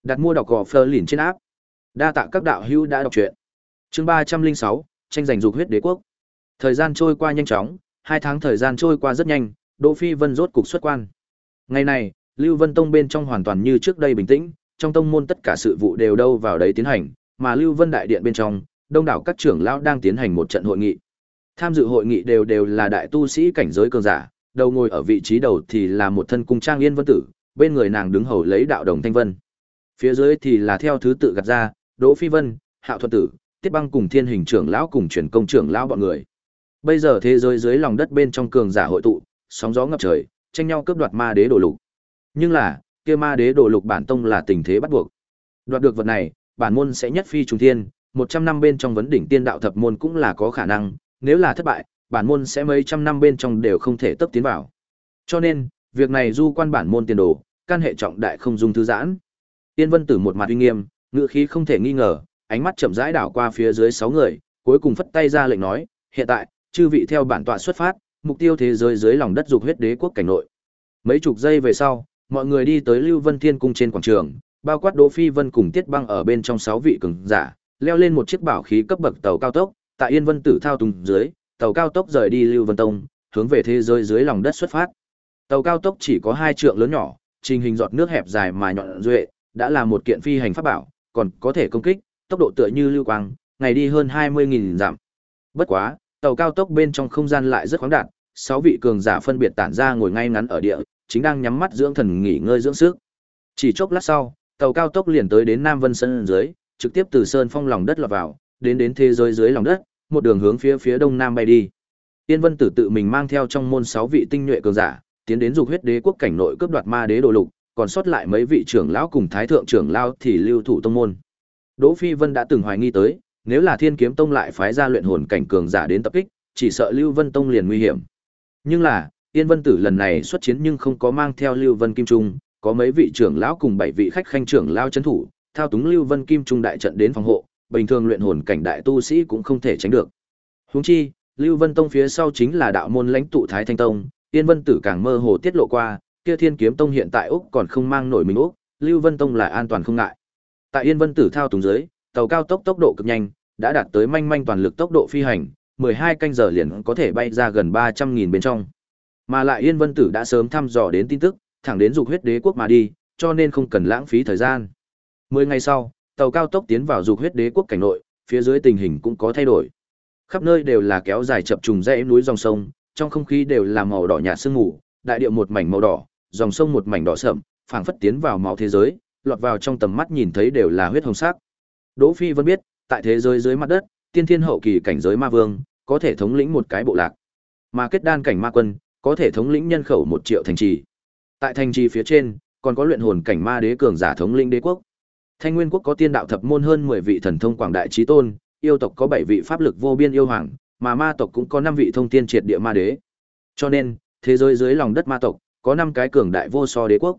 A: Đặt mua đọc gò Fleur liền trên áp. Đa tạ các đạo hữu đã đọc truyện. Chương ba trăm linh sáu tranh giành dục huyết đế quốc. Thời gian trôi qua nhanh chóng, hai tháng thời gian trôi qua rất nhanh, Đỗ Phi Vân rốt cục xuất quan. Ngày này, Lưu Vân Tông bên trong hoàn toàn như trước đây bình tĩnh, trong tông môn tất cả sự vụ đều đâu vào đấy tiến hành, mà Lưu Vân đại điện bên trong, đông đảo các trưởng lão đang tiến hành một trận hội nghị. Tham dự hội nghị đều đều là đại tu sĩ cảnh giới cường giả, đầu ngồi ở vị trí đầu thì là một thân cung trang yên vân tử, bên người nàng đứng hầu lấy đạo đồng thanh vân. Phía dưới thì là theo thứ tự gạt ra, Đỗ Phi Vân, Hạo Thuật Tử, Tiết Băng cùng Thiên Hình trưởng lão cùng truyền công trưởng lão bọn người. Bây giờ thế giới dưới lòng đất bên trong cường giả hội tụ, sóng gió ngập trời, tranh nhau cướp đoạt ma đế đồ lục. Nhưng là, kia ma đế đồ lục bản tông là tình thế bắt buộc. Đoạt được vật này, bản môn sẽ nhất phi trùng thiên, 100 năm bên trong vấn đỉnh tiên đạo thập môn cũng là có khả năng, nếu là thất bại, bản môn sẽ mấy trăm năm bên trong đều không thể tấp tiến vào. Cho nên, việc này du quan bản môn tiền đồ, căn hệ trọng đại không dung thư giãn. Tiên Vân Tử một mặt uy nghiêm, Ngự khí không thể nghi ngờ, ánh mắt chậm rãi đảo qua phía dưới sáu người, cuối cùng phất tay ra lệnh nói, hiện tại, chư vị theo bản tọa xuất phát, mục tiêu thế giới dưới lòng đất dục huyết đế quốc cảnh nội. Mấy chục giây về sau, mọi người đi tới Lưu Vân Thiên cung trên quảng trường, bao quát Đỗ Phi Vân cùng Tiết Băng ở bên trong sáu vị cường giả, leo lên một chiếc bảo khí cấp bậc tàu cao tốc, tại Yên Vân Tử thao túng dưới, tàu cao tốc rời đi Lưu Vân Tông, hướng về thế giới dưới lòng đất xuất phát. Tàu cao tốc chỉ có hai trượng lớn nhỏ, trình hình giọt nước hẹp dài mà nhọn duệ, đã là một kiện phi hành pháp bảo, còn có thể công kích, tốc độ tựa như lưu quang, ngày đi hơn 20.000 dặm. Bất quá, tàu cao tốc bên trong không gian lại rất khoáng đạt, sáu vị cường giả phân biệt tản ra ngồi ngay ngắn ở địa, chính đang nhắm mắt dưỡng thần nghỉ ngơi dưỡng sức. Chỉ chốc lát sau, tàu cao tốc liền tới đến Nam Vân Sơn dưới, trực tiếp từ sơn phong lòng đất lọt vào, đến đến thế giới dưới lòng đất, một đường hướng phía phía đông nam bay đi. Tiên Vân Tử tự mình mang theo trong môn 6 vị tinh nhuệ cường giả, tiến đến dục huyết đế quốc cảnh nội cướp đoạt ma đế đồ lục, còn sót lại mấy vị trưởng lão cùng thái thượng trưởng lão thì lưu thủ tông môn. Đỗ Phi Vân đã từng hoài nghi tới, nếu là Thiên Kiếm Tông lại phái ra luyện hồn cảnh cường giả đến tập kích, chỉ sợ Lưu Vân Tông liền nguy hiểm. Nhưng là, yên Vân Tử lần này xuất chiến nhưng không có mang theo Lưu Vân Kim Trung, có mấy vị trưởng lão cùng bảy vị khách khanh trưởng lão trấn thủ, thao túng Lưu Vân Kim Trung đại trận đến phòng hộ, bình thường luyện hồn cảnh đại tu sĩ cũng không thể tránh được. Huống chi, Lưu Vân Tông phía sau chính là đạo môn lãnh tụ Thái Thanh Tông, yên Vân Tử càng mơ hồ tiết lộ qua, kia Thiên Kiếm Tông hiện tại Úc còn không mang nổi mình Úc, Lưu Vân Tông là an toàn không ngại. Tại Yên Vân Tử thao túng dưới, tàu cao tốc tốc độ cực nhanh, đã đạt tới manh manh toàn lực tốc độ phi hành, 12 canh giờ liền có thể bay ra gần 300.000 bên trong. Mà lại Yên Vân Tử đã sớm thăm dò đến tin tức, thẳng đến dục huyết đế quốc mà đi, cho nên không cần lãng phí thời gian. 10 ngày sau, tàu cao tốc tiến vào dục huyết đế quốc cảnh nội, phía dưới tình hình cũng có thay đổi. Khắp nơi đều là kéo dài chập trùng dãy núi dòng sông, trong không khí đều là màu đỏ nhạt sương mù, đại địa một mảnh màu đỏ, dòng sông một mảnh đỏ sậm, phảng phất tiến vào máu thế giới, lọt vào trong tầm mắt nhìn thấy đều là huyết hồng sắc. Đỗ Phi vẫn biết, tại thế giới dưới mặt đất, tiên thiên hậu kỳ cảnh giới ma vương, có thể thống lĩnh một cái bộ lạc. Mà kết đan cảnh ma quân, có thể thống lĩnh nhân khẩu một triệu thành trì. Tại thành trì phía trên, còn có luyện hồn cảnh ma đế cường giả thống lĩnh đế quốc. Thanh Nguyên quốc có tiên đạo thập môn hơn 10 vị thần thông quảng đại chí tôn, yêu tộc có 7 vị pháp lực vô biên yêu hoàng, mà ma tộc cũng có 5 vị thông tiên triệt địa ma đế. Cho nên, thế giới dưới lòng đất ma tộc có 5 cái cường đại vô so đế quốc.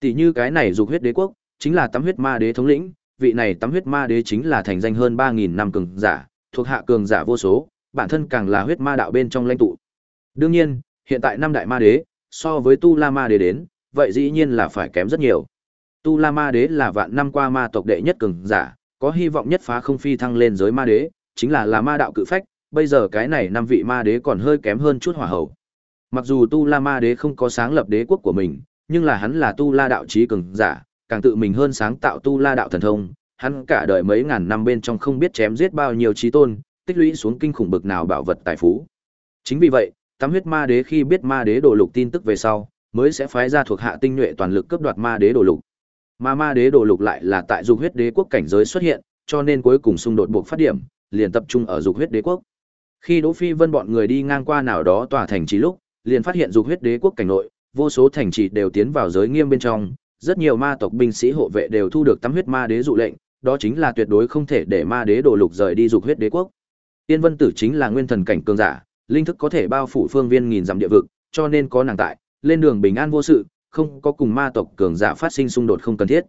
A: Tỷ như cái này dục huyết đế quốc, chính là tắm huyết ma đế thống lĩnh, vị này tắm huyết ma đế chính là thành danh hơn 3000 năm cường giả, thuộc hạ cường giả vô số, bản thân càng là huyết ma đạo bên trong lãnh tụ. Đương nhiên, hiện tại năm đại ma đế, so với Tu La Ma đế đến, vậy dĩ nhiên là phải kém rất nhiều. Tu La Ma Đế là vạn năm qua ma tộc đệ nhất cường giả, có hy vọng nhất phá không phi thăng lên giới ma đế, chính là là ma đạo cự phách, bây giờ cái này năm vị ma đế còn hơi kém hơn chút hỏa hầu. Mặc dù Tu La Ma Đế không có sáng lập đế quốc của mình, nhưng là hắn là Tu La đạo chí cường giả, càng tự mình hơn sáng tạo Tu La đạo thần thông, hắn cả đời mấy ngàn năm bên trong không biết chém giết bao nhiêu chí tôn, tích lũy xuống kinh khủng bực nào bảo vật tài phú. Chính vì vậy, Tám huyết ma đế khi biết ma đế đổ lục tin tức về sau, mới sẽ phái ra thuộc hạ tinh nhuệ toàn lực cướp đoạt ma đế đổ lục. Mà ma đế đồ lục lại là tại dục huyết đế quốc cảnh giới xuất hiện, cho nên cuối cùng xung đột buộc phát điểm, liền tập trung ở dục huyết đế quốc. Khi Đỗ Phi Vân bọn người đi ngang qua nào đó tòa thành trì lúc, liền phát hiện dục huyết đế quốc cảnh nội, vô số thành trì đều tiến vào giới nghiêm bên trong, rất nhiều ma tộc binh sĩ hộ vệ đều thu được tắm huyết ma đế dụ lệnh, đó chính là tuyệt đối không thể để ma đế đồ lục rời đi dục huyết đế quốc. Tiên Vân Tử chính là nguyên thần cảnh cường giả, linh thức có thể bao phủ phương viên nghìn dặm địa vực, cho nên có nàng tại, lên đường bình an vô sự, không có cùng ma tộc cường giả phát sinh xung đột không cần thiết.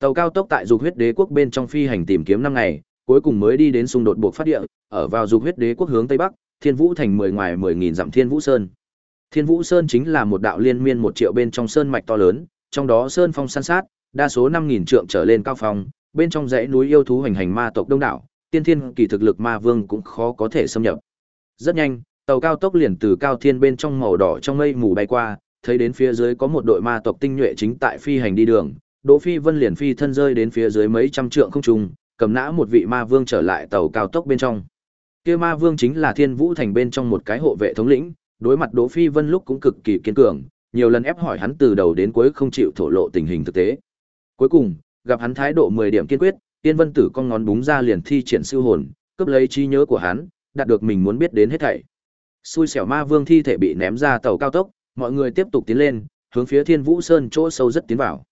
A: Tàu cao tốc tại dục huyết đế quốc bên trong phi hành tìm kiếm năm ngày, cuối cùng mới đi đến xung đột buộc phát địa, ở vào dục huyết đế quốc hướng tây bắc, Thiên Vũ thành mười ngoài mười nghìn dặm Thiên Vũ Sơn. Thiên Vũ Sơn chính là một đạo liên miên một triệu bên trong sơn mạch to lớn, trong đó sơn phong san sát, đa số năm nghìn trượng trở lên cao phong, bên trong dãy núi yêu thú hành hành ma tộc đông đảo, tiên thiên kỳ thực lực ma vương cũng khó có thể xâm nhập. Rất nhanh, tàu cao tốc liền từ cao thiên bên trong màu đỏ trong mây mù bay qua, thấy đến phía dưới có một đội ma tộc tinh nhuệ chính tại phi hành đi đường, Đỗ Phi Vân liền phi thân rơi đến phía dưới mấy trăm trượng không trung, cầm nã một vị ma vương trở lại tàu cao tốc bên trong. Kia ma vương chính là Thiên Vũ thành bên trong một cái hộ vệ thống lĩnh, đối mặt Đỗ Phi Vân lúc cũng cực kỳ kiên cường, nhiều lần ép hỏi hắn từ đầu đến cuối không chịu thổ lộ tình hình thực tế. Cuối cùng, gặp hắn thái độ 10 điểm kiên quyết, Tiên Vân Tử con ngón búng ra liền thi triển siêu hồn, cướp lấy trí nhớ của hắn, đạt được mình muốn biết đến hết thảy. Xui xẻo ma vương thi thể bị ném ra tàu cao tốc, mọi người tiếp tục tiến lên, hướng phía Thiên Vũ Sơn chỗ sâu rất tiến vào.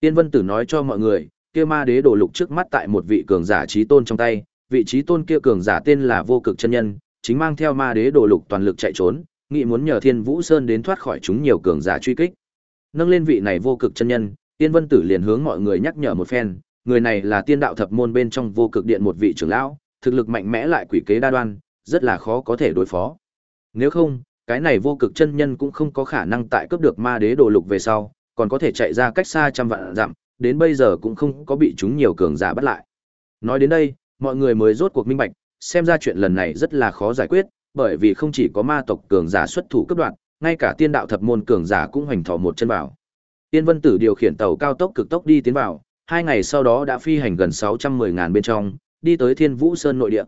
A: Tiên Vân Tử nói cho mọi người, kia ma đế đổ lục trước mắt tại một vị cường giả trí tôn trong tay, vị trí tôn kia cường giả tên là Vô Cực chân nhân, chính mang theo ma đế đổ lục toàn lực chạy trốn, nghĩ muốn nhờ Thiên Vũ Sơn đến thoát khỏi chúng nhiều cường giả truy kích. Nâng lên vị này Vô Cực chân nhân, Tiên Vân Tử liền hướng mọi người nhắc nhở một phen, người này là tiên đạo thập môn bên trong Vô Cực điện một vị trưởng lão, thực lực mạnh mẽ lại quỷ kế đa đoan, rất là khó có thể đối phó. Nếu không, cái này vô cực chân nhân cũng không có khả năng tại cướp được ma đế đồ lục về sau, còn có thể chạy ra cách xa trăm vạn dặm, đến bây giờ cũng không có bị chúng nhiều cường giả bắt lại. Nói đến đây, mọi người mới rốt cuộc minh bạch, xem ra chuyện lần này rất là khó giải quyết, bởi vì không chỉ có ma tộc cường giả xuất thủ cấp đoạn, ngay cả tiên đạo thập môn cường giả cũng hoành thọ một chân vào. Tiên Vân Tử điều khiển tàu cao tốc cực tốc đi tiến vào, hai ngày sau đó đã phi hành gần 610 ngàn bên trong, đi tới Thiên Vũ Sơn nội địa.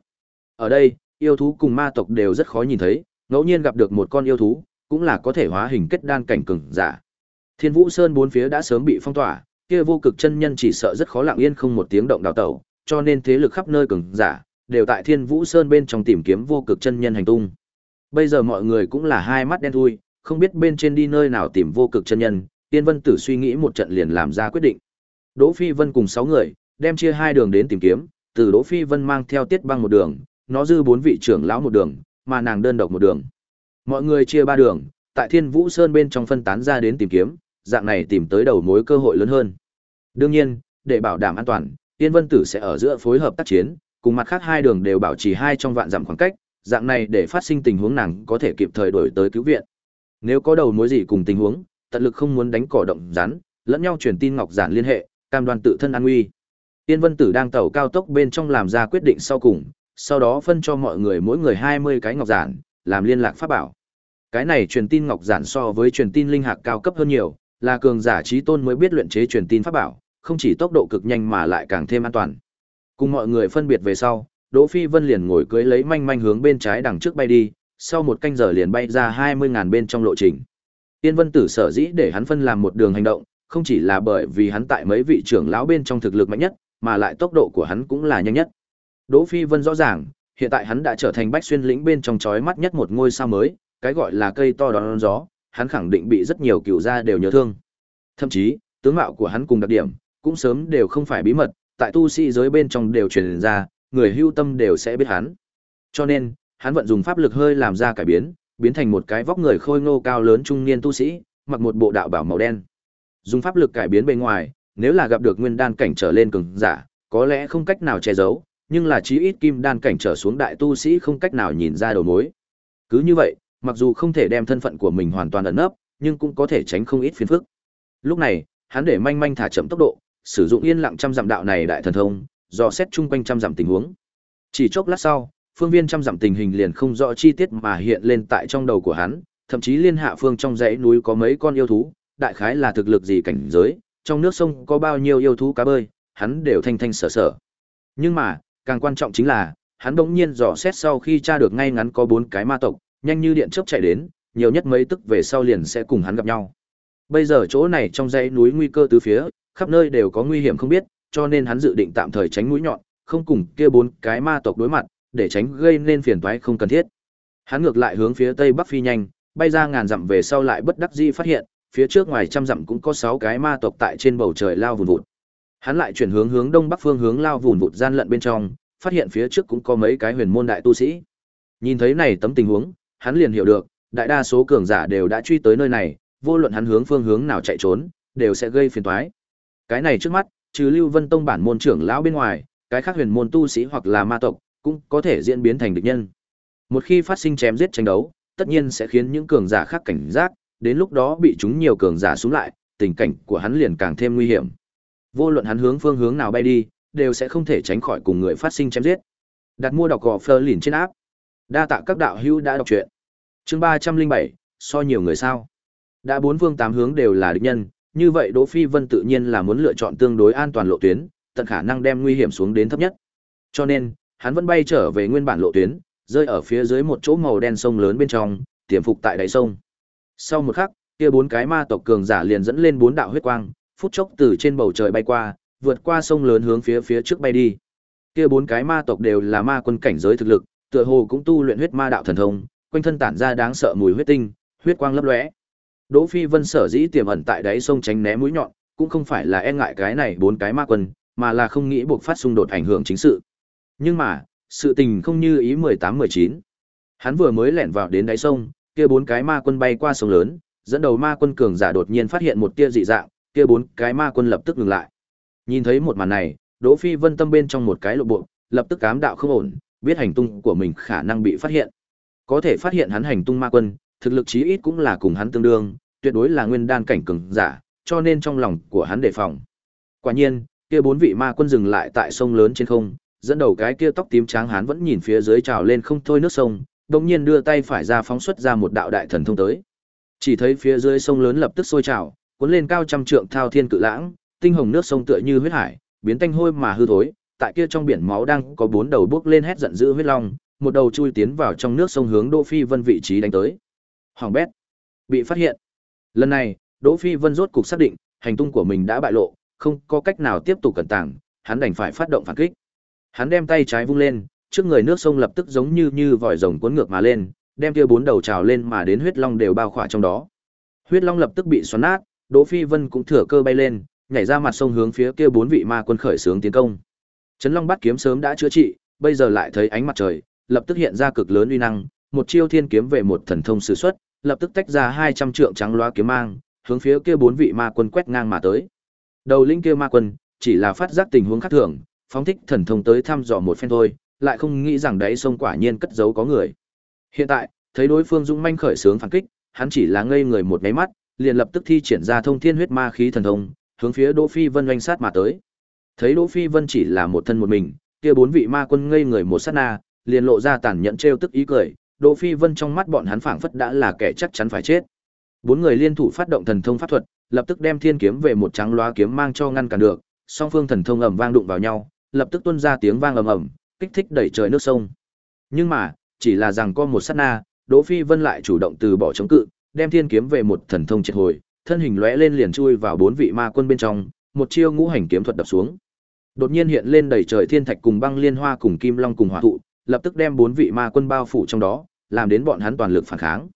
A: Ở đây, yêu thú cùng ma tộc đều rất khó nhìn thấy, ngẫu nhiên gặp được một con yêu thú, cũng là có thể hóa hình kết đan cảnh cường giả. Thiên Vũ Sơn bốn phía đã sớm bị phong tỏa, kia vô cực chân nhân chỉ sợ rất khó lặng yên không một tiếng động đào tẩu, cho nên thế lực khắp nơi cường giả đều tại Thiên Vũ Sơn bên trong tìm kiếm vô cực chân nhân hành tung. Bây giờ mọi người cũng là hai mắt đen thui, không biết bên trên đi nơi nào tìm vô cực chân nhân, Tiên Vân Tử suy nghĩ một trận liền làm ra quyết định. Đỗ Phi Vân cùng 6 người, đem chia hai đường đến tìm kiếm, từ Đỗ Phi Vân mang theo Tiết Băng một đường, nó dư bốn vị trưởng lão một đường, mà nàng đơn độc một đường. Mọi người chia ba đường, tại Thiên Vũ Sơn bên trong phân tán ra đến tìm kiếm, dạng này tìm tới đầu mối cơ hội lớn hơn. Đương nhiên, để bảo đảm an toàn, Tiên Vân Tử sẽ ở giữa phối hợp tác chiến, cùng mặt khác hai đường đều bảo trì hai trong vạn dặm khoảng cách, dạng này để phát sinh tình huống nàng có thể kịp thời đổi tới cứu viện. Nếu có đầu mối gì cùng tình huống, tận lực không muốn đánh cỏ động rắn, lẫn nhau truyền tin ngọc giản liên hệ, cam đoan tự thân an nguy. Tiên Vân Tử đang tàu cao tốc bên trong làm ra quyết định sau cùng, sau đó phân cho mọi người mỗi người 20 cái ngọc giản, làm liên lạc pháp bảo. Cái này truyền tin ngọc giản so với truyền tin linh hạc cao cấp hơn nhiều, là cường giả trí tôn mới biết luyện chế truyền tin pháp bảo, không chỉ tốc độ cực nhanh mà lại càng thêm an toàn. Cùng mọi người phân biệt về sau, Đỗ Phi Vân liền ngồi cưới lấy manh manh hướng bên trái đằng trước bay đi, sau một canh giờ liền bay ra 20 ngàn bên trong lộ trình. Tiên Vân Tử sở dĩ để hắn phân làm một đường hành động, không chỉ là bởi vì hắn tại mấy vị trưởng lão bên trong thực lực mạnh nhất, mà lại tốc độ của hắn cũng là nhanh nhất. Đỗ Phi Vân rõ ràng, hiện tại hắn đã trở thành Bách Xuyên lĩnh bên trong chói mắt nhất một ngôi sao mới, cái gọi là cây to đón gió, hắn khẳng định bị rất nhiều cựu gia đều nhớ thương. Thậm chí, tướng mạo của hắn cùng đặc điểm, cũng sớm đều không phải bí mật, tại tu sĩ giới bên trong đều truyền ra, người hưu tâm đều sẽ biết hắn. Cho nên, hắn vận dùng pháp lực hơi làm ra cải biến, biến thành một cái vóc người khôi ngô cao lớn trung niên tu sĩ, mặc một bộ đạo bảo màu đen. Dùng pháp lực cải biến bên ngoài, nếu là gặp được nguyên đan cảnh trở lên cường giả, có lẽ không cách nào che giấu, nhưng là chí ít kim đan cảnh trở xuống đại tu sĩ không cách nào nhìn ra đầu mối. Cứ như vậy, mặc dù không thể đem thân phận của mình hoàn toàn ẩn nấp, nhưng cũng có thể tránh không ít phiền phức. Lúc này, hắn để manh manh thả chậm tốc độ, sử dụng yên lặng trăm dặm đạo này đại thần thông, dò xét chung quanh trăm dặm tình huống. Chỉ chốc lát sau, phương viên trăm dặm tình hình liền không rõ chi tiết mà hiện lên tại trong đầu của hắn, thậm chí liên hạ phương trong dãy núi có mấy con yêu thú, đại khái là thực lực gì cảnh giới, trong nước sông có bao nhiêu yêu thú cá bơi, hắn đều thanh thanh sở sở. Nhưng mà, càng quan trọng chính là, hắn bỗng nhiên dò xét sau khi tra được ngay ngắn có bốn cái ma tộc, nhanh như điện chớp chạy đến, nhiều nhất mấy tức về sau liền sẽ cùng hắn gặp nhau. Bây giờ chỗ này trong dãy núi nguy cơ tứ phía, khắp nơi đều có nguy hiểm không biết, cho nên hắn dự định tạm thời tránh mũi nhọn, không cùng kia bốn cái ma tộc đối mặt, để tránh gây nên phiền toái không cần thiết. Hắn ngược lại hướng phía tây bắc phi nhanh, bay ra ngàn dặm về sau lại bất đắc dĩ phát hiện, phía trước ngoài trăm dặm cũng có sáu cái ma tộc tại trên bầu trời lao vùn vụt. Hắn lại chuyển hướng hướng đông bắc phương hướng lao vùn vụt gian lận bên trong, phát hiện phía trước cũng có mấy cái huyền môn đại tu sĩ. Nhìn thấy này tấm tình huống, hắn liền hiểu được, đại đa số cường giả đều đã truy tới nơi này, vô luận hắn hướng phương hướng nào chạy trốn, đều sẽ gây phiền toái. Cái này trước mắt, trừ Lưu Vân Tông bản môn trưởng lão bên ngoài, cái khác huyền môn tu sĩ hoặc là ma tộc, cũng có thể diễn biến thành địch nhân. Một khi phát sinh chém giết tranh đấu, tất nhiên sẽ khiến những cường giả khác cảnh giác, đến lúc đó bị chúng nhiều cường giả xuống lại, tình cảnh của hắn liền càng thêm nguy hiểm. Vô luận hắn hướng phương hướng nào bay đi, đều sẽ không thể tránh khỏi cùng người phát sinh chém giết. Đặt mua đọc gò Fleur lìn trên áp. Đa tạ các đạo hữu đã đọc truyện. Chương ba trăm linh bảy so nhiều người sao? Đã bốn phương tám hướng đều là địch nhân, như vậy Đỗ Phi Vân tự nhiên là muốn lựa chọn tương đối an toàn lộ tuyến, tận khả năng đem nguy hiểm xuống đến thấp nhất. Cho nên, hắn vẫn bay trở về nguyên bản lộ tuyến, rơi ở phía dưới một chỗ màu đen sông lớn bên trong, tiềm phục tại đáy sông. Sau một khắc, kia bốn cái ma tộc cường giả liền dẫn lên bốn đạo huyết quang, phút chốc từ trên bầu trời bay qua, vượt qua sông lớn hướng phía phía trước bay đi. Kia bốn cái ma tộc đều là ma quân cảnh giới thực lực, tựa hồ cũng tu luyện huyết ma đạo thần thông, quanh thân tản ra đáng sợ mùi huyết tinh, huyết quang lấp lóe. Đỗ Phi Vân sở dĩ tiềm ẩn tại đáy sông tránh né mũi nhọn, cũng không phải là e ngại cái này bốn cái ma quân, mà là không nghĩ buộc phát xung đột ảnh hưởng chính sự. Nhưng mà, sự tình không như ý 18-19. Hắn vừa mới lẻn vào đến đáy sông, kia bốn cái ma quân bay qua sông lớn, dẫn đầu ma quân cường giả đột nhiên phát hiện một tia dị dạng, kia bốn cái ma quân lập tức ngừng lại. Nhìn thấy một màn này, Đỗ Phi Vân tâm bên trong một cái lộ bộ, lập tức cám đạo không ổn, biết hành tung của mình khả năng bị phát hiện. Có thể phát hiện hắn hành tung ma quân, thực lực chí ít cũng là cùng hắn tương đương, tuyệt đối là nguyên đan cảnh cường giả, cho nên trong lòng của hắn đề phòng. Quả nhiên, kia bốn vị ma quân dừng lại tại sông lớn trên không, dẫn đầu cái kia tóc tím trắng hắn vẫn nhìn phía dưới trào lên không thôi nước sông, đồng nhiên đưa tay phải ra phóng xuất ra một đạo đại thần thông tới. Chỉ thấy phía dưới sông lớn lập tức sôi trào, cuốn lên cao trăm trượng thao thiên cự lãng, tinh hồng nước sông tựa như huyết hải, biến tanh hôi mà hư thối, tại kia trong biển máu đang có bốn đầu bước lên hét giận dữ huyết long, một đầu chui tiến vào trong nước sông hướng Đỗ Phi Vân vị trí đánh tới. Hoàng bét, bị phát hiện. Lần này, Đỗ Phi Vân rốt cục xác định, hành tung của mình đã bại lộ, không có cách nào tiếp tục cẩn tàng, hắn đành phải phát động phản kích. Hắn đem tay trái vung lên, trước người nước sông lập tức giống như như vòi rồng cuốn ngược mà lên, đem kia bốn đầu trào lên mà đến huyết long đều bao khỏa trong đó. Huyết long lập tức bị xoắn nát, Đỗ Phi Vân cũng thừa cơ bay lên, nhảy ra mặt sông hướng phía kia bốn vị ma quân khởi xướng tiến công. Trấn Long bắt kiếm sớm đã chữa trị, bây giờ lại thấy ánh mặt trời, lập tức hiện ra cực lớn uy năng, một chiêu thiên kiếm về một thần thông sử xuất, lập tức tách ra 200 trượng trắng loá kiếm mang, hướng phía kia bốn vị ma quân quét ngang mà tới. Đầu linh kia ma quân, chỉ là phát giác tình huống khác thường, phóng thích thần thông tới thăm dò một phen thôi, lại không nghĩ rằng đấy sông quả nhiên cất giấu có người. Hiện tại, thấy đối phương dũng manh khởi sướng phản kích, hắn chỉ là ngây người một cái mắt, liền lập tức thi triển ra thông thiên huyết ma khí thần thông, hướng phía Đỗ Phi Vân oanh sát mà tới. Thấy Đỗ Phi Vân chỉ là một thân một mình, kia bốn vị ma quân ngây người một sát na, liền lộ ra tàn nhẫn trêu tức ý cười, Đỗ Phi Vân trong mắt bọn hắn phảng phất đã là kẻ chắc chắn phải chết. Bốn người liên thủ phát động thần thông pháp thuật, lập tức đem thiên kiếm về một trắng loa kiếm mang cho ngăn cản được, song phương thần thông ầm vang đụng vào nhau, lập tức tuôn ra tiếng vang ầm ầm, kích thích đẩy trời nước sông. Nhưng mà, chỉ là rằng có một sát na, Đỗ Phi Vân lại chủ động từ bỏ chống cự, đem thiên kiếm về một thần thông triệt hồi, thân hình lóe lên liền chui vào bốn vị ma quân bên trong, một chiêu ngũ hành kiếm thuật đập xuống. Đột nhiên hiện lên đầy trời thiên thạch cùng băng liên hoa cùng kim long cùng hỏa thụ, lập tức đem bốn vị ma quân bao phủ trong đó, làm đến bọn hắn toàn lực phản kháng.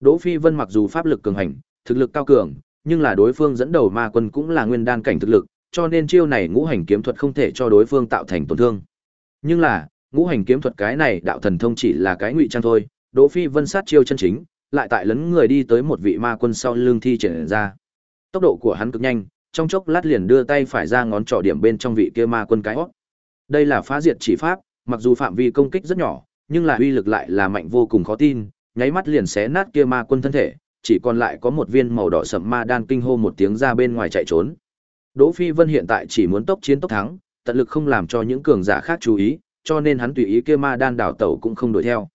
A: Đỗ Phi Vân mặc dù pháp lực cường hành, thực lực cao cường, nhưng là đối phương dẫn đầu ma quân cũng là nguyên đan cảnh thực lực, cho nên chiêu này ngũ hành kiếm thuật không thể cho đối phương tạo thành tổn thương. Nhưng là, ngũ hành kiếm thuật cái này đạo thần thông chỉ là cái ngụy trang thôi, Đỗ Phi Vân sát chiêu chân chính, lại tại lấn người đi tới một vị ma quân sau lưng thi triển ra. Tốc độ của hắn cực nhanh, trong chốc lát liền đưa tay phải ra ngón trỏ điểm bên trong vị kia ma quân cái hót. Đây là phá diệt chỉ pháp, mặc dù phạm vi công kích rất nhỏ, nhưng là uy lực lại là mạnh vô cùng khó tin, nháy mắt liền xé nát kia ma quân thân thể, chỉ còn lại có một viên màu đỏ sậm ma đan kinh hô một tiếng ra bên ngoài chạy trốn. Đỗ Phi Vân hiện tại chỉ muốn tốc chiến tốc thắng, tận lực không làm cho những cường giả khác chú ý, cho nên hắn tùy ý kia ma đan đảo tẩu cũng không đuổi theo.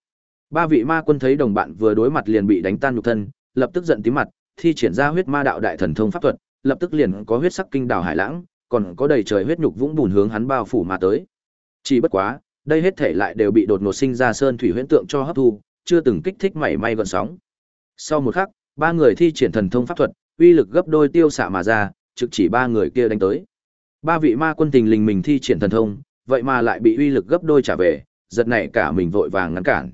A: Ba vị ma quân thấy đồng bạn vừa đối mặt liền bị đánh tan nhục thân, lập tức giận tím mặt, thi triển ra huyết ma đạo đại thần thông pháp thuật, lập tức liền có huyết sắc kinh đảo hải lãng, còn có đầy trời huyết nhục vũng bùn hướng hắn bao phủ mà tới. Chỉ bất quá, đây hết thể lại đều bị đột ngột sinh ra sơn thủy huyễn tượng cho hấp thu, chưa từng kích thích mảy may gọn sóng. Sau một khắc, ba người thi triển thần thông pháp thuật, uy lực gấp đôi tiêu xạ mà ra, trực chỉ ba người kia đánh tới. Ba vị ma quân tình lình mình thi triển thần thông, vậy mà lại bị uy lực gấp đôi trả về, giật nảy cả mình vội vàng ngăn cản.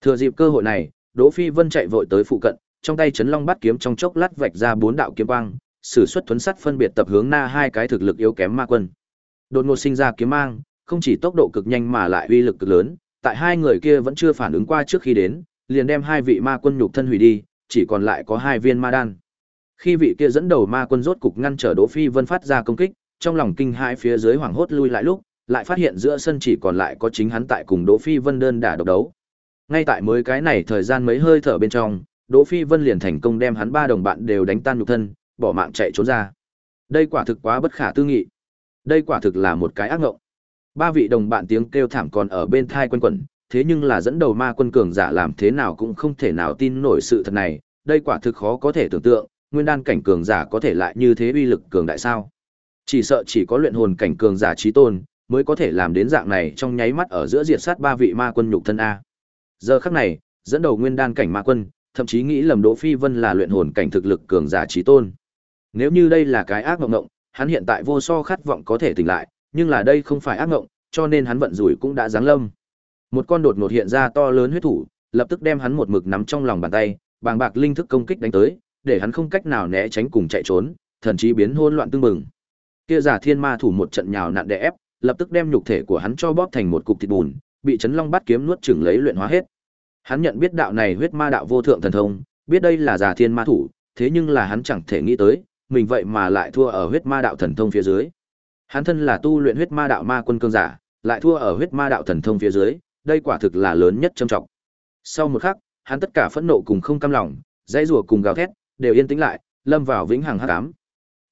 A: Thừa dịp cơ hội này, Đỗ Phi Vân chạy vội tới phụ cận, trong tay chấn long bắt kiếm trong chốc lát vạch ra bốn đạo kiếm quang, sử xuất thuấn sắt phân biệt tập hướng na hai cái thực lực yếu kém ma quân. Đột ngột sinh ra kiếm mang, không chỉ tốc độ cực nhanh mà lại uy lực cực lớn, tại hai người kia vẫn chưa phản ứng qua trước khi đến, liền đem hai vị ma quân nhục thân hủy đi, chỉ còn lại có hai viên ma đan. Khi vị kia dẫn đầu ma quân rốt cục ngăn trở Đỗ Phi Vân phát ra công kích, trong lòng kinh hãi phía dưới hoảng hốt lui lại lúc, lại phát hiện giữa sân chỉ còn lại có chính hắn tại cùng Đỗ Phi Vân đơn đả độc đấu. Ngay tại mới cái này thời gian mấy hơi thở bên trong, Đỗ Phi Vân liền thành công đem hắn ba đồng bạn đều đánh tan nhục thân, bỏ mạng chạy trốn ra. Đây quả thực quá bất khả tư nghị. Đây quả thực là một cái ác ngộng. Ba vị đồng bạn tiếng kêu thảm còn ở bên thai quân quẩn, thế nhưng là dẫn đầu ma quân cường giả làm thế nào cũng không thể nào tin nổi sự thật này, đây quả thực khó có thể tưởng tượng, nguyên đan cảnh cường giả có thể lại như thế uy lực cường đại sao? Chỉ sợ chỉ có luyện hồn cảnh cường giả trí tôn mới có thể làm đến dạng này trong nháy mắt ở giữa diệt sát ba vị ma quân nhục thân a. Giờ khắc này, dẫn đầu nguyên đan cảnh ma quân, thậm chí nghĩ lầm Đỗ Phi Vân là luyện hồn cảnh thực lực cường giả trí tôn. Nếu như đây là cái ác mộng ngộng, hắn hiện tại vô so khát vọng có thể tỉnh lại, nhưng là đây không phải ác ngộng, cho nên hắn vận rủi cũng đã giáng lâm. Một con đột ngột hiện ra to lớn huyết thủ, lập tức đem hắn một mực nắm trong lòng bàn tay, bàng bạc linh thức công kích đánh tới, để hắn không cách nào né tránh cùng chạy trốn, thần chí biến hỗn loạn tương mừng. Kia giả thiên ma thủ một trận nhào nặn đè ép, lập tức đem nhục thể của hắn cho bóp thành một cục thịt bùn, bị chấn long bắt kiếm nuốt chửng lấy luyện hóa hết. Hắn nhận biết đạo này huyết ma đạo vô thượng thần thông, biết đây là giả thiên ma thủ, thế nhưng là hắn chẳng thể nghĩ tới, mình vậy mà lại thua ở huyết ma đạo thần thông phía dưới. Hắn thân là tu luyện huyết ma đạo ma quân cương giả, lại thua ở huyết ma đạo thần thông phía dưới, đây quả thực là lớn nhất trầm trọng. Sau một khắc, hắn tất cả phẫn nộ cùng không cam lòng, dãy rủa cùng gào thét, đều yên tĩnh lại, lâm vào vĩnh hằng hắc ám.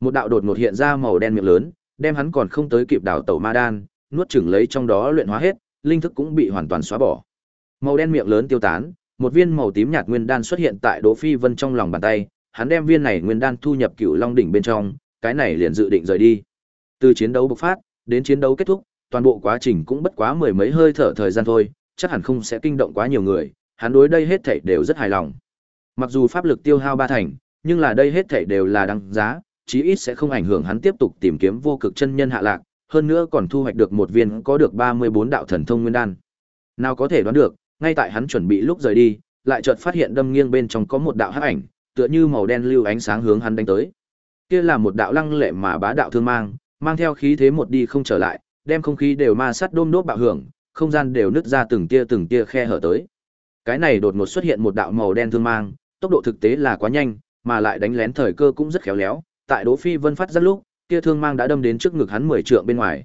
A: Một đạo đột ngột hiện ra màu đen miệng lớn, đem hắn còn không tới kịp đảo tẩu ma đan, nuốt chửng lấy trong đó luyện hóa hết, linh thức cũng bị hoàn toàn xóa bỏ. Màu đen miệng lớn tiêu tán, một viên màu tím nhạt nguyên đan xuất hiện tại Đỗ Phi Vân trong lòng bàn tay, hắn đem viên này nguyên đan thu nhập Cựu Long đỉnh bên trong, cái này liền dự định rời đi. Từ chiến đấu bộc phát đến chiến đấu kết thúc, toàn bộ quá trình cũng bất quá mười mấy hơi thở thời gian thôi, chắc hẳn không sẽ kinh động quá nhiều người, hắn đối đây hết thảy đều rất hài lòng. Mặc dù pháp lực tiêu hao ba thành, nhưng là đây hết thảy đều là đáng giá, chí ít sẽ không ảnh hưởng hắn tiếp tục tìm kiếm vô cực chân nhân hạ lạc, hơn nữa còn thu hoạch được một viên có được 34 đạo thần thông nguyên đan. Nào có thể đoán được, ngay tại hắn chuẩn bị lúc rời đi, lại chợt phát hiện đâm nghiêng bên trong có một đạo hắc ảnh, tựa như màu đen lưu ánh sáng hướng hắn đánh tới. Kia là một đạo lăng lệ mà bá đạo thương mang, mang theo khí thế một đi không trở lại, đem không khí đều ma sát đôm đốt bạo hưởng, không gian đều nứt ra từng tia từng tia khe hở tới. Cái này đột ngột xuất hiện một đạo màu đen thương mang, tốc độ thực tế là quá nhanh, mà lại đánh lén thời cơ cũng rất khéo léo, tại Đỗ Phi Vân phát ra lúc, kia thương mang đã đâm đến trước ngực hắn 10 trượng bên ngoài.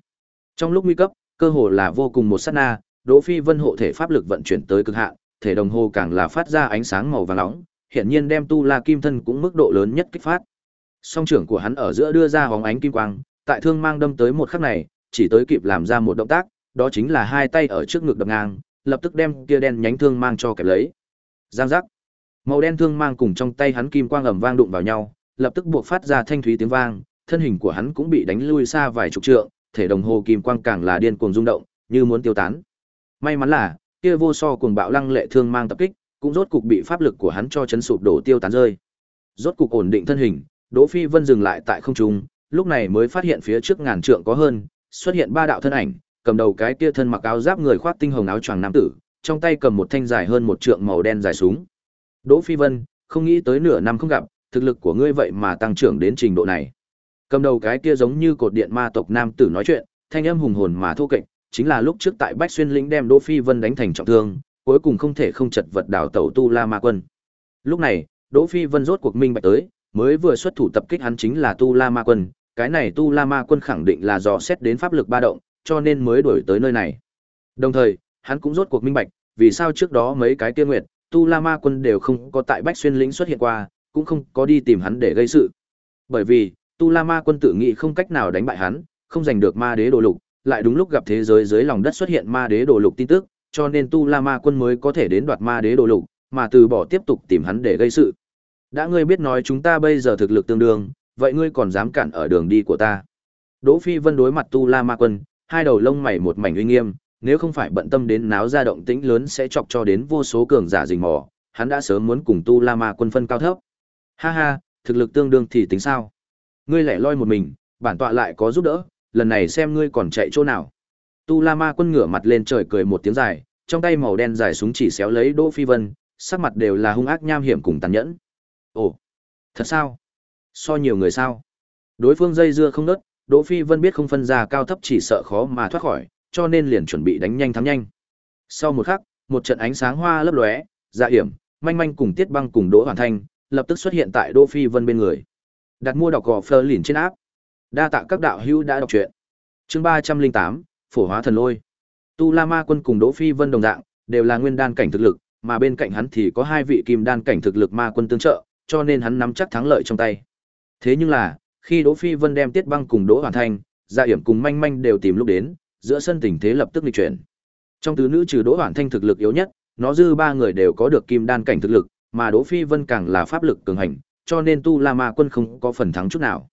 A: Trong lúc nguy cấp, cơ hồ là vô cùng một sát na, Đỗ Phi Vân hộ thể pháp lực vận chuyển tới cực hạn, thể đồng hồ càng là phát ra ánh sáng màu vàng nóng, hiện nhiên đem tu La Kim thân cũng mức độ lớn nhất kích phát. Song trưởng của hắn ở giữa đưa ra hóng ánh kim quang, tại thương mang đâm tới một khắc này, chỉ tới kịp làm ra một động tác, đó chính là hai tay ở trước ngực đập ngang, lập tức đem kia đen nhánh thương mang cho kẹp lấy. Giang giác. Màu đen thương mang cùng trong tay hắn kim quang ầm vang đụng vào nhau, lập tức buộc phát ra thanh thúy tiếng vang, thân hình của hắn cũng bị đánh lui xa vài chục trượng, thể đồng hồ kim quang càng là điên cuồng rung động, như muốn tiêu tán. May mắn là, kia vô so cuồng bạo lăng lệ thương mang tập kích, cũng rốt cục bị pháp lực của hắn cho chấn sụp đổ tiêu tán rơi. Rốt cục ổn định thân hình, Đỗ Phi Vân dừng lại tại không trung, lúc này mới phát hiện phía trước ngàn trượng có hơn, xuất hiện ba đạo thân ảnh, cầm đầu cái kia thân mặc áo giáp người khoác tinh hồng áo choàng nam tử, trong tay cầm một thanh dài hơn một trượng màu đen dài súng. Đỗ Phi Vân, không nghĩ tới nửa năm không gặp, thực lực của ngươi vậy mà tăng trưởng đến trình độ này. Cầm đầu cái kia giống như cột điện ma tộc nam tử nói chuyện, thanh âm hùng hồn mà thô kệch, chính là lúc trước tại Bách Xuyên lĩnh đem Đỗ Phi Vân đánh thành trọng thương, cuối cùng không thể không chật vật đảo tẩu tu La Ma quân. Lúc này, Đỗ Phi Vân rốt cuộc minh bạch tới, mới vừa xuất thủ tập kích hắn chính là tu La Ma quân, cái này tu La Ma quân khẳng định là dò xét đến pháp lực ba động, cho nên mới đuổi tới nơi này. Đồng thời, hắn cũng rốt cuộc minh bạch, vì sao trước đó mấy cái tiên nguyệt, tu La Ma quân đều không có tại Bách Xuyên lĩnh xuất hiện qua, cũng không có đi tìm hắn để gây sự. Bởi vì, Tu La Ma quân tự nghĩ không cách nào đánh bại hắn, không giành được Ma Đế Đồ Lục, lại đúng lúc gặp thế giới dưới lòng đất xuất hiện Ma Đế Đồ Lục tin tức, cho nên Tu La Ma quân mới có thể đến đoạt Ma Đế Đồ Lục, mà từ bỏ tiếp tục tìm hắn để gây sự. Đã ngươi biết nói chúng ta bây giờ thực lực tương đương, vậy ngươi còn dám cản ở đường đi của ta? Đỗ Phi Vân đối mặt Tu La Ma quân, hai đầu lông mày một mảnh uy nghiêm, nếu không phải bận tâm đến náo ra động tĩnh lớn sẽ chọc cho đến vô số cường giả rình mò, hắn đã sớm muốn cùng Tu La Ma quân phân cao thấp. Ha ha, thực lực tương đương thì tính sao? Ngươi lẻ loi một mình, bản tọa lại có giúp đỡ, lần này xem ngươi còn chạy chỗ nào. Tu La Ma quân ngửa mặt lên trời cười một tiếng dài, trong tay màu đen dài súng chỉ xéo lấy Đỗ Phi Vân, sắc mặt đều là hung ác nham hiểm cùng tàn nhẫn. Ồ, thật sao? So nhiều người sao? Đối phương dây dưa không nớt, Đỗ Phi Vân biết không phân ra cao thấp chỉ sợ khó mà thoát khỏi, cho nên liền chuẩn bị đánh nhanh thắng nhanh. Sau một khắc, một trận ánh sáng hoa lấp lóe, dạ hiểm, manh manh cùng Tiết Băng cùng Đỗ Hoàn Thanh, lập tức xuất hiện tại Đỗ Phi Vân bên người. Đặt mua đọc gò Fleur lìn trên áp. Đa tạ các đạo hữu đã đọc truyện. Chương 308, Phổ hóa thần lôi. Tu La Ma quân cùng Đỗ Phi Vân đồng dạng, đều là nguyên đan cảnh thực lực, mà bên cạnh hắn thì có hai vị kim đan cảnh thực lực ma quân tương trợ, cho nên hắn nắm chắc thắng lợi trong tay. Thế nhưng là, khi Đỗ Phi Vân đem Tiết Băng cùng Đỗ Hoàn Thanh, Dạ Hiểm cùng Manh Manh đều tìm lúc đến, giữa sân tình thế lập tức nghịch chuyển. Trong tứ nữ trừ Đỗ Hoàn Thanh thực lực yếu nhất, nó dư ba người đều có được kim đan cảnh thực lực, mà Đỗ Phi Vân càng là pháp lực cường hành, cho nên Tu La Ma quân không có phần thắng chút nào.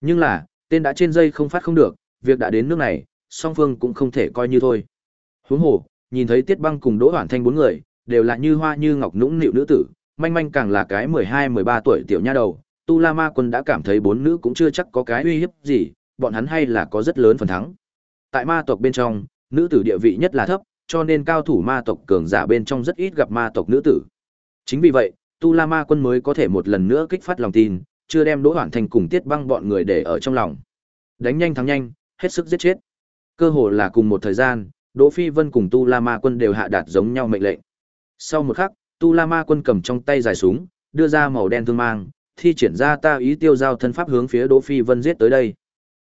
A: Nhưng là, tên đã trên dây không phát không được, việc đã đến nước này, song phương cũng không thể coi như thôi. Huống hồ, nhìn thấy Tiết Băng cùng Đỗ Hoàn Thanh bốn người, đều là như hoa như ngọc nũng nịu nữ tử, manh manh càng là cái 12-13 tuổi tiểu nha đầu, Tu La Ma quân đã cảm thấy bốn nữ cũng chưa chắc có cái uy hiếp gì, bọn hắn hay là có rất lớn phần thắng. Tại ma tộc bên trong, nữ tử địa vị nhất là thấp, cho nên cao thủ ma tộc cường giả bên trong rất ít gặp ma tộc nữ tử. Chính vì vậy, Tu La Ma quân mới có thể một lần nữa kích phát lòng tin, chưa đem Đỗ Hoản Thành cùng Tiết Băng bọn người để ở trong lòng. Đánh nhanh thắng nhanh, hết sức giết chết. Cơ hồ là cùng một thời gian, Đỗ Phi Vân cùng Tu La Ma quân đều hạ đạt giống nhau mệnh lệnh. Sau một khắc, Tu La Ma quân cầm trong tay dài súng, đưa ra màu đen thương mang, thi triển ra ta ý tiêu giao thân pháp hướng phía Đỗ Phi Vân giết tới đây.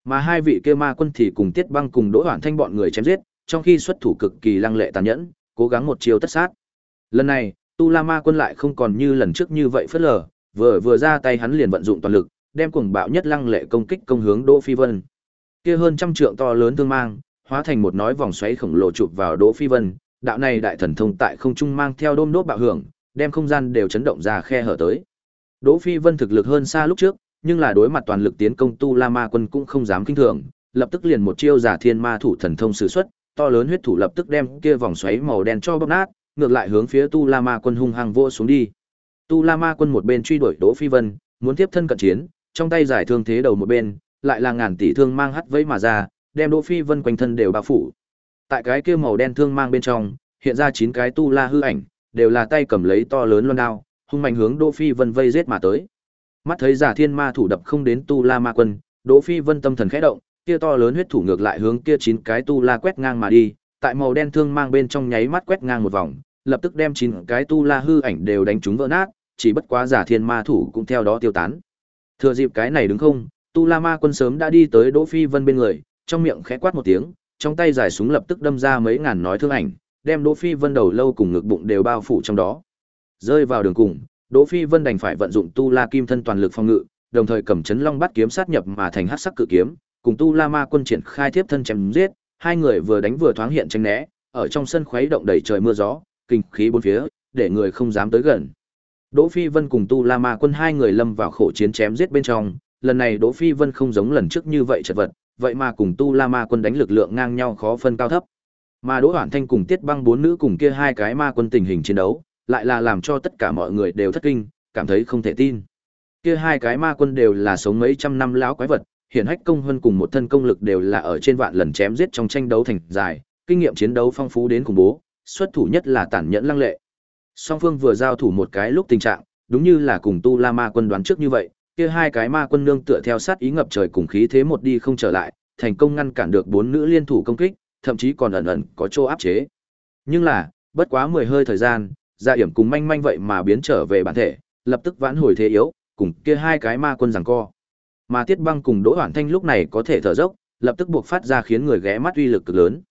A: Mà hai vị kia ma quân thì cùng Tiết Băng cùng Đỗ Hoản Thanh bọn người chém giết, trong khi xuất thủ cực kỳ lăng lệ tàn nhẫn, cố gắng một chiều tất sát. Lần này, Tu La Ma quân lại không còn như lần trước như vậy phất lờ, vừa vừa ra tay hắn liền vận dụng toàn lực, đem cuồng bạo nhất lăng lệ công kích công hướng Đỗ Phi Vân. Kia hơn trăm trượng to lớn thương mang, hóa thành một nói vòng xoáy khổng lồ chụp vào Đỗ Phi Vân, đạo này đại thần thông tại không trung mang theo đôm đốt bạo hưởng, đem không gian đều chấn động ra khe hở tới. Đỗ Phi Vân thực lực hơn xa lúc trước, nhưng là đối mặt toàn lực tiến công Tu La Ma Quân cũng không dám kinh thường, lập tức liền một chiêu giả thiên ma thủ thần thông sử xuất, to lớn huyết thủ lập tức đem kia vòng xoáy màu đen cho bóp nát, ngược lại hướng phía Tu La Ma Quân hung hăng vô xuống đi. Tu La Ma Quân một bên truy đuổi Đỗ Phi Vân, muốn tiếp thân cận chiến, trong tay giải thương thế đầu một bên, lại là ngàn tỷ thương mang hắt vẫy mà ra, đem Đỗ Phi Vân quanh thân đều bao phủ. Tại cái kia màu đen thương mang bên trong, hiện ra chín cái tu la hư ảnh, đều là tay cầm lấy to lớn loan đao, hung mạnh hướng Đỗ Phi Vân vây giết mà tới. Mắt thấy giả thiên ma thủ đập không đến tu la ma quân, Đỗ Phi Vân tâm thần khẽ động, kia to lớn huyết thủ ngược lại hướng kia chín cái tu la quét ngang mà đi, tại màu đen thương mang bên trong nháy mắt quét ngang một vòng, lập tức đem chín cái tu la hư ảnh đều đánh chúng vỡ nát, chỉ bất quá giả thiên ma thủ cũng theo đó tiêu tán. Thừa dịp cái này đứng không, tu la ma quân sớm đã đi tới Đỗ Phi Vân bên người, trong miệng khẽ quát một tiếng, trong tay giải súng lập tức đâm ra mấy ngàn nói thương ảnh, đem Đỗ Phi Vân đầu lâu cùng ngực bụng đều bao phủ trong đó. Rơi vào đường cùng, Đỗ Phi Vân đành phải vận dụng tu la kim thân toàn lực phòng ngự, đồng thời cầm chấn long bắt kiếm sát nhập mà thành hắc sắc cự kiếm, cùng tu la ma quân triển khai tiếp thân chém giết, hai người vừa đánh vừa thoáng hiện tranh né, ở trong sân khuấy động đầy trời mưa gió, kinh khí bốn phía, để người không dám tới gần. Đỗ Phi Vân cùng tu la ma quân hai người lâm vào khổ chiến chém giết bên trong, lần này Đỗ Phi Vân không giống lần trước như vậy chật vật, vậy mà cùng tu la ma quân đánh lực lượng ngang nhau khó phân cao thấp. Mà Đỗ Hoản Thanh cùng Tiết Băng bốn nữ cùng kia hai cái ma quân tình hình chiến đấu, lại là làm cho tất cả mọi người đều thất kinh, cảm thấy không thể tin. Kia hai cái ma quân đều là sống mấy trăm năm lão quái vật, hiển hách công hơn cùng một thân công lực đều là ở trên vạn lần chém giết trong tranh đấu thành dài, kinh nghiệm chiến đấu phong phú đến cùng bố, xuất thủ nhất là tàn nhẫn lăng lệ. Song phương vừa giao thủ một cái lúc tình trạng, đúng như là cùng Tu La Ma quân đoán trước như vậy, kia hai cái ma quân nương tựa theo sát ý ngập trời cùng khí thế một đi không trở lại, thành công ngăn cản được bốn nữ liên thủ công kích, thậm chí còn ẩn ẩn có chỗ áp chế. Nhưng là, bất quá mười hơi thời gian, Dạ hiểm cùng manh manh vậy mà biến trở về bản thể, lập tức vãn hồi thế yếu, cùng kia hai cái ma quân giằng co. Mà Tiết Băng cùng Đỗ Hoản Thanh lúc này có thể thở dốc, lập tức buộc phát ra khiến người ghé mắt uy lực cực lớn.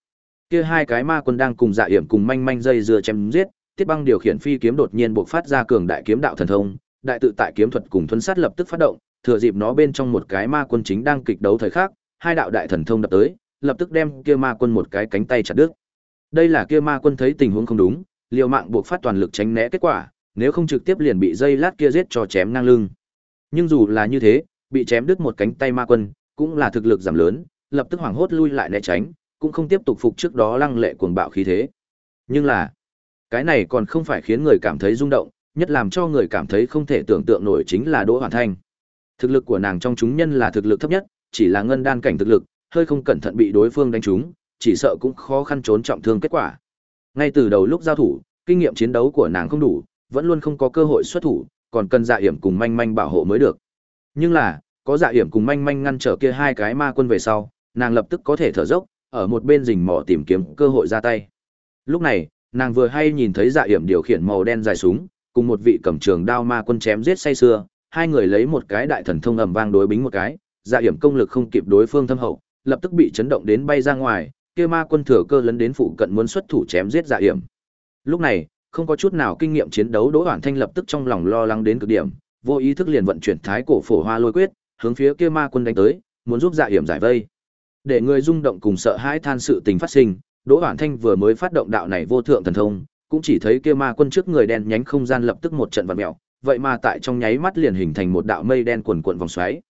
A: Kia hai cái ma quân đang cùng Dạ hiểm cùng manh manh dây dưa chém giết, Tiết Băng điều khiển phi kiếm đột nhiên buộc phát ra cường đại kiếm đạo thần thông, đại tự tại kiếm thuật cùng thuấn sát lập tức phát động, thừa dịp nó bên trong một cái ma quân chính đang kịch đấu thời khắc, hai đạo đại thần thông đập tới, lập tức đem kia ma quân một cái cánh tay chặt đứt. Đây là kia ma quân thấy tình huống không đúng, liều mạng buộc phát toàn lực tránh né kết quả, nếu không trực tiếp liền bị dây lát kia giết cho chém ngang lưng. Nhưng dù là như thế, bị chém đứt một cánh tay ma quân, cũng là thực lực giảm lớn, lập tức hoảng hốt lui lại né tránh, cũng không tiếp tục phục trước đó lăng lệ cuồng bạo khí thế. Nhưng là, cái này còn không phải khiến người cảm thấy rung động, nhất làm cho người cảm thấy không thể tưởng tượng nổi chính là Đỗ Hoàn Thanh. Thực lực của nàng trong chúng nhân là thực lực thấp nhất, chỉ là ngân đan cảnh thực lực, hơi không cẩn thận bị đối phương đánh trúng, chỉ sợ cũng khó khăn trốn trọng thương kết quả. Ngay từ đầu lúc giao thủ, kinh nghiệm chiến đấu của nàng không đủ, vẫn luôn không có cơ hội xuất thủ, còn cần dạ hiểm cùng manh manh bảo hộ mới được. Nhưng là, có dạ hiểm cùng manh manh ngăn trở kia hai cái ma quân về sau, nàng lập tức có thể thở dốc, ở một bên rình mò tìm kiếm cơ hội ra tay. Lúc này, nàng vừa hay nhìn thấy dạ hiểm điều khiển màu đen dài súng, cùng một vị cầm trường đao ma quân chém giết say sưa, hai người lấy một cái đại thần thông ầm vang đối bính một cái, dạ hiểm công lực không kịp đối phương thâm hậu, lập tức bị chấn động đến bay ra ngoài, kia ma quân thừa cơ lấn đến phụ cận muốn xuất thủ chém giết dạ hiểm. Lúc này, không có chút nào kinh nghiệm chiến đấu Đỗ Hoản Thanh lập tức trong lòng lo lắng đến cực điểm, vô ý thức liền vận chuyển thái cổ phổ hoa lôi quyết, hướng phía kia ma quân đánh tới, muốn giúp dạ hiểm giải vây. Để người rung động cùng sợ hãi than sự tình phát sinh, Đỗ Hoản Thanh vừa mới phát động đạo này vô thượng thần thông, cũng chỉ thấy kia ma quân trước người đen nhánh không gian lập tức một trận vặn mèo, vậy mà tại trong nháy mắt liền hình thành một đạo mây đen quần cuộn vòng xoáy.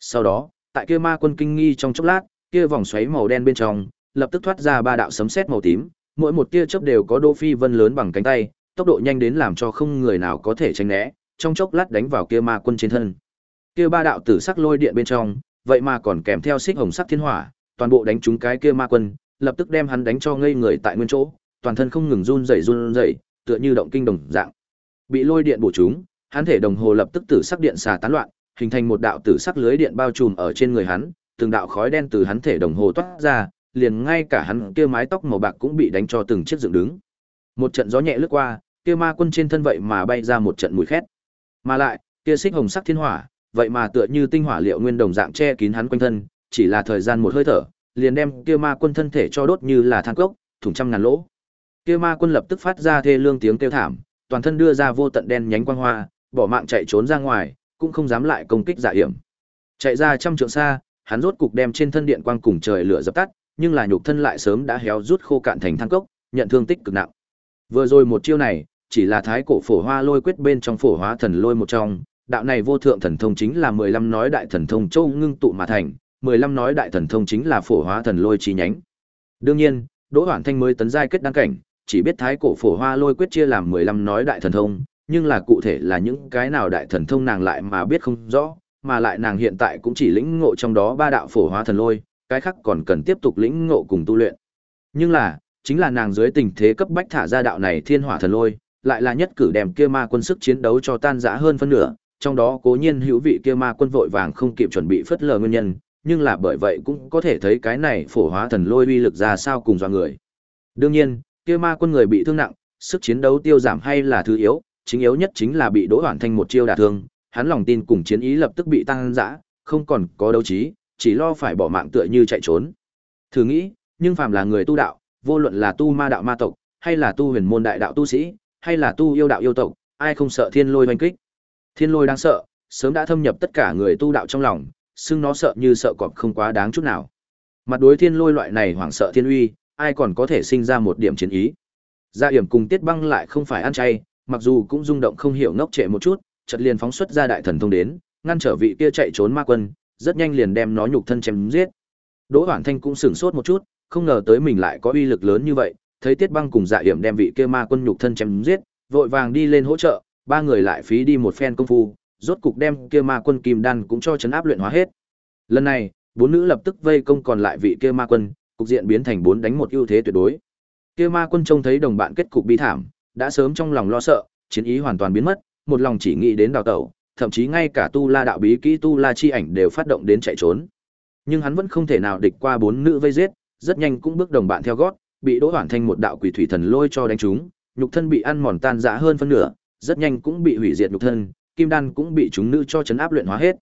A: Sau đó, tại kia ma quân kinh nghi trong chốc lát, kia vòng xoáy màu đen bên trong, lập tức thoát ra ba đạo sấm sét màu tím, mỗi một tia chớp đều có Đỗ Phi Vân lớn bằng cánh tay, tốc độ nhanh đến làm cho không người nào có thể tránh né, trong chốc lát đánh vào kia ma quân trên thân. Kia ba đạo tử sắc lôi điện bên trong, vậy mà còn kèm theo xích hồng sắc thiên hỏa, toàn bộ đánh trúng cái kia ma quân, lập tức đem hắn đánh cho ngây người tại nguyên chỗ, toàn thân không ngừng run rẩy run rẩy, tựa như động kinh đồng dạng. Bị lôi điện bổ trúng, hắn thể đồng hồ lập tức tử sắc điện xà tán loạn, hình thành một đạo tử sắc lưới điện bao trùm ở trên người hắn, từng đạo khói đen từ hắn thể đồng hồ toát ra, liền ngay cả hắn kia mái tóc màu bạc cũng bị đánh cho từng chiếc dựng đứng. Một trận gió nhẹ lướt qua, kia ma quân trên thân vậy mà bay ra một trận mùi khét. Mà lại, kia xích hồng sắc thiên hỏa, vậy mà tựa như tinh hỏa liệu nguyên đồng dạng che kín hắn quanh thân, chỉ là thời gian một hơi thở, liền đem kia ma quân thân thể cho đốt như là than cốc, thủng trăm ngàn lỗ. Kia ma quân lập tức phát ra thê lương tiếng kêu thảm, toàn thân đưa ra vô tận đen nhánh quang hoa, bỏ mạng chạy trốn ra ngoài, cũng không dám lại công kích dạ hiểm. Chạy ra trăm trượng xa, hắn rốt cục đem trên thân điện quang cùng trời lửa dập tắt, nhưng là nhục thân lại sớm đã héo rút khô cạn thành than cốc, nhận thương tích cực nặng. Vừa rồi một chiêu này, chỉ là thái cổ phổ hoa lôi quyết bên trong phổ hóa thần lôi một trong, đạo này vô thượng thần thông chính là 15 nói đại thần thông châu ngưng tụ mà thành, 15 nói đại thần thông chính là phổ hóa thần lôi chi nhánh. Đương nhiên, Đỗ Hoản Thanh mới tấn giai kết đăng cảnh, chỉ biết thái cổ phổ hoa lôi quyết chia làm 15 nói đại thần thông, nhưng là cụ thể là những cái nào đại thần thông nàng lại mà biết không rõ, mà lại nàng hiện tại cũng chỉ lĩnh ngộ trong đó ba đạo phổ hóa thần lôi, cái khác còn cần tiếp tục lĩnh ngộ cùng tu luyện. Nhưng là, chính là nàng dưới tình thế cấp bách thả ra đạo này thiên hỏa thần lôi, lại là nhất cử đem kia ma quân sức chiến đấu cho tan rã hơn phân nửa, trong đó cố nhiên hữu vị kia ma quân vội vàng không kịp chuẩn bị phất lờ nguyên nhân, nhưng là bởi vậy cũng có thể thấy cái này phổ hóa thần lôi uy lực ra sao cùng do người. Đương nhiên, kia ma quân người bị thương nặng, sức chiến đấu tiêu giảm hay là thứ yếu, chính yếu nhất chính là bị Đỗ Hoàn Thanh một chiêu đả thương, hắn lòng tin cùng chiến ý lập tức bị tăng dã, không còn có đấu trí, chỉ lo phải bỏ mạng tựa như chạy trốn. Thử nghĩ, nhưng phàm là người tu đạo, vô luận là tu ma đạo ma tộc, hay là tu huyền môn đại đạo tu sĩ, hay là tu yêu đạo yêu tộc, ai không sợ thiên lôi hoành kích. Thiên lôi đáng sợ, sớm đã thâm nhập tất cả người tu đạo trong lòng, xưng nó sợ như sợ cọp không quá đáng chút nào. Mặt đối thiên lôi loại này hoảng sợ thiên uy, ai còn có thể sinh ra một điểm chiến ý. Gia Yểm cùng Tiết Băng lại không phải ăn chay, mặc dù cũng rung động không hiểu ngốc trệ một chút, chợt liền phóng xuất ra đại thần thông đến, ngăn trở vị kia chạy trốn ma quân, rất nhanh liền đem nó nhục thân chém giết. Đỗ Hoản Thanh cũng sửng sốt một chút, không ngờ tới mình lại có uy lực lớn như vậy, thấy Tiết Băng cùng Dạ Yểm đem vị kia ma quân nhục thân chém giết, vội vàng đi lên hỗ trợ, ba người lại phí đi một phen công phu, rốt cục đem kia ma quân kim đan cũng cho chấn áp luyện hóa hết. Lần này, bốn nữ lập tức vây công còn lại vị kia ma quân, cục diện biến thành bốn đánh một ưu thế tuyệt đối. Kia ma quân trông thấy đồng bạn kết cục bi thảm, đã sớm trong lòng lo sợ, chiến ý hoàn toàn biến mất, một lòng chỉ nghĩ đến đào tẩu, thậm chí ngay cả tu la đạo bí kỹ tu la chi ảnh đều phát động đến chạy trốn. Nhưng hắn vẫn không thể nào địch qua bốn nữ vây giết, rất nhanh cũng bước đồng bạn theo gót, bị Đỗ Hoàn Thanh một đạo quỷ thủy thần lôi cho đánh trúng, nhục thân bị ăn mòn tan rã hơn phân nửa, rất nhanh cũng bị hủy diệt nhục thân, kim đan cũng bị chúng nữ cho chấn áp luyện hóa hết.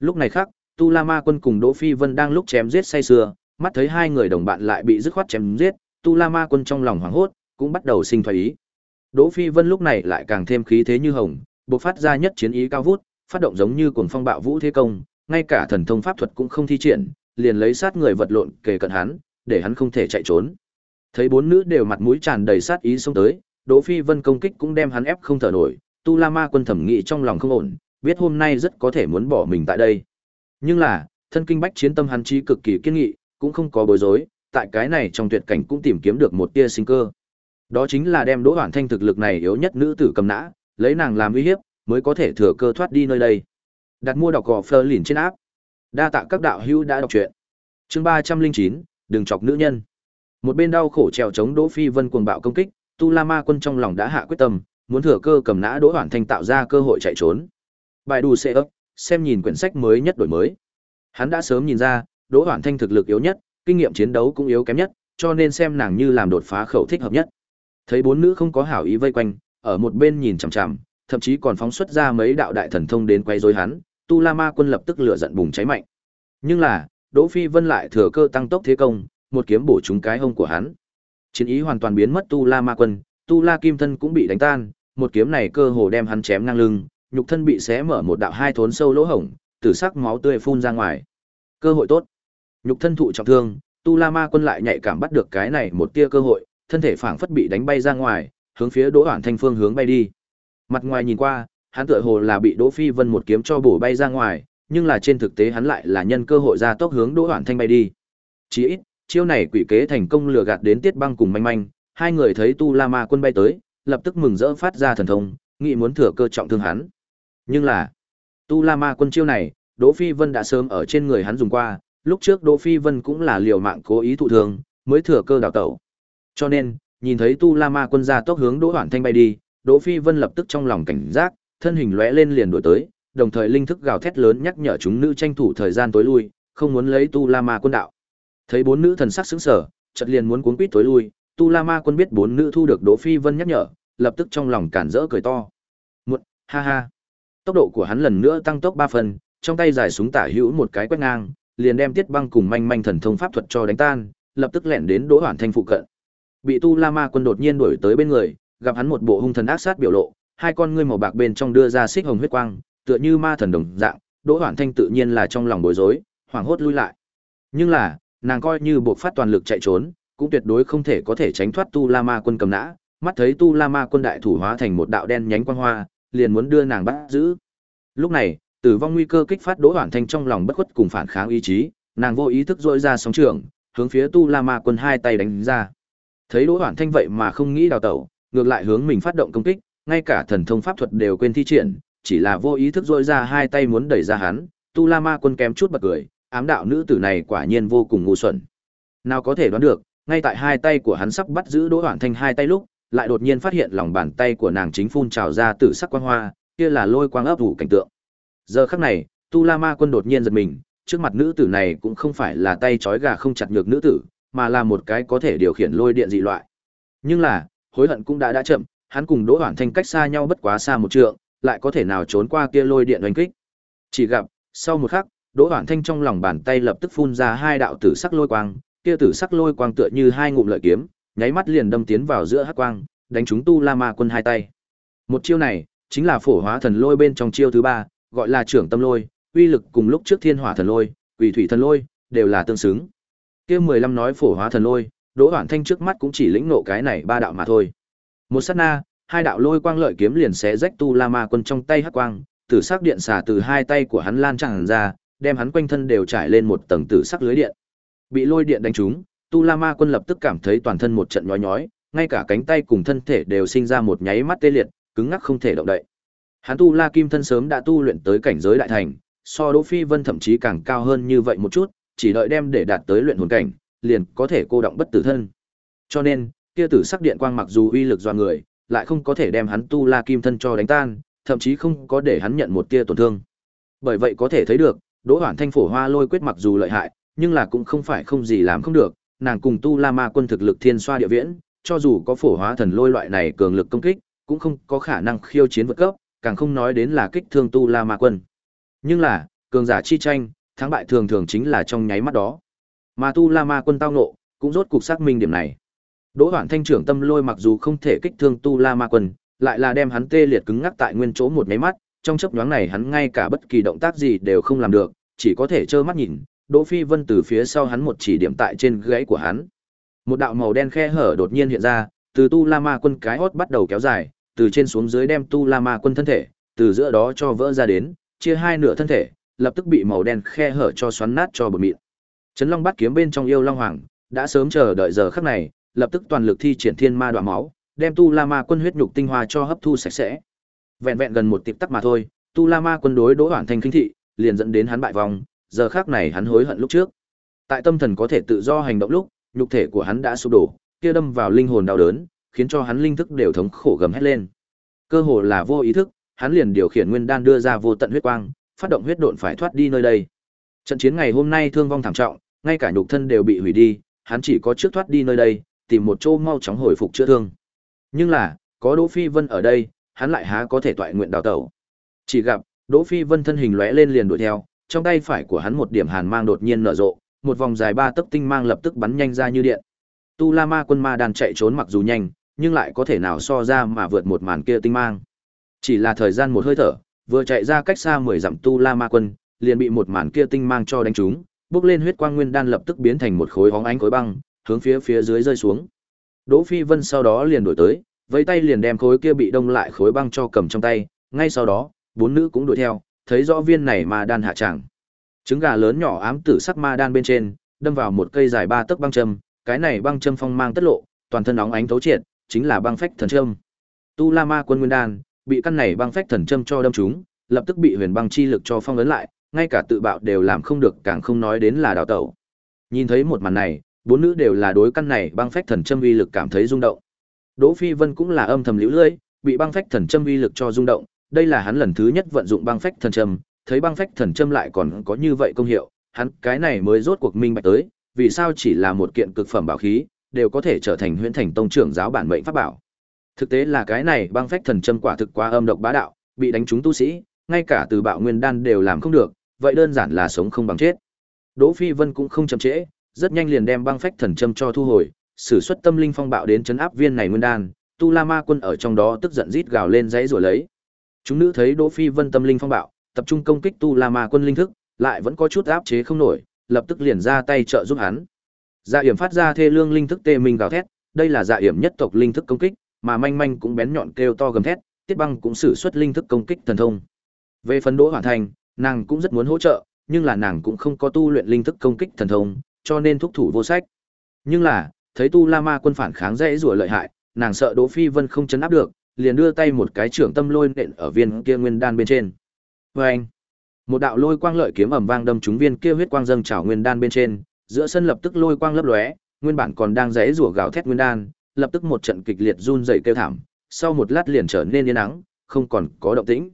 A: Lúc này khác, Tu La Ma Quân cùng Đỗ Phi Vân đang lúc chém giết say sưa, mắt thấy hai người đồng bạn lại bị dứt khoát chém giết, Tu La Ma Quân trong lòng hoảng hốt, cũng bắt đầu sinh thoái ý. Đỗ Phi Vân lúc này lại càng thêm khí thế như hồng, bộc phát ra nhất chiến ý cao vút, phát động giống như cuồng phong bạo vũ thế công, ngay cả thần thông pháp thuật cũng không thi triển, liền lấy sát người vật lộn kề cận hắn, để hắn không thể chạy trốn. Thấy bốn nữ đều mặt mũi tràn đầy sát ý xông tới, Đỗ Phi Vân công kích cũng đem hắn ép không thở nổi, Tu La Ma quân thẩm nghị trong lòng không ổn, biết hôm nay rất có thể muốn bỏ mình tại đây. Nhưng là, thân kinh bách chiến tâm hắn trí cực kỳ kiên nghị, cũng không có bối rối, tại cái này trong tuyệt cảnh cũng tìm kiếm được một tia sinh cơ. Đó chính là đem Đỗ Hoản Thanh thực lực này yếu nhất nữ tử cầm nã, lấy nàng làm uy hiếp, mới có thể thừa cơ thoát đi nơi đây. Đặt mua đọc gò phơ lìn trên áp. Đa tạ các đạo hữu đã đọc truyện. Chương ba trăm linh chín, đừng chọc nữ nhân. Một bên đau khổ trèo chống Đỗ Phi Vân cuồng bạo công kích, Tu La Ma quân trong lòng đã hạ quyết tâm, muốn thừa cơ cầm nã Đỗ Hoàn Thanh tạo ra cơ hội chạy trốn. Bài đù xe ấp, xem nhìn quyển sách mới nhất đổi mới. Hắn đã sớm nhìn ra, Đỗ Hoàn Thanh thực lực yếu nhất, kinh nghiệm chiến đấu cũng yếu kém nhất, cho nên xem nàng như làm đột phá khẩu thích hợp nhất. Thấy bốn nữ không có hảo ý vây quanh, ở một bên nhìn chằm chằm, thậm chí còn phóng xuất ra mấy đạo đại thần thông đến quay rối hắn, Tu La Ma quân lập tức lửa giận bùng cháy mạnh. Nhưng là, Đỗ Phi Vân lại thừa cơ tăng tốc thế công, một kiếm bổ trúng cái hông của hắn. Chiến ý hoàn toàn biến mất Tu La Ma quân, Tu La Kim thân cũng bị đánh tan, một kiếm này cơ hồ đem hắn chém ngang lưng, nhục thân bị xé mở một đạo hai thốn sâu lỗ hổng, tử sắc máu tươi phun ra ngoài. Cơ hội tốt. Nhục thân thụ trọng thương, Tu La Ma quân lại nhạy cảm bắt được cái này một tia cơ hội, thân thể phảng phất bị đánh bay ra ngoài, hướng phía Đỗ Hoản Thanh phương hướng bay đi. Mặt ngoài nhìn qua, hắn tựa hồ là bị Đỗ Phi Vân một kiếm cho bổ bay ra ngoài, nhưng là trên thực tế hắn lại là nhân cơ hội ra tốc hướng Đỗ Hoản Thanh bay đi. Chỉ ít, chiêu này quỷ kế thành công lừa gạt đến Tiết Băng cùng Manh Manh, hai người thấy Tu La Ma quân bay tới, lập tức mừng rỡ phát ra thần thông, nghĩ muốn thừa cơ trọng thương hắn. Nhưng là, Tu La Ma quân chiêu này, Đỗ Phi Vân đã sớm ở trên người hắn dùng qua, lúc trước Đỗ Phi Vân cũng là liều mạng cố ý thụ thương, mới thừa cơ đào tẩu. Cho nên, nhìn thấy Tu La Ma quân ra tốc hướng Đỗ Hoản Thanh bay đi, Đỗ Phi Vân lập tức trong lòng cảnh giác, thân hình lóe lên liền đuổi tới, đồng thời linh thức gào thét lớn nhắc nhở chúng nữ tranh thủ thời gian tối lui, không muốn lấy Tu La Ma quân đạo. Thấy bốn nữ thần sắc sững sờ, chợt liền muốn cuốn quýt tối lui, Tu La Ma quân biết bốn nữ thu được Đỗ Phi Vân nhắc nhở, lập tức trong lòng cản rỡ cười to. Một, ha ha. Tốc độ của hắn lần nữa tăng tốc ba phần, trong tay giải súng tả hữu một cái quét ngang, liền đem Tiết Băng cùng manh manh thần thông pháp thuật cho đánh tan, lập tức lẻn đến Đỗ Hoản Thanh phụ cận. Bị Tu La Ma quân đột nhiên đuổi tới bên người, gặp hắn một bộ hung thần ác sát biểu lộ, hai con ngươi màu bạc bên trong đưa ra xích hồng huyết quang, tựa như ma thần đồng dạng, Đỗ Hoản Thanh tự nhiên là trong lòng bối rối, hoảng hốt lui lại. Nhưng là, nàng coi như buộc phát toàn lực chạy trốn, cũng tuyệt đối không thể có thể tránh thoát Tu La Ma quân cầm nã, mắt thấy Tu La Ma quân đại thủ hóa thành một đạo đen nhánh quang hoa, liền muốn đưa nàng bắt giữ. Lúc này, tử vong nguy cơ kích phát Đỗ Hoản Thanh trong lòng bất khuất cùng phản kháng ý chí, nàng vô ý thức dội ra sóng trường, hướng phía Tu La Ma quân hai tay đánh ra. Thấy Đỗ Hoản Thanh vậy mà không nghĩ đào tẩu, ngược lại hướng mình phát động công kích, ngay cả thần thông pháp thuật đều quên thi triển, chỉ là vô ý thức dội ra hai tay muốn đẩy ra hắn, Tu La Ma quân kém chút bật cười, ám đạo nữ tử này quả nhiên vô cùng ngu xuẩn. Nào có thể đoán được, ngay tại hai tay của hắn sắp bắt giữ Đỗ Hoản Thanh hai tay lúc, lại đột nhiên phát hiện lòng bàn tay của nàng chính phun trào ra tử sắc quang hoa, kia là lôi quang ấp ủ cảnh tượng. Giờ khắc này, Tu La Ma Quân đột nhiên giật mình, trước mặt nữ tử này cũng không phải là tay trói gà không chặt nhược nữ tử, mà là một cái có thể điều khiển lôi điện dị loại. Nhưng là, hối hận cũng đã đã chậm, hắn cùng Đỗ Hoản Thanh cách xa nhau bất quá xa một trượng, lại có thể nào trốn qua kia lôi điện đánh kích. Chỉ gặp, sau một khắc, Đỗ Hoản Thanh trong lòng bàn tay lập tức phun ra hai đạo tử sắc lôi quang, kia tử sắc lôi quang tựa như hai ngụm lợi kiếm, nháy mắt liền đâm tiến vào giữa hắc quang, đánh trúng Tu La Ma Quân hai tay. Một chiêu này, chính là phổ hóa thần lôi bên trong chiêu thứ ba, gọi là trưởng tâm lôi, uy lực cùng lúc trước thiên hỏa thần lôi, quỷ thủy thần lôi, đều là tương xứng. Kia 15 nói phổ hóa thần lôi, Đỗ Hoản Thanh trước mắt cũng chỉ lĩnh ngộ cái này ba đạo mà thôi. Một sát na, hai đạo lôi quang lợi kiếm liền xé rách tu La Ma quân trong tay hắc quang, tử sắc điện xả từ hai tay của hắn lan tràn ra, đem hắn quanh thân đều trải lên một tầng tử sắc lưới điện. Bị lôi điện đánh trúng, Tu La Ma quân lập tức cảm thấy toàn thân một trận nhói nhói, ngay cả cánh tay cùng thân thể đều sinh ra một nháy mắt tê liệt, cứng ngắc không thể động đậy. Hắn tu La Kim thân sớm đã tu luyện tới cảnh giới đại thành, so Đỗ Phi Vân thậm chí càng cao hơn như vậy một chút, chỉ đợi đem để đạt tới luyện hồn cảnh, liền có thể cô động bất tử thân. Cho nên, kia tử sắc điện quang mặc dù uy lực do người, lại không có thể đem hắn tu La Kim thân cho đánh tan, thậm chí không có để hắn nhận một tia tổn thương. Bởi vậy có thể thấy được, Đỗ Hoản Thanh phổ hoa lôi quyết mặc dù lợi hại, nhưng là cũng không phải không gì làm không được, nàng cùng tu La Ma quân thực lực thiên xoa địa viễn, cho dù có phổ hóa thần lôi loại này cường lực công kích, cũng không có khả năng khiêu chiến vượt cấp, càng không nói đến là kích thương tu La Ma quân. Nhưng là, cường giả chi tranh, thắng bại thường thường chính là trong nháy mắt đó. Mà tu La Ma quân tao nộ, cũng rốt cục xác minh điểm này. Đỗ Hoản Thanh trưởng tâm lôi mặc dù không thể kích thương tu La Ma quân, lại là đem hắn tê liệt cứng ngắc tại nguyên chỗ một nháy mắt, trong chớp nhoáng này hắn ngay cả bất kỳ động tác gì đều không làm được, chỉ có thể trơ mắt nhìn, Đỗ Phi Vân từ phía sau hắn một chỉ điểm tại trên gáy của hắn. Một đạo màu đen khe hở đột nhiên hiện ra, từ Tu La Ma quân cái hốt bắt đầu kéo dài, từ trên xuống dưới đem Tu La Ma quân thân thể, từ giữa đó cho vỡ ra đến, chia hai nửa thân thể, lập tức bị màu đen khe hở cho xoắn nát cho bờ mịn. Trấn Long bắt kiếm bên trong yêu Long Hoàng, đã sớm chờ đợi giờ khắc này, lập tức toàn lực thi triển Thiên Ma Đoạn Máu, đem Tu La Ma quân huyết nhục tinh hoa cho hấp thu sạch sẽ. Vẹn vẹn gần một tiệp tắc mà thôi, Tu La Ma quân đối Đỗ hoàn thành kinh thị, liền dẫn đến hắn bại vong, giờ khắc này hắn hối hận lúc trước. Tại tâm thần có thể tự do hành động lúc, nhục thể của hắn đã sụp đổ, kia đâm vào linh hồn đau đớn, khiến cho hắn linh thức đều thống khổ gầm hết lên. Cơ hồ là vô ý thức, hắn liền điều khiển nguyên đan đưa ra vô tận huyết quang, phát động huyết độn phải thoát đi nơi đây. Trận chiến ngày hôm nay thương vong thảm trọng, ngay cả nhục thân đều bị hủy đi, hắn chỉ có trước thoát đi nơi đây, tìm một chỗ mau chóng hồi phục chữa thương. Nhưng là, có Đỗ Phi Vân ở đây, hắn lại há có thể toại nguyện đào tẩu. Chỉ gặp, Đỗ Phi Vân thân hình lóe lên liền đuổi theo, trong tay phải của hắn một điểm hàn mang đột nhiên nở rộ, một vòng dài ba tấc tinh mang lập tức bắn nhanh ra như điện. Tu La Ma quân ma đàn chạy trốn mặc dù nhanh, nhưng lại có thể nào so ra mà vượt một màn kia tinh mang. Chỉ là thời gian một hơi thở, vừa chạy ra cách xa 10 dặm Tu La Ma quân, liền bị một màn kia tinh mang cho đánh trúng, bốc lên huyết quang nguyên đan lập tức biến thành một khối hóng ánh khối băng, hướng phía phía dưới rơi xuống. Đỗ Phi Vân sau đó liền đuổi tới, với tay liền đem khối kia bị đông lại khối băng cho cầm trong tay, ngay sau đó, bốn nữ cũng đuổi theo, thấy rõ viên này ma đan hạ chẳng. Trứng gà lớn nhỏ ám tử sắc ma đan bên trên, đâm vào một cây dài ba tấc băng châm, cái này băng châm phong mang tất lộ, toàn thân óng ánh thấu triệt, chính là băng phách thần châm. Tu La Ma quân nguyên đan, bị căn này băng phách thần châm cho đâm trúng, lập tức bị huyền băng chi lực cho phong ấn lại, ngay cả tự bạo đều làm không được, càng không nói đến là đào tẩu. Nhìn thấy một màn này, bốn nữ đều là đối căn này băng phách thần châm uy lực cảm thấy rung động. Đỗ Phi Vân cũng là âm thầm liễu lưỡi, bị băng phách thần châm uy lực cho rung động, đây là hắn lần thứ nhất vận dụng băng phách thần châm, thấy băng phách thần châm lại còn có như vậy công hiệu, hắn cái này mới rốt cuộc minh bạch tới, vì sao chỉ là một kiện cực phẩm bảo khí, đều có thể trở thành huyễn thành tông trưởng giáo bản mệnh pháp bảo. Thực tế là cái này băng phách thần châm quả thực quá âm độc bá đạo, bị đánh trúng tu sĩ, ngay cả từ bạo nguyên đan đều làm không được, vậy đơn giản là sống không bằng chết. Đỗ Phi Vân cũng không chậm trễ, rất nhanh liền đem băng phách thần châm cho thu hồi, sử xuất tâm linh phong bạo đến chấn áp viên này nguyên đan, Tu La Ma quân ở trong đó tức giận rít gào lên dãy rồi lấy. Chúng nữ thấy Đỗ Phi Vân tâm linh phong bạo, tập trung công kích Tu La Ma quân linh thức, lại vẫn có chút áp chế không nổi, lập tức liền ra tay trợ giúp hắn. Dạ Yểm phát ra thê lương linh thức tê minh gào thét, đây là Dạ Yểm nhất tộc linh thức công kích, mà manh manh cũng bén nhọn kêu to gầm thét, Tiết Băng cũng sử xuất linh thức công kích thần thông. Về phần Đỗ Hoàn Thành, nàng cũng rất muốn hỗ trợ, nhưng là nàng cũng không có tu luyện linh thức công kích thần thông, cho nên thúc thủ vô sách. Nhưng là, thấy Tu La Ma quân phản kháng dễ rủa lợi hại, nàng sợ Đỗ Phi Vân không chấn áp được, liền đưa tay một cái trưởng tâm lôi nện ở viên kia nguyên đan bên trên. Oeng! Một đạo lôi quang lợi kiếm ầm vang đâm trúng viên kia huyết quang dâng trào nguyên đan bên trên, giữa sân lập tức lôi quang lấp lóe, nguyên bản còn đang rẽ rủa gào thét nguyên đan, lập tức một trận kịch liệt run rẩy kêu thảm, sau một lát liền trở nên yên ắng, không còn có động tĩnh.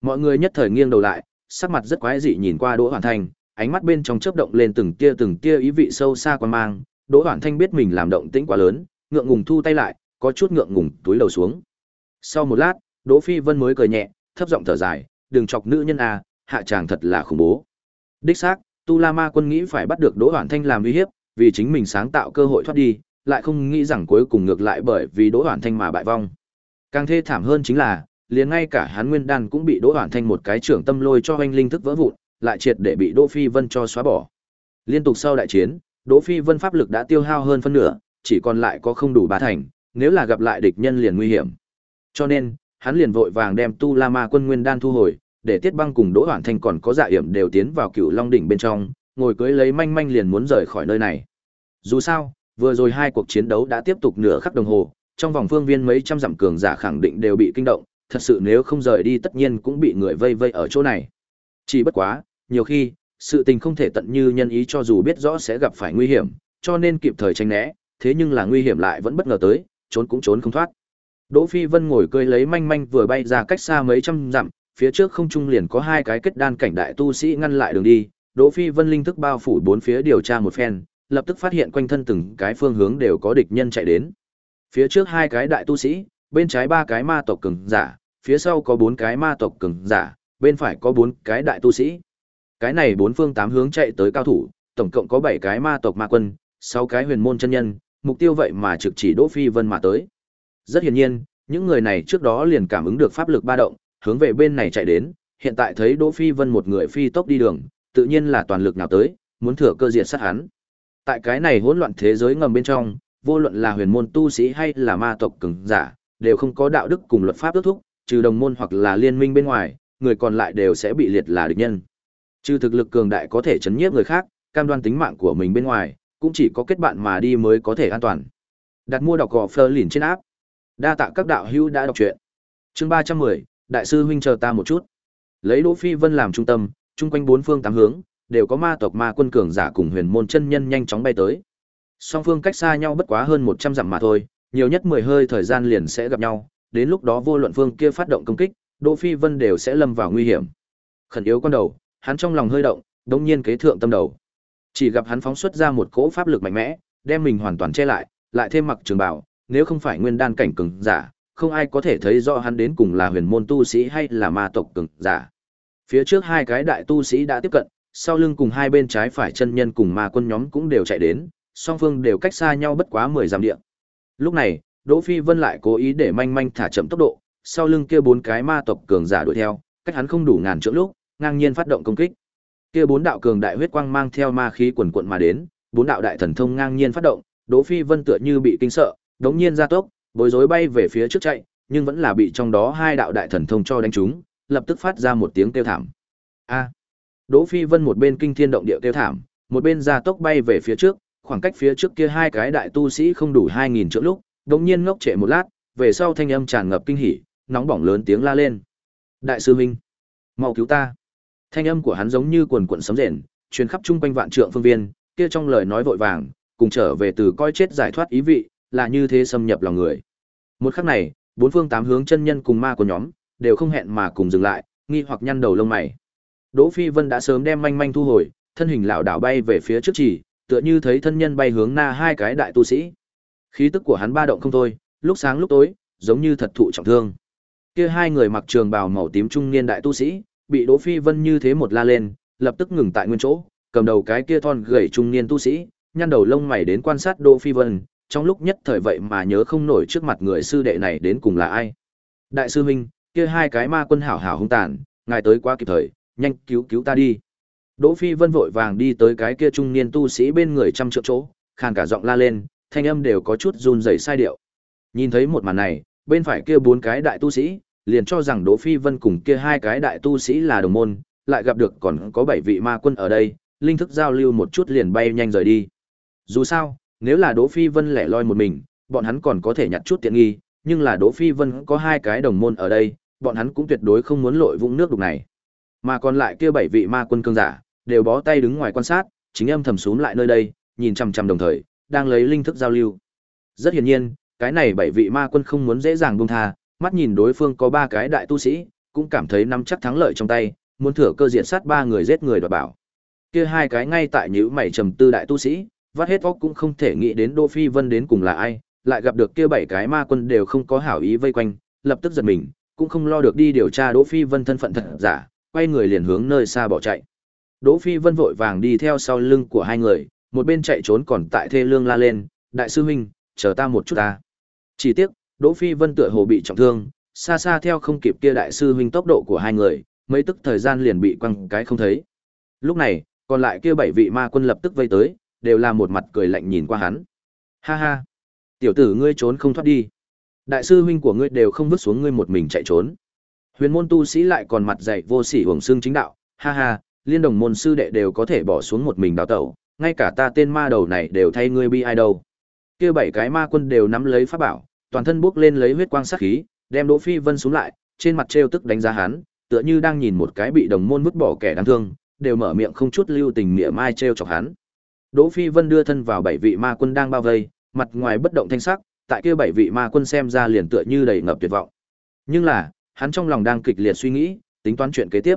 A: Mọi người nhất thời nghiêng đầu lại, sắc mặt rất quái dị nhìn qua Đỗ Hoàn Thành, ánh mắt bên trong chớp động lên từng tia từng tia ý vị sâu xa quan mang, Đỗ Hoàn Thanh biết mình làm động tĩnh quá lớn, ngượng ngùng thu tay lại, có chút ngượng ngùng túi đầu xuống. Sau một lát, Đỗ Phi Vân mới cười nhẹ, thấp giọng thở dài, đừng chọc nữ nhân à, hạ chàng thật là khủng bố. Đích xác, Tu La Ma quân nghĩ phải bắt được Đỗ Hoàn Thanh làm uy hiếp, vì chính mình sáng tạo cơ hội thoát đi, lại không nghĩ rằng cuối cùng ngược lại bởi vì Đỗ Hoàn Thanh mà bại vong. Càng thê thảm hơn chính là, liền ngay cả hắn Nguyên Đan cũng bị Đỗ Hoàn Thanh một cái trưởng tâm lôi cho anh linh thức vỡ vụn, lại triệt để bị Đỗ Phi Vân cho xóa bỏ. Liên tục sau đại chiến, Đỗ Phi Vân pháp lực đã tiêu hao hơn phân nửa, chỉ còn lại có không đủ ba thành, nếu là gặp lại địch nhân liền nguy hiểm. Cho nên, hắn liền vội vàng đem Tu La Ma quân Nguyên Đan thu hồi, để Tiết Băng cùng Đỗ Hoàn Thanh còn có dạ hiểm đều tiến vào Cửu Long đỉnh bên trong, ngồi cưới lấy manh manh liền muốn rời khỏi nơi này. Dù sao, vừa rồi hai cuộc chiến đấu đã tiếp tục nửa khắc đồng hồ, trong vòng phương viên mấy trăm dặm cường giả khẳng định đều bị kinh động, thật sự nếu không rời đi tất nhiên cũng bị người vây vây ở chỗ này. Chỉ bất quá, nhiều khi, sự tình không thể tận như nhân ý cho dù biết rõ sẽ gặp phải nguy hiểm, cho nên kịp thời tránh né, thế nhưng là nguy hiểm lại vẫn bất ngờ tới, trốn cũng trốn không thoát. Đỗ Phi Vân ngồi cười lấy manh manh vừa bay ra cách xa mấy trăm dặm, phía trước không trung liền có hai cái kết đan cảnh đại tu sĩ ngăn lại đường đi, Đỗ Phi Vân linh thức bao phủ bốn phía điều tra một phen, lập tức phát hiện quanh thân từng cái phương hướng đều có địch nhân chạy đến. Phía trước hai cái đại tu sĩ, bên trái ba cái ma tộc cường giả, phía sau có bốn cái ma tộc cường giả, bên phải có bốn cái đại tu sĩ. Cái này bốn phương tám hướng chạy tới cao thủ, tổng cộng có bảy cái ma tộc ma quân, sáu cái huyền môn chân nhân, mục tiêu vậy mà trực chỉ Đỗ Phi Vân mà tới. Rất hiển nhiên, những người này trước đó liền cảm ứng được pháp lực ba động, hướng về bên này chạy đến, hiện tại thấy Đỗ Phi Vân một người phi tốc đi đường, tự nhiên là toàn lực nào tới, muốn thừa cơ diệt sát hắn. Tại cái này hỗn loạn thế giới ngầm bên trong, vô luận là huyền môn tu sĩ hay là ma tộc cường giả, đều không có đạo đức cùng luật pháp ước thúc, trừ đồng môn hoặc là liên minh bên ngoài, người còn lại đều sẽ bị liệt là địch nhân. Trừ thực lực cường đại có thể chấn nhiếp người khác, cam đoan tính mạng của mình bên ngoài, cũng chỉ có kết bạn mà đi mới có thể an toàn. Đặt mua đọc gò phơ lìn trên áp. Đa tạ các đạo hữu đã đọc truyện. Chương 310, đại sư huynh chờ ta một chút. Lấy Đỗ Phi Vân làm trung tâm, chung quanh bốn phương tám hướng đều có ma tộc ma quân cường giả cùng huyền môn chân nhân nhanh chóng bay tới. Song phương cách xa nhau bất quá hơn 100 dặm mà thôi, nhiều nhất 10 hơi thời gian liền sẽ gặp nhau, đến lúc đó vô luận phương kia phát động công kích, Đỗ Phi Vân đều sẽ lâm vào nguy hiểm. Khẩn yếu con đầu, hắn trong lòng hơi động, đống nhiên kế thượng tâm đầu. Chỉ gặp hắn phóng xuất ra một cỗ pháp lực mạnh mẽ, đem mình hoàn toàn che lại, lại thêm mặc trường bảo, nếu không phải nguyên đan cảnh cường giả, không ai có thể thấy rõ hắn đến cùng là huyền môn tu sĩ hay là ma tộc cường giả. Phía trước hai cái đại tu sĩ đã tiếp cận, sau lưng cùng hai bên trái phải chân nhân cùng ma quân nhóm cũng đều chạy đến, song phương đều cách xa nhau bất quá 10 dặm địa. Lúc này, Đỗ Phi Vân lại cố ý để manh manh thả chậm tốc độ, sau lưng kia bốn cái ma tộc cường giả đuổi theo, cách hắn không đủ ngàn trượng lúc, ngang nhiên phát động công kích. Kia bốn đạo cường đại huyết quang mang theo ma khí quần quật mà đến, bốn đạo đại thần thông ngang nhiên phát động, Đỗ Phi Vân tựa như bị kinh sợ, đống nhiên ra tốc, bối rối bay về phía trước chạy, nhưng vẫn là bị trong đó hai đạo đại thần thông cho đánh trúng, lập tức phát ra một tiếng kêu thảm. A! Đỗ Phi Vân một bên kinh thiên động địa kêu thảm, một bên ra tốc bay về phía trước, khoảng cách phía trước kia hai cái đại tu sĩ không đủ 2000 trượng lúc, đột nhiên ngốc trệ một lát, về sau thanh âm tràn ngập kinh hỉ, nóng bỏng lớn tiếng la lên. Đại sư huynh, mau cứu ta. Thanh âm của hắn giống như quần quần sấm rền, truyền khắp trung quanh vạn trượng phương viên, kia trong lời nói vội vàng, cùng trở về từ coi chết giải thoát ý vị, là như thế xâm nhập lòng người. Một khắc này, bốn phương tám hướng chân nhân cùng ma của nhóm, đều không hẹn mà cùng dừng lại, nghi hoặc nhăn đầu lông mày. Đỗ Phi Vân đã sớm đem manh manh thu hồi, thân hình lão đảo bay về phía trước chỉ, tựa như thấy thân nhân bay hướng na hai cái đại tu sĩ. Khí tức của hắn ba động không thôi, lúc sáng lúc tối, giống như thật thụ trọng thương. Kia hai người mặc trường bào màu tím trung niên đại tu sĩ, bị Đỗ Phi Vân như thế một la lên, lập tức ngừng tại nguyên chỗ, cầm đầu cái kia thon gầy trung niên tu sĩ, nhăn đầu lông mày đến quan sát Đỗ Phi Vân, trong lúc nhất thời vậy mà nhớ không nổi trước mặt người sư đệ này đến cùng là ai. Đại sư huynh, kia hai cái ma quân hảo hảo hung tàn, ngài tới quá kịp thời, nhanh cứu cứu ta đi. Đỗ Phi Vân vội vàng đi tới cái kia trung niên tu sĩ bên người trăm trượng chỗ, khàn cả giọng la lên, thanh âm đều có chút run rẩy sai điệu. Nhìn thấy một màn này, bên phải kia bốn cái đại tu sĩ, liền cho rằng Đỗ Phi Vân cùng kia hai cái đại tu sĩ là đồng môn, lại gặp được còn có bảy vị ma quân ở đây, linh thức giao lưu một chút liền bay nhanh rời đi. Dù sao, nếu là Đỗ Phi Vân lẻ loi một mình, bọn hắn còn có thể nhặt chút tiện nghi, nhưng là Đỗ Phi Vân có hai cái đồng môn ở đây, bọn hắn cũng tuyệt đối không muốn lội vũng nước đục này. Mà còn lại kia bảy vị ma quân cương giả, đều bó tay đứng ngoài quan sát, chính âm thầm xuống lại nơi đây, nhìn chằm chằm đồng thời, đang lấy linh thức giao lưu. Rất hiển nhiên, cái này bảy vị ma quân không muốn dễ dàng buông tha, mắt nhìn đối phương có ba cái đại tu sĩ, cũng cảm thấy nắm chắc thắng lợi trong tay, muốn thừa cơ diện sát ba người giết người đoạt bảo. Kia hai cái ngay tại nhíu mày trầm tư đại tu sĩ, vắt hết óc cũng không thể nghĩ đến Đỗ Phi Vân đến cùng là ai, lại gặp được kia bảy cái ma quân đều không có hảo ý vây quanh, lập tức giật mình, cũng không lo được đi điều tra Đỗ Phi Vân thân phận thật giả, quay người liền hướng nơi xa bỏ chạy. Đỗ Phi Vân vội vàng đi theo sau lưng của hai người, một bên chạy trốn còn tại thê lương la lên, đại sư huynh, chờ ta một chút ta. Chỉ tiếc, Đỗ Phi Vân tựa hồ bị trọng thương, xa xa theo không kịp kia đại sư huynh tốc độ của hai người, mấy tức thời gian liền bị quăng cái không thấy. Lúc này, còn lại kia bảy vị ma quân lập tức vây tới, đều là một mặt cười lạnh nhìn qua hắn. Ha ha, tiểu tử ngươi trốn không thoát đi. Đại sư huynh của ngươi đều không vứt xuống ngươi một mình chạy trốn. Huyền môn tu sĩ lại còn mặt dạy vô sỉ hưởng xương chính đạo, ha ha, liên đồng môn sư đệ đều có thể bỏ xuống một mình đào tẩu, ngay cả ta tên ma đầu này đều thay ngươi bi ai đâu. Kia bảy cái ma quân đều nắm lấy pháp bảo, toàn thân buốc lên lấy huyết quang sát khí, đem Đỗ Phi Vân xuống lại, trên mặt trêu tức đánh giá hắn, tựa như đang nhìn một cái bị đồng môn vứt bỏ kẻ đáng thương, đều mở miệng không chút lưu tình mỉa mai trêu chọc hắn. Đỗ Phi Vân đưa thân vào bảy vị ma quân đang bao vây, mặt ngoài bất động thanh sắc, tại kia bảy vị ma quân xem ra liền tựa như đầy ngập tuyệt vọng. Nhưng là, hắn trong lòng đang kịch liệt suy nghĩ, tính toán chuyện kế tiếp.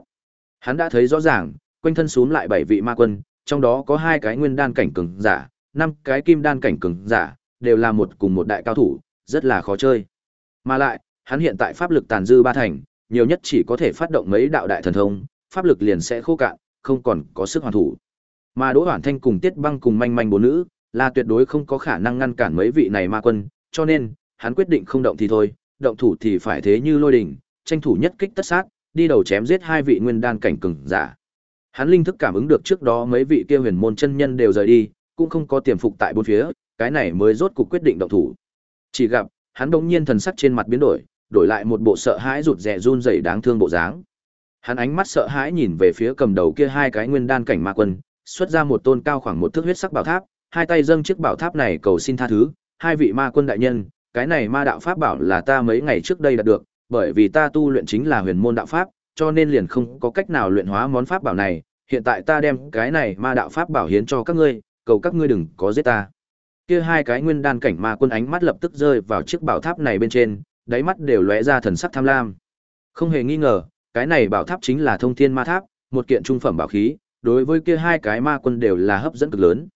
A: Hắn đã thấy rõ ràng, quanh thân xuống lại bảy vị ma quân, trong đó có hai cái nguyên đan cảnh cường giả, năm cái kim đan cảnh cường giả, đều là một cùng một đại cao thủ, rất là khó chơi. Mà lại, hắn hiện tại pháp lực tàn dư ba thành, nhiều nhất chỉ có thể phát động mấy đạo đại thần thông, pháp lực liền sẽ khô cạn, không còn có sức hoàn thủ. Mà Đỗ Hoản Thanh cùng Tiết Băng cùng manh manh bốn nữ, là tuyệt đối không có khả năng ngăn cản mấy vị này ma quân, cho nên, hắn quyết định không động thì thôi, động thủ thì phải thế như lôi đình, tranh thủ nhất kích tất sát, đi đầu chém giết hai vị nguyên đan cảnh cường giả. Hắn linh thức cảm ứng được trước đó mấy vị kia huyền môn chân nhân đều rời đi, cũng không có tiềm phục tại bốn phía, cái này mới rốt cuộc quyết định động thủ. Chỉ gặp, hắn đột nhiên thần sắc trên mặt biến đổi, đổi lại một bộ sợ hãi rụt rè run rẩy đáng thương bộ dáng. Hắn ánh mắt sợ hãi nhìn về phía cầm đầu kia hai cái nguyên đan cảnh ma quân, xuất ra một tôn cao khoảng một thước huyết sắc bảo tháp, hai tay dâng chiếc bảo tháp này cầu xin tha thứ, hai vị ma quân đại nhân, cái này ma đạo pháp bảo là ta mấy ngày trước đây đạt được, bởi vì ta tu luyện chính là huyền môn đạo pháp, cho nên liền không có cách nào luyện hóa món pháp bảo này, hiện tại ta đem cái này ma đạo pháp bảo hiến cho các ngươi, cầu các ngươi đừng có giết ta. Kia hai cái nguyên đan cảnh ma quân ánh mắt lập tức rơi vào chiếc bảo tháp này bên trên, đáy mắt đều lóe ra thần sắc tham lam. Không hề nghi ngờ, cái này bảo tháp chính là Thông Thiên Ma Tháp, một kiện trung phẩm bảo khí, đối với kia hai cái ma quân đều là hấp dẫn cực lớn.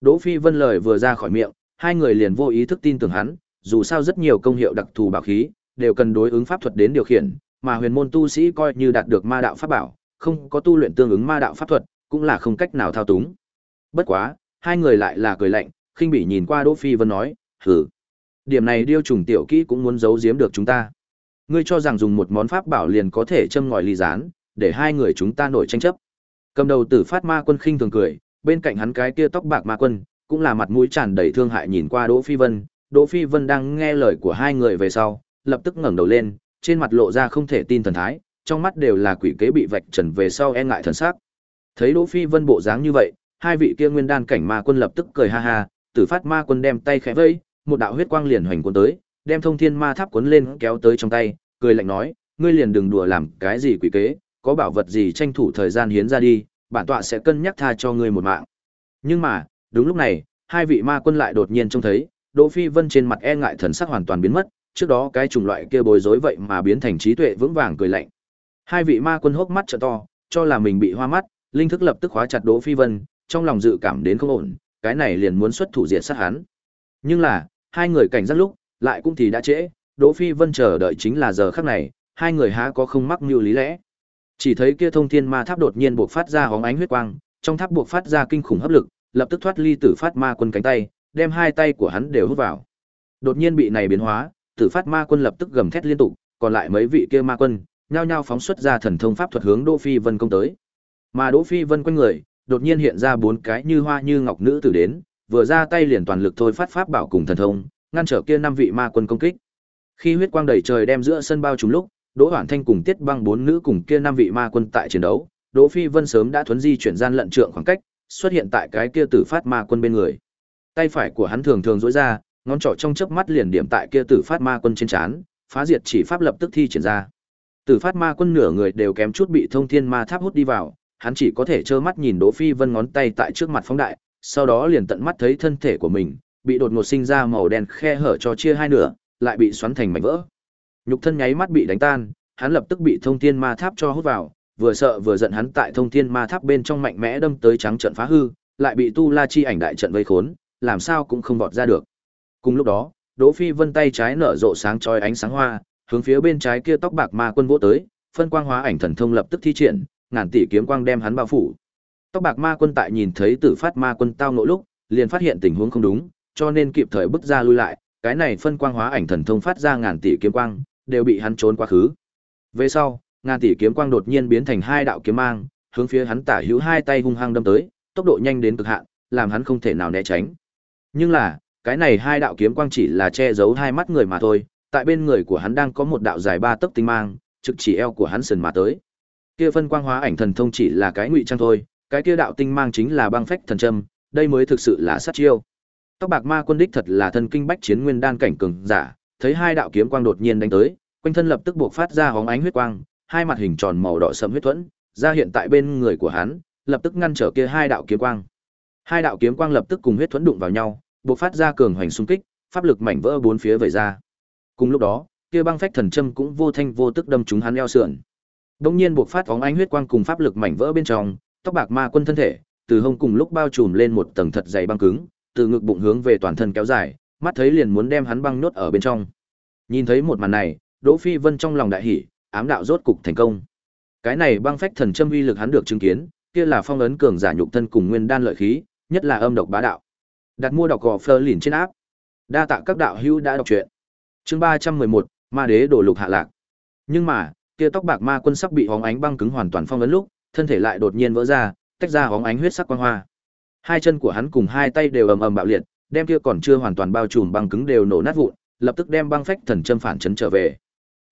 A: Đỗ Phi Vân lời vừa ra khỏi miệng, hai người liền vô ý thức tin tưởng hắn, dù sao rất nhiều công hiệu đặc thù bảo khí đều cần đối ứng pháp thuật đến điều khiển, mà huyền môn tu sĩ coi như đạt được ma đạo pháp bảo, không có tu luyện tương ứng ma đạo pháp thuật, cũng là không cách nào thao túng. Bất quá, hai người lại là cười lạnh, khinh bỉ nhìn qua Đỗ Phi Vân nói, "Hừ, điểm này điêu trùng tiểu kỹ cũng muốn giấu giếm được chúng ta. Ngươi cho rằng dùng một món pháp bảo liền có thể châm ngòi ly gián, để hai người chúng ta nổi tranh chấp." Cầm đầu Tử Phát Ma Quân khinh thường cười, bên cạnh hắn cái kia tóc bạc Ma Quân, cũng là mặt mũi tràn đầy thương hại nhìn qua Đỗ Phi Vân, Đỗ Phi Vân đang nghe lời của hai người về sau, lập tức ngẩng đầu lên, trên mặt lộ ra không thể tin thần thái, trong mắt đều là quỷ kế bị vạch trần về sau e ngại thần sắc. Thấy Đỗ Phi Vân bộ dáng như vậy, hai vị kia nguyên đan cảnh ma quân lập tức cười ha ha, Tử Phát Ma quân đem tay khẽ vẫy, một đạo huyết quang liền hoành cuốn tới, đem Thông Thiên Ma Tháp cuốn lên kéo tới trong tay, cười lạnh nói, ngươi liền đừng đùa làm cái gì quỷ kế, có bảo vật gì tranh thủ thời gian hiến ra đi, bản tọa sẽ cân nhắc tha cho ngươi một mạng. Nhưng mà, đúng lúc này, hai vị ma quân lại đột nhiên trông thấy, Đỗ Phi Vân trên mặt e ngại thần sắc hoàn toàn biến mất, trước đó cái chủng loại kia bối rối vậy mà biến thành trí tuệ vững vàng cười lạnh. Hai vị ma quân hốc mắt trợ to, cho là mình bị hoa mắt, linh thức lập tức khóa chặt Đỗ Phi Vân, trong lòng dự cảm đến không ổn, cái này liền muốn xuất thủ diệt sát hắn. Nhưng là, hai người cảnh giác lúc, lại cũng thì đã trễ, Đỗ Phi Vân chờ đợi chính là giờ khắc này, hai người há có không mắc mưu lý lẽ. Chỉ thấy kia thông thiên ma tháp đột nhiên buộc phát ra hóng ánh huyết quang, trong tháp buộc phát ra kinh khủng hấp lực, lập tức thoát ly tử phát ma quân cánh tay, đem hai tay của hắn đều hút vào. Đột nhiên bị này biến hóa, tử phát ma quân lập tức gầm thét liên tục, còn lại mấy vị kia ma quân, nhao nhao phóng xuất ra thần thông pháp thuật hướng Đỗ Phi Vân công tới. Mà Đỗ Phi Vân quanh người, đột nhiên hiện ra bốn cái như hoa như ngọc nữ tử đến, vừa ra tay liền toàn lực thôi phát pháp bảo cùng thần thông, ngăn trở kia năm vị ma quân công kích. Khi huyết quang đầy trời đem giữa sân bao trùm lúc, Đỗ Hoản Thanh cùng Tiết Băng bốn nữ cùng kia năm vị ma quân tại chiến đấu, Đỗ Phi Vân sớm đã thuấn di chuyển gian lận trượng khoảng cách, xuất hiện tại cái kia tử phát ma quân bên người. Tay phải của hắn thường thường duỗi ra, ngón trỏ trong chớp mắt liền điểm tại kia tử phát ma quân trên trán, phá diệt chỉ pháp lập tức thi triển ra. Tử phát ma quân nửa người đều kém chút bị thông thiên ma tháp hút đi vào, hắn chỉ có thể trơ mắt nhìn Đỗ Phi Vân ngón tay tại trước mặt phóng đại, sau đó liền tận mắt thấy thân thể của mình bị đột ngột sinh ra màu đen khe hở cho chia hai nửa, lại bị xoắn thành mảnh vỡ. Nhục thân nháy mắt bị đánh tan, hắn lập tức bị thông thiên ma tháp cho hút vào, vừa sợ vừa giận hắn tại thông thiên ma tháp bên trong mạnh mẽ đâm tới trắng trận phá hư, lại bị tu la chi ảnh đại trận vây khốn, làm sao cũng không vọt ra được. Cùng lúc đó, Đỗ Phi Vân tay trái nở rộ sáng chói ánh sáng hoa, hướng phía bên trái kia tóc bạc ma quân vỗ tới, phân quang hóa ảnh thần thông lập tức thi triển, ngàn tỷ kiếm quang đem hắn bao phủ. Tóc bạc ma quân tại nhìn thấy tử phát ma quân tao ngộ lúc, liền phát hiện tình huống không đúng, cho nên kịp thời bước ra lui lại, cái này phân quang hóa ảnh thần thông phát ra ngàn tỷ kiếm quang, đều bị hắn trốn quá khứ. Về sau, ngàn tỷ kiếm quang đột nhiên biến thành hai đạo kiếm mang, hướng phía hắn tả hữu hai tay hung hăng đâm tới, tốc độ nhanh đến cực hạn, làm hắn không thể nào né tránh. Nhưng là, cái này hai đạo kiếm quang chỉ là che giấu hai mắt người mà thôi, tại bên người của hắn đang có một đạo dài ba tấc tinh mang, trực chỉ eo của hắn sần mà tới. Kia phân quang hóa ảnh thần thông chỉ là cái ngụy trang thôi, cái kia đạo tinh mang chính là băng phách thần châm, đây mới thực sự là sát chiêu. Tóc bạc ma quân đích thật là thân kinh bách chiến nguyên đan cảnh cường giả, thấy hai đạo kiếm quang đột nhiên đánh tới, quanh thân lập tức buộc phát ra hóng ánh huyết quang, hai mặt hình tròn màu đỏ sẫm huyết thuẫn, ra hiện tại bên người của hắn, lập tức ngăn trở kia hai đạo kiếm quang. Hai đạo kiếm quang lập tức cùng huyết thuẫn đụng vào nhau, bộc phát ra cường hoành xung kích, pháp lực mảnh vỡ bốn phía vẩy ra. Cùng lúc đó, kia băng phách thần châm cũng vô thanh vô tức đâm trúng hắn eo sườn. Đông nhiên bộc phát óng ánh huyết quang cùng pháp lực mảnh vỡ bên trong, tóc bạc ma quân thân thể, từ hông cùng lúc bao trùm lên một tầng thật dày băng cứng, từ ngực bụng hướng về toàn thân kéo dài, mắt thấy liền muốn đem hắn băng nốt ở bên trong. Nhìn thấy một màn này, Đỗ Phi Vân trong lòng đại hỉ, ám đạo rốt cục thành công. Cái này băng phách thần châm uy lực hắn được chứng kiến, kia là phong ấn cường giả nhục thân cùng nguyên đan lợi khí, nhất là âm độc bá đạo. Đặt mua đọc gò phơ lìn trên áp. Đa tạ các đạo hữu đã đọc truyện. Chương 311, Ma đế đổ lục hạ lạc. Nhưng mà, kia tóc bạc ma quân sắc bị hóng ánh băng cứng hoàn toàn phong ấn lúc, thân thể lại đột nhiên vỡ ra, tách ra hóng ánh huyết sắc quang hoa. Hai chân của hắn cùng hai tay đều ầm ầm bạo liệt, đem kia còn chưa hoàn toàn bao trùm băng cứng đều nổ nát vụn, lập tức đem băng phách thần châm phản chấn trở về.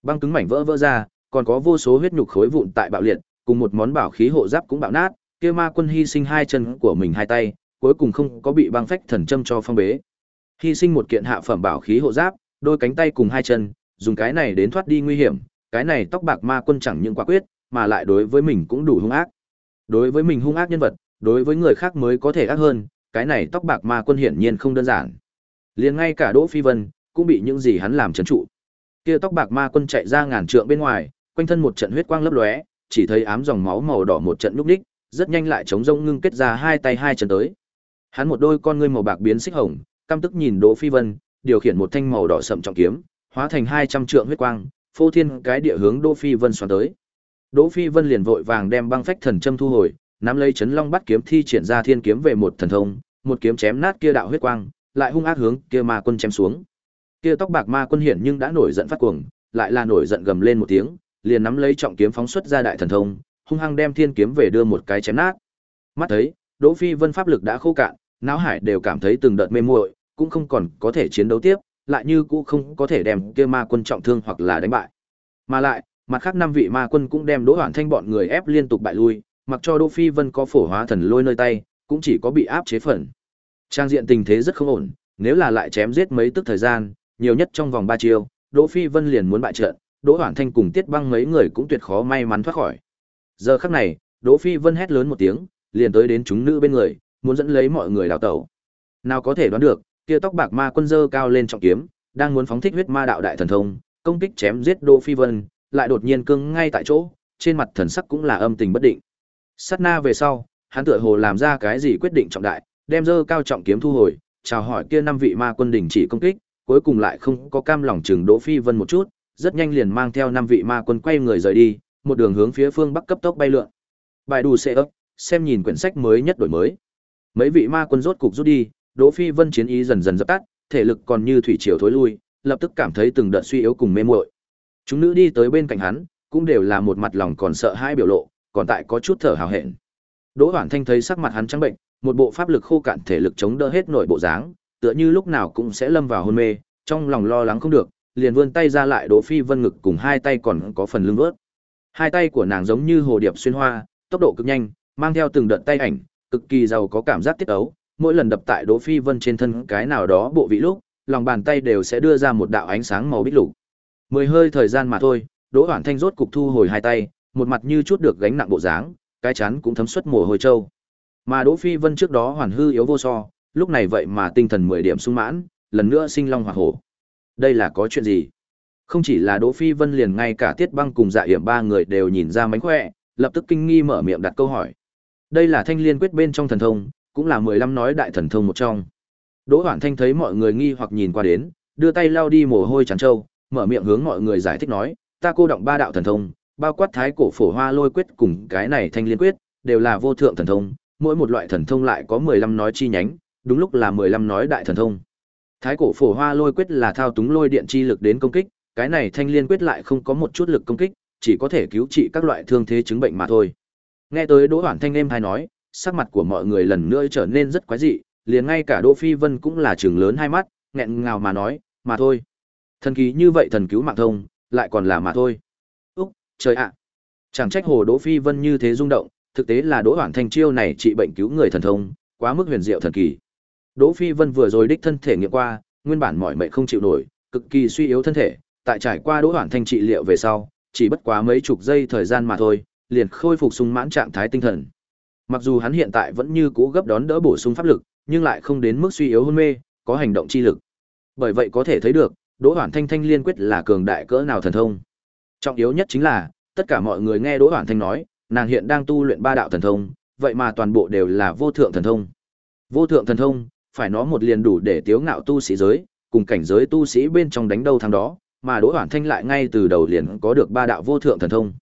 A: Băng cứng mảnh vỡ vỡ ra, còn có vô số huyết nhục khối vụn tại bạo liệt, cùng một món bảo khí hộ giáp cũng bạo nát, kia ma quân hy sinh hai chân của mình hai tay, cuối cùng không có bị băng phách thần châm cho phong bế. Hy sinh một kiện hạ phẩm bảo khí hộ giáp, đôi cánh tay cùng hai chân, dùng cái này đến thoát đi nguy hiểm, cái này tóc bạc ma quân chẳng những quả quyết, mà lại đối với mình cũng đủ hung ác. Đối với mình hung ác nhân vật, đối với người khác mới có thể ác hơn, cái này tóc bạc ma quân hiển nhiên không đơn giản. Liền ngay cả Đỗ Phi Vân cũng bị những gì hắn làm chấn trụ. Kia tóc bạc ma quân chạy ra ngàn trượng bên ngoài, quanh thân một trận huyết quang lấp lóe, chỉ thấy ám dòng máu màu đỏ một trận lúc đích, rất nhanh lại chống rông ngưng kết ra hai tay hai chân tới. Hắn một đôi con ngươi màu bạc biến xích hồng, căm tức nhìn Đỗ Phi Vân, điều khiển một thanh màu đỏ sậm trọng kiếm, hóa thành hai trăm trượng huyết quang, phô thiên cái địa hướng Đỗ Phi Vân xoắn tới. Đỗ Phi Vân liền vội vàng đem băng phách thần châm thu hồi, nắm lấy chấn long bắt kiếm thi triển ra thiên kiếm về một thần thông, một kiếm chém nát kia đạo huyết quang, lại hung ác hướng kia ma quân chém xuống. Kia tóc bạc ma quân hiển nhưng đã nổi giận phát cuồng, lại là nổi giận gầm lên một tiếng, liền nắm lấy trọng kiếm phóng xuất ra đại thần thông, hung hăng đem thiên kiếm về đưa một cái chém nát. Mắt thấy, Đỗ Phi Vân pháp lực đã khô cạn, não hải đều cảm thấy từng đợt mê muội, cũng không còn có thể chiến đấu tiếp, lại như cũ không có thể đem kia ma quân trọng thương hoặc là đánh bại. Mà lại, mặt khác năm vị ma quân cũng đem Đỗ Hoản Thanh bọn người ép liên tục bại lui, mặc cho Đỗ Phi Vân có phổ hóa thần lôi nơi tay, cũng chỉ có bị áp chế phần. Trang diện tình thế rất không ổn, nếu là lại chém giết mấy tức thời gian, nhiều nhất trong vòng 3 chiêu, Đỗ Phi Vân liền muốn bại trận, Đỗ Hoản Thanh cùng Tiết Băng mấy người cũng tuyệt khó may mắn thoát khỏi. Giờ khắc này, Đỗ Phi Vân hét lớn một tiếng, liền tới đến chúng nữ bên người, muốn dẫn lấy mọi người đào tẩu. Nào có thể đoán được, kia tóc bạc ma quân dơ cao lên trọng kiếm, đang muốn phóng thích huyết ma đạo đại thần thông, công kích chém giết Đỗ Phi Vân, lại đột nhiên cứng ngay tại chỗ, trên mặt thần sắc cũng là âm tình bất định. Sát na về sau, hắn tựa hồ làm ra cái gì quyết định trọng đại, đem dơ cao trọng kiếm thu hồi, chào hỏi kia năm vị ma quân đình chỉ công kích, cuối cùng lại không có cam lòng chừng Đỗ Phi Vân một chút, rất nhanh liền mang theo năm vị ma quân quay người rời đi, một đường hướng phía phương bắc cấp tốc bay lượn. Bài đủ xe ấp, xem nhìn quyển sách mới nhất đổi mới. Mấy vị ma quân rốt cục rút đi, Đỗ Phi Vân chiến ý dần dần dập tắt, thể lực còn như thủy triều thối lui, lập tức cảm thấy từng đợt suy yếu cùng mê muội. Chúng nữ đi tới bên cạnh hắn, cũng đều là một mặt lòng còn sợ hai biểu lộ, còn tại có chút thở hào hẹn. Đỗ Hoản Thanh thấy sắc mặt hắn trắng bệnh, một bộ pháp lực khô cạn thể lực chống đỡ hết nổi bộ dáng, tựa như lúc nào cũng sẽ lâm vào hôn mê, trong lòng lo lắng không được, liền vươn tay ra lại Đỗ Phi Vân ngực cùng hai tay còn có phần lưng vớt. Hai tay của nàng giống như hồ điệp xuyên hoa, tốc độ cực nhanh, mang theo từng đợt tay ảnh, cực kỳ giàu có cảm giác tiết ấu, mỗi lần đập tại Đỗ Phi Vân trên thân cái nào đó bộ vị lúc, lòng bàn tay đều sẽ đưa ra một đạo ánh sáng màu bích lục. Mười hơi thời gian mà thôi, Đỗ Hoản Thanh rốt cục thu hồi hai tay, một mặt như chút được gánh nặng bộ dáng, cái chán cũng thấm suất mồ hôi trâu. Mà Đỗ Phi Vân trước đó hoàn hư yếu vô so, lúc này vậy mà tinh thần 10 điểm sung mãn, lần nữa sinh long hỏa hổ. Đây là có chuyện gì? Không chỉ là Đỗ Phi Vân liền ngay cả Tiết Băng cùng Dạ Yểm ba người đều nhìn ra mánh khỏe, lập tức kinh nghi mở miệng đặt câu hỏi. Đây là thanh liên quyết bên trong thần thông, cũng là 15 nói đại thần thông một trong. Đỗ Hoản Thanh thấy mọi người nghi hoặc nhìn qua đến, đưa tay lao đi mồ hôi trắng trâu, mở miệng hướng mọi người giải thích nói, ta cô động ba đạo thần thông, bao quát thái cổ phổ hoa lôi quyết cùng cái này thanh liên quyết, đều là vô thượng thần thông, mỗi một loại thần thông lại có 15 nói chi nhánh, đúng lúc là 15 nói đại thần thông. Thái cổ phổ hoa lôi quyết là thao túng lôi điện chi lực đến công kích, cái này thanh liên quyết lại không có một chút lực công kích, chỉ có thể cứu trị các loại thương thế chứng bệnh mà thôi. Nghe tới Đỗ Hoản Thanh em hay nói, sắc mặt của mọi người lần nữa trở nên rất quái dị, liền ngay cả Đỗ Phi Vân cũng là trừng lớn hai mắt, nghẹn ngào mà nói, mà thôi. Thần kỳ như vậy thần cứu mạng thông, lại còn là mà thôi. Úc, trời ạ. Chẳng trách hồ Đỗ Phi Vân như thế rung động, thực tế là Đỗ Hoản Thanh chiêu này trị bệnh cứu người thần thông, quá mức huyền diệu thần kỳ. Đỗ Phi Vân vừa rồi đích thân thể nghiệm qua, nguyên bản mỏi mệt không chịu nổi, cực kỳ suy yếu thân thể, tại trải qua Đỗ Hoản Thanh trị liệu về sau, chỉ bất quá mấy chục giây thời gian mà thôi, liền khôi phục sung mãn trạng thái tinh thần. Mặc dù hắn hiện tại vẫn như cũ gấp đón đỡ bổ sung pháp lực, nhưng lại không đến mức suy yếu hôn mê, có hành động chi lực. Bởi vậy có thể thấy được, Đỗ Hoản Thanh Thanh Liên quyết là cường đại cỡ nào thần thông. Trọng yếu nhất chính là, tất cả mọi người nghe Đỗ Hoản Thanh nói, nàng hiện đang tu luyện ba đạo thần thông, vậy mà toàn bộ đều là vô thượng thần thông. Vô thượng thần thông, phải nó một liền đủ để tiếu ngạo tu sĩ giới, cùng cảnh giới tu sĩ bên trong đánh đâu thắng đó, mà Đỗ Hoản Thanh lại ngay từ đầu liền có được ba đạo vô thượng thần thông.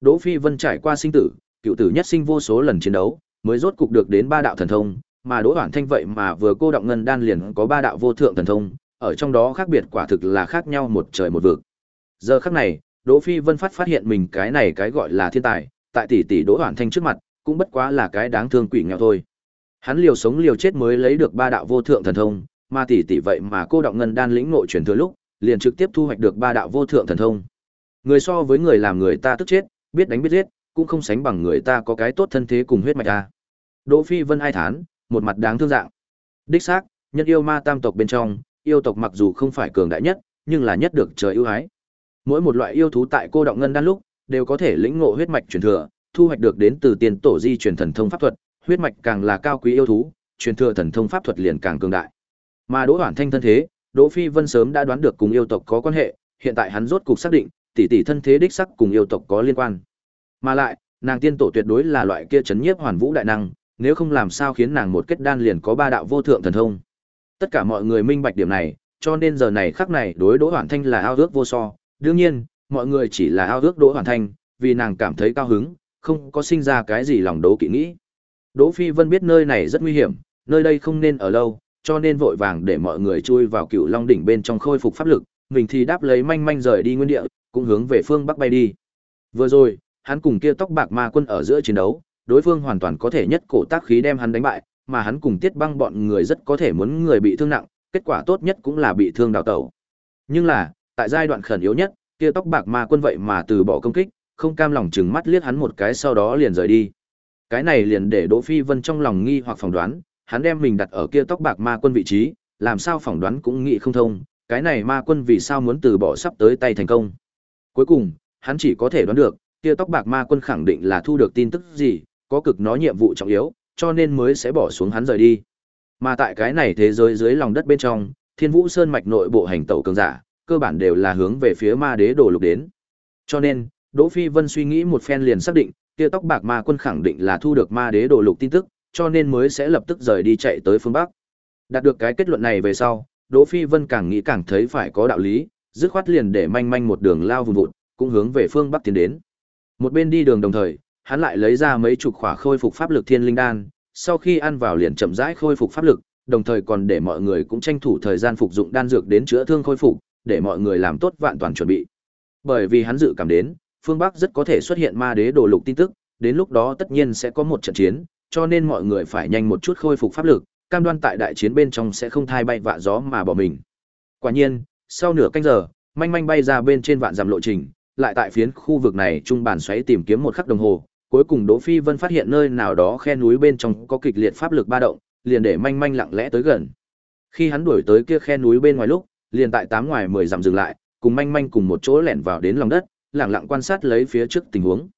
A: Đỗ Phi Vân trải qua sinh tử, cựu tử nhất sinh vô số lần chiến đấu, mới rốt cục được đến ba đạo thần thông, mà Đỗ Hoản Thanh vậy mà vừa cô động ngân đan liền có ba đạo vô thượng thần thông, ở trong đó khác biệt quả thực là khác nhau một trời một vực. Giờ khắc này, Đỗ Phi Vân phát phát hiện mình cái này cái gọi là thiên tài, tại tỷ tỷ Đỗ Hoản Thanh trước mặt, cũng bất quá là cái đáng thương quỷ nghèo thôi. Hắn liều sống liều chết mới lấy được ba đạo vô thượng thần thông, mà tỷ tỷ vậy mà cô động ngân đan lĩnh ngộ truyền thừa lúc, liền trực tiếp thu hoạch được ba đạo vô thượng thần thông. Người so với người làm người ta tức chết, biết đánh biết giết, cũng không sánh bằng người ta có cái tốt thân thế cùng huyết mạch a. Đỗ Phi Vân ai thán, một mặt đáng thương dạng. Đích xác, nhân yêu ma tam tộc bên trong, yêu tộc mặc dù không phải cường đại nhất, nhưng là nhất được trời ưu ái. Mỗi một loại yêu thú tại cô động ngân đan lúc, đều có thể lĩnh ngộ huyết mạch truyền thừa, thu hoạch được đến từ tiền tổ di truyền thần thông pháp thuật, huyết mạch càng là cao quý yêu thú, truyền thừa thần thông pháp thuật liền càng cường đại. Mà Đỗ Hoản Thanh thân thế, Đỗ Phi Vân sớm đã đoán được cùng yêu tộc có quan hệ, hiện tại hắn rốt cục xác định, tỷ tỷ thân thế đích sắc cùng yêu tộc có liên quan. Mà lại, nàng tiên tổ tuyệt đối là loại kia chấn nhiếp hoàn vũ đại năng, nếu không làm sao khiến nàng một kết đan liền có ba đạo vô thượng thần thông. Tất cả mọi người minh bạch điểm này, cho nên giờ này khắc này đối Đỗ Hoản Thanh là ao ước vô so, đương nhiên, mọi người chỉ là ao ước Đỗ Hoản Thanh, vì nàng cảm thấy cao hứng, không có sinh ra cái gì lòng đấu kỵ nghĩ. Đỗ Phi Vân biết nơi này rất nguy hiểm, nơi đây không nên ở lâu, cho nên vội vàng để mọi người chui vào Cựu Long đỉnh bên trong khôi phục pháp lực, mình thì đáp lấy manh manh rời đi nguyên địa, cũng hướng về phương bắc bay đi. Vừa rồi, hắn cùng kia tóc bạc ma quân ở giữa chiến đấu, đối phương hoàn toàn có thể nhất cổ tác khí đem hắn đánh bại, mà hắn cùng Tiết Băng bọn người rất có thể muốn người bị thương nặng, kết quả tốt nhất cũng là bị thương đào tẩu. Nhưng là, tại giai đoạn khẩn yếu nhất, kia tóc bạc ma quân vậy mà từ bỏ công kích, không cam lòng chừng mắt liếc hắn một cái sau đó liền rời đi. Cái này liền để Đỗ Phi Vân trong lòng nghi hoặc phỏng đoán, hắn đem mình đặt ở kia tóc bạc ma quân vị trí, làm sao phỏng đoán cũng nghĩ không thông, cái này ma quân vì sao muốn từ bỏ sắp tới tay thành công. Cuối cùng, hắn chỉ có thể đoán được, kia tóc bạc ma quân khẳng định là thu được tin tức gì, có cực nó nhiệm vụ trọng yếu, cho nên mới sẽ bỏ xuống hắn rời đi. Mà tại cái này thế giới dưới lòng đất bên trong, Thiên Vũ Sơn mạch nội bộ hành tẩu cường giả, cơ bản đều là hướng về phía ma đế đổ lục đến. Cho nên, Đỗ Phi Vân suy nghĩ một phen liền xác định, kia tóc bạc ma quân khẳng định là thu được ma đế đổ lục tin tức, cho nên mới sẽ lập tức rời đi chạy tới phương Bắc. Đạt được cái kết luận này về sau, Đỗ Phi Vân càng nghĩ càng thấy phải có đạo lý, dứt khoát liền để manh manh một đường lao vùng vụt, cũng hướng về phương Bắc tiến đến. Một bên đi đường đồng thời, hắn lại lấy ra mấy chục khỏa khôi phục pháp lực thiên linh đan, sau khi ăn vào liền chậm rãi khôi phục pháp lực, đồng thời còn để mọi người cũng tranh thủ thời gian phục dụng đan dược đến chữa thương khôi phục, để mọi người làm tốt vạn toàn chuẩn bị. Bởi vì hắn dự cảm đến, phương Bắc rất có thể xuất hiện ma đế đồ lục tin tức, đến lúc đó tất nhiên sẽ có một trận chiến, cho nên mọi người phải nhanh một chút khôi phục pháp lực, cam đoan tại đại chiến bên trong sẽ không thai bay vạ gió mà bỏ mình. Quả nhiên, sau nửa canh giờ, manh manh bay ra bên trên vạn dặm lộ trình, lại tại phiến khu vực này trung bàn xoáy tìm kiếm một khắc đồng hồ, cuối cùng Đỗ Phi Vân phát hiện nơi nào đó khe núi bên trong có kịch liệt pháp lực ba động, liền để manh manh lặng lẽ tới gần. Khi hắn đuổi tới kia khe núi bên ngoài lúc, liền tại tám ngoài mười dặm dừng lại, cùng manh manh cùng một chỗ lẻn vào đến lòng đất, lặng lặng quan sát lấy phía trước tình huống.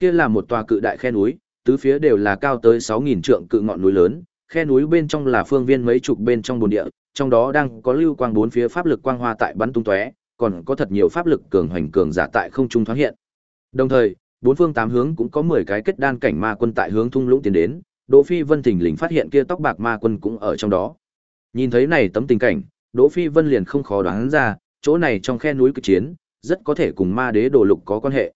A: Kia là một tòa cự đại khe núi, tứ phía đều là cao tới 6000 trượng cự ngọn núi lớn, khe núi bên trong là phương viên mấy chục bên trong bồn địa, trong đó đang có lưu quang bốn phía pháp lực quang hoa tại bắn tung tóe, còn có thật nhiều pháp lực cường hoành cường giả tại không trung thoáng hiện. Đồng thời, bốn phương tám hướng cũng có 10 cái kết đan cảnh ma quân tại hướng thung lũng tiến đến, Đỗ Phi Vân thình lình phát hiện kia tóc bạc ma quân cũng ở trong đó. Nhìn thấy này tấm tình cảnh, Đỗ Phi Vân liền không khó đoán ra, chỗ này trong khe núi cực chiến, rất có thể cùng ma đế đồ lục có quan hệ.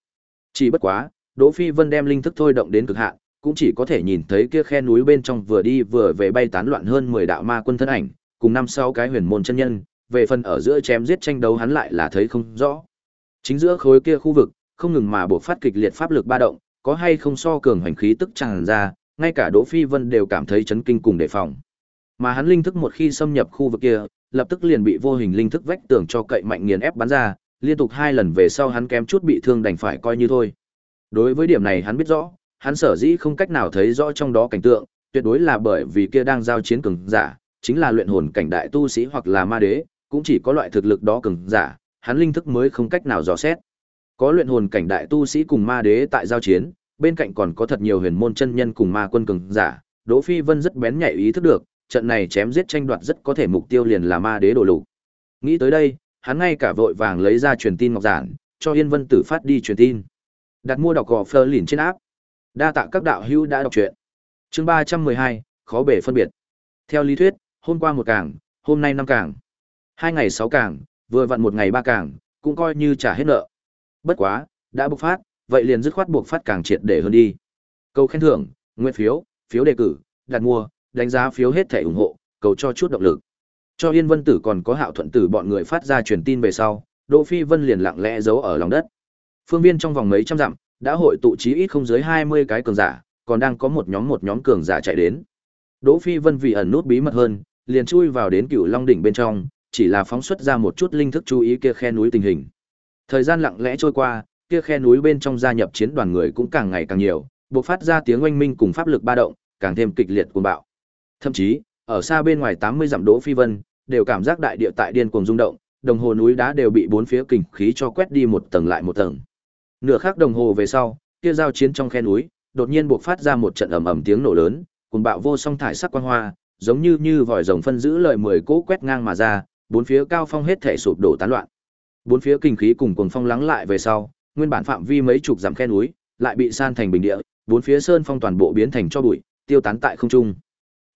A: Chỉ bất quá, Đỗ Phi Vân đem linh thức thôi động đến cực hạn, cũng chỉ có thể nhìn thấy kia khe núi bên trong vừa đi vừa về bay tán loạn hơn 10 đạo ma quân thân ảnh, cùng năm sáu cái huyền môn chân nhân, về phần ở giữa chém giết tranh đấu hắn lại là thấy không rõ. Chính giữa khối kia khu vực, không ngừng mà bộc phát kịch liệt pháp lực ba động, có hay không so cường hành khí tức tràn ra, ngay cả Đỗ Phi Vân đều cảm thấy chấn kinh cùng đề phòng. Mà hắn linh thức một khi xâm nhập khu vực kia, lập tức liền bị vô hình linh thức vách tường cho cậy mạnh nghiền ép bắn ra, liên tục hai lần về sau hắn kém chút bị thương đành phải coi như thôi. Đối với điểm này hắn biết rõ, hắn sở dĩ không cách nào thấy rõ trong đó cảnh tượng, tuyệt đối là bởi vì kia đang giao chiến cường giả, chính là luyện hồn cảnh đại tu sĩ hoặc là ma đế, cũng chỉ có loại thực lực đó cường giả, hắn linh thức mới không cách nào dò xét. Có luyện hồn cảnh đại tu sĩ cùng ma đế tại giao chiến, bên cạnh còn có thật nhiều huyền môn chân nhân cùng ma quân cường giả, Đỗ Phi Vân rất bén nhạy ý thức được, trận này chém giết tranh đoạt rất có thể mục tiêu liền là ma đế đồ lục. Nghĩ tới đây, hắn ngay cả vội vàng lấy ra truyền tin ngọc giản, cho Yên Vân Tử phát đi truyền tin. Đặt mua đọc gò Fleur lìn trên áp. Đa tạ các đạo hữu đã đọc truyện. Chương ba trăm mười hai khó bể phân biệt. Theo lý thuyết, hôm qua một cảng, hôm nay năm cảng. Hai ngày sáu cảng, vừa vặn một ngày ba cảng, cũng coi như trả hết nợ. Bất quá, đã bộc phát, vậy liền dứt khoát buộc phát càng triệt để hơn đi. Câu khen thưởng, nguyện phiếu, phiếu đề cử, đặt mua, đánh giá phiếu hết thể ủng hộ, cầu cho chút động lực. Cho Yên Vân Tử còn có Hạo Thuận Tử bọn người phát ra truyền tin về sau, Đỗ Phi Vân liền lặng lẽ giấu ở lòng đất. Phương viên trong vòng mấy trăm dặm, đã hội tụ chí ít không dưới 20 cái cường giả, còn đang có một nhóm một nhóm cường giả chạy đến. Đỗ Phi Vân vì ẩn nút bí mật hơn, liền chui vào đến cựu Long đỉnh bên trong, chỉ là phóng xuất ra một chút linh thức chú ý kia khe núi tình hình. Thời gian lặng lẽ trôi qua, kia khe núi bên trong gia nhập chiến đoàn người cũng càng ngày càng nhiều, buộc phát ra tiếng oanh minh cùng pháp lực ba động, càng thêm kịch liệt cuồng bạo. Thậm chí, ở xa bên ngoài 80 dặm Đỗ Phi Vân, đều cảm giác đại địa tại điên cuồng rung động, đồng hồ núi đá đều bị bốn phía kình khí cho quét đi một tầng lại một tầng. Nửa khắc đồng hồ về sau, kia giao chiến trong khe núi, đột nhiên buộc phát ra một trận ầm ầm tiếng nổ lớn, cuồng bạo vô song thải sắc quang hoa, giống như như vòi rồng phân giữ lời mười cỗ quét ngang mà ra, bốn phía cao phong hết thể sụp đổ tán loạn. Bốn phía kinh khí cùng cuồng phong lắng lại về sau, nguyên bản phạm vi mấy chục dặm khe núi, lại bị san thành bình địa, bốn phía sơn phong toàn bộ biến thành cho bụi, tiêu tán tại không trung.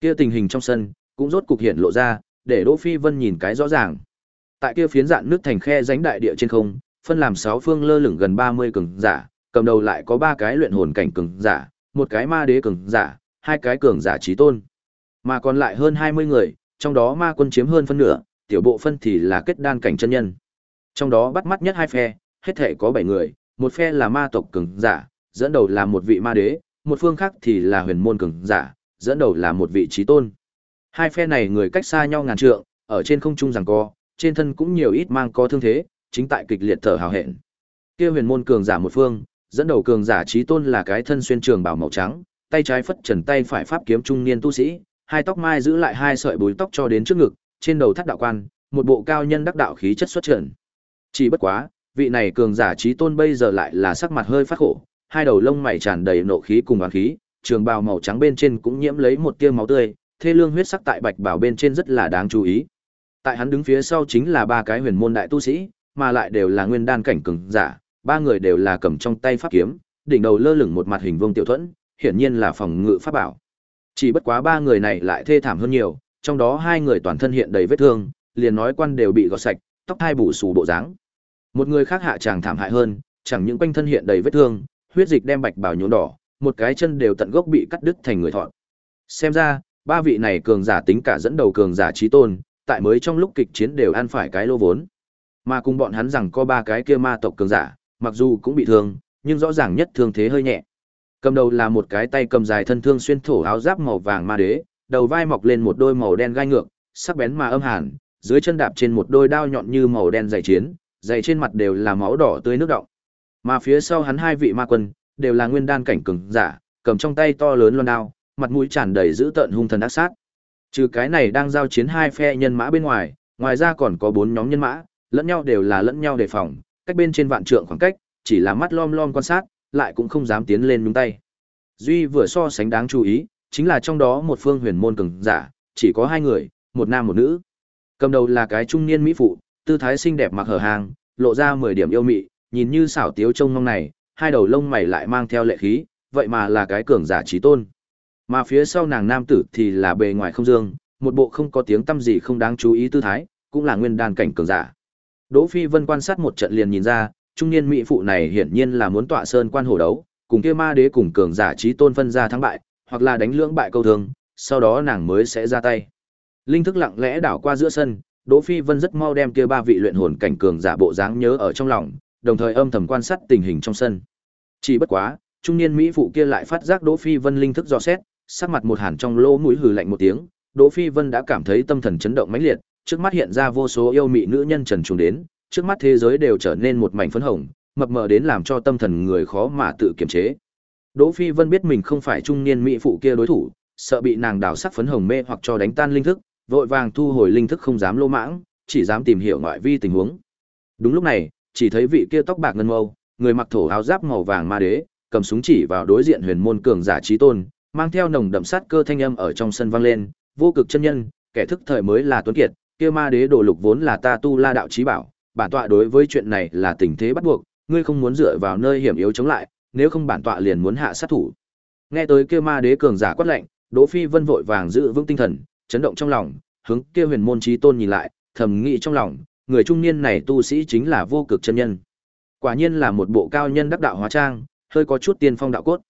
A: Kia tình hình trong sân cũng rốt cục hiện lộ ra, để Đỗ Phi Vân nhìn cái rõ ràng. Tại kia phiến dạn nước thành khe rãnh đại địa trên không, phân làm sáu phương lơ lửng gần 30 cường giả, cầm đầu lại có ba cái luyện hồn cảnh cường giả, một cái ma đế cường giả, hai cái cường giả chí tôn. Mà còn lại hơn 20 người, trong đó ma quân chiếm hơn phân nửa, tiểu bộ phân thì là kết đan cảnh chân nhân. Trong đó bắt mắt nhất hai phe, hết thể có 7 người, một phe là ma tộc cường giả, dẫn đầu là một vị ma đế, một phương khác thì là huyền môn cường giả, dẫn đầu là một vị trí tôn. Hai phe này người cách xa nhau ngàn trượng, ở trên không trung giằng co, trên thân cũng nhiều ít mang có thương thế, chính tại kịch liệt thở hào hẹn. Kia huyền môn cường giả một phương, dẫn đầu cường giả trí tôn là cái thân xuyên trường bào màu trắng, tay trái phất trần tay phải pháp kiếm trung niên tu sĩ, hai tóc mai giữ lại hai sợi búi tóc cho đến trước ngực, trên đầu thắt đạo quan, một bộ cao nhân đắc đạo khí chất xuất trần. Chỉ bất quá, vị này cường giả trí tôn bây giờ lại là sắc mặt hơi phát khổ, hai đầu lông mày tràn đầy nộ khí cùng oán khí, trường bào màu trắng bên trên cũng nhiễm lấy một tia máu tươi, thê lương huyết sắc tại bạch bảo bên trên rất là đáng chú ý. Tại hắn đứng phía sau chính là ba cái huyền môn đại tu sĩ, mà lại đều là nguyên đan cảnh cường giả, ba người đều là cầm trong tay pháp kiếm, đỉnh đầu lơ lửng một mặt hình vuông tiểu thuẫn, hiển nhiên là phòng ngự pháp bảo. Chỉ bất quá ba người này lại thê thảm hơn nhiều, trong đó hai người toàn thân hiện đầy vết thương, liền nói quan đều bị gọt sạch, tóc hai bù xù bộ dáng. Một người khác hạ chàng thảm hại hơn, chẳng những quanh thân hiện đầy vết thương, huyết dịch đem bạch bảo nhuộm đỏ, một cái chân đều tận gốc bị cắt đứt thành người thọn. Xem ra, ba vị này cường giả tính cả dẫn đầu cường giả trí tôn, tại mới trong lúc kịch chiến đều ăn phải cái lô vốn. Mà cùng bọn hắn rằng có ba cái kia ma tộc cường giả, mặc dù cũng bị thương, nhưng rõ ràng nhất thương thế hơi nhẹ. Cầm đầu là một cái tay cầm dài thân thương xuyên thổ áo giáp màu vàng ma đế, đầu vai mọc lên một đôi màu đen gai ngược, sắc bén mà âm hàn, dưới chân đạp trên một đôi đao nhọn như màu đen dày chiến, dày trên mặt đều là máu đỏ tươi nước động. Mà phía sau hắn hai vị ma quân, đều là nguyên đan cảnh cường giả, cầm trong tay to lớn loan đao, mặt mũi tràn đầy dữ tợn hung thần ác sát. Trừ cái này đang giao chiến hai phe nhân mã bên ngoài, ngoài ra còn có bốn nhóm nhân mã, lẫn nhau đều là lẫn nhau đề phòng, cách bên trên vạn trượng khoảng cách, chỉ là mắt lom lom quan sát, lại cũng không dám tiến lên nhúng tay. Duy vừa so sánh đáng chú ý, chính là trong đó một phương huyền môn cường giả, chỉ có hai người, một nam một nữ. Cầm đầu là cái trung niên mỹ phụ, tư thái xinh đẹp mặc hở hàng, lộ ra 10 điểm yêu mị, nhìn như xảo tiếu trông mong này, hai đầu lông mày lại mang theo lệ khí, vậy mà là cái cường giả trí tôn. Mà phía sau nàng nam tử thì là bề ngoài không dương, một bộ không có tiếng tâm gì không đáng chú ý tư thái, cũng là nguyên đan cảnh cường giả. Đỗ Phi Vân quan sát một trận liền nhìn ra, trung niên mỹ phụ này hiển nhiên là muốn tọa sơn quan hổ đấu, cùng kia ma đế cùng cường giả trí tôn phân ra thắng bại, hoặc là đánh lưỡng bại câu thương, sau đó nàng mới sẽ ra tay. Linh thức lặng lẽ đảo qua giữa sân, Đỗ Phi Vân rất mau đem kia ba vị luyện hồn cảnh cường giả bộ dáng nhớ ở trong lòng, đồng thời âm thầm quan sát tình hình trong sân. Chỉ bất quá, trung niên mỹ phụ kia lại phát giác Đỗ Phi Vân linh thức dò xét, sắc mặt một hàn trong lỗ mũi hừ lạnh một tiếng, Đỗ Phi Vân đã cảm thấy tâm thần chấn động mãnh liệt, trước mắt hiện ra vô số yêu mị nữ nhân trần truồng đến, trước mắt thế giới đều trở nên một mảnh phấn hồng, mập mờ đến làm cho tâm thần người khó mà tự kiềm chế. Đỗ Phi Vân biết mình không phải trung niên mỹ phụ kia đối thủ, sợ bị nàng đào sắc phấn hồng mê hoặc cho đánh tan linh thức, vội vàng thu hồi linh thức không dám lô mãng, chỉ dám tìm hiểu ngoại vi tình huống. Đúng lúc này, chỉ thấy vị kia tóc bạc ngân mâu, người mặc thổ áo giáp màu vàng ma đế, cầm súng chỉ vào đối diện huyền môn cường giả trí tôn, mang theo nồng đậm sát cơ thanh âm ở trong sân vang lên, vô cực chân nhân, kẻ thức thời mới là tuấn kiệt, kia ma đế đồ lục vốn là ta tu la đạo chí bảo, bản tọa đối với chuyện này là tình thế bắt buộc, ngươi không muốn dựa vào nơi hiểm yếu chống lại, nếu không bản tọa liền muốn hạ sát thủ. Nghe tới kia ma đế cường giả quát lệnh, Đỗ Phi Vân vội vàng giữ vững tinh thần, chấn động trong lòng, hướng kia huyền môn chí tôn nhìn lại, thầm nghĩ trong lòng, người trung niên này tu sĩ chính là vô cực chân nhân. Quả nhiên là một bộ cao nhân đắc đạo hóa trang, hơi có chút tiên phong đạo cốt.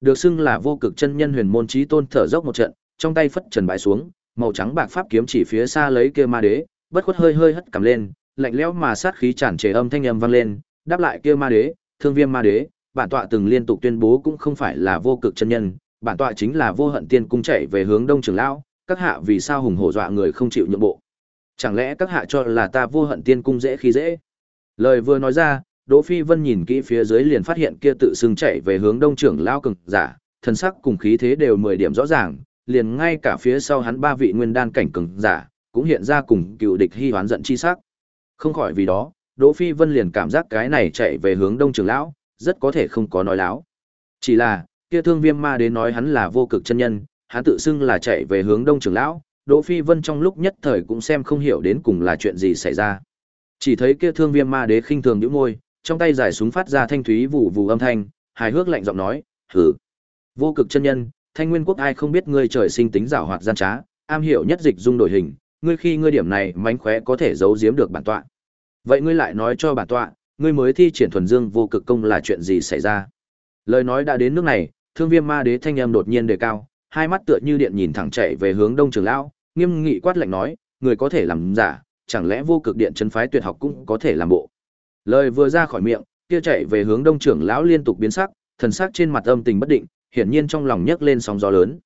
A: Được xưng là vô cực chân nhân huyền môn chí tôn thở dốc một trận, trong tay phất trần bãi xuống, màu trắng bạc pháp kiếm chỉ phía xa lấy kia ma đế, bất khuất hơi hơi hất cầm lên, lạnh lẽo mà sát khí tràn trề âm thanh âm vang lên, đáp lại kia ma đế, thương viêm ma đế, bản tọa từng liên tục tuyên bố cũng không phải là vô cực chân nhân, bản tọa chính là vô hận tiên cung chạy về hướng đông trưởng lão, các hạ vì sao hùng hổ dọa người không chịu nhượng bộ? Chẳng lẽ các hạ cho là ta vô hận tiên cung dễ khi dễ? Lời vừa nói ra, Đỗ Phi Vân nhìn kỹ phía dưới liền phát hiện kia tự sừng chạy về hướng đông trưởng lão cường giả, thần sắc cùng khí thế đều 10 điểm rõ ràng, liền ngay cả phía sau hắn ba vị nguyên đan cảnh cường giả, cũng hiện ra cùng cựu địch hy hoán giận chi sắc. Không khỏi vì đó, Đỗ Phi Vân liền cảm giác cái này chạy về hướng đông Trường lão, rất có thể không có nói láo. Chỉ là, kia thương viêm ma đến nói hắn là vô cực chân nhân, hắn tự xưng là chạy về hướng đông Trường lão, Đỗ Phi Vân trong lúc nhất thời cũng xem không hiểu đến cùng là chuyện gì xảy ra. Chỉ thấy kia thương viêm ma đế khinh thường nhíu môi, trong tay giải súng phát ra thanh thúy vụ vụ âm thanh, hài hước lạnh giọng nói, "Hử? Vô cực chân nhân, Thanh Nguyên quốc ai không biết ngươi trời sinh tính giảo hoạt gian trá, am hiểu nhất dịch dung đổi hình, ngươi khi ngươi điểm này mánh khóe có thể giấu giếm được bản tọa. Vậy ngươi lại nói cho bản tọa, ngươi mới thi triển thuần dương vô cực công là chuyện gì xảy ra?" Lời nói đã đến nước này, Thương Viêm Ma Đế thanh âm đột nhiên đề cao, hai mắt tựa như điện nhìn thẳng chạy về hướng Đông Trường lão, nghiêm nghị quát lạnh nói, người có thể làm giả, chẳng lẽ vô cực điện chân phái tuyệt học cũng có thể làm bộ. Lời vừa ra khỏi miệng, kia chạy về hướng Đông trưởng lão liên tục biến sắc, thần sắc trên mặt âm tình bất định, hiển nhiên trong lòng nhấc lên sóng gió lớn.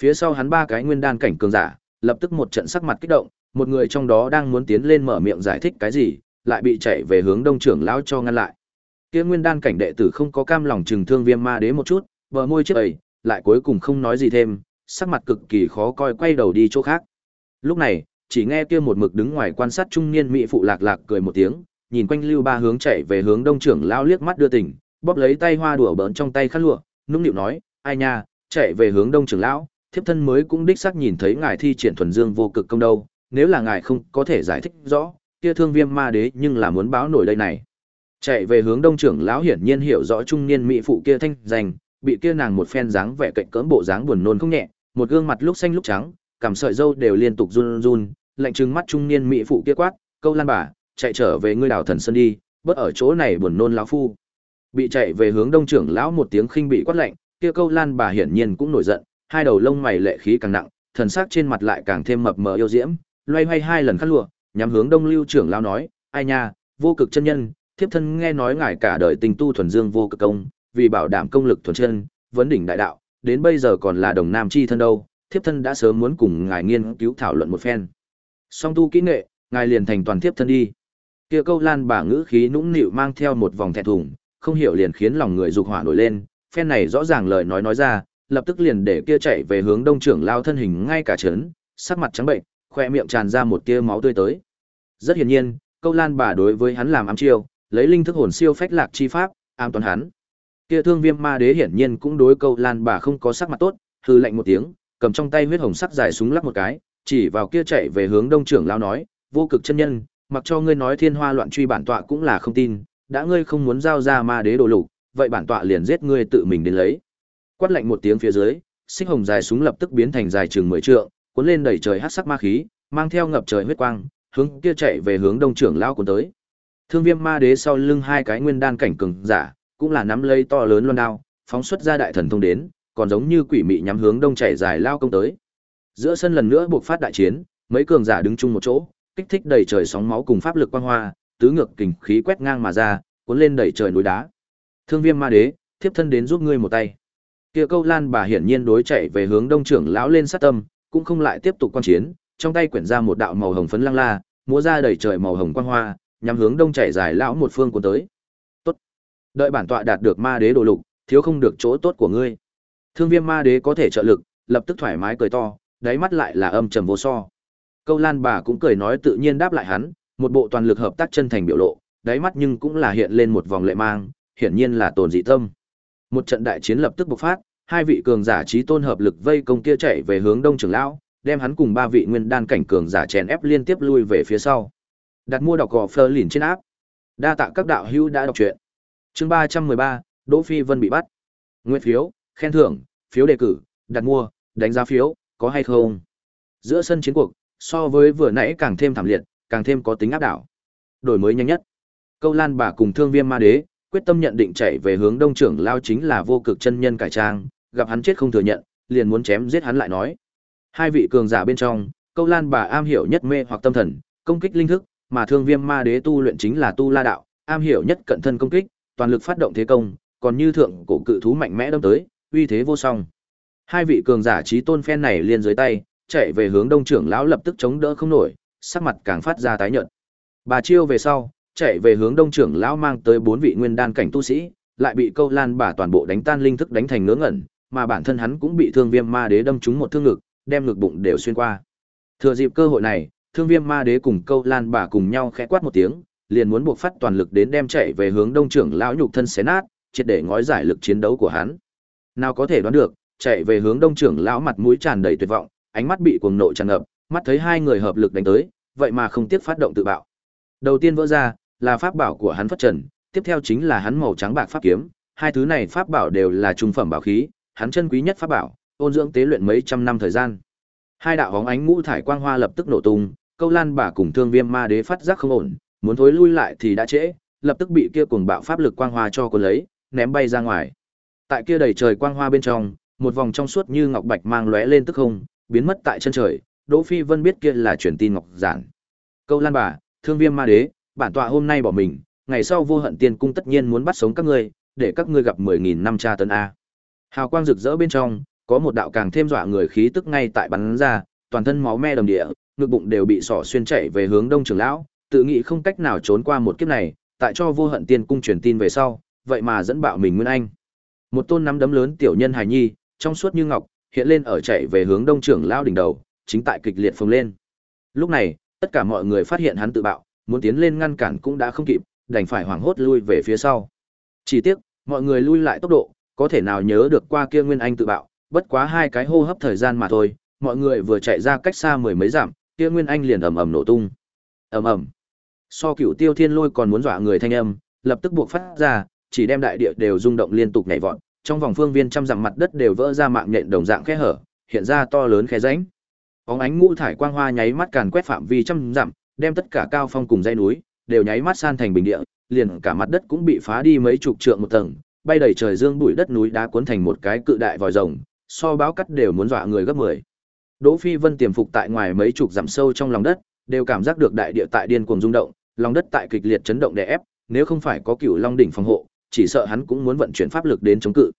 A: Phía sau hắn ba cái nguyên đan cảnh cường giả, lập tức một trận sắc mặt kích động, một người trong đó đang muốn tiến lên mở miệng giải thích cái gì, lại bị chạy về hướng Đông trưởng lão cho ngăn lại. Kia nguyên đan cảnh đệ tử không có cam lòng trừng thương Viêm Ma Đế một chút, bờ môi trước ấy, lại cuối cùng không nói gì thêm, sắc mặt cực kỳ khó coi quay đầu đi chỗ khác. Lúc này, chỉ nghe kia một mực đứng ngoài quan sát trung niên mỹ phụ lạc lạc cười một tiếng, nhìn quanh Lưu Ba hướng chạy về hướng Đông trưởng lão liếc mắt đưa tình, bóp lấy tay hoa đùa bỡn trong tay khát lụa, nũng nịu nói, "Ai nha, chạy về hướng Đông trưởng lão, thiếp thân mới cũng đích xác nhìn thấy ngài thi triển thuần dương vô cực công đâu, nếu là ngài không có thể giải thích rõ, kia thương viêm ma đế nhưng là muốn báo nổi đây này." Chạy về hướng Đông trưởng lão hiển nhiên hiểu rõ trung niên mỹ phụ kia thanh danh, bị kia nàng một phen dáng vẻ cạnh cỡm bộ dáng buồn nôn không nhẹ, một gương mặt lúc xanh lúc trắng, cảm sợi râu đều liên tục run run, lạnh trừng mắt trung niên mỹ phụ kia quát, câu lan bà, chạy trở về ngươi đảo thần sơn đi, bớt ở chỗ này buồn nôn lão phu. Bị chạy về hướng đông trưởng lão một tiếng khinh bị quát lạnh, kia câu lan bà hiển nhiên cũng nổi giận, hai đầu lông mày lệ khí càng nặng, thần sắc trên mặt lại càng thêm mập mờ yêu diễm, loay hoay hai lần khăn lụa, nhắm hướng đông lưu trưởng lão nói, ai nha, vô cực chân nhân, thiếp thân nghe nói ngài cả đời tình tu thuần dương vô cực công, vì bảo đảm công lực thuần chân, vấn đỉnh đại đạo, đến bây giờ còn là đồng nam chi thân đâu, thiếp thân đã sớm muốn cùng ngài nghiên cứu thảo luận một phen. Song tu kỹ nghệ, ngài liền thành toàn thiếp thân đi. Kia câu lan bà ngữ khí nũng nịu mang theo một vòng thẹn thùng, không hiểu liền khiến lòng người dục hỏa nổi lên, phen này rõ ràng lời nói nói ra, lập tức liền để kia chạy về hướng đông trưởng lao thân hình ngay cả chấn, sắc mặt trắng bệnh, khoe miệng tràn ra một tia máu tươi tới. Rất hiển nhiên, câu lan bà đối với hắn làm ám chiêu, lấy linh thức hồn siêu phách lạc chi pháp, ám toán hắn. Kia thương viêm ma đế hiển nhiên cũng đối câu lan bà không có sắc mặt tốt, hư lạnh một tiếng, cầm trong tay huyết hồng sắc dài súng lắc một cái, chỉ vào kia chạy về hướng đông trưởng lao nói, vô cực chân nhân, mặc cho ngươi nói thiên hoa loạn truy bản tọa cũng là không tin, đã ngươi không muốn giao ra ma đế đồ lục, vậy bản tọa liền giết ngươi tự mình đến lấy. Quát lạnh một tiếng phía dưới, xích hồng dài súng lập tức biến thành dài chừng 10 trượng, cuốn lên đẩy trời hắc sắc ma khí, mang theo ngập trời huyết quang, hướng kia chạy về hướng đông trưởng lao cuốn tới. Thương Viêm Ma Đế sau lưng hai cái nguyên đan cảnh cường giả, cũng là nắm lấy to lớn loan đao, phóng xuất ra đại thần thông đến, còn giống như quỷ mị nhắm hướng đông chảy dài lao công tới. Giữa sân lần nữa buộc phát đại chiến, mấy cường giả đứng chung một chỗ, kích thích đầy trời sóng máu cùng pháp lực quang hoa, tứ ngược kình khí quét ngang mà ra, cuốn lên đầy trời núi đá. Thương Viêm Ma Đế, thiếp thân đến giúp ngươi một tay. Kia Câu Lan bà hiển nhiên đối chạy về hướng Đông trưởng lão lên sát tâm, cũng không lại tiếp tục quan chiến, trong tay quyển ra một đạo màu hồng phấn lăng la, múa ra đầy trời màu hồng quang hoa, nhằm hướng Đông chảy dài lão một phương cuốn tới. Tốt. Đợi bản tọa đạt được Ma Đế đồ lục, thiếu không được chỗ tốt của ngươi. Thương Viêm Ma Đế có thể trợ lực, lập tức thoải mái cười to, đáy mắt lại là âm trầm vô so. Câu Lan bà cũng cười nói tự nhiên đáp lại hắn, một bộ toàn lực hợp tác chân thành biểu lộ, đáy mắt nhưng cũng là hiện lên một vòng lệ mang, hiển nhiên là tồn dị tâm. Một trận đại chiến lập tức bộc phát, hai vị cường giả trí tôn hợp lực vây công kia chạy về hướng đông trưởng lão, đem hắn cùng ba vị nguyên đan cảnh cường giả chèn ép liên tiếp lui về phía sau. Đặt mua đọc gò Fleur lìn trên áp. Đa tạ các đạo hữu đã đọc truyện. Chương ba trăm mười ba Đỗ Phi Vân bị bắt. Nguyên phiếu, khen thưởng, phiếu đề cử, đặt mua, đánh giá phiếu, có hay không? Giữa sân chiến cuộc, so với vừa nãy càng thêm thảm liệt, càng thêm có tính áp đảo. Đổi mới nhanh nhất. Câu Lan bà cùng Thương Viêm Ma Đế, quyết tâm nhận định chạy về hướng Đông trưởng lao chính là vô cực chân nhân cải trang, gặp hắn chết không thừa nhận, liền muốn chém giết hắn lại nói. Hai vị cường giả bên trong, Câu Lan bà am hiểu nhất mê hoặc tâm thần, công kích linh thức, mà Thương Viêm Ma Đế tu luyện chính là tu la đạo, am hiểu nhất cận thân công kích, toàn lực phát động thế công, còn như thượng cổ cự thú mạnh mẽ đâm tới, uy thế vô song. Hai vị cường giả trí tôn phen này liền dưới tay, chạy về hướng đông trưởng lão lập tức chống đỡ không nổi, sắc mặt càng phát ra tái nhợt. Bà chiêu về sau, chạy về hướng đông trưởng lão mang tới bốn vị nguyên đan cảnh tu sĩ, lại bị câu lan bà toàn bộ đánh tan linh thức đánh thành ngớ ngẩn, mà bản thân hắn cũng bị thương viêm ma đế đâm trúng một thương ngực, đem ngực bụng đều xuyên qua. Thừa dịp cơ hội này, thương viêm ma đế cùng câu lan bà cùng nhau khẽ quát một tiếng, liền muốn buộc phát toàn lực đến đem chạy về hướng đông trưởng lão nhục thân xé nát, triệt để ngói giải lực chiến đấu của hắn. Nào có thể đoán được, chạy về hướng đông trưởng lão mặt mũi tràn đầy tuyệt vọng, ánh mắt bị cuồng nộ tràn ngập, mắt thấy hai người hợp lực đánh tới, vậy mà không tiếc phát động tự bạo. Đầu tiên vỡ ra, là pháp bảo của hắn phất trần, tiếp theo chính là hắn màu trắng bạc pháp kiếm, hai thứ này pháp bảo đều là trung phẩm bảo khí, hắn chân quý nhất pháp bảo, ôn dưỡng tế luyện mấy trăm năm thời gian. Hai đạo bóng ánh ngũ thải quang hoa lập tức nổ tung, Câu Lan bà cùng Thương Viêm Ma Đế phát giác không ổn, muốn thối lui lại thì đã trễ, lập tức bị kia cuồng bạo pháp lực quang hoa cho cuốn lấy, ném bay ra ngoài. Tại kia đầy trời quang hoa bên trong, một vòng trong suốt như ngọc bạch mang lóe lên tức không, biến mất tại chân trời, Đỗ Phi Vân biết kia là truyền tin ngọc giản. Câu Lan bà, Thương Viêm Ma Đế, bản tọa hôm nay bỏ mình, ngày sau vô hận tiên cung tất nhiên muốn bắt sống các ngươi, để các ngươi gặp mười nghìn năm tra tấn a. Hào quang rực rỡ bên trong, có một đạo càng thêm dọa người khí tức ngay tại bắn ra, toàn thân máu me đầm địa, ngực bụng đều bị sỏ xuyên chạy về hướng Đông trưởng lão, tự nghĩ không cách nào trốn qua một kiếp này, tại cho vô hận tiên cung truyền tin về sau, vậy mà dẫn bạo mình Nguyên Anh. Một tôn nắm đấm lớn tiểu nhân hài nhi, trong suốt như ngọc, hiện lên ở chạy về hướng Đông trưởng lão đỉnh đầu, chính tại kịch liệt phồng lên. Lúc này, tất cả mọi người phát hiện hắn tự bạo, muốn tiến lên ngăn cản cũng đã không kịp, đành phải hoảng hốt lui về phía sau. Chỉ tiếc, mọi người lui lại tốc độ, có thể nào nhớ được qua kia Nguyên Anh tự bạo, bất quá hai cái hô hấp thời gian mà thôi, mọi người vừa chạy ra cách xa mười mấy dặm, kia Nguyên Anh liền ầm ầm nổ tung. Ầm ầm. So Cửu Tiêu Thiên Lôi còn muốn dọa người thanh âm, lập tức buộc phát ra, chỉ đem đại địa đều rung động liên tục nhảy vọt, trong vòng phương viên trăm dặm mặt đất đều vỡ ra mạng nhện đồng dạng khe hở, hiện ra to lớn khe rãnh. Bóng ánh ngũ thải quang hoa nháy mắt càn quét phạm vi trăm dặm, đem tất cả cao phong cùng dãy núi đều nháy mắt san thành bình địa, liền cả mặt đất cũng bị phá đi mấy chục trượng một tầng, bay đầy trời dương bụi đất núi đá cuốn thành một cái cự đại vòi rồng, so báo cắt đều muốn dọa người gấp 10. Đỗ Phi Vân tiềm phục tại ngoài mấy chục dặm sâu trong lòng đất, đều cảm giác được đại địa tại điên cuồng rung động, lòng đất tại kịch liệt chấn động đè ép, nếu không phải có Cửu Long đỉnh phòng hộ, chỉ sợ hắn cũng muốn vận chuyển pháp lực đến chống cự.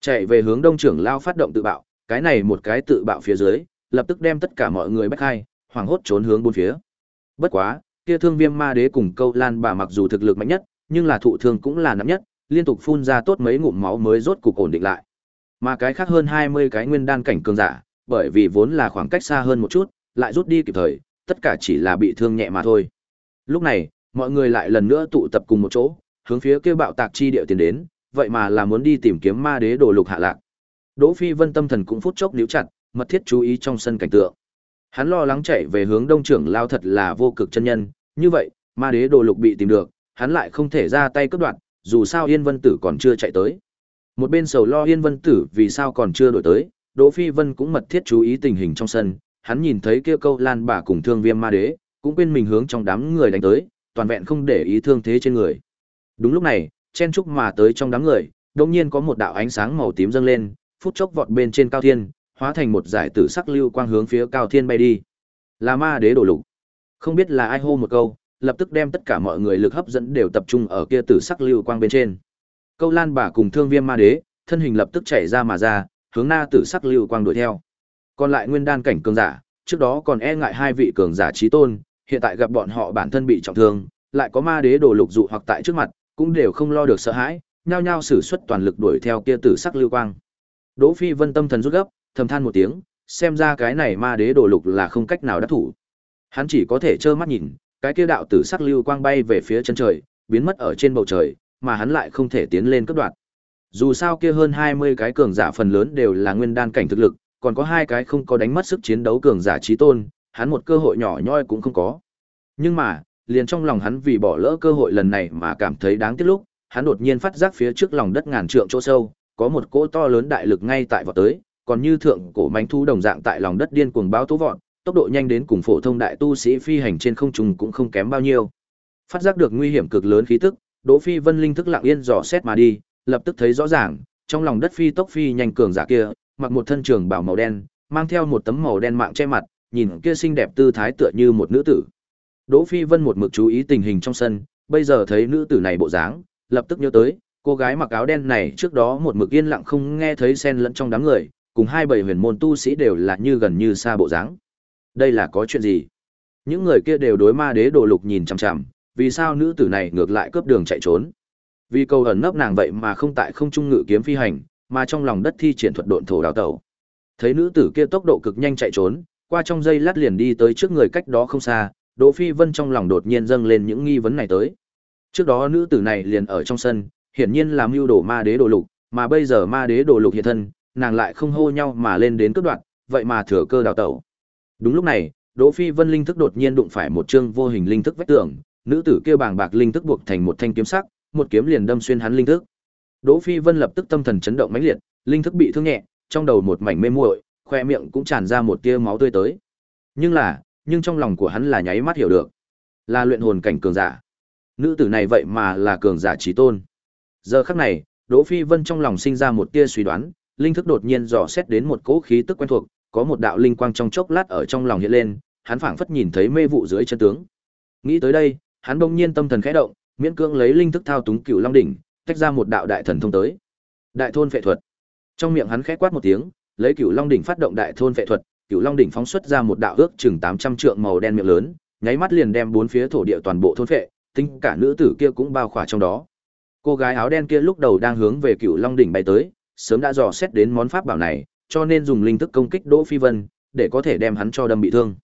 A: Chạy về hướng đông trưởng lao phát động tự bạo, cái này một cái tự bạo phía dưới, lập tức đem tất cả mọi người bách hai, hoảng hốt trốn hướng bốn phía. Bất quá, kia thương viêm ma đế cùng câu lan bà mặc dù thực lực mạnh nhất, nhưng là thụ thương cũng là nặng nhất, liên tục phun ra tốt mấy ngụm máu mới rốt cục ổn định lại. Mà cái khác hơn 20 cái nguyên đan cảnh cường giả, bởi vì vốn là khoảng cách xa hơn một chút, lại rút đi kịp thời, tất cả chỉ là bị thương nhẹ mà thôi. Lúc này, mọi người lại lần nữa tụ tập cùng một chỗ, hướng phía kia bạo tạc chi địa tiến đến, vậy mà là muốn đi tìm kiếm ma đế đồ lục hạ lạc. Đỗ Phi Vân tâm thần cũng phút chốc níu chặt, mật thiết chú ý trong sân cảnh tượng. Hắn lo lắng chạy về hướng đông trưởng lao thật là vô cực chân nhân, như vậy, ma đế đồ lục bị tìm được, hắn lại không thể ra tay cướp đoạt, dù sao Yên Vân Tử còn chưa chạy tới. Một bên sầu lo Yên Vân Tử vì sao còn chưa đổi tới, Đỗ Phi Vân cũng mật thiết chú ý tình hình trong sân, hắn nhìn thấy kia câu lan bà cùng thương viêm ma đế, cũng quên mình hướng trong đám người đánh tới, toàn vẹn không để ý thương thế trên người. Đúng lúc này, chen chúc mà tới trong đám người, đột nhiên có một đạo ánh sáng màu tím dâng lên, phút chốc vọt bên trên cao thiên, hóa thành một giải tử sắc lưu quang hướng phía cao thiên bay đi. Là ma đế đổ lục. Không biết là ai hô một câu, lập tức đem tất cả mọi người lực hấp dẫn đều tập trung ở kia tử sắc lưu quang bên trên. Câu Lan bà cùng Thương Viêm Ma Đế, thân hình lập tức chạy ra mà ra, hướng na tử sắc lưu quang đuổi theo. Còn lại nguyên đan cảnh cường giả, trước đó còn e ngại hai vị cường giả trí tôn, hiện tại gặp bọn họ bản thân bị trọng thương, lại có ma đế đổ lục dụ hoặc tại trước mặt, cũng đều không lo được sợ hãi, nhao nhao sử xuất toàn lực đuổi theo kia tử sắc lưu quang. Đỗ Phi Vân tâm thần rút gấp, thầm than một tiếng, xem ra cái này ma đế đồ lục là không cách nào đắc thủ. Hắn chỉ có thể trơ mắt nhìn, cái kia đạo tử sắc lưu quang bay về phía chân trời, biến mất ở trên bầu trời, mà hắn lại không thể tiến lên cấp đoạn. Dù sao kia hơn 20 cái cường giả phần lớn đều là nguyên đan cảnh thực lực, còn có hai cái không có đánh mất sức chiến đấu cường giả trí tôn, hắn một cơ hội nhỏ nhoi cũng không có. Nhưng mà, liền trong lòng hắn vì bỏ lỡ cơ hội lần này mà cảm thấy đáng tiếc lúc, hắn đột nhiên phát giác phía trước lòng đất ngàn trượng chỗ sâu, có một cỗ to lớn đại lực ngay tại vọt tới, còn như thượng cổ mánh thu đồng dạng tại lòng đất điên cuồng báo tố vọn tốc độ nhanh đến cùng phổ thông đại tu sĩ phi hành trên không trung cũng không kém bao nhiêu. Phát giác được nguy hiểm cực lớn khí tức, Đỗ Phi Vân linh thức lặng yên dò xét mà đi, lập tức thấy rõ ràng, trong lòng đất phi tốc phi nhanh cường giả kia, mặc một thân trường bào màu đen, mang theo một tấm màu đen mạng che mặt, nhìn kia xinh đẹp tư thái tựa như một nữ tử. Đỗ Phi Vân một mực chú ý tình hình trong sân, bây giờ thấy nữ tử này bộ dáng, lập tức nhớ tới, cô gái mặc áo đen này trước đó một mực yên lặng không nghe thấy xen lẫn trong đám người, cùng hai bảy huyền môn tu sĩ đều là như gần như xa bộ dáng. Đây là có chuyện gì? Những người kia đều đối ma đế đồ lục nhìn chằm chằm, vì sao nữ tử này ngược lại cướp đường chạy trốn? Vì câu ẩn nấp nàng vậy mà không tại không trung ngự kiếm phi hành, mà trong lòng đất thi triển thuật độn thổ đào tẩu. Thấy nữ tử kia tốc độ cực nhanh chạy trốn, qua trong giây lát liền đi tới trước người cách đó không xa, Đỗ Phi Vân trong lòng đột nhiên dâng lên những nghi vấn này tới. Trước đó nữ tử này liền ở trong sân, hiển nhiên là mưu đồ ma đế đồ lục, mà bây giờ ma đế đồ lục hiện thân, nàng lại không hô nhau mà lên đến cướp đoạn, vậy mà thừa cơ đào tẩu. Đúng lúc này, Đỗ Phi Vân linh thức đột nhiên đụng phải một chương vô hình linh thức vách tường, nữ tử kia bàng bạc linh thức buộc thành một thanh kiếm sắc, một kiếm liền đâm xuyên hắn linh thức. Đỗ Phi Vân lập tức tâm thần chấn động mãnh liệt, linh thức bị thương nhẹ, trong đầu một mảnh mê muội, khoe miệng cũng tràn ra một tia máu tươi tới. Nhưng là, nhưng trong lòng của hắn là nháy mắt hiểu được, là luyện hồn cảnh cường giả. Nữ tử này vậy mà là cường giả chí tôn. Giờ khắc này, Đỗ Phi Vân trong lòng sinh ra một tia suy đoán, linh thức đột nhiên dò xét đến một cỗ khí tức quen thuộc, có một đạo linh quang trong chốc lát ở trong lòng hiện lên, hắn phảng phất nhìn thấy mê vụ dưới chân tướng. Nghĩ tới đây, hắn bỗng nhiên tâm thần khẽ động, miễn cưỡng lấy linh thức thao túng Cửu Long đỉnh, tách ra một đạo đại thần thông tới. Đại thôn phệ thuật. Trong miệng hắn khẽ quát một tiếng, lấy Cửu Long đỉnh phát động đại thôn phệ thuật, Cửu Long đỉnh phóng xuất ra một đạo ước chừng 800 trượng màu đen miệng lớn, nháy mắt liền đem bốn phía thổ địa toàn bộ thôn phệ, tính cả nữ tử kia cũng bao khỏa trong đó. Cô gái áo đen kia lúc đầu đang hướng về Cửu Long đỉnh bay tới, sớm đã dò xét đến món pháp bảo này, cho nên dùng linh thức công kích Đỗ Phi Vân, để có thể đem hắn cho đâm bị thương.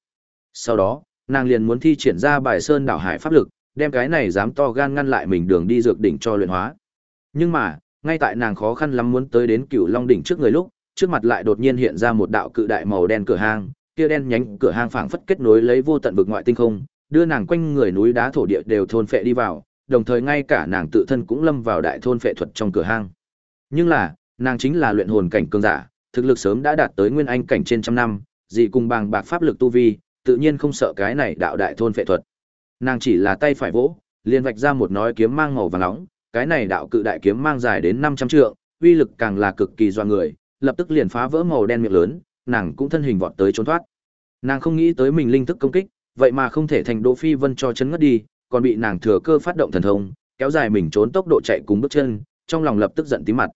A: Sau đó, nàng liền muốn thi triển ra bài sơn đảo hải pháp lực, đem cái này dám to gan ngăn lại mình đường đi dược đỉnh cho luyện hóa. Nhưng mà, ngay tại nàng khó khăn lắm muốn tới đến Cửu Long đỉnh trước người lúc, trước mặt lại đột nhiên hiện ra một đạo cự đại màu đen cửa hang, kia đen nhánh cửa hang phảng phất kết nối lấy vô tận vực ngoại tinh không, đưa nàng quanh người núi đá thổ địa đều thôn phệ đi vào, đồng thời ngay cả nàng tự thân cũng lâm vào đại thôn phệ thuật trong cửa hang. Nhưng là, nàng chính là luyện hồn cảnh cường giả, thực lực sớm đã đạt tới nguyên anh cảnh trên trăm năm, dị cùng bàng bạc pháp lực tu vi, tự nhiên không sợ cái này đạo đại thôn phệ thuật. Nàng chỉ là tay phải vỗ, liền vạch ra một nói kiếm mang màu vàng nóng, cái này đạo cự đại kiếm mang dài đến 500 trượng, uy lực càng là cực kỳ doa người, lập tức liền phá vỡ màu đen miệng lớn, nàng cũng thân hình vọt tới trốn thoát. Nàng không nghĩ tới mình linh thức công kích, vậy mà không thể thành Đỗ Phi Vân cho chấn ngất đi, còn bị nàng thừa cơ phát động thần thông, kéo dài mình trốn tốc độ chạy cùng bước chân, trong lòng lập tức giận tím mặt.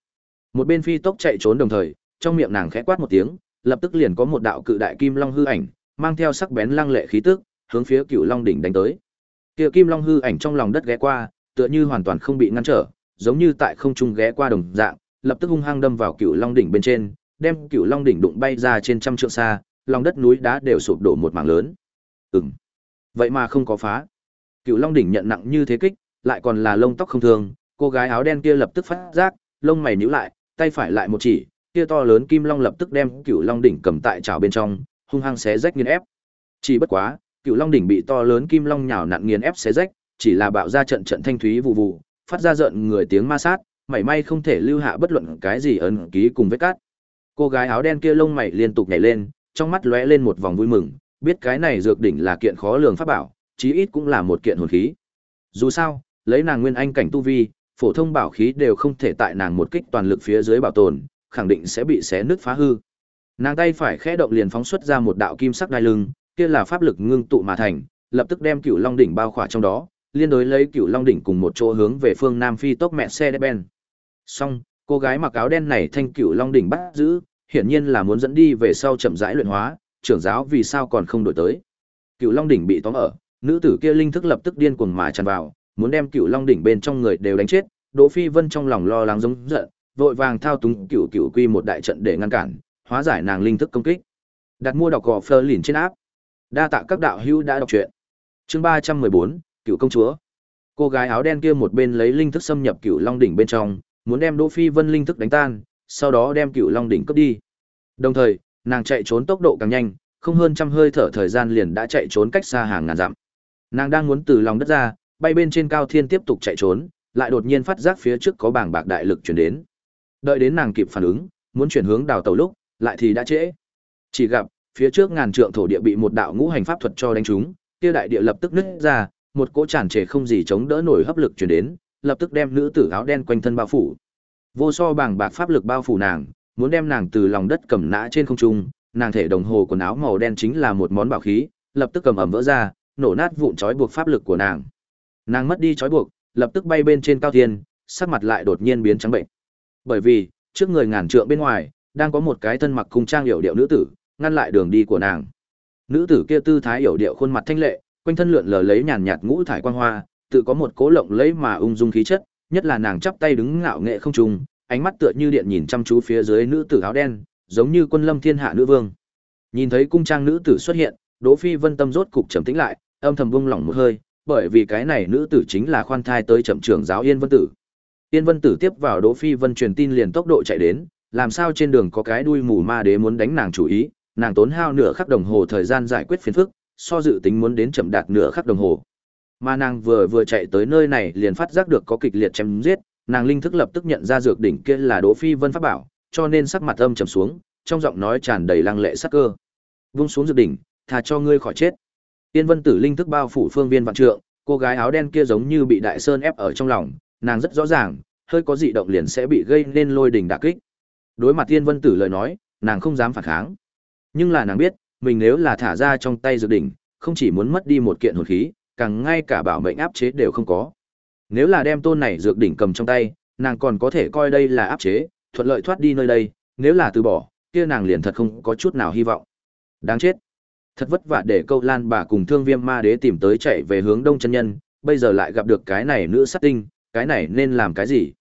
A: Một bên phi tốc chạy trốn đồng thời, trong miệng nàng khẽ quát một tiếng, lập tức liền có một đạo cự đại kim long hư ảnh, mang theo sắc bén lăng lệ khí tức, hướng phía Cửu Long đỉnh đánh tới. Kia kim long hư ảnh trong lòng đất ghé qua, tựa như hoàn toàn không bị ngăn trở, giống như tại không trung ghé qua đồng dạng, lập tức hung hăng đâm vào Cửu Long đỉnh bên trên, đem Cửu Long đỉnh đụng bay ra trên trăm trượng xa, lòng đất núi đá đều sụp đổ một mảng lớn. Ừm. Vậy mà không có phá. Cửu Long đỉnh nhận nặng như thế kích, lại còn là lông tóc không thường, cô gái áo đen kia lập tức phát giác, lông mày nhíu lại, tay phải lại một chỉ, kia to lớn kim long lập tức đem Cửu Long đỉnh cầm tại chảo bên trong, hung hăng xé rách nghiền ép. Chỉ bất quá, Cửu Long đỉnh bị to lớn kim long nhào nặn nghiền ép xé rách, chỉ là bạo ra trận trận thanh thúy vụ vụ, phát ra giận người tiếng ma sát, mảy may không thể lưu hạ bất luận cái gì ấn ký cùng vết cát. Cô gái áo đen kia lông mày liên tục nhảy lên, trong mắt lóe lên một vòng vui mừng, biết cái này dược đỉnh là kiện khó lường pháp bảo, chí ít cũng là một kiện hồn khí. Dù sao, lấy nàng nguyên anh cảnh tu vi, phổ thông bảo khí đều không thể tại nàng một kích toàn lực phía dưới bảo tồn, khẳng định sẽ bị xé nứt phá hư. Nàng tay phải khẽ động liền phóng xuất ra một đạo kim sắc đai lưng, kia là pháp lực ngưng tụ mà thành, lập tức đem Cửu Long đỉnh bao khỏa trong đó, liên đối lấy Cửu Long đỉnh cùng một chỗ hướng về phương Nam phi tốc mẹ xe ben. Xong, cô gái mặc áo đen này thanh Cửu Long đỉnh bắt giữ, hiển nhiên là muốn dẫn đi về sau chậm rãi luyện hóa, trưởng giáo vì sao còn không đổi tới. Cửu Long đỉnh bị tóm ở, nữ tử kia linh thức lập tức điên cuồng mà tràn vào, muốn đem Cửu Long đỉnh bên trong người đều đánh chết, Đỗ Phi Vân trong lòng lo lắng giống giận, vội vàng thao túng Cửu Cửu Quy một đại trận để ngăn cản, hóa giải nàng linh thức công kích. Đặt mua đọc gò phơ lìn trên áp. Đa tạ các đạo hữu đã đọc truyện. Chương 314, Cửu công chúa. Cô gái áo đen kia một bên lấy linh thức xâm nhập Cửu Long đỉnh bên trong, muốn đem Đỗ Phi Vân linh thức đánh tan, sau đó đem Cửu Long đỉnh cướp đi. Đồng thời, nàng chạy trốn tốc độ càng nhanh, không hơn trăm hơi thở thời gian liền đã chạy trốn cách xa hàng ngàn dặm. Nàng đang muốn từ lòng đất ra, bay bên trên cao thiên tiếp tục chạy trốn, lại đột nhiên phát giác phía trước có bảng bạc đại lực chuyển đến. Đợi đến nàng kịp phản ứng, muốn chuyển hướng đào tàu lúc, lại thì đã trễ. Chỉ gặp, phía trước ngàn trượng thổ địa bị một đạo ngũ hành pháp thuật cho đánh trúng, kia đại địa lập tức nứt ra, một cỗ tràn trề không gì chống đỡ nổi hấp lực truyền đến, lập tức đem nữ tử áo đen quanh thân bao phủ. Vô so bảng bạc pháp lực bao phủ nàng, muốn đem nàng từ lòng đất cầm nã trên không trung, nàng thể đồng hồ quần áo màu đen chính là một món bảo khí, lập tức cầm ẩm vỡ ra, nổ nát vụn trói buộc pháp lực của nàng. Nàng mất đi trói buộc, lập tức bay bên trên cao thiên, sắc mặt lại đột nhiên biến trắng bệnh. Bởi vì, trước người ngàn trượng bên ngoài, đang có một cái thân mặc cung trang hiểu điệu nữ tử, ngăn lại đường đi của nàng. Nữ tử kia tư thái hiểu điệu khuôn mặt thanh lệ, quanh thân lượn lờ lấy nhàn nhạt ngũ thải quang hoa, tự có một cố lộng lấy mà ung dung khí chất, nhất là nàng chắp tay đứng ngạo nghệ không trung, ánh mắt tựa như điện nhìn chăm chú phía dưới nữ tử áo đen, giống như quân lâm thiên hạ nữ vương. Nhìn thấy cung trang nữ tử xuất hiện, Đỗ Phi Vân tâm rốt cục trầm tĩnh lại, âm thầm buông lỏng một hơi, bởi vì cái này nữ tử chính là khoan thai tới chậm trưởng giáo Yên Vân Tử. Yên Vân Tử tiếp vào Đỗ Phi Vân truyền tin liền tốc độ chạy đến, làm sao trên đường có cái đuôi mù ma đế muốn đánh nàng chủ ý, nàng tốn hao nửa khắc đồng hồ thời gian giải quyết phiền phức, so dự tính muốn đến chậm đạt nửa khắc đồng hồ. Mà nàng vừa vừa chạy tới nơi này liền phát giác được có kịch liệt chém giết, nàng linh thức lập tức nhận ra dược đỉnh kia là Đỗ Phi Vân pháp bảo, cho nên sắc mặt âm trầm xuống, trong giọng nói tràn đầy lăng lệ sắc cơ. Vung xuống dược đỉnh, tha cho ngươi khỏi chết. Tiên Vân Tử linh thức bao phủ phương viên vạn trượng, cô gái áo đen kia giống như bị đại sơn ép ở trong lòng, nàng rất rõ ràng, hơi có dị động liền sẽ bị gây nên lôi đỉnh đả kích. Đối mặt Tiên Vân Tử lời nói, nàng không dám phản kháng. Nhưng là nàng biết, mình nếu là thả ra trong tay dược đỉnh, không chỉ muốn mất đi một kiện hồn khí, càng ngay cả bảo mệnh áp chế đều không có. Nếu là đem tôn này dược đỉnh cầm trong tay, nàng còn có thể coi đây là áp chế, thuận lợi thoát đi nơi đây, nếu là từ bỏ, kia nàng liền thật không có chút nào hy vọng. Đáng chết. Thật vất vả để câu lan bà cùng thương viêm ma đế tìm tới chạy về hướng đông chân nhân, bây giờ lại gặp được cái này nữ sát tinh, cái này nên làm cái gì?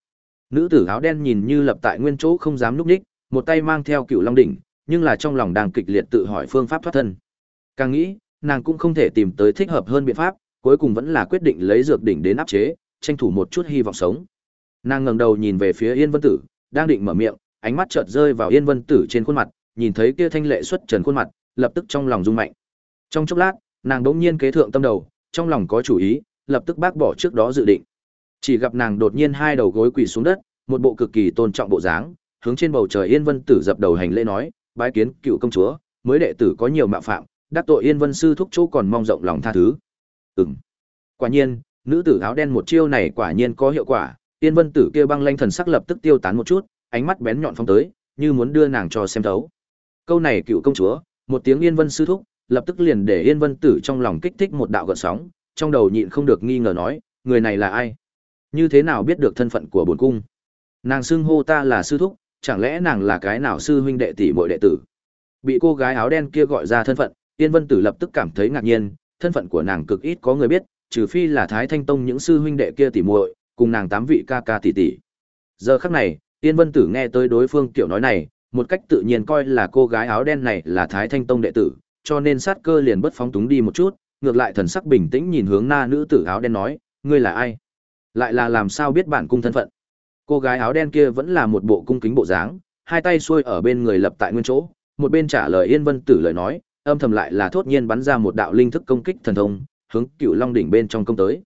A: Nữ tử áo đen nhìn như lập tại nguyên chỗ không dám núp ních, một tay mang theo cựu long đỉnh, nhưng là trong lòng đang kịch liệt tự hỏi phương pháp thoát thân. Càng nghĩ, nàng cũng không thể tìm tới thích hợp hơn biện pháp, cuối cùng vẫn là quyết định lấy dược đỉnh đến áp chế, tranh thủ một chút hy vọng sống. Nàng ngẩng đầu nhìn về phía Yên Vân Tử, đang định mở miệng, ánh mắt chợt rơi vào Yên Vân Tử trên khuôn mặt, nhìn thấy kia thanh lệ xuất trần khuôn mặt, lập tức trong lòng rung mạnh. Trong chốc lát, nàng đột nhiên kế thượng tâm đầu, trong lòng có chủ ý, lập tức bác bỏ trước đó dự định. Chỉ gặp nàng đột nhiên hai đầu gối quỳ xuống đất, một bộ cực kỳ tôn trọng bộ dáng, hướng trên bầu trời Yên Vân Tử dập đầu hành lễ nói, bái kiến cựu công chúa, mới đệ tử có nhiều mạo phạm, đắc tội Yên Vân sư thúc chỗ còn mong rộng lòng tha thứ. Ừm. Quả nhiên, nữ tử áo đen một chiêu này quả nhiên có hiệu quả, Yên Vân Tử kia băng lanh thần sắc lập tức tiêu tán một chút, ánh mắt bén nhọn phóng tới, như muốn đưa nàng cho xem thấu. Câu này cựu công chúa, một tiếng Yên Vân sư thúc, lập tức liền để Yên Vân Tử trong lòng kích thích một đạo gợn sóng, trong đầu nhịn không được nghi ngờ nói, người này là ai? Như thế nào biết được thân phận của bổn cung? Nàng xưng hô ta là sư thúc, chẳng lẽ nàng là cái nào sư huynh đệ tỷ muội đệ tử? Bị cô gái áo đen kia gọi ra thân phận, Yên Vân Tử lập tức cảm thấy ngạc nhiên, thân phận của nàng cực ít có người biết, trừ phi là Thái Thanh Tông những sư huynh đệ kia tỷ muội, cùng nàng tám vị ca ca tỷ tỷ. Giờ khắc này, Yên Vân Tử nghe tới đối phương tiểu nói này, một cách tự nhiên coi là cô gái áo đen này là Thái Thanh Tông đệ tử, cho nên sát cơ liền bất phóng túng đi một chút, ngược lại thần sắc bình tĩnh nhìn hướng na nữ tử áo đen nói, ngươi là ai? Lại là làm sao biết bản cung thân phận? Cô gái áo đen kia vẫn là một bộ cung kính bộ dáng, hai tay xuôi ở bên người lập tại nguyên chỗ, một bên trả lời Yên Vân Tử lời nói, âm thầm lại là thốt nhiên bắn ra một đạo linh thức công kích thần thông, hướng Cửu Long đỉnh bên trong công tới.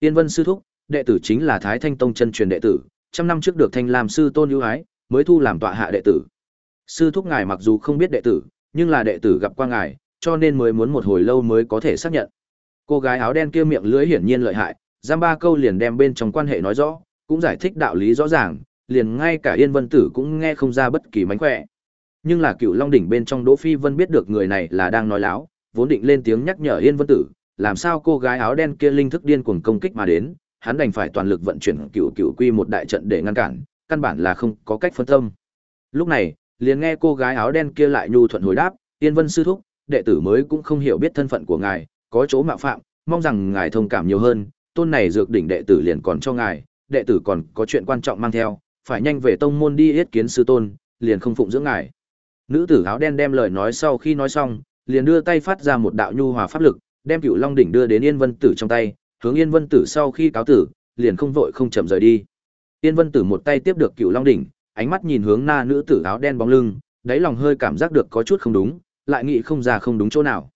A: Yên Vân sư thúc, đệ tử chính là Thái Thanh Tông chân truyền đệ tử, trăm năm trước được Thanh Lam sư tôn ưu ái, mới thu làm tọa hạ đệ tử. Sư thúc ngài mặc dù không biết đệ tử, nhưng là đệ tử gặp qua ngài, cho nên mới muốn một hồi lâu mới có thể xác nhận. Cô gái áo đen kia miệng lưỡi hiển nhiên lợi hại, giam ba câu liền đem bên trong quan hệ nói rõ, cũng giải thích đạo lý rõ ràng, liền ngay cả Yên Vân Tử cũng nghe không ra bất kỳ mánh khỏe. Nhưng là Cựu Long đỉnh bên trong Đỗ Phi Vân biết được người này là đang nói láo, vốn định lên tiếng nhắc nhở Yên Vân Tử, làm sao cô gái áo đen kia linh thức điên cuồng công kích mà đến, hắn đành phải toàn lực vận chuyển Cựu Cựu Quy một đại trận để ngăn cản, căn bản là không có cách phân tâm. Lúc này, liền nghe cô gái áo đen kia lại nhu thuận hồi đáp, "Yên Vân sư thúc, đệ tử mới cũng không hiểu biết thân phận của ngài, có chỗ mạo phạm, mong rằng ngài thông cảm nhiều hơn, tôn này dược đỉnh đệ tử liền còn cho ngài, đệ tử còn có chuyện quan trọng mang theo, phải nhanh về tông môn đi yết kiến sư tôn, liền không phụng dưỡng ngài." Nữ tử áo đen đem lời nói sau khi nói xong, liền đưa tay phát ra một đạo nhu hòa pháp lực, đem Cửu Long đỉnh đưa đến Yên Vân Tử trong tay, hướng Yên Vân Tử sau khi cáo tử, liền không vội không chậm rời đi. Yên Vân Tử một tay tiếp được Cửu Long đỉnh, ánh mắt nhìn hướng na nữ tử áo đen bóng lưng, đáy lòng hơi cảm giác được có chút không đúng, lại nghĩ không ra không đúng chỗ nào.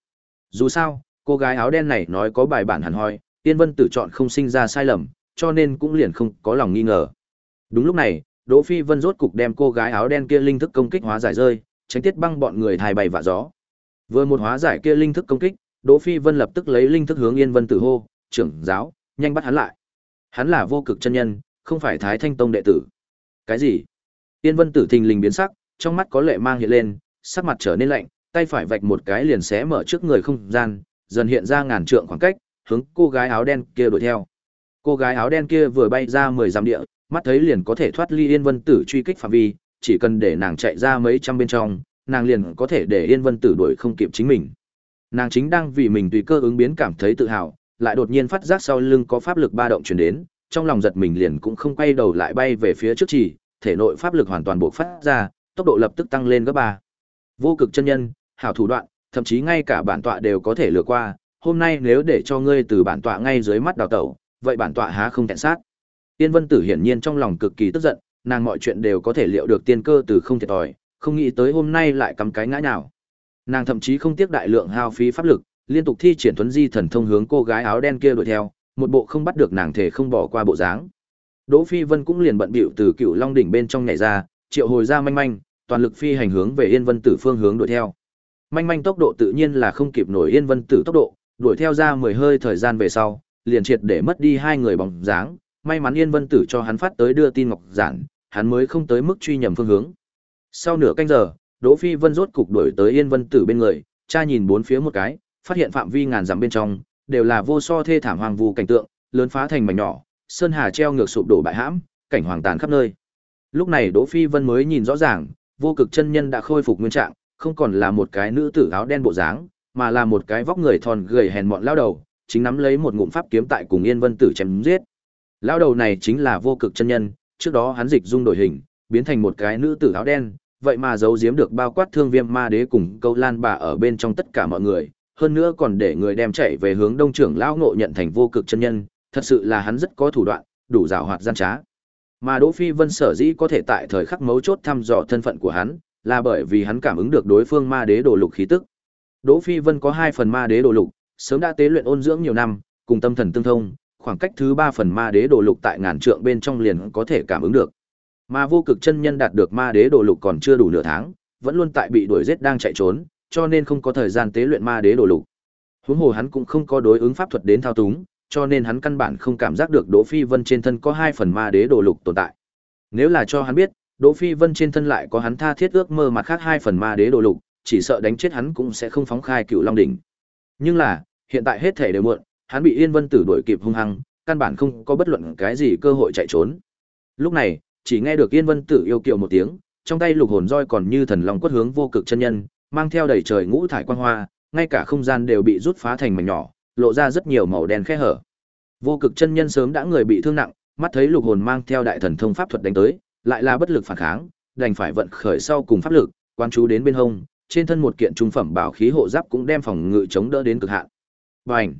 A: Dù sao, cô gái áo đen này nói có bài bản hẳn hoi, Tiên Vân Tử chọn không sinh ra sai lầm, cho nên cũng liền không có lòng nghi ngờ. Đúng lúc này, Đỗ Phi Vân rốt cục đem cô gái áo đen kia linh thức công kích hóa giải rơi, tránh tiết băng bọn người thải bày vạ gió. Vừa một hóa giải kia linh thức công kích, Đỗ Phi Vân lập tức lấy linh thức hướng Yên Vân Tử hô, "Trưởng giáo, nhanh bắt hắn lại." Hắn là vô cực chân nhân, không phải Thái Thanh Tông đệ tử. Cái gì? Yên Vân Tử thình lình biến sắc, trong mắt có lệ mang hiện lên, sắc mặt trở nên lạnh, tay phải vạch một cái liền xé mở trước người không gian, dần hiện ra ngàn trượng khoảng cách, hướng cô gái áo đen kia đuổi theo. Cô gái áo đen kia vừa bay ra 10 dặm địa, mắt thấy liền có thể thoát ly Yên Vân Tử truy kích phạm vi, chỉ cần để nàng chạy ra mấy trăm bên trong, nàng liền có thể để Yên Vân Tử đuổi không kịp chính mình. Nàng chính đang vì mình tùy cơ ứng biến cảm thấy tự hào, lại đột nhiên phát giác sau lưng có pháp lực ba động truyền đến, trong lòng giật mình liền cũng không quay đầu lại bay về phía trước chỉ, thể nội pháp lực hoàn toàn bộc phát ra, tốc độ lập tức tăng lên gấp ba. Vô cực chân nhân, hảo thủ đoạn, thậm chí ngay cả bản tọa đều có thể lừa qua, hôm nay nếu để cho ngươi từ bản tọa ngay dưới mắt đào tẩu, vậy bản tọa há không tiện sát. Tiên Vân Tử hiển nhiên trong lòng cực kỳ tức giận, nàng mọi chuyện đều có thể liệu được tiên cơ từ không thiệt thòi, không nghĩ tới hôm nay lại cắm cái ngã nào. Nàng thậm chí không tiếc đại lượng hao phí pháp lực, liên tục thi triển tuấn di thần thông hướng cô gái áo đen kia đuổi theo, một bộ không bắt được nàng thể không bỏ qua bộ dáng. Đỗ Phi Vân cũng liền bận bịu từ Cựu Long đỉnh bên trong nhảy ra, triệu hồi ra manh manh, toàn lực phi hành hướng về Yên Vân Tử phương hướng đuổi theo. Manh manh tốc độ tự nhiên là không kịp nổi Yên Vân Tử tốc độ, đuổi theo ra mười hơi thời gian về sau, liền triệt để mất đi hai người bóng dáng, may mắn Yên Vân Tử cho hắn phát tới đưa tin ngọc giản, hắn mới không tới mức truy nhầm phương hướng. Sau nửa canh giờ, Đỗ Phi Vân rốt cục đuổi tới Yên Vân Tử bên người, cha nhìn bốn phía một cái, phát hiện phạm vi ngàn dặm bên trong đều là vô so thê thảm hoàng vu cảnh tượng, lớn phá thành mảnh nhỏ, sơn hà treo ngược sụp đổ bại hãm, cảnh hoàng tàn khắp nơi. Lúc này Đỗ Phi Vân mới nhìn rõ ràng, vô cực chân nhân đã khôi phục nguyên trạng, không còn là một cái nữ tử áo đen bộ dáng, mà là một cái vóc người thon gầy hèn mọn lao đầu, chính nắm lấy một ngụm pháp kiếm tại cùng Yên Vân Tử chém giết. Lao đầu này chính là vô cực chân nhân, trước đó hắn dịch dung đổi hình, biến thành một cái nữ tử áo đen, vậy mà giấu giếm được bao quát thương viêm ma đế cùng câu lan bà ở bên trong tất cả mọi người, hơn nữa còn để người đem chạy về hướng đông trưởng lão ngộ nhận thành vô cực chân nhân, thật sự là hắn rất có thủ đoạn, đủ rào hoạt gian trá. Mà Đỗ Phi Vân sở dĩ có thể tại thời khắc mấu chốt thăm dò thân phận của hắn, là bởi vì hắn cảm ứng được đối phương ma đế đồ lục khí tức. Đỗ Phi Vân có hai phần ma đế đồ lục, sớm đã tế luyện ôn dưỡng nhiều năm, cùng tâm thần tương thông, khoảng cách thứ ba phần ma đế đồ lục tại ngàn trượng bên trong liền có thể cảm ứng được. Mà vô cực chân nhân đạt được ma đế đồ lục còn chưa đủ nửa tháng, vẫn luôn tại bị đuổi giết đang chạy trốn, cho nên không có thời gian tế luyện ma đế đồ lục. Huống hồ hắn cũng không có đối ứng pháp thuật đến thao túng, cho nên hắn căn bản không cảm giác được Đỗ Phi Vân trên thân có hai phần ma đế đồ lục tồn tại. Nếu là cho hắn biết, Đỗ Phi Vân trên thân lại có hắn tha thiết ước mơ mặt khác hai phần ma đế đồ lục, chỉ sợ đánh chết hắn cũng sẽ không phóng khai Cựu Long đỉnh. Nhưng là, hiện tại hết thể đều muộn, hắn bị Yên Vân Tử đuổi kịp hung hăng, căn bản không có bất luận cái gì cơ hội chạy trốn. Lúc này, chỉ nghe được Yên Vân Tử yêu kiều một tiếng, trong tay lục hồn roi còn như thần long quất hướng vô cực chân nhân, mang theo đầy trời ngũ thải quang hoa, ngay cả không gian đều bị rút phá thành mảnh nhỏ, lộ ra rất nhiều màu đen khe hở. Vô cực chân nhân sớm đã người bị thương nặng, mắt thấy lục hồn mang theo đại thần thông pháp thuật đánh tới, lại là bất lực phản kháng, đành phải vận khởi sau cùng pháp lực, quan chú đến bên hông, trên thân một kiện trung phẩm bảo khí hộ giáp cũng đem phòng ngự chống đỡ đến cực hạn. Bành!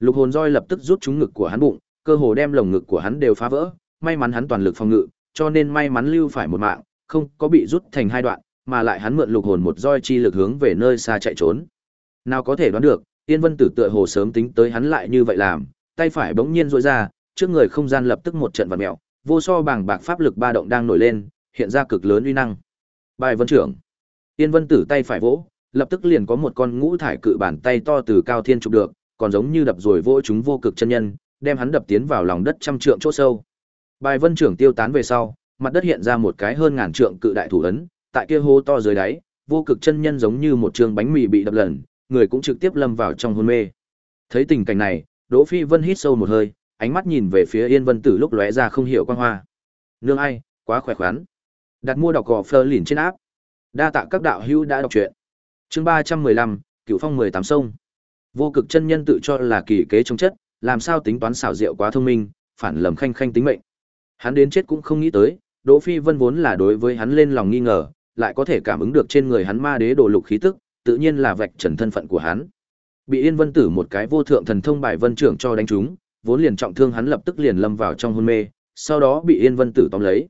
A: Lục hồn roi lập tức rút trúng ngực của hắn bụng, cơ hồ đem lồng ngực của hắn đều phá vỡ, may mắn hắn toàn lực phòng ngự, cho nên may mắn lưu phải một mạng, không có bị rút thành hai đoạn, mà lại hắn mượn lục hồn một roi chi lực hướng về nơi xa chạy trốn. Nào có thể đoán được, Tiên Vân Tử tựa hồ sớm tính tới hắn lại như vậy làm, tay phải bỗng nhiên duỗi ra, trước người không gian lập tức một trận vặn mèo, vô so bảng bạc pháp lực ba động đang nổi lên, hiện ra cực lớn uy năng. Bài vân trưởng. Tiên Vân Tử tay phải vỗ, lập tức liền có một con ngũ thải cự bản tay to từ cao thiên chụp được, còn giống như đập rồi vỗ chúng vô cực chân nhân, đem hắn đập tiến vào lòng đất trăm trượng chỗ sâu. Bài vân trưởng tiêu tán về sau, mặt đất hiện ra một cái hơn ngàn trượng cự đại thủ ấn, tại kia hô to dưới đáy, vô cực chân nhân giống như một trường bánh mì bị đập lần, người cũng trực tiếp lâm vào trong hôn mê. Thấy tình cảnh này, Đỗ Phi Vân hít sâu một hơi, ánh mắt nhìn về phía Yên Vân Tử lúc lóe ra không hiểu quang hoa. Nương ai, quá khỏe khoắn. Đặt mua đọc gò Fleur liền trên áp. Đa tạ các đạo hữu đã đọc truyện. Chương 315, Cửu Phong 18 sông. Vô cực chân nhân tự cho là kỳ kế trong chất, làm sao tính toán xảo diệu quá thông minh, phản lầm khanh khanh tính mệnh. Hắn đến chết cũng không nghĩ tới, Đỗ Phi Vân vốn là đối với hắn lên lòng nghi ngờ, lại có thể cảm ứng được trên người hắn ma đế đồ lục khí tức, tự nhiên là vạch trần thân phận của hắn. Bị Yên Vân Tử một cái vô thượng thần thông bài vân trưởng cho đánh trúng, vốn liền trọng thương hắn lập tức liền lâm vào trong hôn mê, sau đó bị Yên Vân Tử tóm lấy.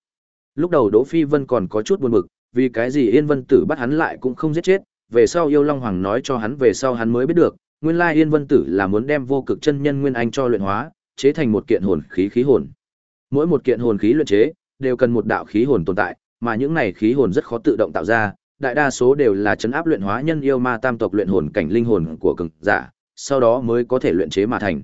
A: Lúc đầu Đỗ Phi Vân còn có chút buồn bực, vì cái gì Yên Vân Tử bắt hắn lại cũng không giết chết, về sau Yêu Long Hoàng nói cho hắn về sau hắn mới biết được, nguyên lai Yên Vân Tử là muốn đem vô cực chân nhân nguyên anh cho luyện hóa, chế thành một kiện hồn khí khí hồn. Mỗi một kiện hồn khí luyện chế đều cần một đạo khí hồn tồn tại, mà những này khí hồn rất khó tự động tạo ra, đại đa số đều là chấn áp luyện hóa nhân yêu ma tam tộc luyện hồn cảnh linh hồn của cường giả, sau đó mới có thể luyện chế mà thành.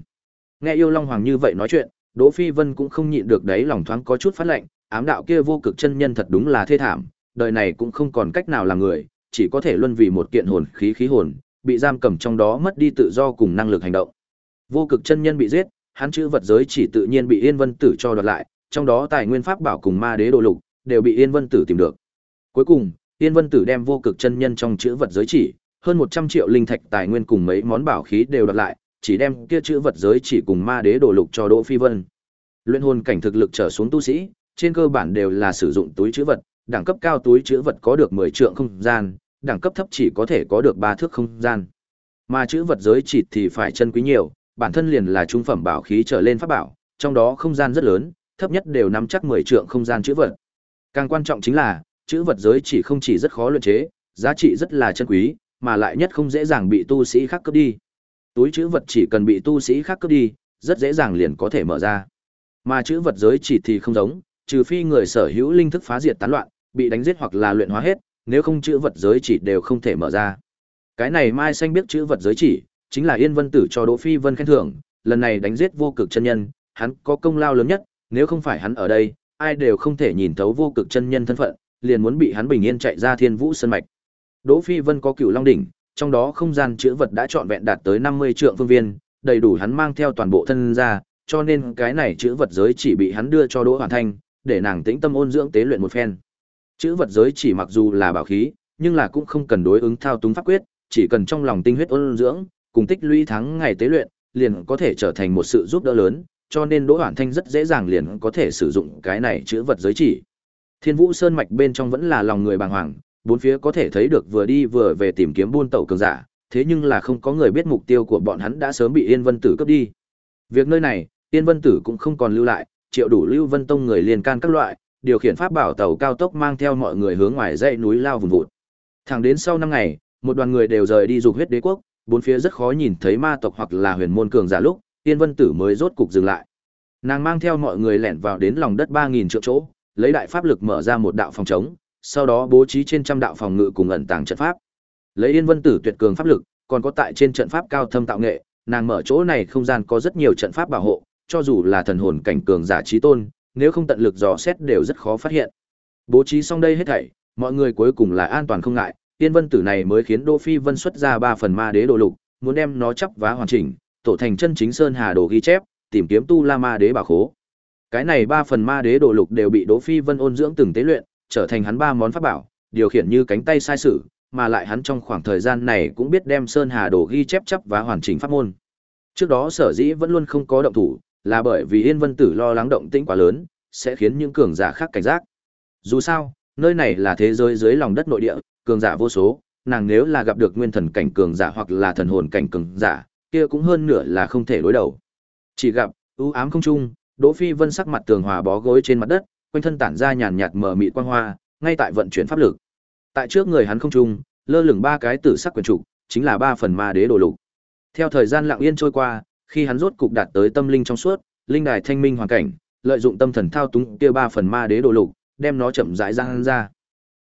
A: Nghe yêu Long Hoàng như vậy nói chuyện, Đỗ Phi Vân cũng không nhịn được đấy lòng thoáng có chút phát lạnh, ám đạo kia vô cực chân nhân thật đúng là thê thảm, đời này cũng không còn cách nào làm người, chỉ có thể luân vì một kiện hồn khí khí hồn, bị giam cầm trong đó mất đi tự do cùng năng lực hành động. Vô cực chân nhân bị giết, hắn chữ vật giới chỉ tự nhiên bị Yên Vân Tử cho đoạt lại, trong đó tài nguyên pháp bảo cùng ma đế đồ lục đều bị Yên Vân Tử tìm được. Cuối cùng, Yên Vân Tử đem vô cực chân nhân trong chữ vật giới chỉ, hơn 100 triệu linh thạch tài nguyên cùng mấy món bảo khí đều đoạt lại, chỉ đem kia chữ vật giới chỉ cùng ma đế đồ lục cho Đỗ Phi Vân. Luyện hồn cảnh thực lực trở xuống tu sĩ, trên cơ bản đều là sử dụng túi chữ vật, đẳng cấp cao túi chữ vật có được 10 trượng không gian, đẳng cấp thấp chỉ có thể có được 3 thước không gian. Mà chữ vật giới chỉ thì phải chân quý nhiều, bản thân liền là trung phẩm bảo khí trở lên pháp bảo, trong đó không gian rất lớn, thấp nhất đều nắm chắc 10 trượng không gian chữ vật. Càng quan trọng chính là, chữ vật giới chỉ không chỉ rất khó luyện chế, giá trị rất là chân quý, mà lại nhất không dễ dàng bị tu sĩ khác cướp đi. Túi chữ vật chỉ cần bị tu sĩ khác cướp đi, rất dễ dàng liền có thể mở ra. Mà chữ vật giới chỉ thì không giống, trừ phi người sở hữu linh thức phá diệt tán loạn, bị đánh giết hoặc là luyện hóa hết, nếu không chữ vật giới chỉ đều không thể mở ra. Cái này Mai Xanh biết chữ vật giới chỉ, chính là Yên Vân Tử cho Đỗ Phi Vân khen thưởng, lần này đánh giết vô cực chân nhân, hắn có công lao lớn nhất, nếu không phải hắn ở đây, ai đều không thể nhìn thấu vô cực chân nhân thân phận, liền muốn bị hắn bình yên chạy ra Thiên Vũ sân mạch. Đỗ Phi Vân có Cửu Long đỉnh, trong đó không gian chữ vật đã trọn vẹn đạt tới 50 trượng phương viên, đầy đủ hắn mang theo toàn bộ thân ra, cho nên cái này chữ vật giới chỉ bị hắn đưa cho Đỗ Hoàn Thanh, để nàng tĩnh tâm ôn dưỡng tế luyện một phen. Chữ vật giới chỉ mặc dù là bảo khí, nhưng là cũng không cần đối ứng thao túng pháp quyết, chỉ cần trong lòng tinh huyết ôn dưỡng, cùng tích lũy tháng ngày tế luyện, liền có thể trở thành một sự giúp đỡ lớn, cho nên Đỗ Hoàn Thanh rất dễ dàng liền có thể sử dụng cái này chữ vật giới chỉ. Thiên Vũ Sơn mạch bên trong vẫn là lòng người bàng hoàng, bốn phía có thể thấy được vừa đi vừa về tìm kiếm buôn tẩu cường giả, thế nhưng là không có người biết mục tiêu của bọn hắn đã sớm bị Yên Vân Tử cướp đi. Việc nơi này, Yên Vân Tử cũng không còn lưu lại, triệu đủ Lưu Vân Tông người liền can các loại, điều khiển pháp bảo tàu cao tốc mang theo mọi người hướng ngoài dãy núi lao vùng vụt. Thẳng đến sau năm ngày, một đoàn người đều rời đi dục huyết đế quốc, bốn phía rất khó nhìn thấy ma tộc hoặc là huyền môn cường giả lúc, Yên Vân Tử mới rốt cục dừng lại. Nàng mang theo mọi người lẻn vào đến lòng đất 3000 triệu chỗ, lấy đại pháp lực mở ra một đạo phòng chống, sau đó bố trí trên trăm đạo phòng ngự cùng ẩn tàng trận pháp. Lấy Yên Vân Tử tuyệt cường pháp lực, còn có tại trên trận pháp cao thâm tạo nghệ, nàng mở chỗ này không gian có rất nhiều trận pháp bảo hộ, cho dù là thần hồn cảnh cường giả trí tôn, nếu không tận lực dò xét đều rất khó phát hiện. Bố trí xong đây hết thảy, mọi người cuối cùng là an toàn không ngại, Yên Vân Tử này mới khiến Đỗ Phi Vân xuất ra ba phần ma đế đồ lục, muốn đem nó chấp vá hoàn chỉnh, tổ thành chân chính sơn hà đồ ghi chép, tìm kiếm tu La Ma đế bảo khố. Cái này ba phần ma đế đồ lục đều bị Đỗ Phi Vân ôn dưỡng từng tế luyện, trở thành hắn ba món pháp bảo, điều khiển như cánh tay sai sử, mà lại hắn trong khoảng thời gian này cũng biết đem Sơn Hà đồ ghi chép chấp và hoàn chỉnh pháp môn. Trước đó sở dĩ vẫn luôn không có động thủ, là bởi vì Yên Vân Tử lo lắng động tĩnh quá lớn, sẽ khiến những cường giả khác cảnh giác. Dù sao, nơi này là thế giới dưới lòng đất nội địa, cường giả vô số, nàng nếu là gặp được nguyên thần cảnh cường giả hoặc là thần hồn cảnh cường giả, kia cũng hơn nửa là không thể đối đầu. Chỉ gặp, u ám không trung, Đỗ Phi Vân sắc mặt tường hòa bó gối trên mặt đất, quanh thân tản ra nhàn nhạt mờ mịt quang hoa, ngay tại vận chuyển pháp lực. Tại trước người hắn không trung, lơ lửng ba cái tử sắc quyền trụ, chính là ba phần ma đế đồ lục. Theo thời gian lặng yên trôi qua, khi hắn rốt cục đạt tới tâm linh trong suốt, linh đài thanh minh hoàn cảnh, lợi dụng tâm thần thao túng kia ba phần ma đế đồ lục, đem nó chậm rãi ra ra.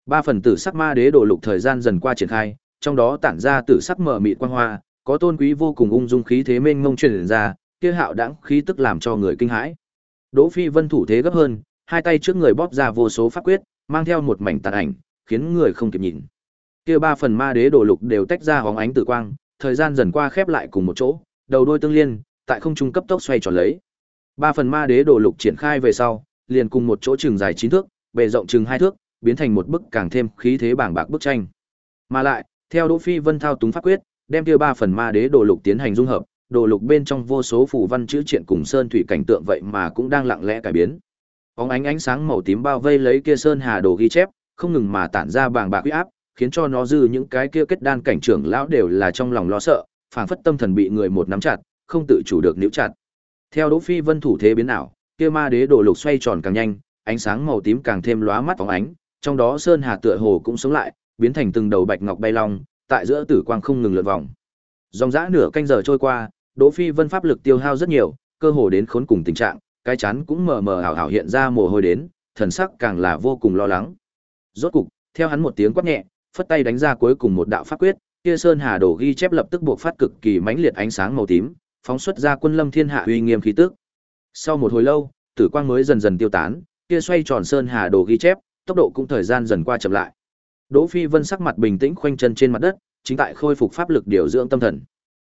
A: Ba phần tử sắc ma đế đồ lục thời gian dần qua triển khai, trong đó tản ra tử sắc mở mịt quang hoa, có tôn quý vô cùng ung dung khí thế mênh mông truyền ra, kia hạo đãng khí tức làm cho người kinh hãi. Đỗ Phi Vân thủ thế gấp hơn, hai tay trước người bóp ra vô số pháp quyết, mang theo một mảnh tàn ảnh, khiến người không kịp nhìn. Kia ba phần ma đế đồ lục đều tách ra hóng ánh tử quang, thời gian dần qua khép lại cùng một chỗ, đầu đôi tương liên, tại không trung cấp tốc xoay tròn lấy. Ba phần ma đế đồ lục triển khai về sau, liền cùng một chỗ trường dài chín thước, bề rộng chừng hai thước, biến thành một bức càng thêm khí thế bảng bạc bức tranh. Mà lại, theo Đỗ Phi Vân thao túng pháp quyết, đem kia ba phần ma đế đồ lục tiến hành dung hợp, đồ lục bên trong vô số phù văn chữ triện cùng sơn thủy cảnh tượng vậy mà cũng đang lặng lẽ cải biến. Bóng ánh ánh sáng màu tím bao vây lấy kia sơn hà đồ ghi chép, không ngừng mà tản ra bàng bạc uy áp, khiến cho nó dư những cái kia kết đan cảnh trưởng lão đều là trong lòng lo sợ, phảng phất tâm thần bị người một nắm chặt, không tự chủ được níu chặt. Theo Đỗ Phi Vân thủ thế biến ảo, kia ma đế đồ lục xoay tròn càng nhanh, ánh sáng màu tím càng thêm lóa mắt phóng ánh, trong đó sơn hà tựa hồ cũng sống lại, biến thành từng đầu bạch ngọc bay long, tại giữa tử quang không ngừng lượn vòng. Dòng dã nửa canh giờ trôi qua, Đỗ Phi Vân pháp lực tiêu hao rất nhiều, cơ hồ đến khốn cùng tình trạng, cái chán cũng mờ mờ ảo ảo hiện ra mồ hôi đến, thần sắc càng là vô cùng lo lắng. Rốt cục, theo hắn một tiếng quát nhẹ, phất tay đánh ra cuối cùng một đạo pháp quyết, kia sơn hà đổ ghi chép lập tức buộc phát cực kỳ mãnh liệt ánh sáng màu tím, phóng xuất ra quân lâm thiên hạ uy nghiêm khí tức. Sau một hồi lâu, tử quang mới dần dần tiêu tán, kia xoay tròn sơn hà đồ ghi chép, tốc độ cũng thời gian dần qua chậm lại. Đỗ Phi Vân sắc mặt bình tĩnh khoanh chân trên mặt đất, chính tại khôi phục pháp lực điều dưỡng tâm thần.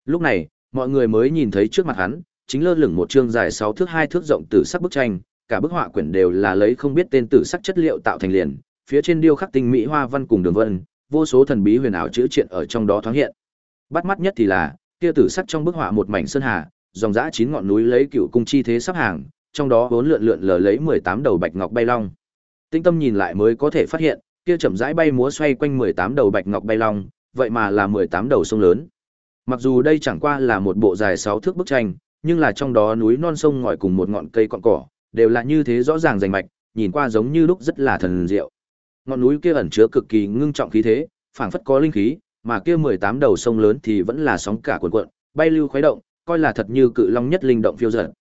A: Lúc này, mọi người mới nhìn thấy trước mặt hắn, chính lơ lửng một chương dài 6 thước 2 thước rộng tử sắc bức tranh, cả bức họa quyển đều là lấy không biết tên tử sắc chất liệu tạo thành liền, phía trên điêu khắc tinh mỹ hoa văn cùng đường vân, vô số thần bí huyền ảo chữ triện ở trong đó thoáng hiện. Bắt mắt nhất thì là, kia tử sắc trong bức họa một mảnh sơn hà, dòng dã chín ngọn núi lấy cựu cung chi thế sắp hàng, trong đó vốn lượn lượn lờ lấy 18 đầu bạch ngọc bay long. Tinh tâm nhìn lại mới có thể phát hiện, kia chậm rãi bay múa xoay quanh 18 đầu bạch ngọc bay long, vậy mà là 18 đầu sông lớn. Mặc dù đây chẳng qua là một bộ dài 6 thước bức tranh, nhưng là trong đó núi non sông ngòi cùng một ngọn cây cọn cỏ, đều là như thế rõ ràng rành mạch, nhìn qua giống như lúc rất là thần diệu. Ngọn núi kia ẩn chứa cực kỳ ngưng trọng khí thế, phảng phất có linh khí, mà kia 18 đầu sông lớn thì vẫn là sóng cả cuộn cuộn, bay lưu khuấy động, coi là thật như cự long nhất linh động phiêu dật.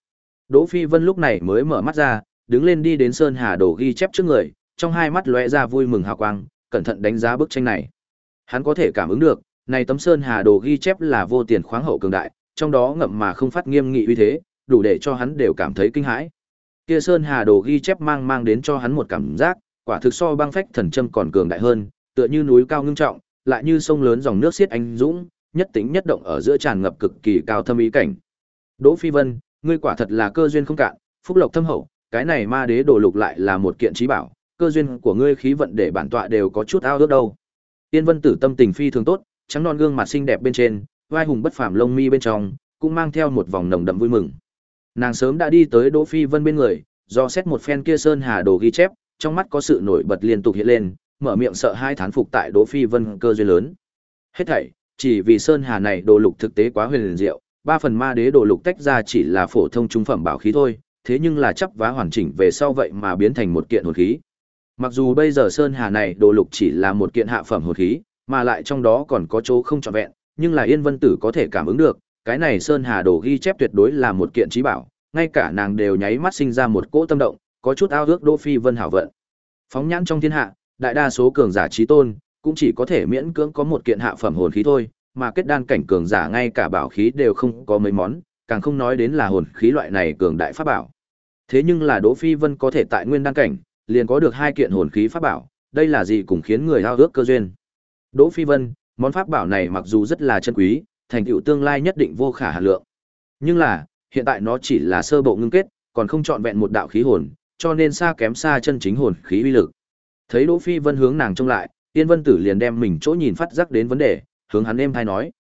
A: Đỗ Phi Vân lúc này mới mở mắt ra, đứng lên đi đến Sơn Hà Đồ ghi chép trước người, trong hai mắt lóe ra vui mừng hào quang, cẩn thận đánh giá bức tranh này. Hắn có thể cảm ứng được, này tấm Sơn Hà Đồ ghi chép là vô tiền khoáng hậu cường đại, trong đó ngậm mà không phát nghiêm nghị uy thế, đủ để cho hắn đều cảm thấy kinh hãi. Kia Sơn Hà Đồ ghi chép mang mang đến cho hắn một cảm giác, quả thực so băng phách thần châm còn cường đại hơn, tựa như núi cao ngưng trọng, lại như sông lớn dòng nước xiết anh dũng, nhất tính nhất động ở giữa tràn ngập cực kỳ cao thâm ý cảnh. Đỗ Phi Vân, ngươi quả thật là cơ duyên không cạn, phúc lộc thâm hậu, cái này ma đế đồ lục lại là một kiện trí bảo, cơ duyên của ngươi khí vận để bản tọa đều có chút ao ước đâu. Tiên Vân Tử tâm tình phi thường tốt, trắng non gương mặt xinh đẹp bên trên, vai hùng bất phàm lông mi bên trong, cũng mang theo một vòng nồng đậm vui mừng. Nàng sớm đã đi tới Đỗ Phi Vân bên người, do xét một phen kia sơn hà đồ ghi chép, trong mắt có sự nổi bật liên tục hiện lên, mở miệng sợ hai thán phục tại Đỗ Phi Vân cơ duyên lớn. Hết thảy, chỉ vì sơn hà này đồ lục thực tế quá huyền diệu, ba phần ma đế đồ lục tách ra chỉ là phổ thông trung phẩm bảo khí thôi, thế nhưng là chấp vá hoàn chỉnh về sau vậy mà biến thành một kiện hồn khí. Mặc dù bây giờ sơn hà này đồ lục chỉ là một kiện hạ phẩm hồn khí, mà lại trong đó còn có chỗ không trọn vẹn, nhưng là Yên Vân Tử có thể cảm ứng được, cái này sơn hà đồ ghi chép tuyệt đối là một kiện trí bảo, ngay cả nàng đều nháy mắt sinh ra một cỗ tâm động, có chút ao ước Đỗ Phi Vân hảo vận. Phóng nhãn trong thiên hạ, đại đa số cường giả trí tôn cũng chỉ có thể miễn cưỡng có một kiện hạ phẩm hồn khí thôi, mà kết đan cảnh cường giả ngay cả bảo khí đều không có mấy món, càng không nói đến là hồn khí loại này cường đại pháp bảo. Thế nhưng là Đỗ Phi Vân có thể tại nguyên đan cảnh, liền có được hai kiện hồn khí pháp bảo, đây là gì cũng khiến người ao ước cơ duyên. Đỗ Phi Vân, món pháp bảo này mặc dù rất là chân quý, thành tựu tương lai nhất định vô khả hạn lượng. Nhưng là, hiện tại nó chỉ là sơ bộ ngưng kết, còn không chọn vẹn một đạo khí hồn, cho nên xa kém xa chân chính hồn khí uy lực. Thấy Đỗ Phi Vân hướng nàng trông lại, Tiên Vân Tử liền đem mình chỗ nhìn phát giác đến vấn đề, hướng hắn êm thay nói.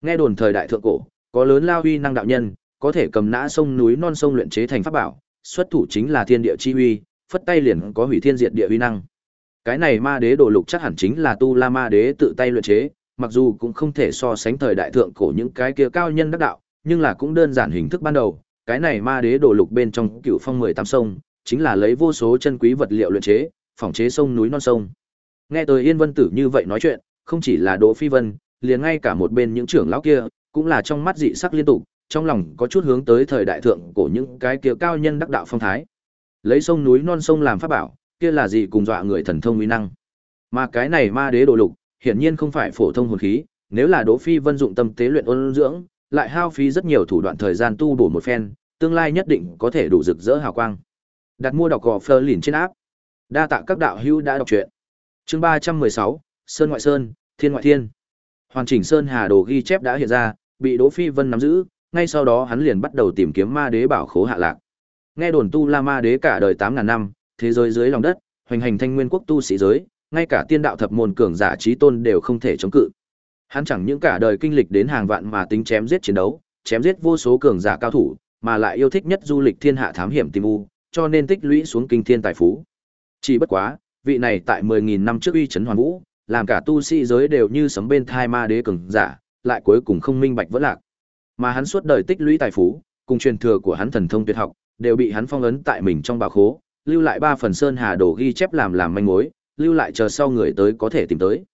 A: Nghe đồn thời đại thượng cổ, có lớn lao uy năng đạo nhân, có thể cầm nã sông núi non sông luyện chế thành pháp bảo, xuất thủ chính là thiên địa chi uy, phất tay liền có hủy thiên diệt địa uy năng. Cái này ma đế đồ lục chắc hẳn chính là tu la ma đế tự tay luyện chế, mặc dù cũng không thể so sánh thời đại thượng cổ những cái kia cao nhân đắc đạo, nhưng là cũng đơn giản hình thức ban đầu. Cái này ma đế đồ lục bên trong cựu phong mười tám sông, chính là lấy vô số chân quý vật liệu luyện chế, phòng chế sông núi non sông. Nghe tới Yên Vân Tử như vậy nói chuyện, không chỉ là Đỗ Phi Vân, liền ngay cả một bên những trưởng lão kia, cũng là trong mắt dị sắc liên tục, trong lòng có chút hướng tới thời đại thượng cổ những cái kia cao nhân đắc đạo phong thái. Lấy sông núi non sông làm pháp bảo, kia là gì cùng dọa người thần thông uy năng. Mà cái này ma đế đồ lục, hiển nhiên không phải phổ thông hồn khí, nếu là Đỗ Phi Vân dụng tâm tế luyện ôn dưỡng, lại hao phí rất nhiều thủ đoạn thời gian tu bổ một phen, tương lai nhất định có thể đủ rực rỡ hào quang. Đặt mua đọc gò Fleur liền trên áp. Đa tạ các đạo hữu đã đọc truyện. Chương 316, Sơn ngoại sơn, Thiên ngoại thiên. Hoàn chỉnh sơn hà đồ ghi chép đã hiện ra, bị Đỗ Phi Vân nắm giữ, ngay sau đó hắn liền bắt đầu tìm kiếm ma đế bảo khố hạ lạc. Nghe đồn tu La Ma đế cả đời 8000 năm, thế giới dưới lòng đất, hoành hành thanh nguyên quốc tu sĩ giới, ngay cả tiên đạo thập môn cường giả trí tôn đều không thể chống cự. Hắn chẳng những cả đời kinh lịch đến hàng vạn mà tính chém giết chiến đấu, chém giết vô số cường giả cao thủ, mà lại yêu thích nhất du lịch thiên hạ thám hiểm tìm u, cho nên tích lũy xuống kinh thiên tài phú. Chỉ bất quá, vị này tại 10000 năm trước uy chấn hoàn vũ, làm cả tu sĩ giới đều như sấm bên thai ma đế cường giả, lại cuối cùng không minh bạch vỡ lạc. Mà hắn suốt đời tích lũy tài phú, cùng truyền thừa của hắn thần thông tuyệt học, đều bị hắn phong ấn tại mình trong bảo khố, lưu lại ba phần sơn hà đồ ghi chép làm làm manh mối, lưu lại chờ sau người tới có thể tìm tới.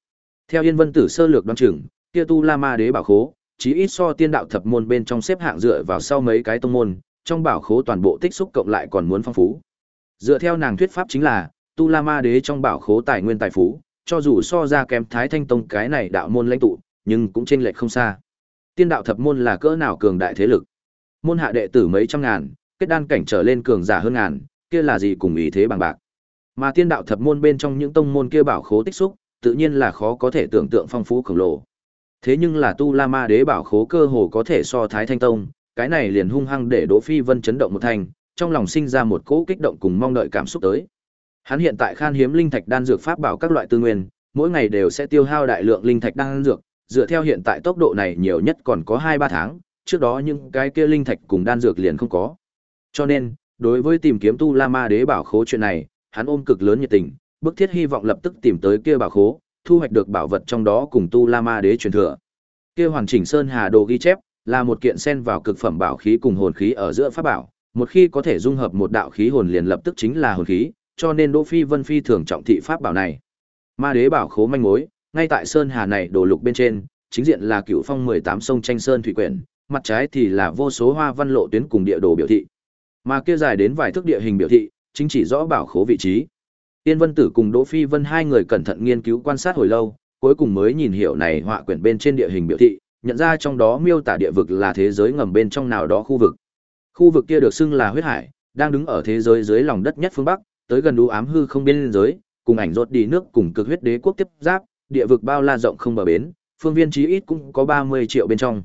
A: Theo Yên Vân Tử sơ lược đoán chừng, kia tu La Ma Đế bảo khố, chí ít so tiên đạo thập môn bên trong xếp hạng dựa vào sau mấy cái tông môn, trong bảo khố toàn bộ tích xúc cộng lại còn muốn phong phú. Dựa theo nàng thuyết pháp chính là, tu La Ma Đế trong bảo khố tài nguyên tài phú, cho dù so ra kém Thái Thanh Tông cái này đạo môn lãnh tụ, nhưng cũng chênh lệch không xa. Tiên đạo thập môn là cỡ nào cường đại thế lực? Môn hạ đệ tử mấy trăm ngàn, kết đan cảnh trở lên cường giả hơn ngàn, kia là gì cùng ý thế bằng bạc. Mà tiên đạo thập môn bên trong những tông môn kia bảo khố tích xúc, tự nhiên là khó có thể tưởng tượng phong phú khổng lồ. Thế nhưng là Tu La Ma Đế bảo khố cơ hồ có thể so Thái Thanh Tông, cái này liền hung hăng để Đỗ Phi Vân chấn động một thành, trong lòng sinh ra một cỗ kích động cùng mong đợi cảm xúc tới. Hắn hiện tại khan hiếm linh thạch đan dược pháp bảo các loại tư nguyên, mỗi ngày đều sẽ tiêu hao đại lượng linh thạch đan dược, dựa theo hiện tại tốc độ này nhiều nhất còn có 2 3 tháng, trước đó những cái kia linh thạch cùng đan dược liền không có. Cho nên, đối với tìm kiếm tu La Ma Đế bảo khố chuyện này, hắn ôm cực lớn nhiệt tình, bức thiết hy vọng lập tức tìm tới kia bảo khố, thu hoạch được bảo vật trong đó cùng tu La Ma Đế truyền thừa. Kia hoàn chỉnh sơn hà đồ ghi chép, là một kiện xen vào cực phẩm bảo khí cùng hồn khí ở giữa pháp bảo, một khi có thể dung hợp một đạo khí hồn liền lập tức chính là hồn khí, cho nên Đỗ Phi Vân phi thường trọng thị pháp bảo này. Ma Đế bảo khố manh mối, ngay tại sơn hà này đồ lục bên trên, chính diện là cựu phong 18 sông tranh sơn thủy quyển, mặt trái thì là vô số hoa văn lộ tuyến cùng địa đồ biểu thị. Mà kia dài đến vài thước địa hình biểu thị, chính chỉ rõ bảo khố vị trí. Tiên Vân Tử cùng Đỗ Phi Vân hai người cẩn thận nghiên cứu quan sát hồi lâu, cuối cùng mới nhìn hiểu này họa quyển bên trên địa hình biểu thị, nhận ra trong đó miêu tả địa vực là thế giới ngầm bên trong nào đó khu vực. Khu vực kia được xưng là huyết hải, đang đứng ở thế giới dưới lòng đất nhất phương bắc, tới gần u ám hư không biên giới, cùng ảnh rốt đi nước cùng cực huyết đế quốc tiếp giáp, địa vực bao la rộng không bờ bến, phương viên chí ít cũng có 30 triệu bên trong.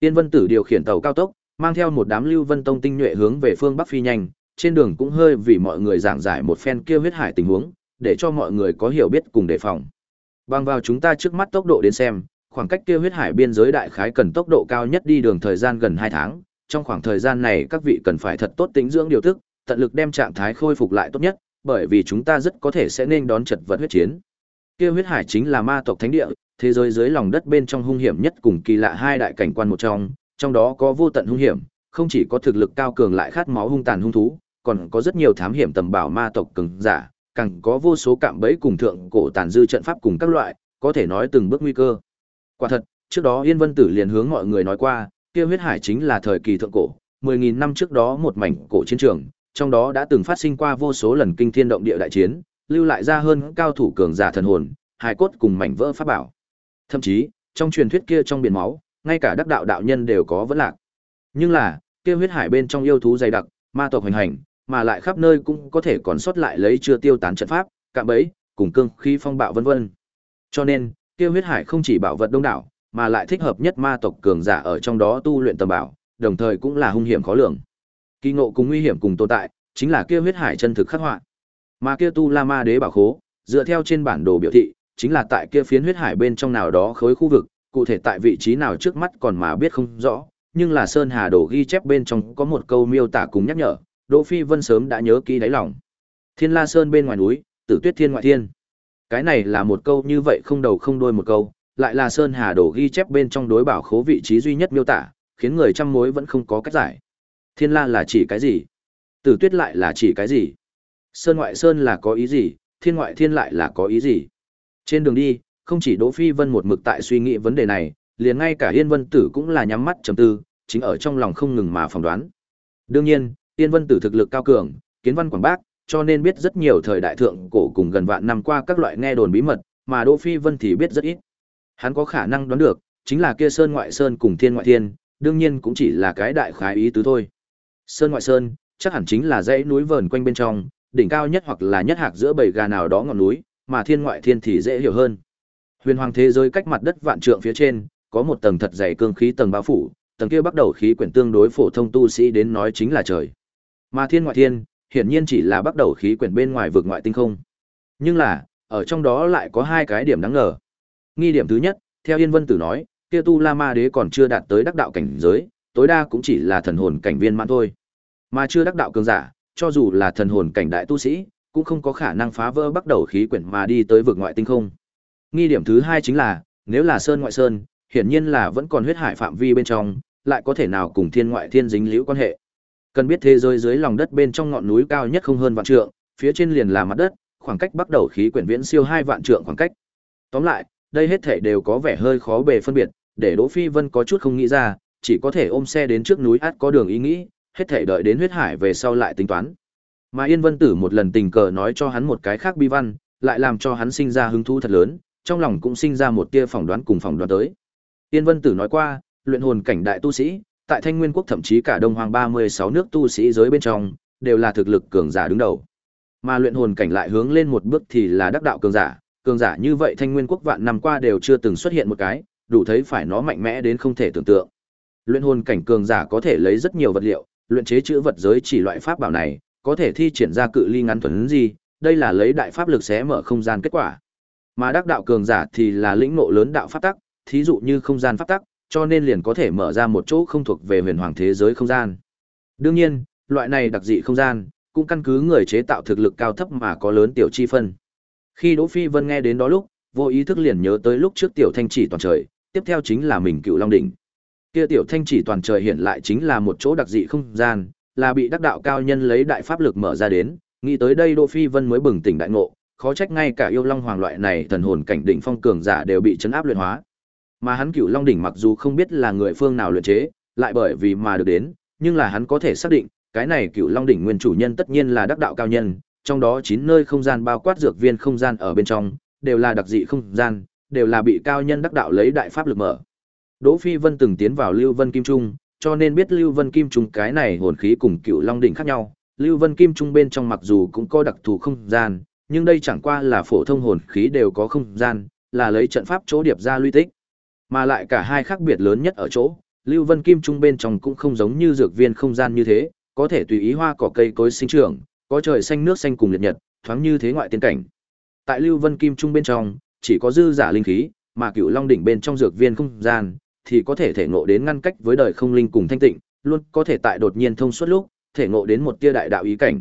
A: Tiên Vân Tử điều khiển tàu cao tốc, mang theo một đám Lưu Vân Tông tinh nhuệ hướng về phương bắc phi nhanh, trên đường cũng hơi vì mọi người giảng giải một phen kia huyết hải tình huống, để cho mọi người có hiểu biết cùng đề phòng. Bằng vào chúng ta trước mắt tốc độ đến xem, khoảng cách kia huyết hải biên giới đại khái cần tốc độ cao nhất đi đường thời gian gần hai tháng, trong khoảng thời gian này các vị cần phải thật tốt tính dưỡng điều tức, tận lực đem trạng thái khôi phục lại tốt nhất, bởi vì chúng ta rất có thể sẽ nên đón chật vật huyết chiến. Kia huyết hải chính là ma tộc thánh địa, thế giới dưới lòng đất bên trong hung hiểm nhất cùng kỳ lạ hai đại cảnh quan một trong, trong đó có vô tận hung hiểm, không chỉ có thực lực cao cường lại khát máu hung tàn hung thú, còn có rất nhiều thám hiểm tầm bảo ma tộc cường giả, càng có vô số cạm bẫy cùng thượng cổ tàn dư trận pháp cùng các loại, có thể nói từng bước nguy cơ. Quả thật, trước đó Yên Vân Tử liền hướng mọi người nói qua, kia huyết hải chính là thời kỳ thượng cổ, 10000 năm trước đó một mảnh cổ chiến trường, trong đó đã từng phát sinh qua vô số lần kinh thiên động địa đại chiến, lưu lại ra hơn cao thủ cường giả thần hồn, hài cốt cùng mảnh vỡ pháp bảo. Thậm chí, trong truyền thuyết kia trong biển máu, ngay cả đắc đạo đạo nhân đều có vấn lạc. Nhưng là, kia huyết hải bên trong yêu thú dày đặc, ma tộc hành hành, mà lại khắp nơi cũng có thể còn sót lại lấy chưa tiêu tán trận pháp, cạm bẫy, cùng cương khí phong bạo vân vân. Cho nên, kia huyết hải không chỉ bảo vật đông đảo, mà lại thích hợp nhất ma tộc cường giả ở trong đó tu luyện tầm bảo, đồng thời cũng là hung hiểm khó lường. Kỳ ngộ cùng nguy hiểm cùng tồn tại, chính là kia huyết hải chân thực khắc họa. Mà kia tu La Ma Đế bảo khố, dựa theo trên bản đồ biểu thị, chính là tại kia phiến huyết hải bên trong nào đó khối khu vực, cụ thể tại vị trí nào trước mắt còn mà biết không rõ, nhưng là Sơn Hà Đồ ghi chép bên trong có một câu miêu tả cùng nhắc nhở, Đỗ Phi Vân sớm đã nhớ kỹ đáy lòng. Thiên La Sơn bên ngoài núi, Tử Tuyết Thiên ngoại thiên. Cái này là một câu như vậy không đầu không đuôi một câu, lại là Sơn Hà Đồ ghi chép bên trong đối bảo khố vị trí duy nhất miêu tả, khiến người trăm mối vẫn không có cách giải. Thiên La là chỉ cái gì? Tử Tuyết lại là chỉ cái gì? Sơn ngoại sơn là có ý gì? Thiên ngoại thiên lại là có ý gì? Trên đường đi, không chỉ Đỗ Phi Vân một mực tại suy nghĩ vấn đề này, liền ngay cả Yên Vân Tử cũng là nhắm mắt trầm tư, chính ở trong lòng không ngừng mà phỏng đoán. Đương nhiên, Yên Vân Tử thực lực cao cường, kiến văn quảng bác, cho nên biết rất nhiều thời đại thượng cổ cùng gần vạn năm qua các loại nghe đồn bí mật, mà Đỗ Phi Vân thì biết rất ít. Hắn có khả năng đoán được, chính là kia sơn ngoại sơn cùng thiên ngoại thiên, đương nhiên cũng chỉ là cái đại khái ý tứ thôi. Sơn ngoại sơn, chắc hẳn chính là dãy núi vờn quanh bên trong, đỉnh cao nhất hoặc là nhất hạc giữa bầy gà nào đó ngọn núi, mà thiên ngoại thiên thì dễ hiểu hơn. Huyền hoàng thế giới cách mặt đất vạn trượng phía trên, có một tầng thật dày cương khí tầng bao phủ, tầng kia bắt đầu khí quyển tương đối phổ thông tu sĩ đến nói chính là trời. Mà thiên ngoại thiên, hiển nhiên chỉ là bắt đầu khí quyển bên ngoài vực ngoại tinh không. Nhưng là, ở trong đó lại có hai cái điểm đáng ngờ. Nghi điểm thứ nhất, theo Yên Vân Tử nói, kia tu La Ma Đế còn chưa đạt tới đắc đạo cảnh giới, tối đa cũng chỉ là thần hồn cảnh viên mãn thôi. Mà chưa đắc đạo cường giả, cho dù là thần hồn cảnh đại tu sĩ, cũng không có khả năng phá vỡ bắt đầu khí quyển mà đi tới vực ngoại tinh không. Nghi điểm thứ hai chính là, nếu là sơn ngoại sơn, hiển nhiên là vẫn còn huyết hải phạm vi bên trong, lại có thể nào cùng thiên ngoại thiên dính liễu quan hệ. Cần biết thế giới dưới lòng đất bên trong ngọn núi cao nhất không hơn vạn trượng, phía trên liền là mặt đất, khoảng cách bắt đầu khí quyển viễn siêu hai vạn trượng khoảng cách. Tóm lại, đây hết thể đều có vẻ hơi khó bề phân biệt, để Đỗ Phi Vân có chút không nghĩ ra, chỉ có thể ôm xe đến trước núi át có đường ý nghĩ, hết thể đợi đến huyết hải về sau lại tính toán. Mà Yên Vân Tử một lần tình cờ nói cho hắn một cái khác bi văn, lại làm cho hắn sinh ra hứng thú thật lớn, trong lòng cũng sinh ra một tia phỏng đoán cùng phỏng đoán tới. Yên Vân Tử nói qua, luyện hồn cảnh đại tu sĩ, tại Thanh Nguyên quốc thậm chí cả Đông Hoàng 36 nước tu sĩ giới bên trong, đều là thực lực cường giả đứng đầu. Mà luyện hồn cảnh lại hướng lên một bước thì là đắc đạo cường giả, cường giả như vậy Thanh Nguyên quốc vạn năm qua đều chưa từng xuất hiện một cái, đủ thấy phải nó mạnh mẽ đến không thể tưởng tượng. Luyện hồn cảnh cường giả có thể lấy rất nhiều vật liệu, luyện chế chữ vật giới chỉ loại pháp bảo này, có thể thi triển ra cự ly ngắn thuần gì, đây là lấy đại pháp lực xé mở không gian kết quả. Mà đắc đạo cường giả thì là lĩnh ngộ lớn đạo pháp tắc, thí dụ như không gian pháp tắc, cho nên liền có thể mở ra một chỗ không thuộc về huyền hoàng thế giới không gian. Đương nhiên, loại này đặc dị không gian, cũng căn cứ người chế tạo thực lực cao thấp mà có lớn tiểu chi phân. Khi Đỗ Phi Vân nghe đến đó lúc, vô ý thức liền nhớ tới lúc trước tiểu thanh chỉ toàn trời, tiếp theo chính là mình cựu long đỉnh. Kia tiểu thanh chỉ toàn trời hiện lại chính là một chỗ đặc dị không gian, là bị đắc đạo cao nhân lấy đại pháp lực mở ra đến, nghĩ tới đây Đỗ Phi Vân mới bừng tỉnh đại ngộ, khó trách ngay cả yêu long hoàng loại này thần hồn cảnh đỉnh phong cường giả đều bị chấn áp luyện hóa. Mà hắn cựu Long đỉnh mặc dù không biết là người phương nào luyện chế, lại bởi vì mà được đến, nhưng là hắn có thể xác định, cái này cựu Long đỉnh nguyên chủ nhân tất nhiên là đắc đạo cao nhân, trong đó chín nơi không gian bao quát dược viên không gian ở bên trong, đều là đặc dị không gian, đều là bị cao nhân đắc đạo lấy đại pháp lực mở. Đỗ Phi Vân từng tiến vào Lưu Vân Kim Trung, cho nên biết Lưu Vân Kim Trung cái này hồn khí cùng Cựu Long đỉnh khác nhau. Lưu Vân Kim Trung bên trong mặc dù cũng có đặc thù không gian, nhưng đây chẳng qua là phổ thông hồn khí đều có không gian, là lấy trận pháp chỗ điệp ra luy tích. Mà lại cả hai khác biệt lớn nhất ở chỗ, Lưu Vân Kim Trung bên trong cũng không giống như dược viên không gian như thế, có thể tùy ý hoa cỏ cây cối sinh trưởng, có trời xanh nước xanh cùng liệt nhật, thoáng như thế ngoại tiên cảnh. Tại Lưu Vân Kim Trung bên trong, chỉ có dư giả linh khí, mà Cựu Long đỉnh bên trong dược viên không gian thì có thể thể ngộ đến ngăn cách với đời không linh cùng thanh tịnh, luôn có thể tại đột nhiên thông suốt lúc, thể ngộ đến một tia đại đạo ý cảnh.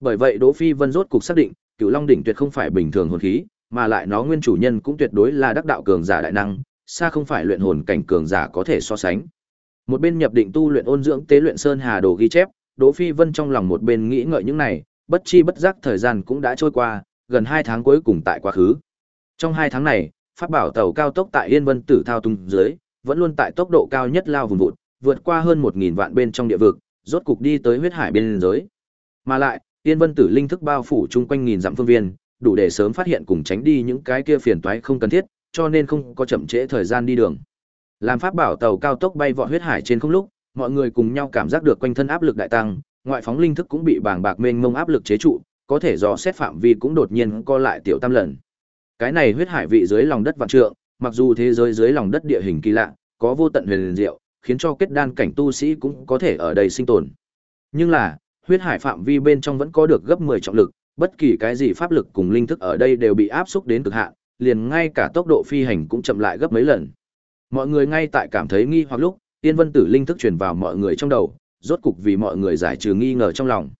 A: Bởi vậy Đỗ Phi Vân rốt cục xác định, Cựu Long đỉnh tuyệt không phải bình thường hồn khí, mà lại nó nguyên chủ nhân cũng tuyệt đối là đắc đạo cường giả đại năng, xa không phải luyện hồn cảnh cường giả có thể so sánh. Một bên nhập định tu luyện ôn dưỡng tế luyện sơn hà đồ ghi chép, Đỗ Phi Vân trong lòng một bên nghĩ ngợi những này, bất chi bất giác thời gian cũng đã trôi qua, gần hai tháng cuối cùng tại quá khứ. Trong hai tháng này, phát bảo tàu cao tốc tại Yên Vân Tử thao tung dưới, vẫn luôn tại tốc độ cao nhất lao vùng vụt, vượt qua hơn 1000 vạn bên trong địa vực, rốt cục đi tới huyết hải biên giới. Mà lại, Yên Vân Tử linh thức bao phủ chung quanh nghìn dặm phương viên, đủ để sớm phát hiện cùng tránh đi những cái kia phiền toái không cần thiết, cho nên không có chậm trễ thời gian đi đường. Làm pháp bảo tàu cao tốc bay vọt huyết hải trên không lúc, mọi người cùng nhau cảm giác được quanh thân áp lực đại tăng, ngoại phóng linh thức cũng bị bàng bạc mênh mông áp lực chế trụ, có thể dò xét phạm vi cũng đột nhiên co lại tiểu tam lần. Cái này huyết hải vị dưới lòng đất vạn trượng, mặc dù thế giới dưới lòng đất địa hình kỳ lạ, có vô tận huyền diệu, khiến cho kết đan cảnh tu sĩ cũng có thể ở đây sinh tồn. Nhưng là, huyết hải phạm vi bên trong vẫn có được gấp 10 trọng lực, bất kỳ cái gì pháp lực cùng linh thức ở đây đều bị áp xúc đến cực hạn, liền ngay cả tốc độ phi hành cũng chậm lại gấp mấy lần. Mọi người ngay tại cảm thấy nghi hoặc lúc, Tiên Vân Tử linh thức truyền vào mọi người trong đầu, rốt cục vì mọi người giải trừ nghi ngờ trong lòng.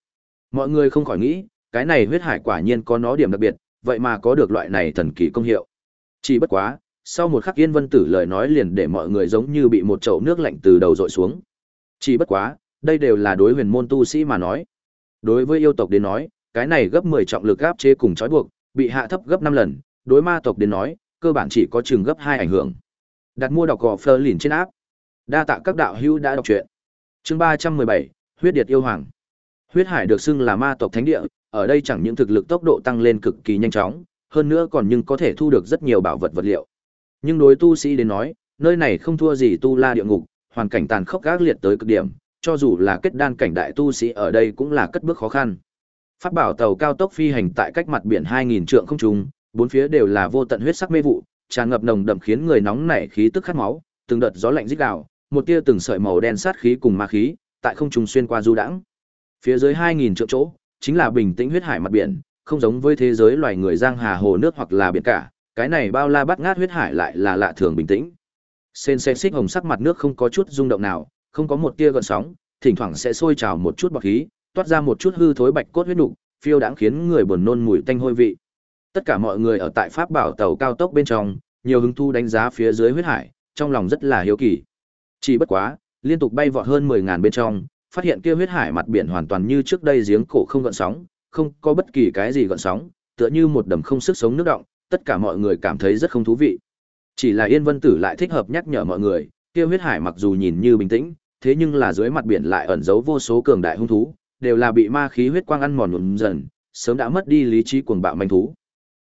A: Mọi người không khỏi nghĩ, cái này huyết hải quả nhiên có nó điểm đặc biệt, vậy mà có được loại này thần kỳ công hiệu. Chỉ bất quá, sau một khắc Yên Vân Tử lời nói liền để mọi người giống như bị một chậu nước lạnh từ đầu dội xuống. Chỉ bất quá, đây đều là đối huyền môn tu sĩ mà nói. Đối với yêu tộc đến nói, cái này gấp 10 trọng lực áp chế cùng trói buộc, bị hạ thấp gấp 5 lần, đối ma tộc đến nói, cơ bản chỉ có chừng gấp 2 ảnh hưởng. Đặt mua đọc gò Fleur lìn trên áp. Đa tạ các đạo hữu đã đọc truyện. Chương 317, Huyết Điệt yêu hoàng. Huyết Hải được xưng là ma tộc thánh địa, ở đây chẳng những thực lực tốc độ tăng lên cực kỳ nhanh chóng, hơn nữa còn nhưng có thể thu được rất nhiều bảo vật vật liệu. Nhưng đối tu sĩ đến nói, nơi này không thua gì tu la địa ngục, hoàn cảnh tàn khốc gác liệt tới cực điểm, cho dù là kết đan cảnh đại tu sĩ ở đây cũng là cất bước khó khăn. Phát bảo tàu cao tốc phi hành tại cách mặt biển 2000 trượng không trung, bốn phía đều là vô tận huyết sắc mê vụ, tràn ngập nồng đậm khiến người nóng nảy khí tức khát máu, từng đợt gió lạnh rít gào, một tia từng sợi màu đen sát khí cùng ma khí, tại không trung xuyên qua du đãng. Phía dưới 2000 trượng chỗ, chính là bình tĩnh huyết hải mặt biển, không giống với thế giới loài người giang hà hồ nước hoặc là biển cả, cái này bao la bát ngát huyết hải lại là lạ thường bình tĩnh. Sen xe xích hồng sắc mặt nước không có chút rung động nào, không có một tia gợn sóng, thỉnh thoảng sẽ sôi trào một chút bọt khí, toát ra một chút hư thối bạch cốt huyết nục, phiêu đãng khiến người buồn nôn mùi tanh hôi vị. Tất cả mọi người ở tại pháp bảo tàu cao tốc bên trong, nhiều hứng thu đánh giá phía dưới huyết hải, trong lòng rất là hiếu kỳ. Chỉ bất quá, liên tục bay vọt hơn 10 ngàn bên trong, phát hiện kia huyết hải mặt biển hoàn toàn như trước đây giếng cổ không gợn sóng, không có bất kỳ cái gì gợn sóng, tựa như một đầm không sức sống nước động, tất cả mọi người cảm thấy rất không thú vị. Chỉ là Yên Vân Tử lại thích hợp nhắc nhở mọi người, kia huyết hải mặc dù nhìn như bình tĩnh, thế nhưng là dưới mặt biển lại ẩn giấu vô số cường đại hung thú, đều là bị ma khí huyết quang ăn mòn nhuộm dần, sớm đã mất đi lý trí cuồng bạo manh thú.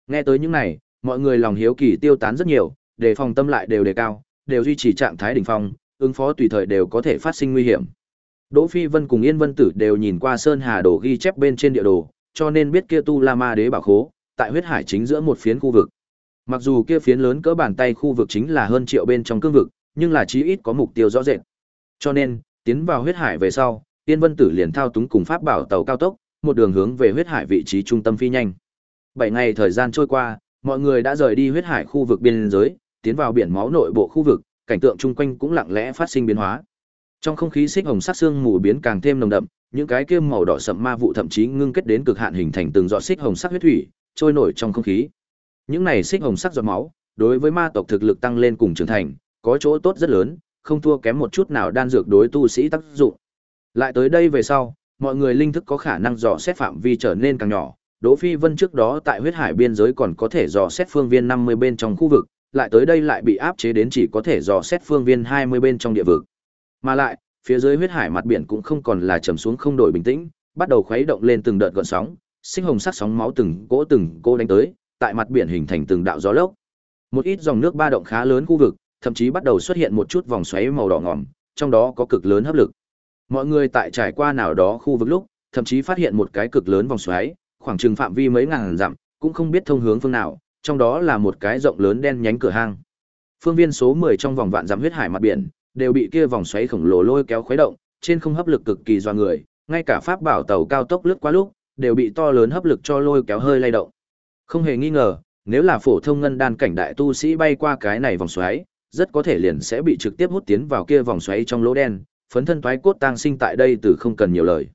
A: Nghe tới những này, mọi người lòng hiếu kỳ tiêu tán rất nhiều, đề phòng tâm lại đều đề cao, đều duy trì trạng thái đỉnh phong, ứng phó tùy thời đều có thể phát sinh nguy hiểm. Đỗ Phi Vân cùng Yên Vân Tử đều nhìn qua Sơn Hà đồ ghi chép bên trên địa đồ, cho nên biết kia Tu La Ma Đế bảo khố, tại huyết hải chính giữa một phiến khu vực. Mặc dù kia phiến lớn cỡ bàn tay khu vực chính là hơn triệu bên trong cương vực, nhưng là chí ít có mục tiêu rõ rệt. Cho nên, tiến vào huyết hải về sau, Tiên Vân Tử liền thao túng cùng pháp bảo tàu cao tốc, một đường hướng về huyết hải vị trí trung tâm phi nhanh. Bảy ngày thời gian trôi qua, mọi người đã rời đi huyết hải khu vực biên giới, tiến vào biển máu nội bộ khu vực, cảnh tượng chung quanh cũng lặng lẽ phát sinh biến hóa. Trong không khí xích hồng sắc xương mù biến càng thêm nồng đậm, những cái kia màu đỏ sậm ma vụ thậm chí ngưng kết đến cực hạn hình thành từng giọt xích hồng sắc huyết thủy, trôi nổi trong không khí. Những này xích hồng sắc giọt máu, đối với ma tộc thực lực tăng lên cùng trưởng thành, có chỗ tốt rất lớn, không thua kém một chút nào đan dược đối tu sĩ tác dụng. Lại tới đây về sau, mọi người linh thức có khả năng dò xét phạm vi trở nên càng nhỏ. Đỗ Phi Vân trước đó tại huyết hải biên giới còn có thể dò xét phương viên 50 bên trong khu vực, lại tới đây lại bị áp chế đến chỉ có thể dò xét phương viên 20 bên trong địa vực. Mà lại, phía dưới huyết hải mặt biển cũng không còn là trầm xuống không đổi bình tĩnh, bắt đầu khuấy động lên từng đợt gợn sóng, sinh hồng sắc sóng máu từng cỗ từng cỗ đánh tới, tại mặt biển hình thành từng đạo gió lốc. Một ít dòng nước ba động khá lớn khu vực, thậm chí bắt đầu xuất hiện một chút vòng xoáy màu đỏ ngòm, trong đó có cực lớn hấp lực. Mọi người tại trải qua nào đó khu vực lúc, thậm chí phát hiện một cái cực lớn vòng xoáy, khoảng chừng phạm vi mấy ngàn dặm, cũng không biết thông hướng phương nào, trong đó là một cái rộng lớn đen nhánh cửa hang. Phương viên số 10 trong vòng vạn dặm huyết hải mặt biển, đều bị kia vòng xoáy khổng lồ lôi kéo khuấy động, trên không hấp lực cực kỳ doa người, ngay cả pháp bảo tàu cao tốc lướt qua lúc, đều bị to lớn hấp lực cho lôi kéo hơi lay động. Không hề nghi ngờ, nếu là phổ thông ngân đan cảnh đại tu sĩ bay qua cái này vòng xoáy, rất có thể liền sẽ bị trực tiếp hút tiến vào kia vòng xoáy trong lỗ đen, phấn thân toái cốt tang sinh tại đây từ không cần nhiều lời.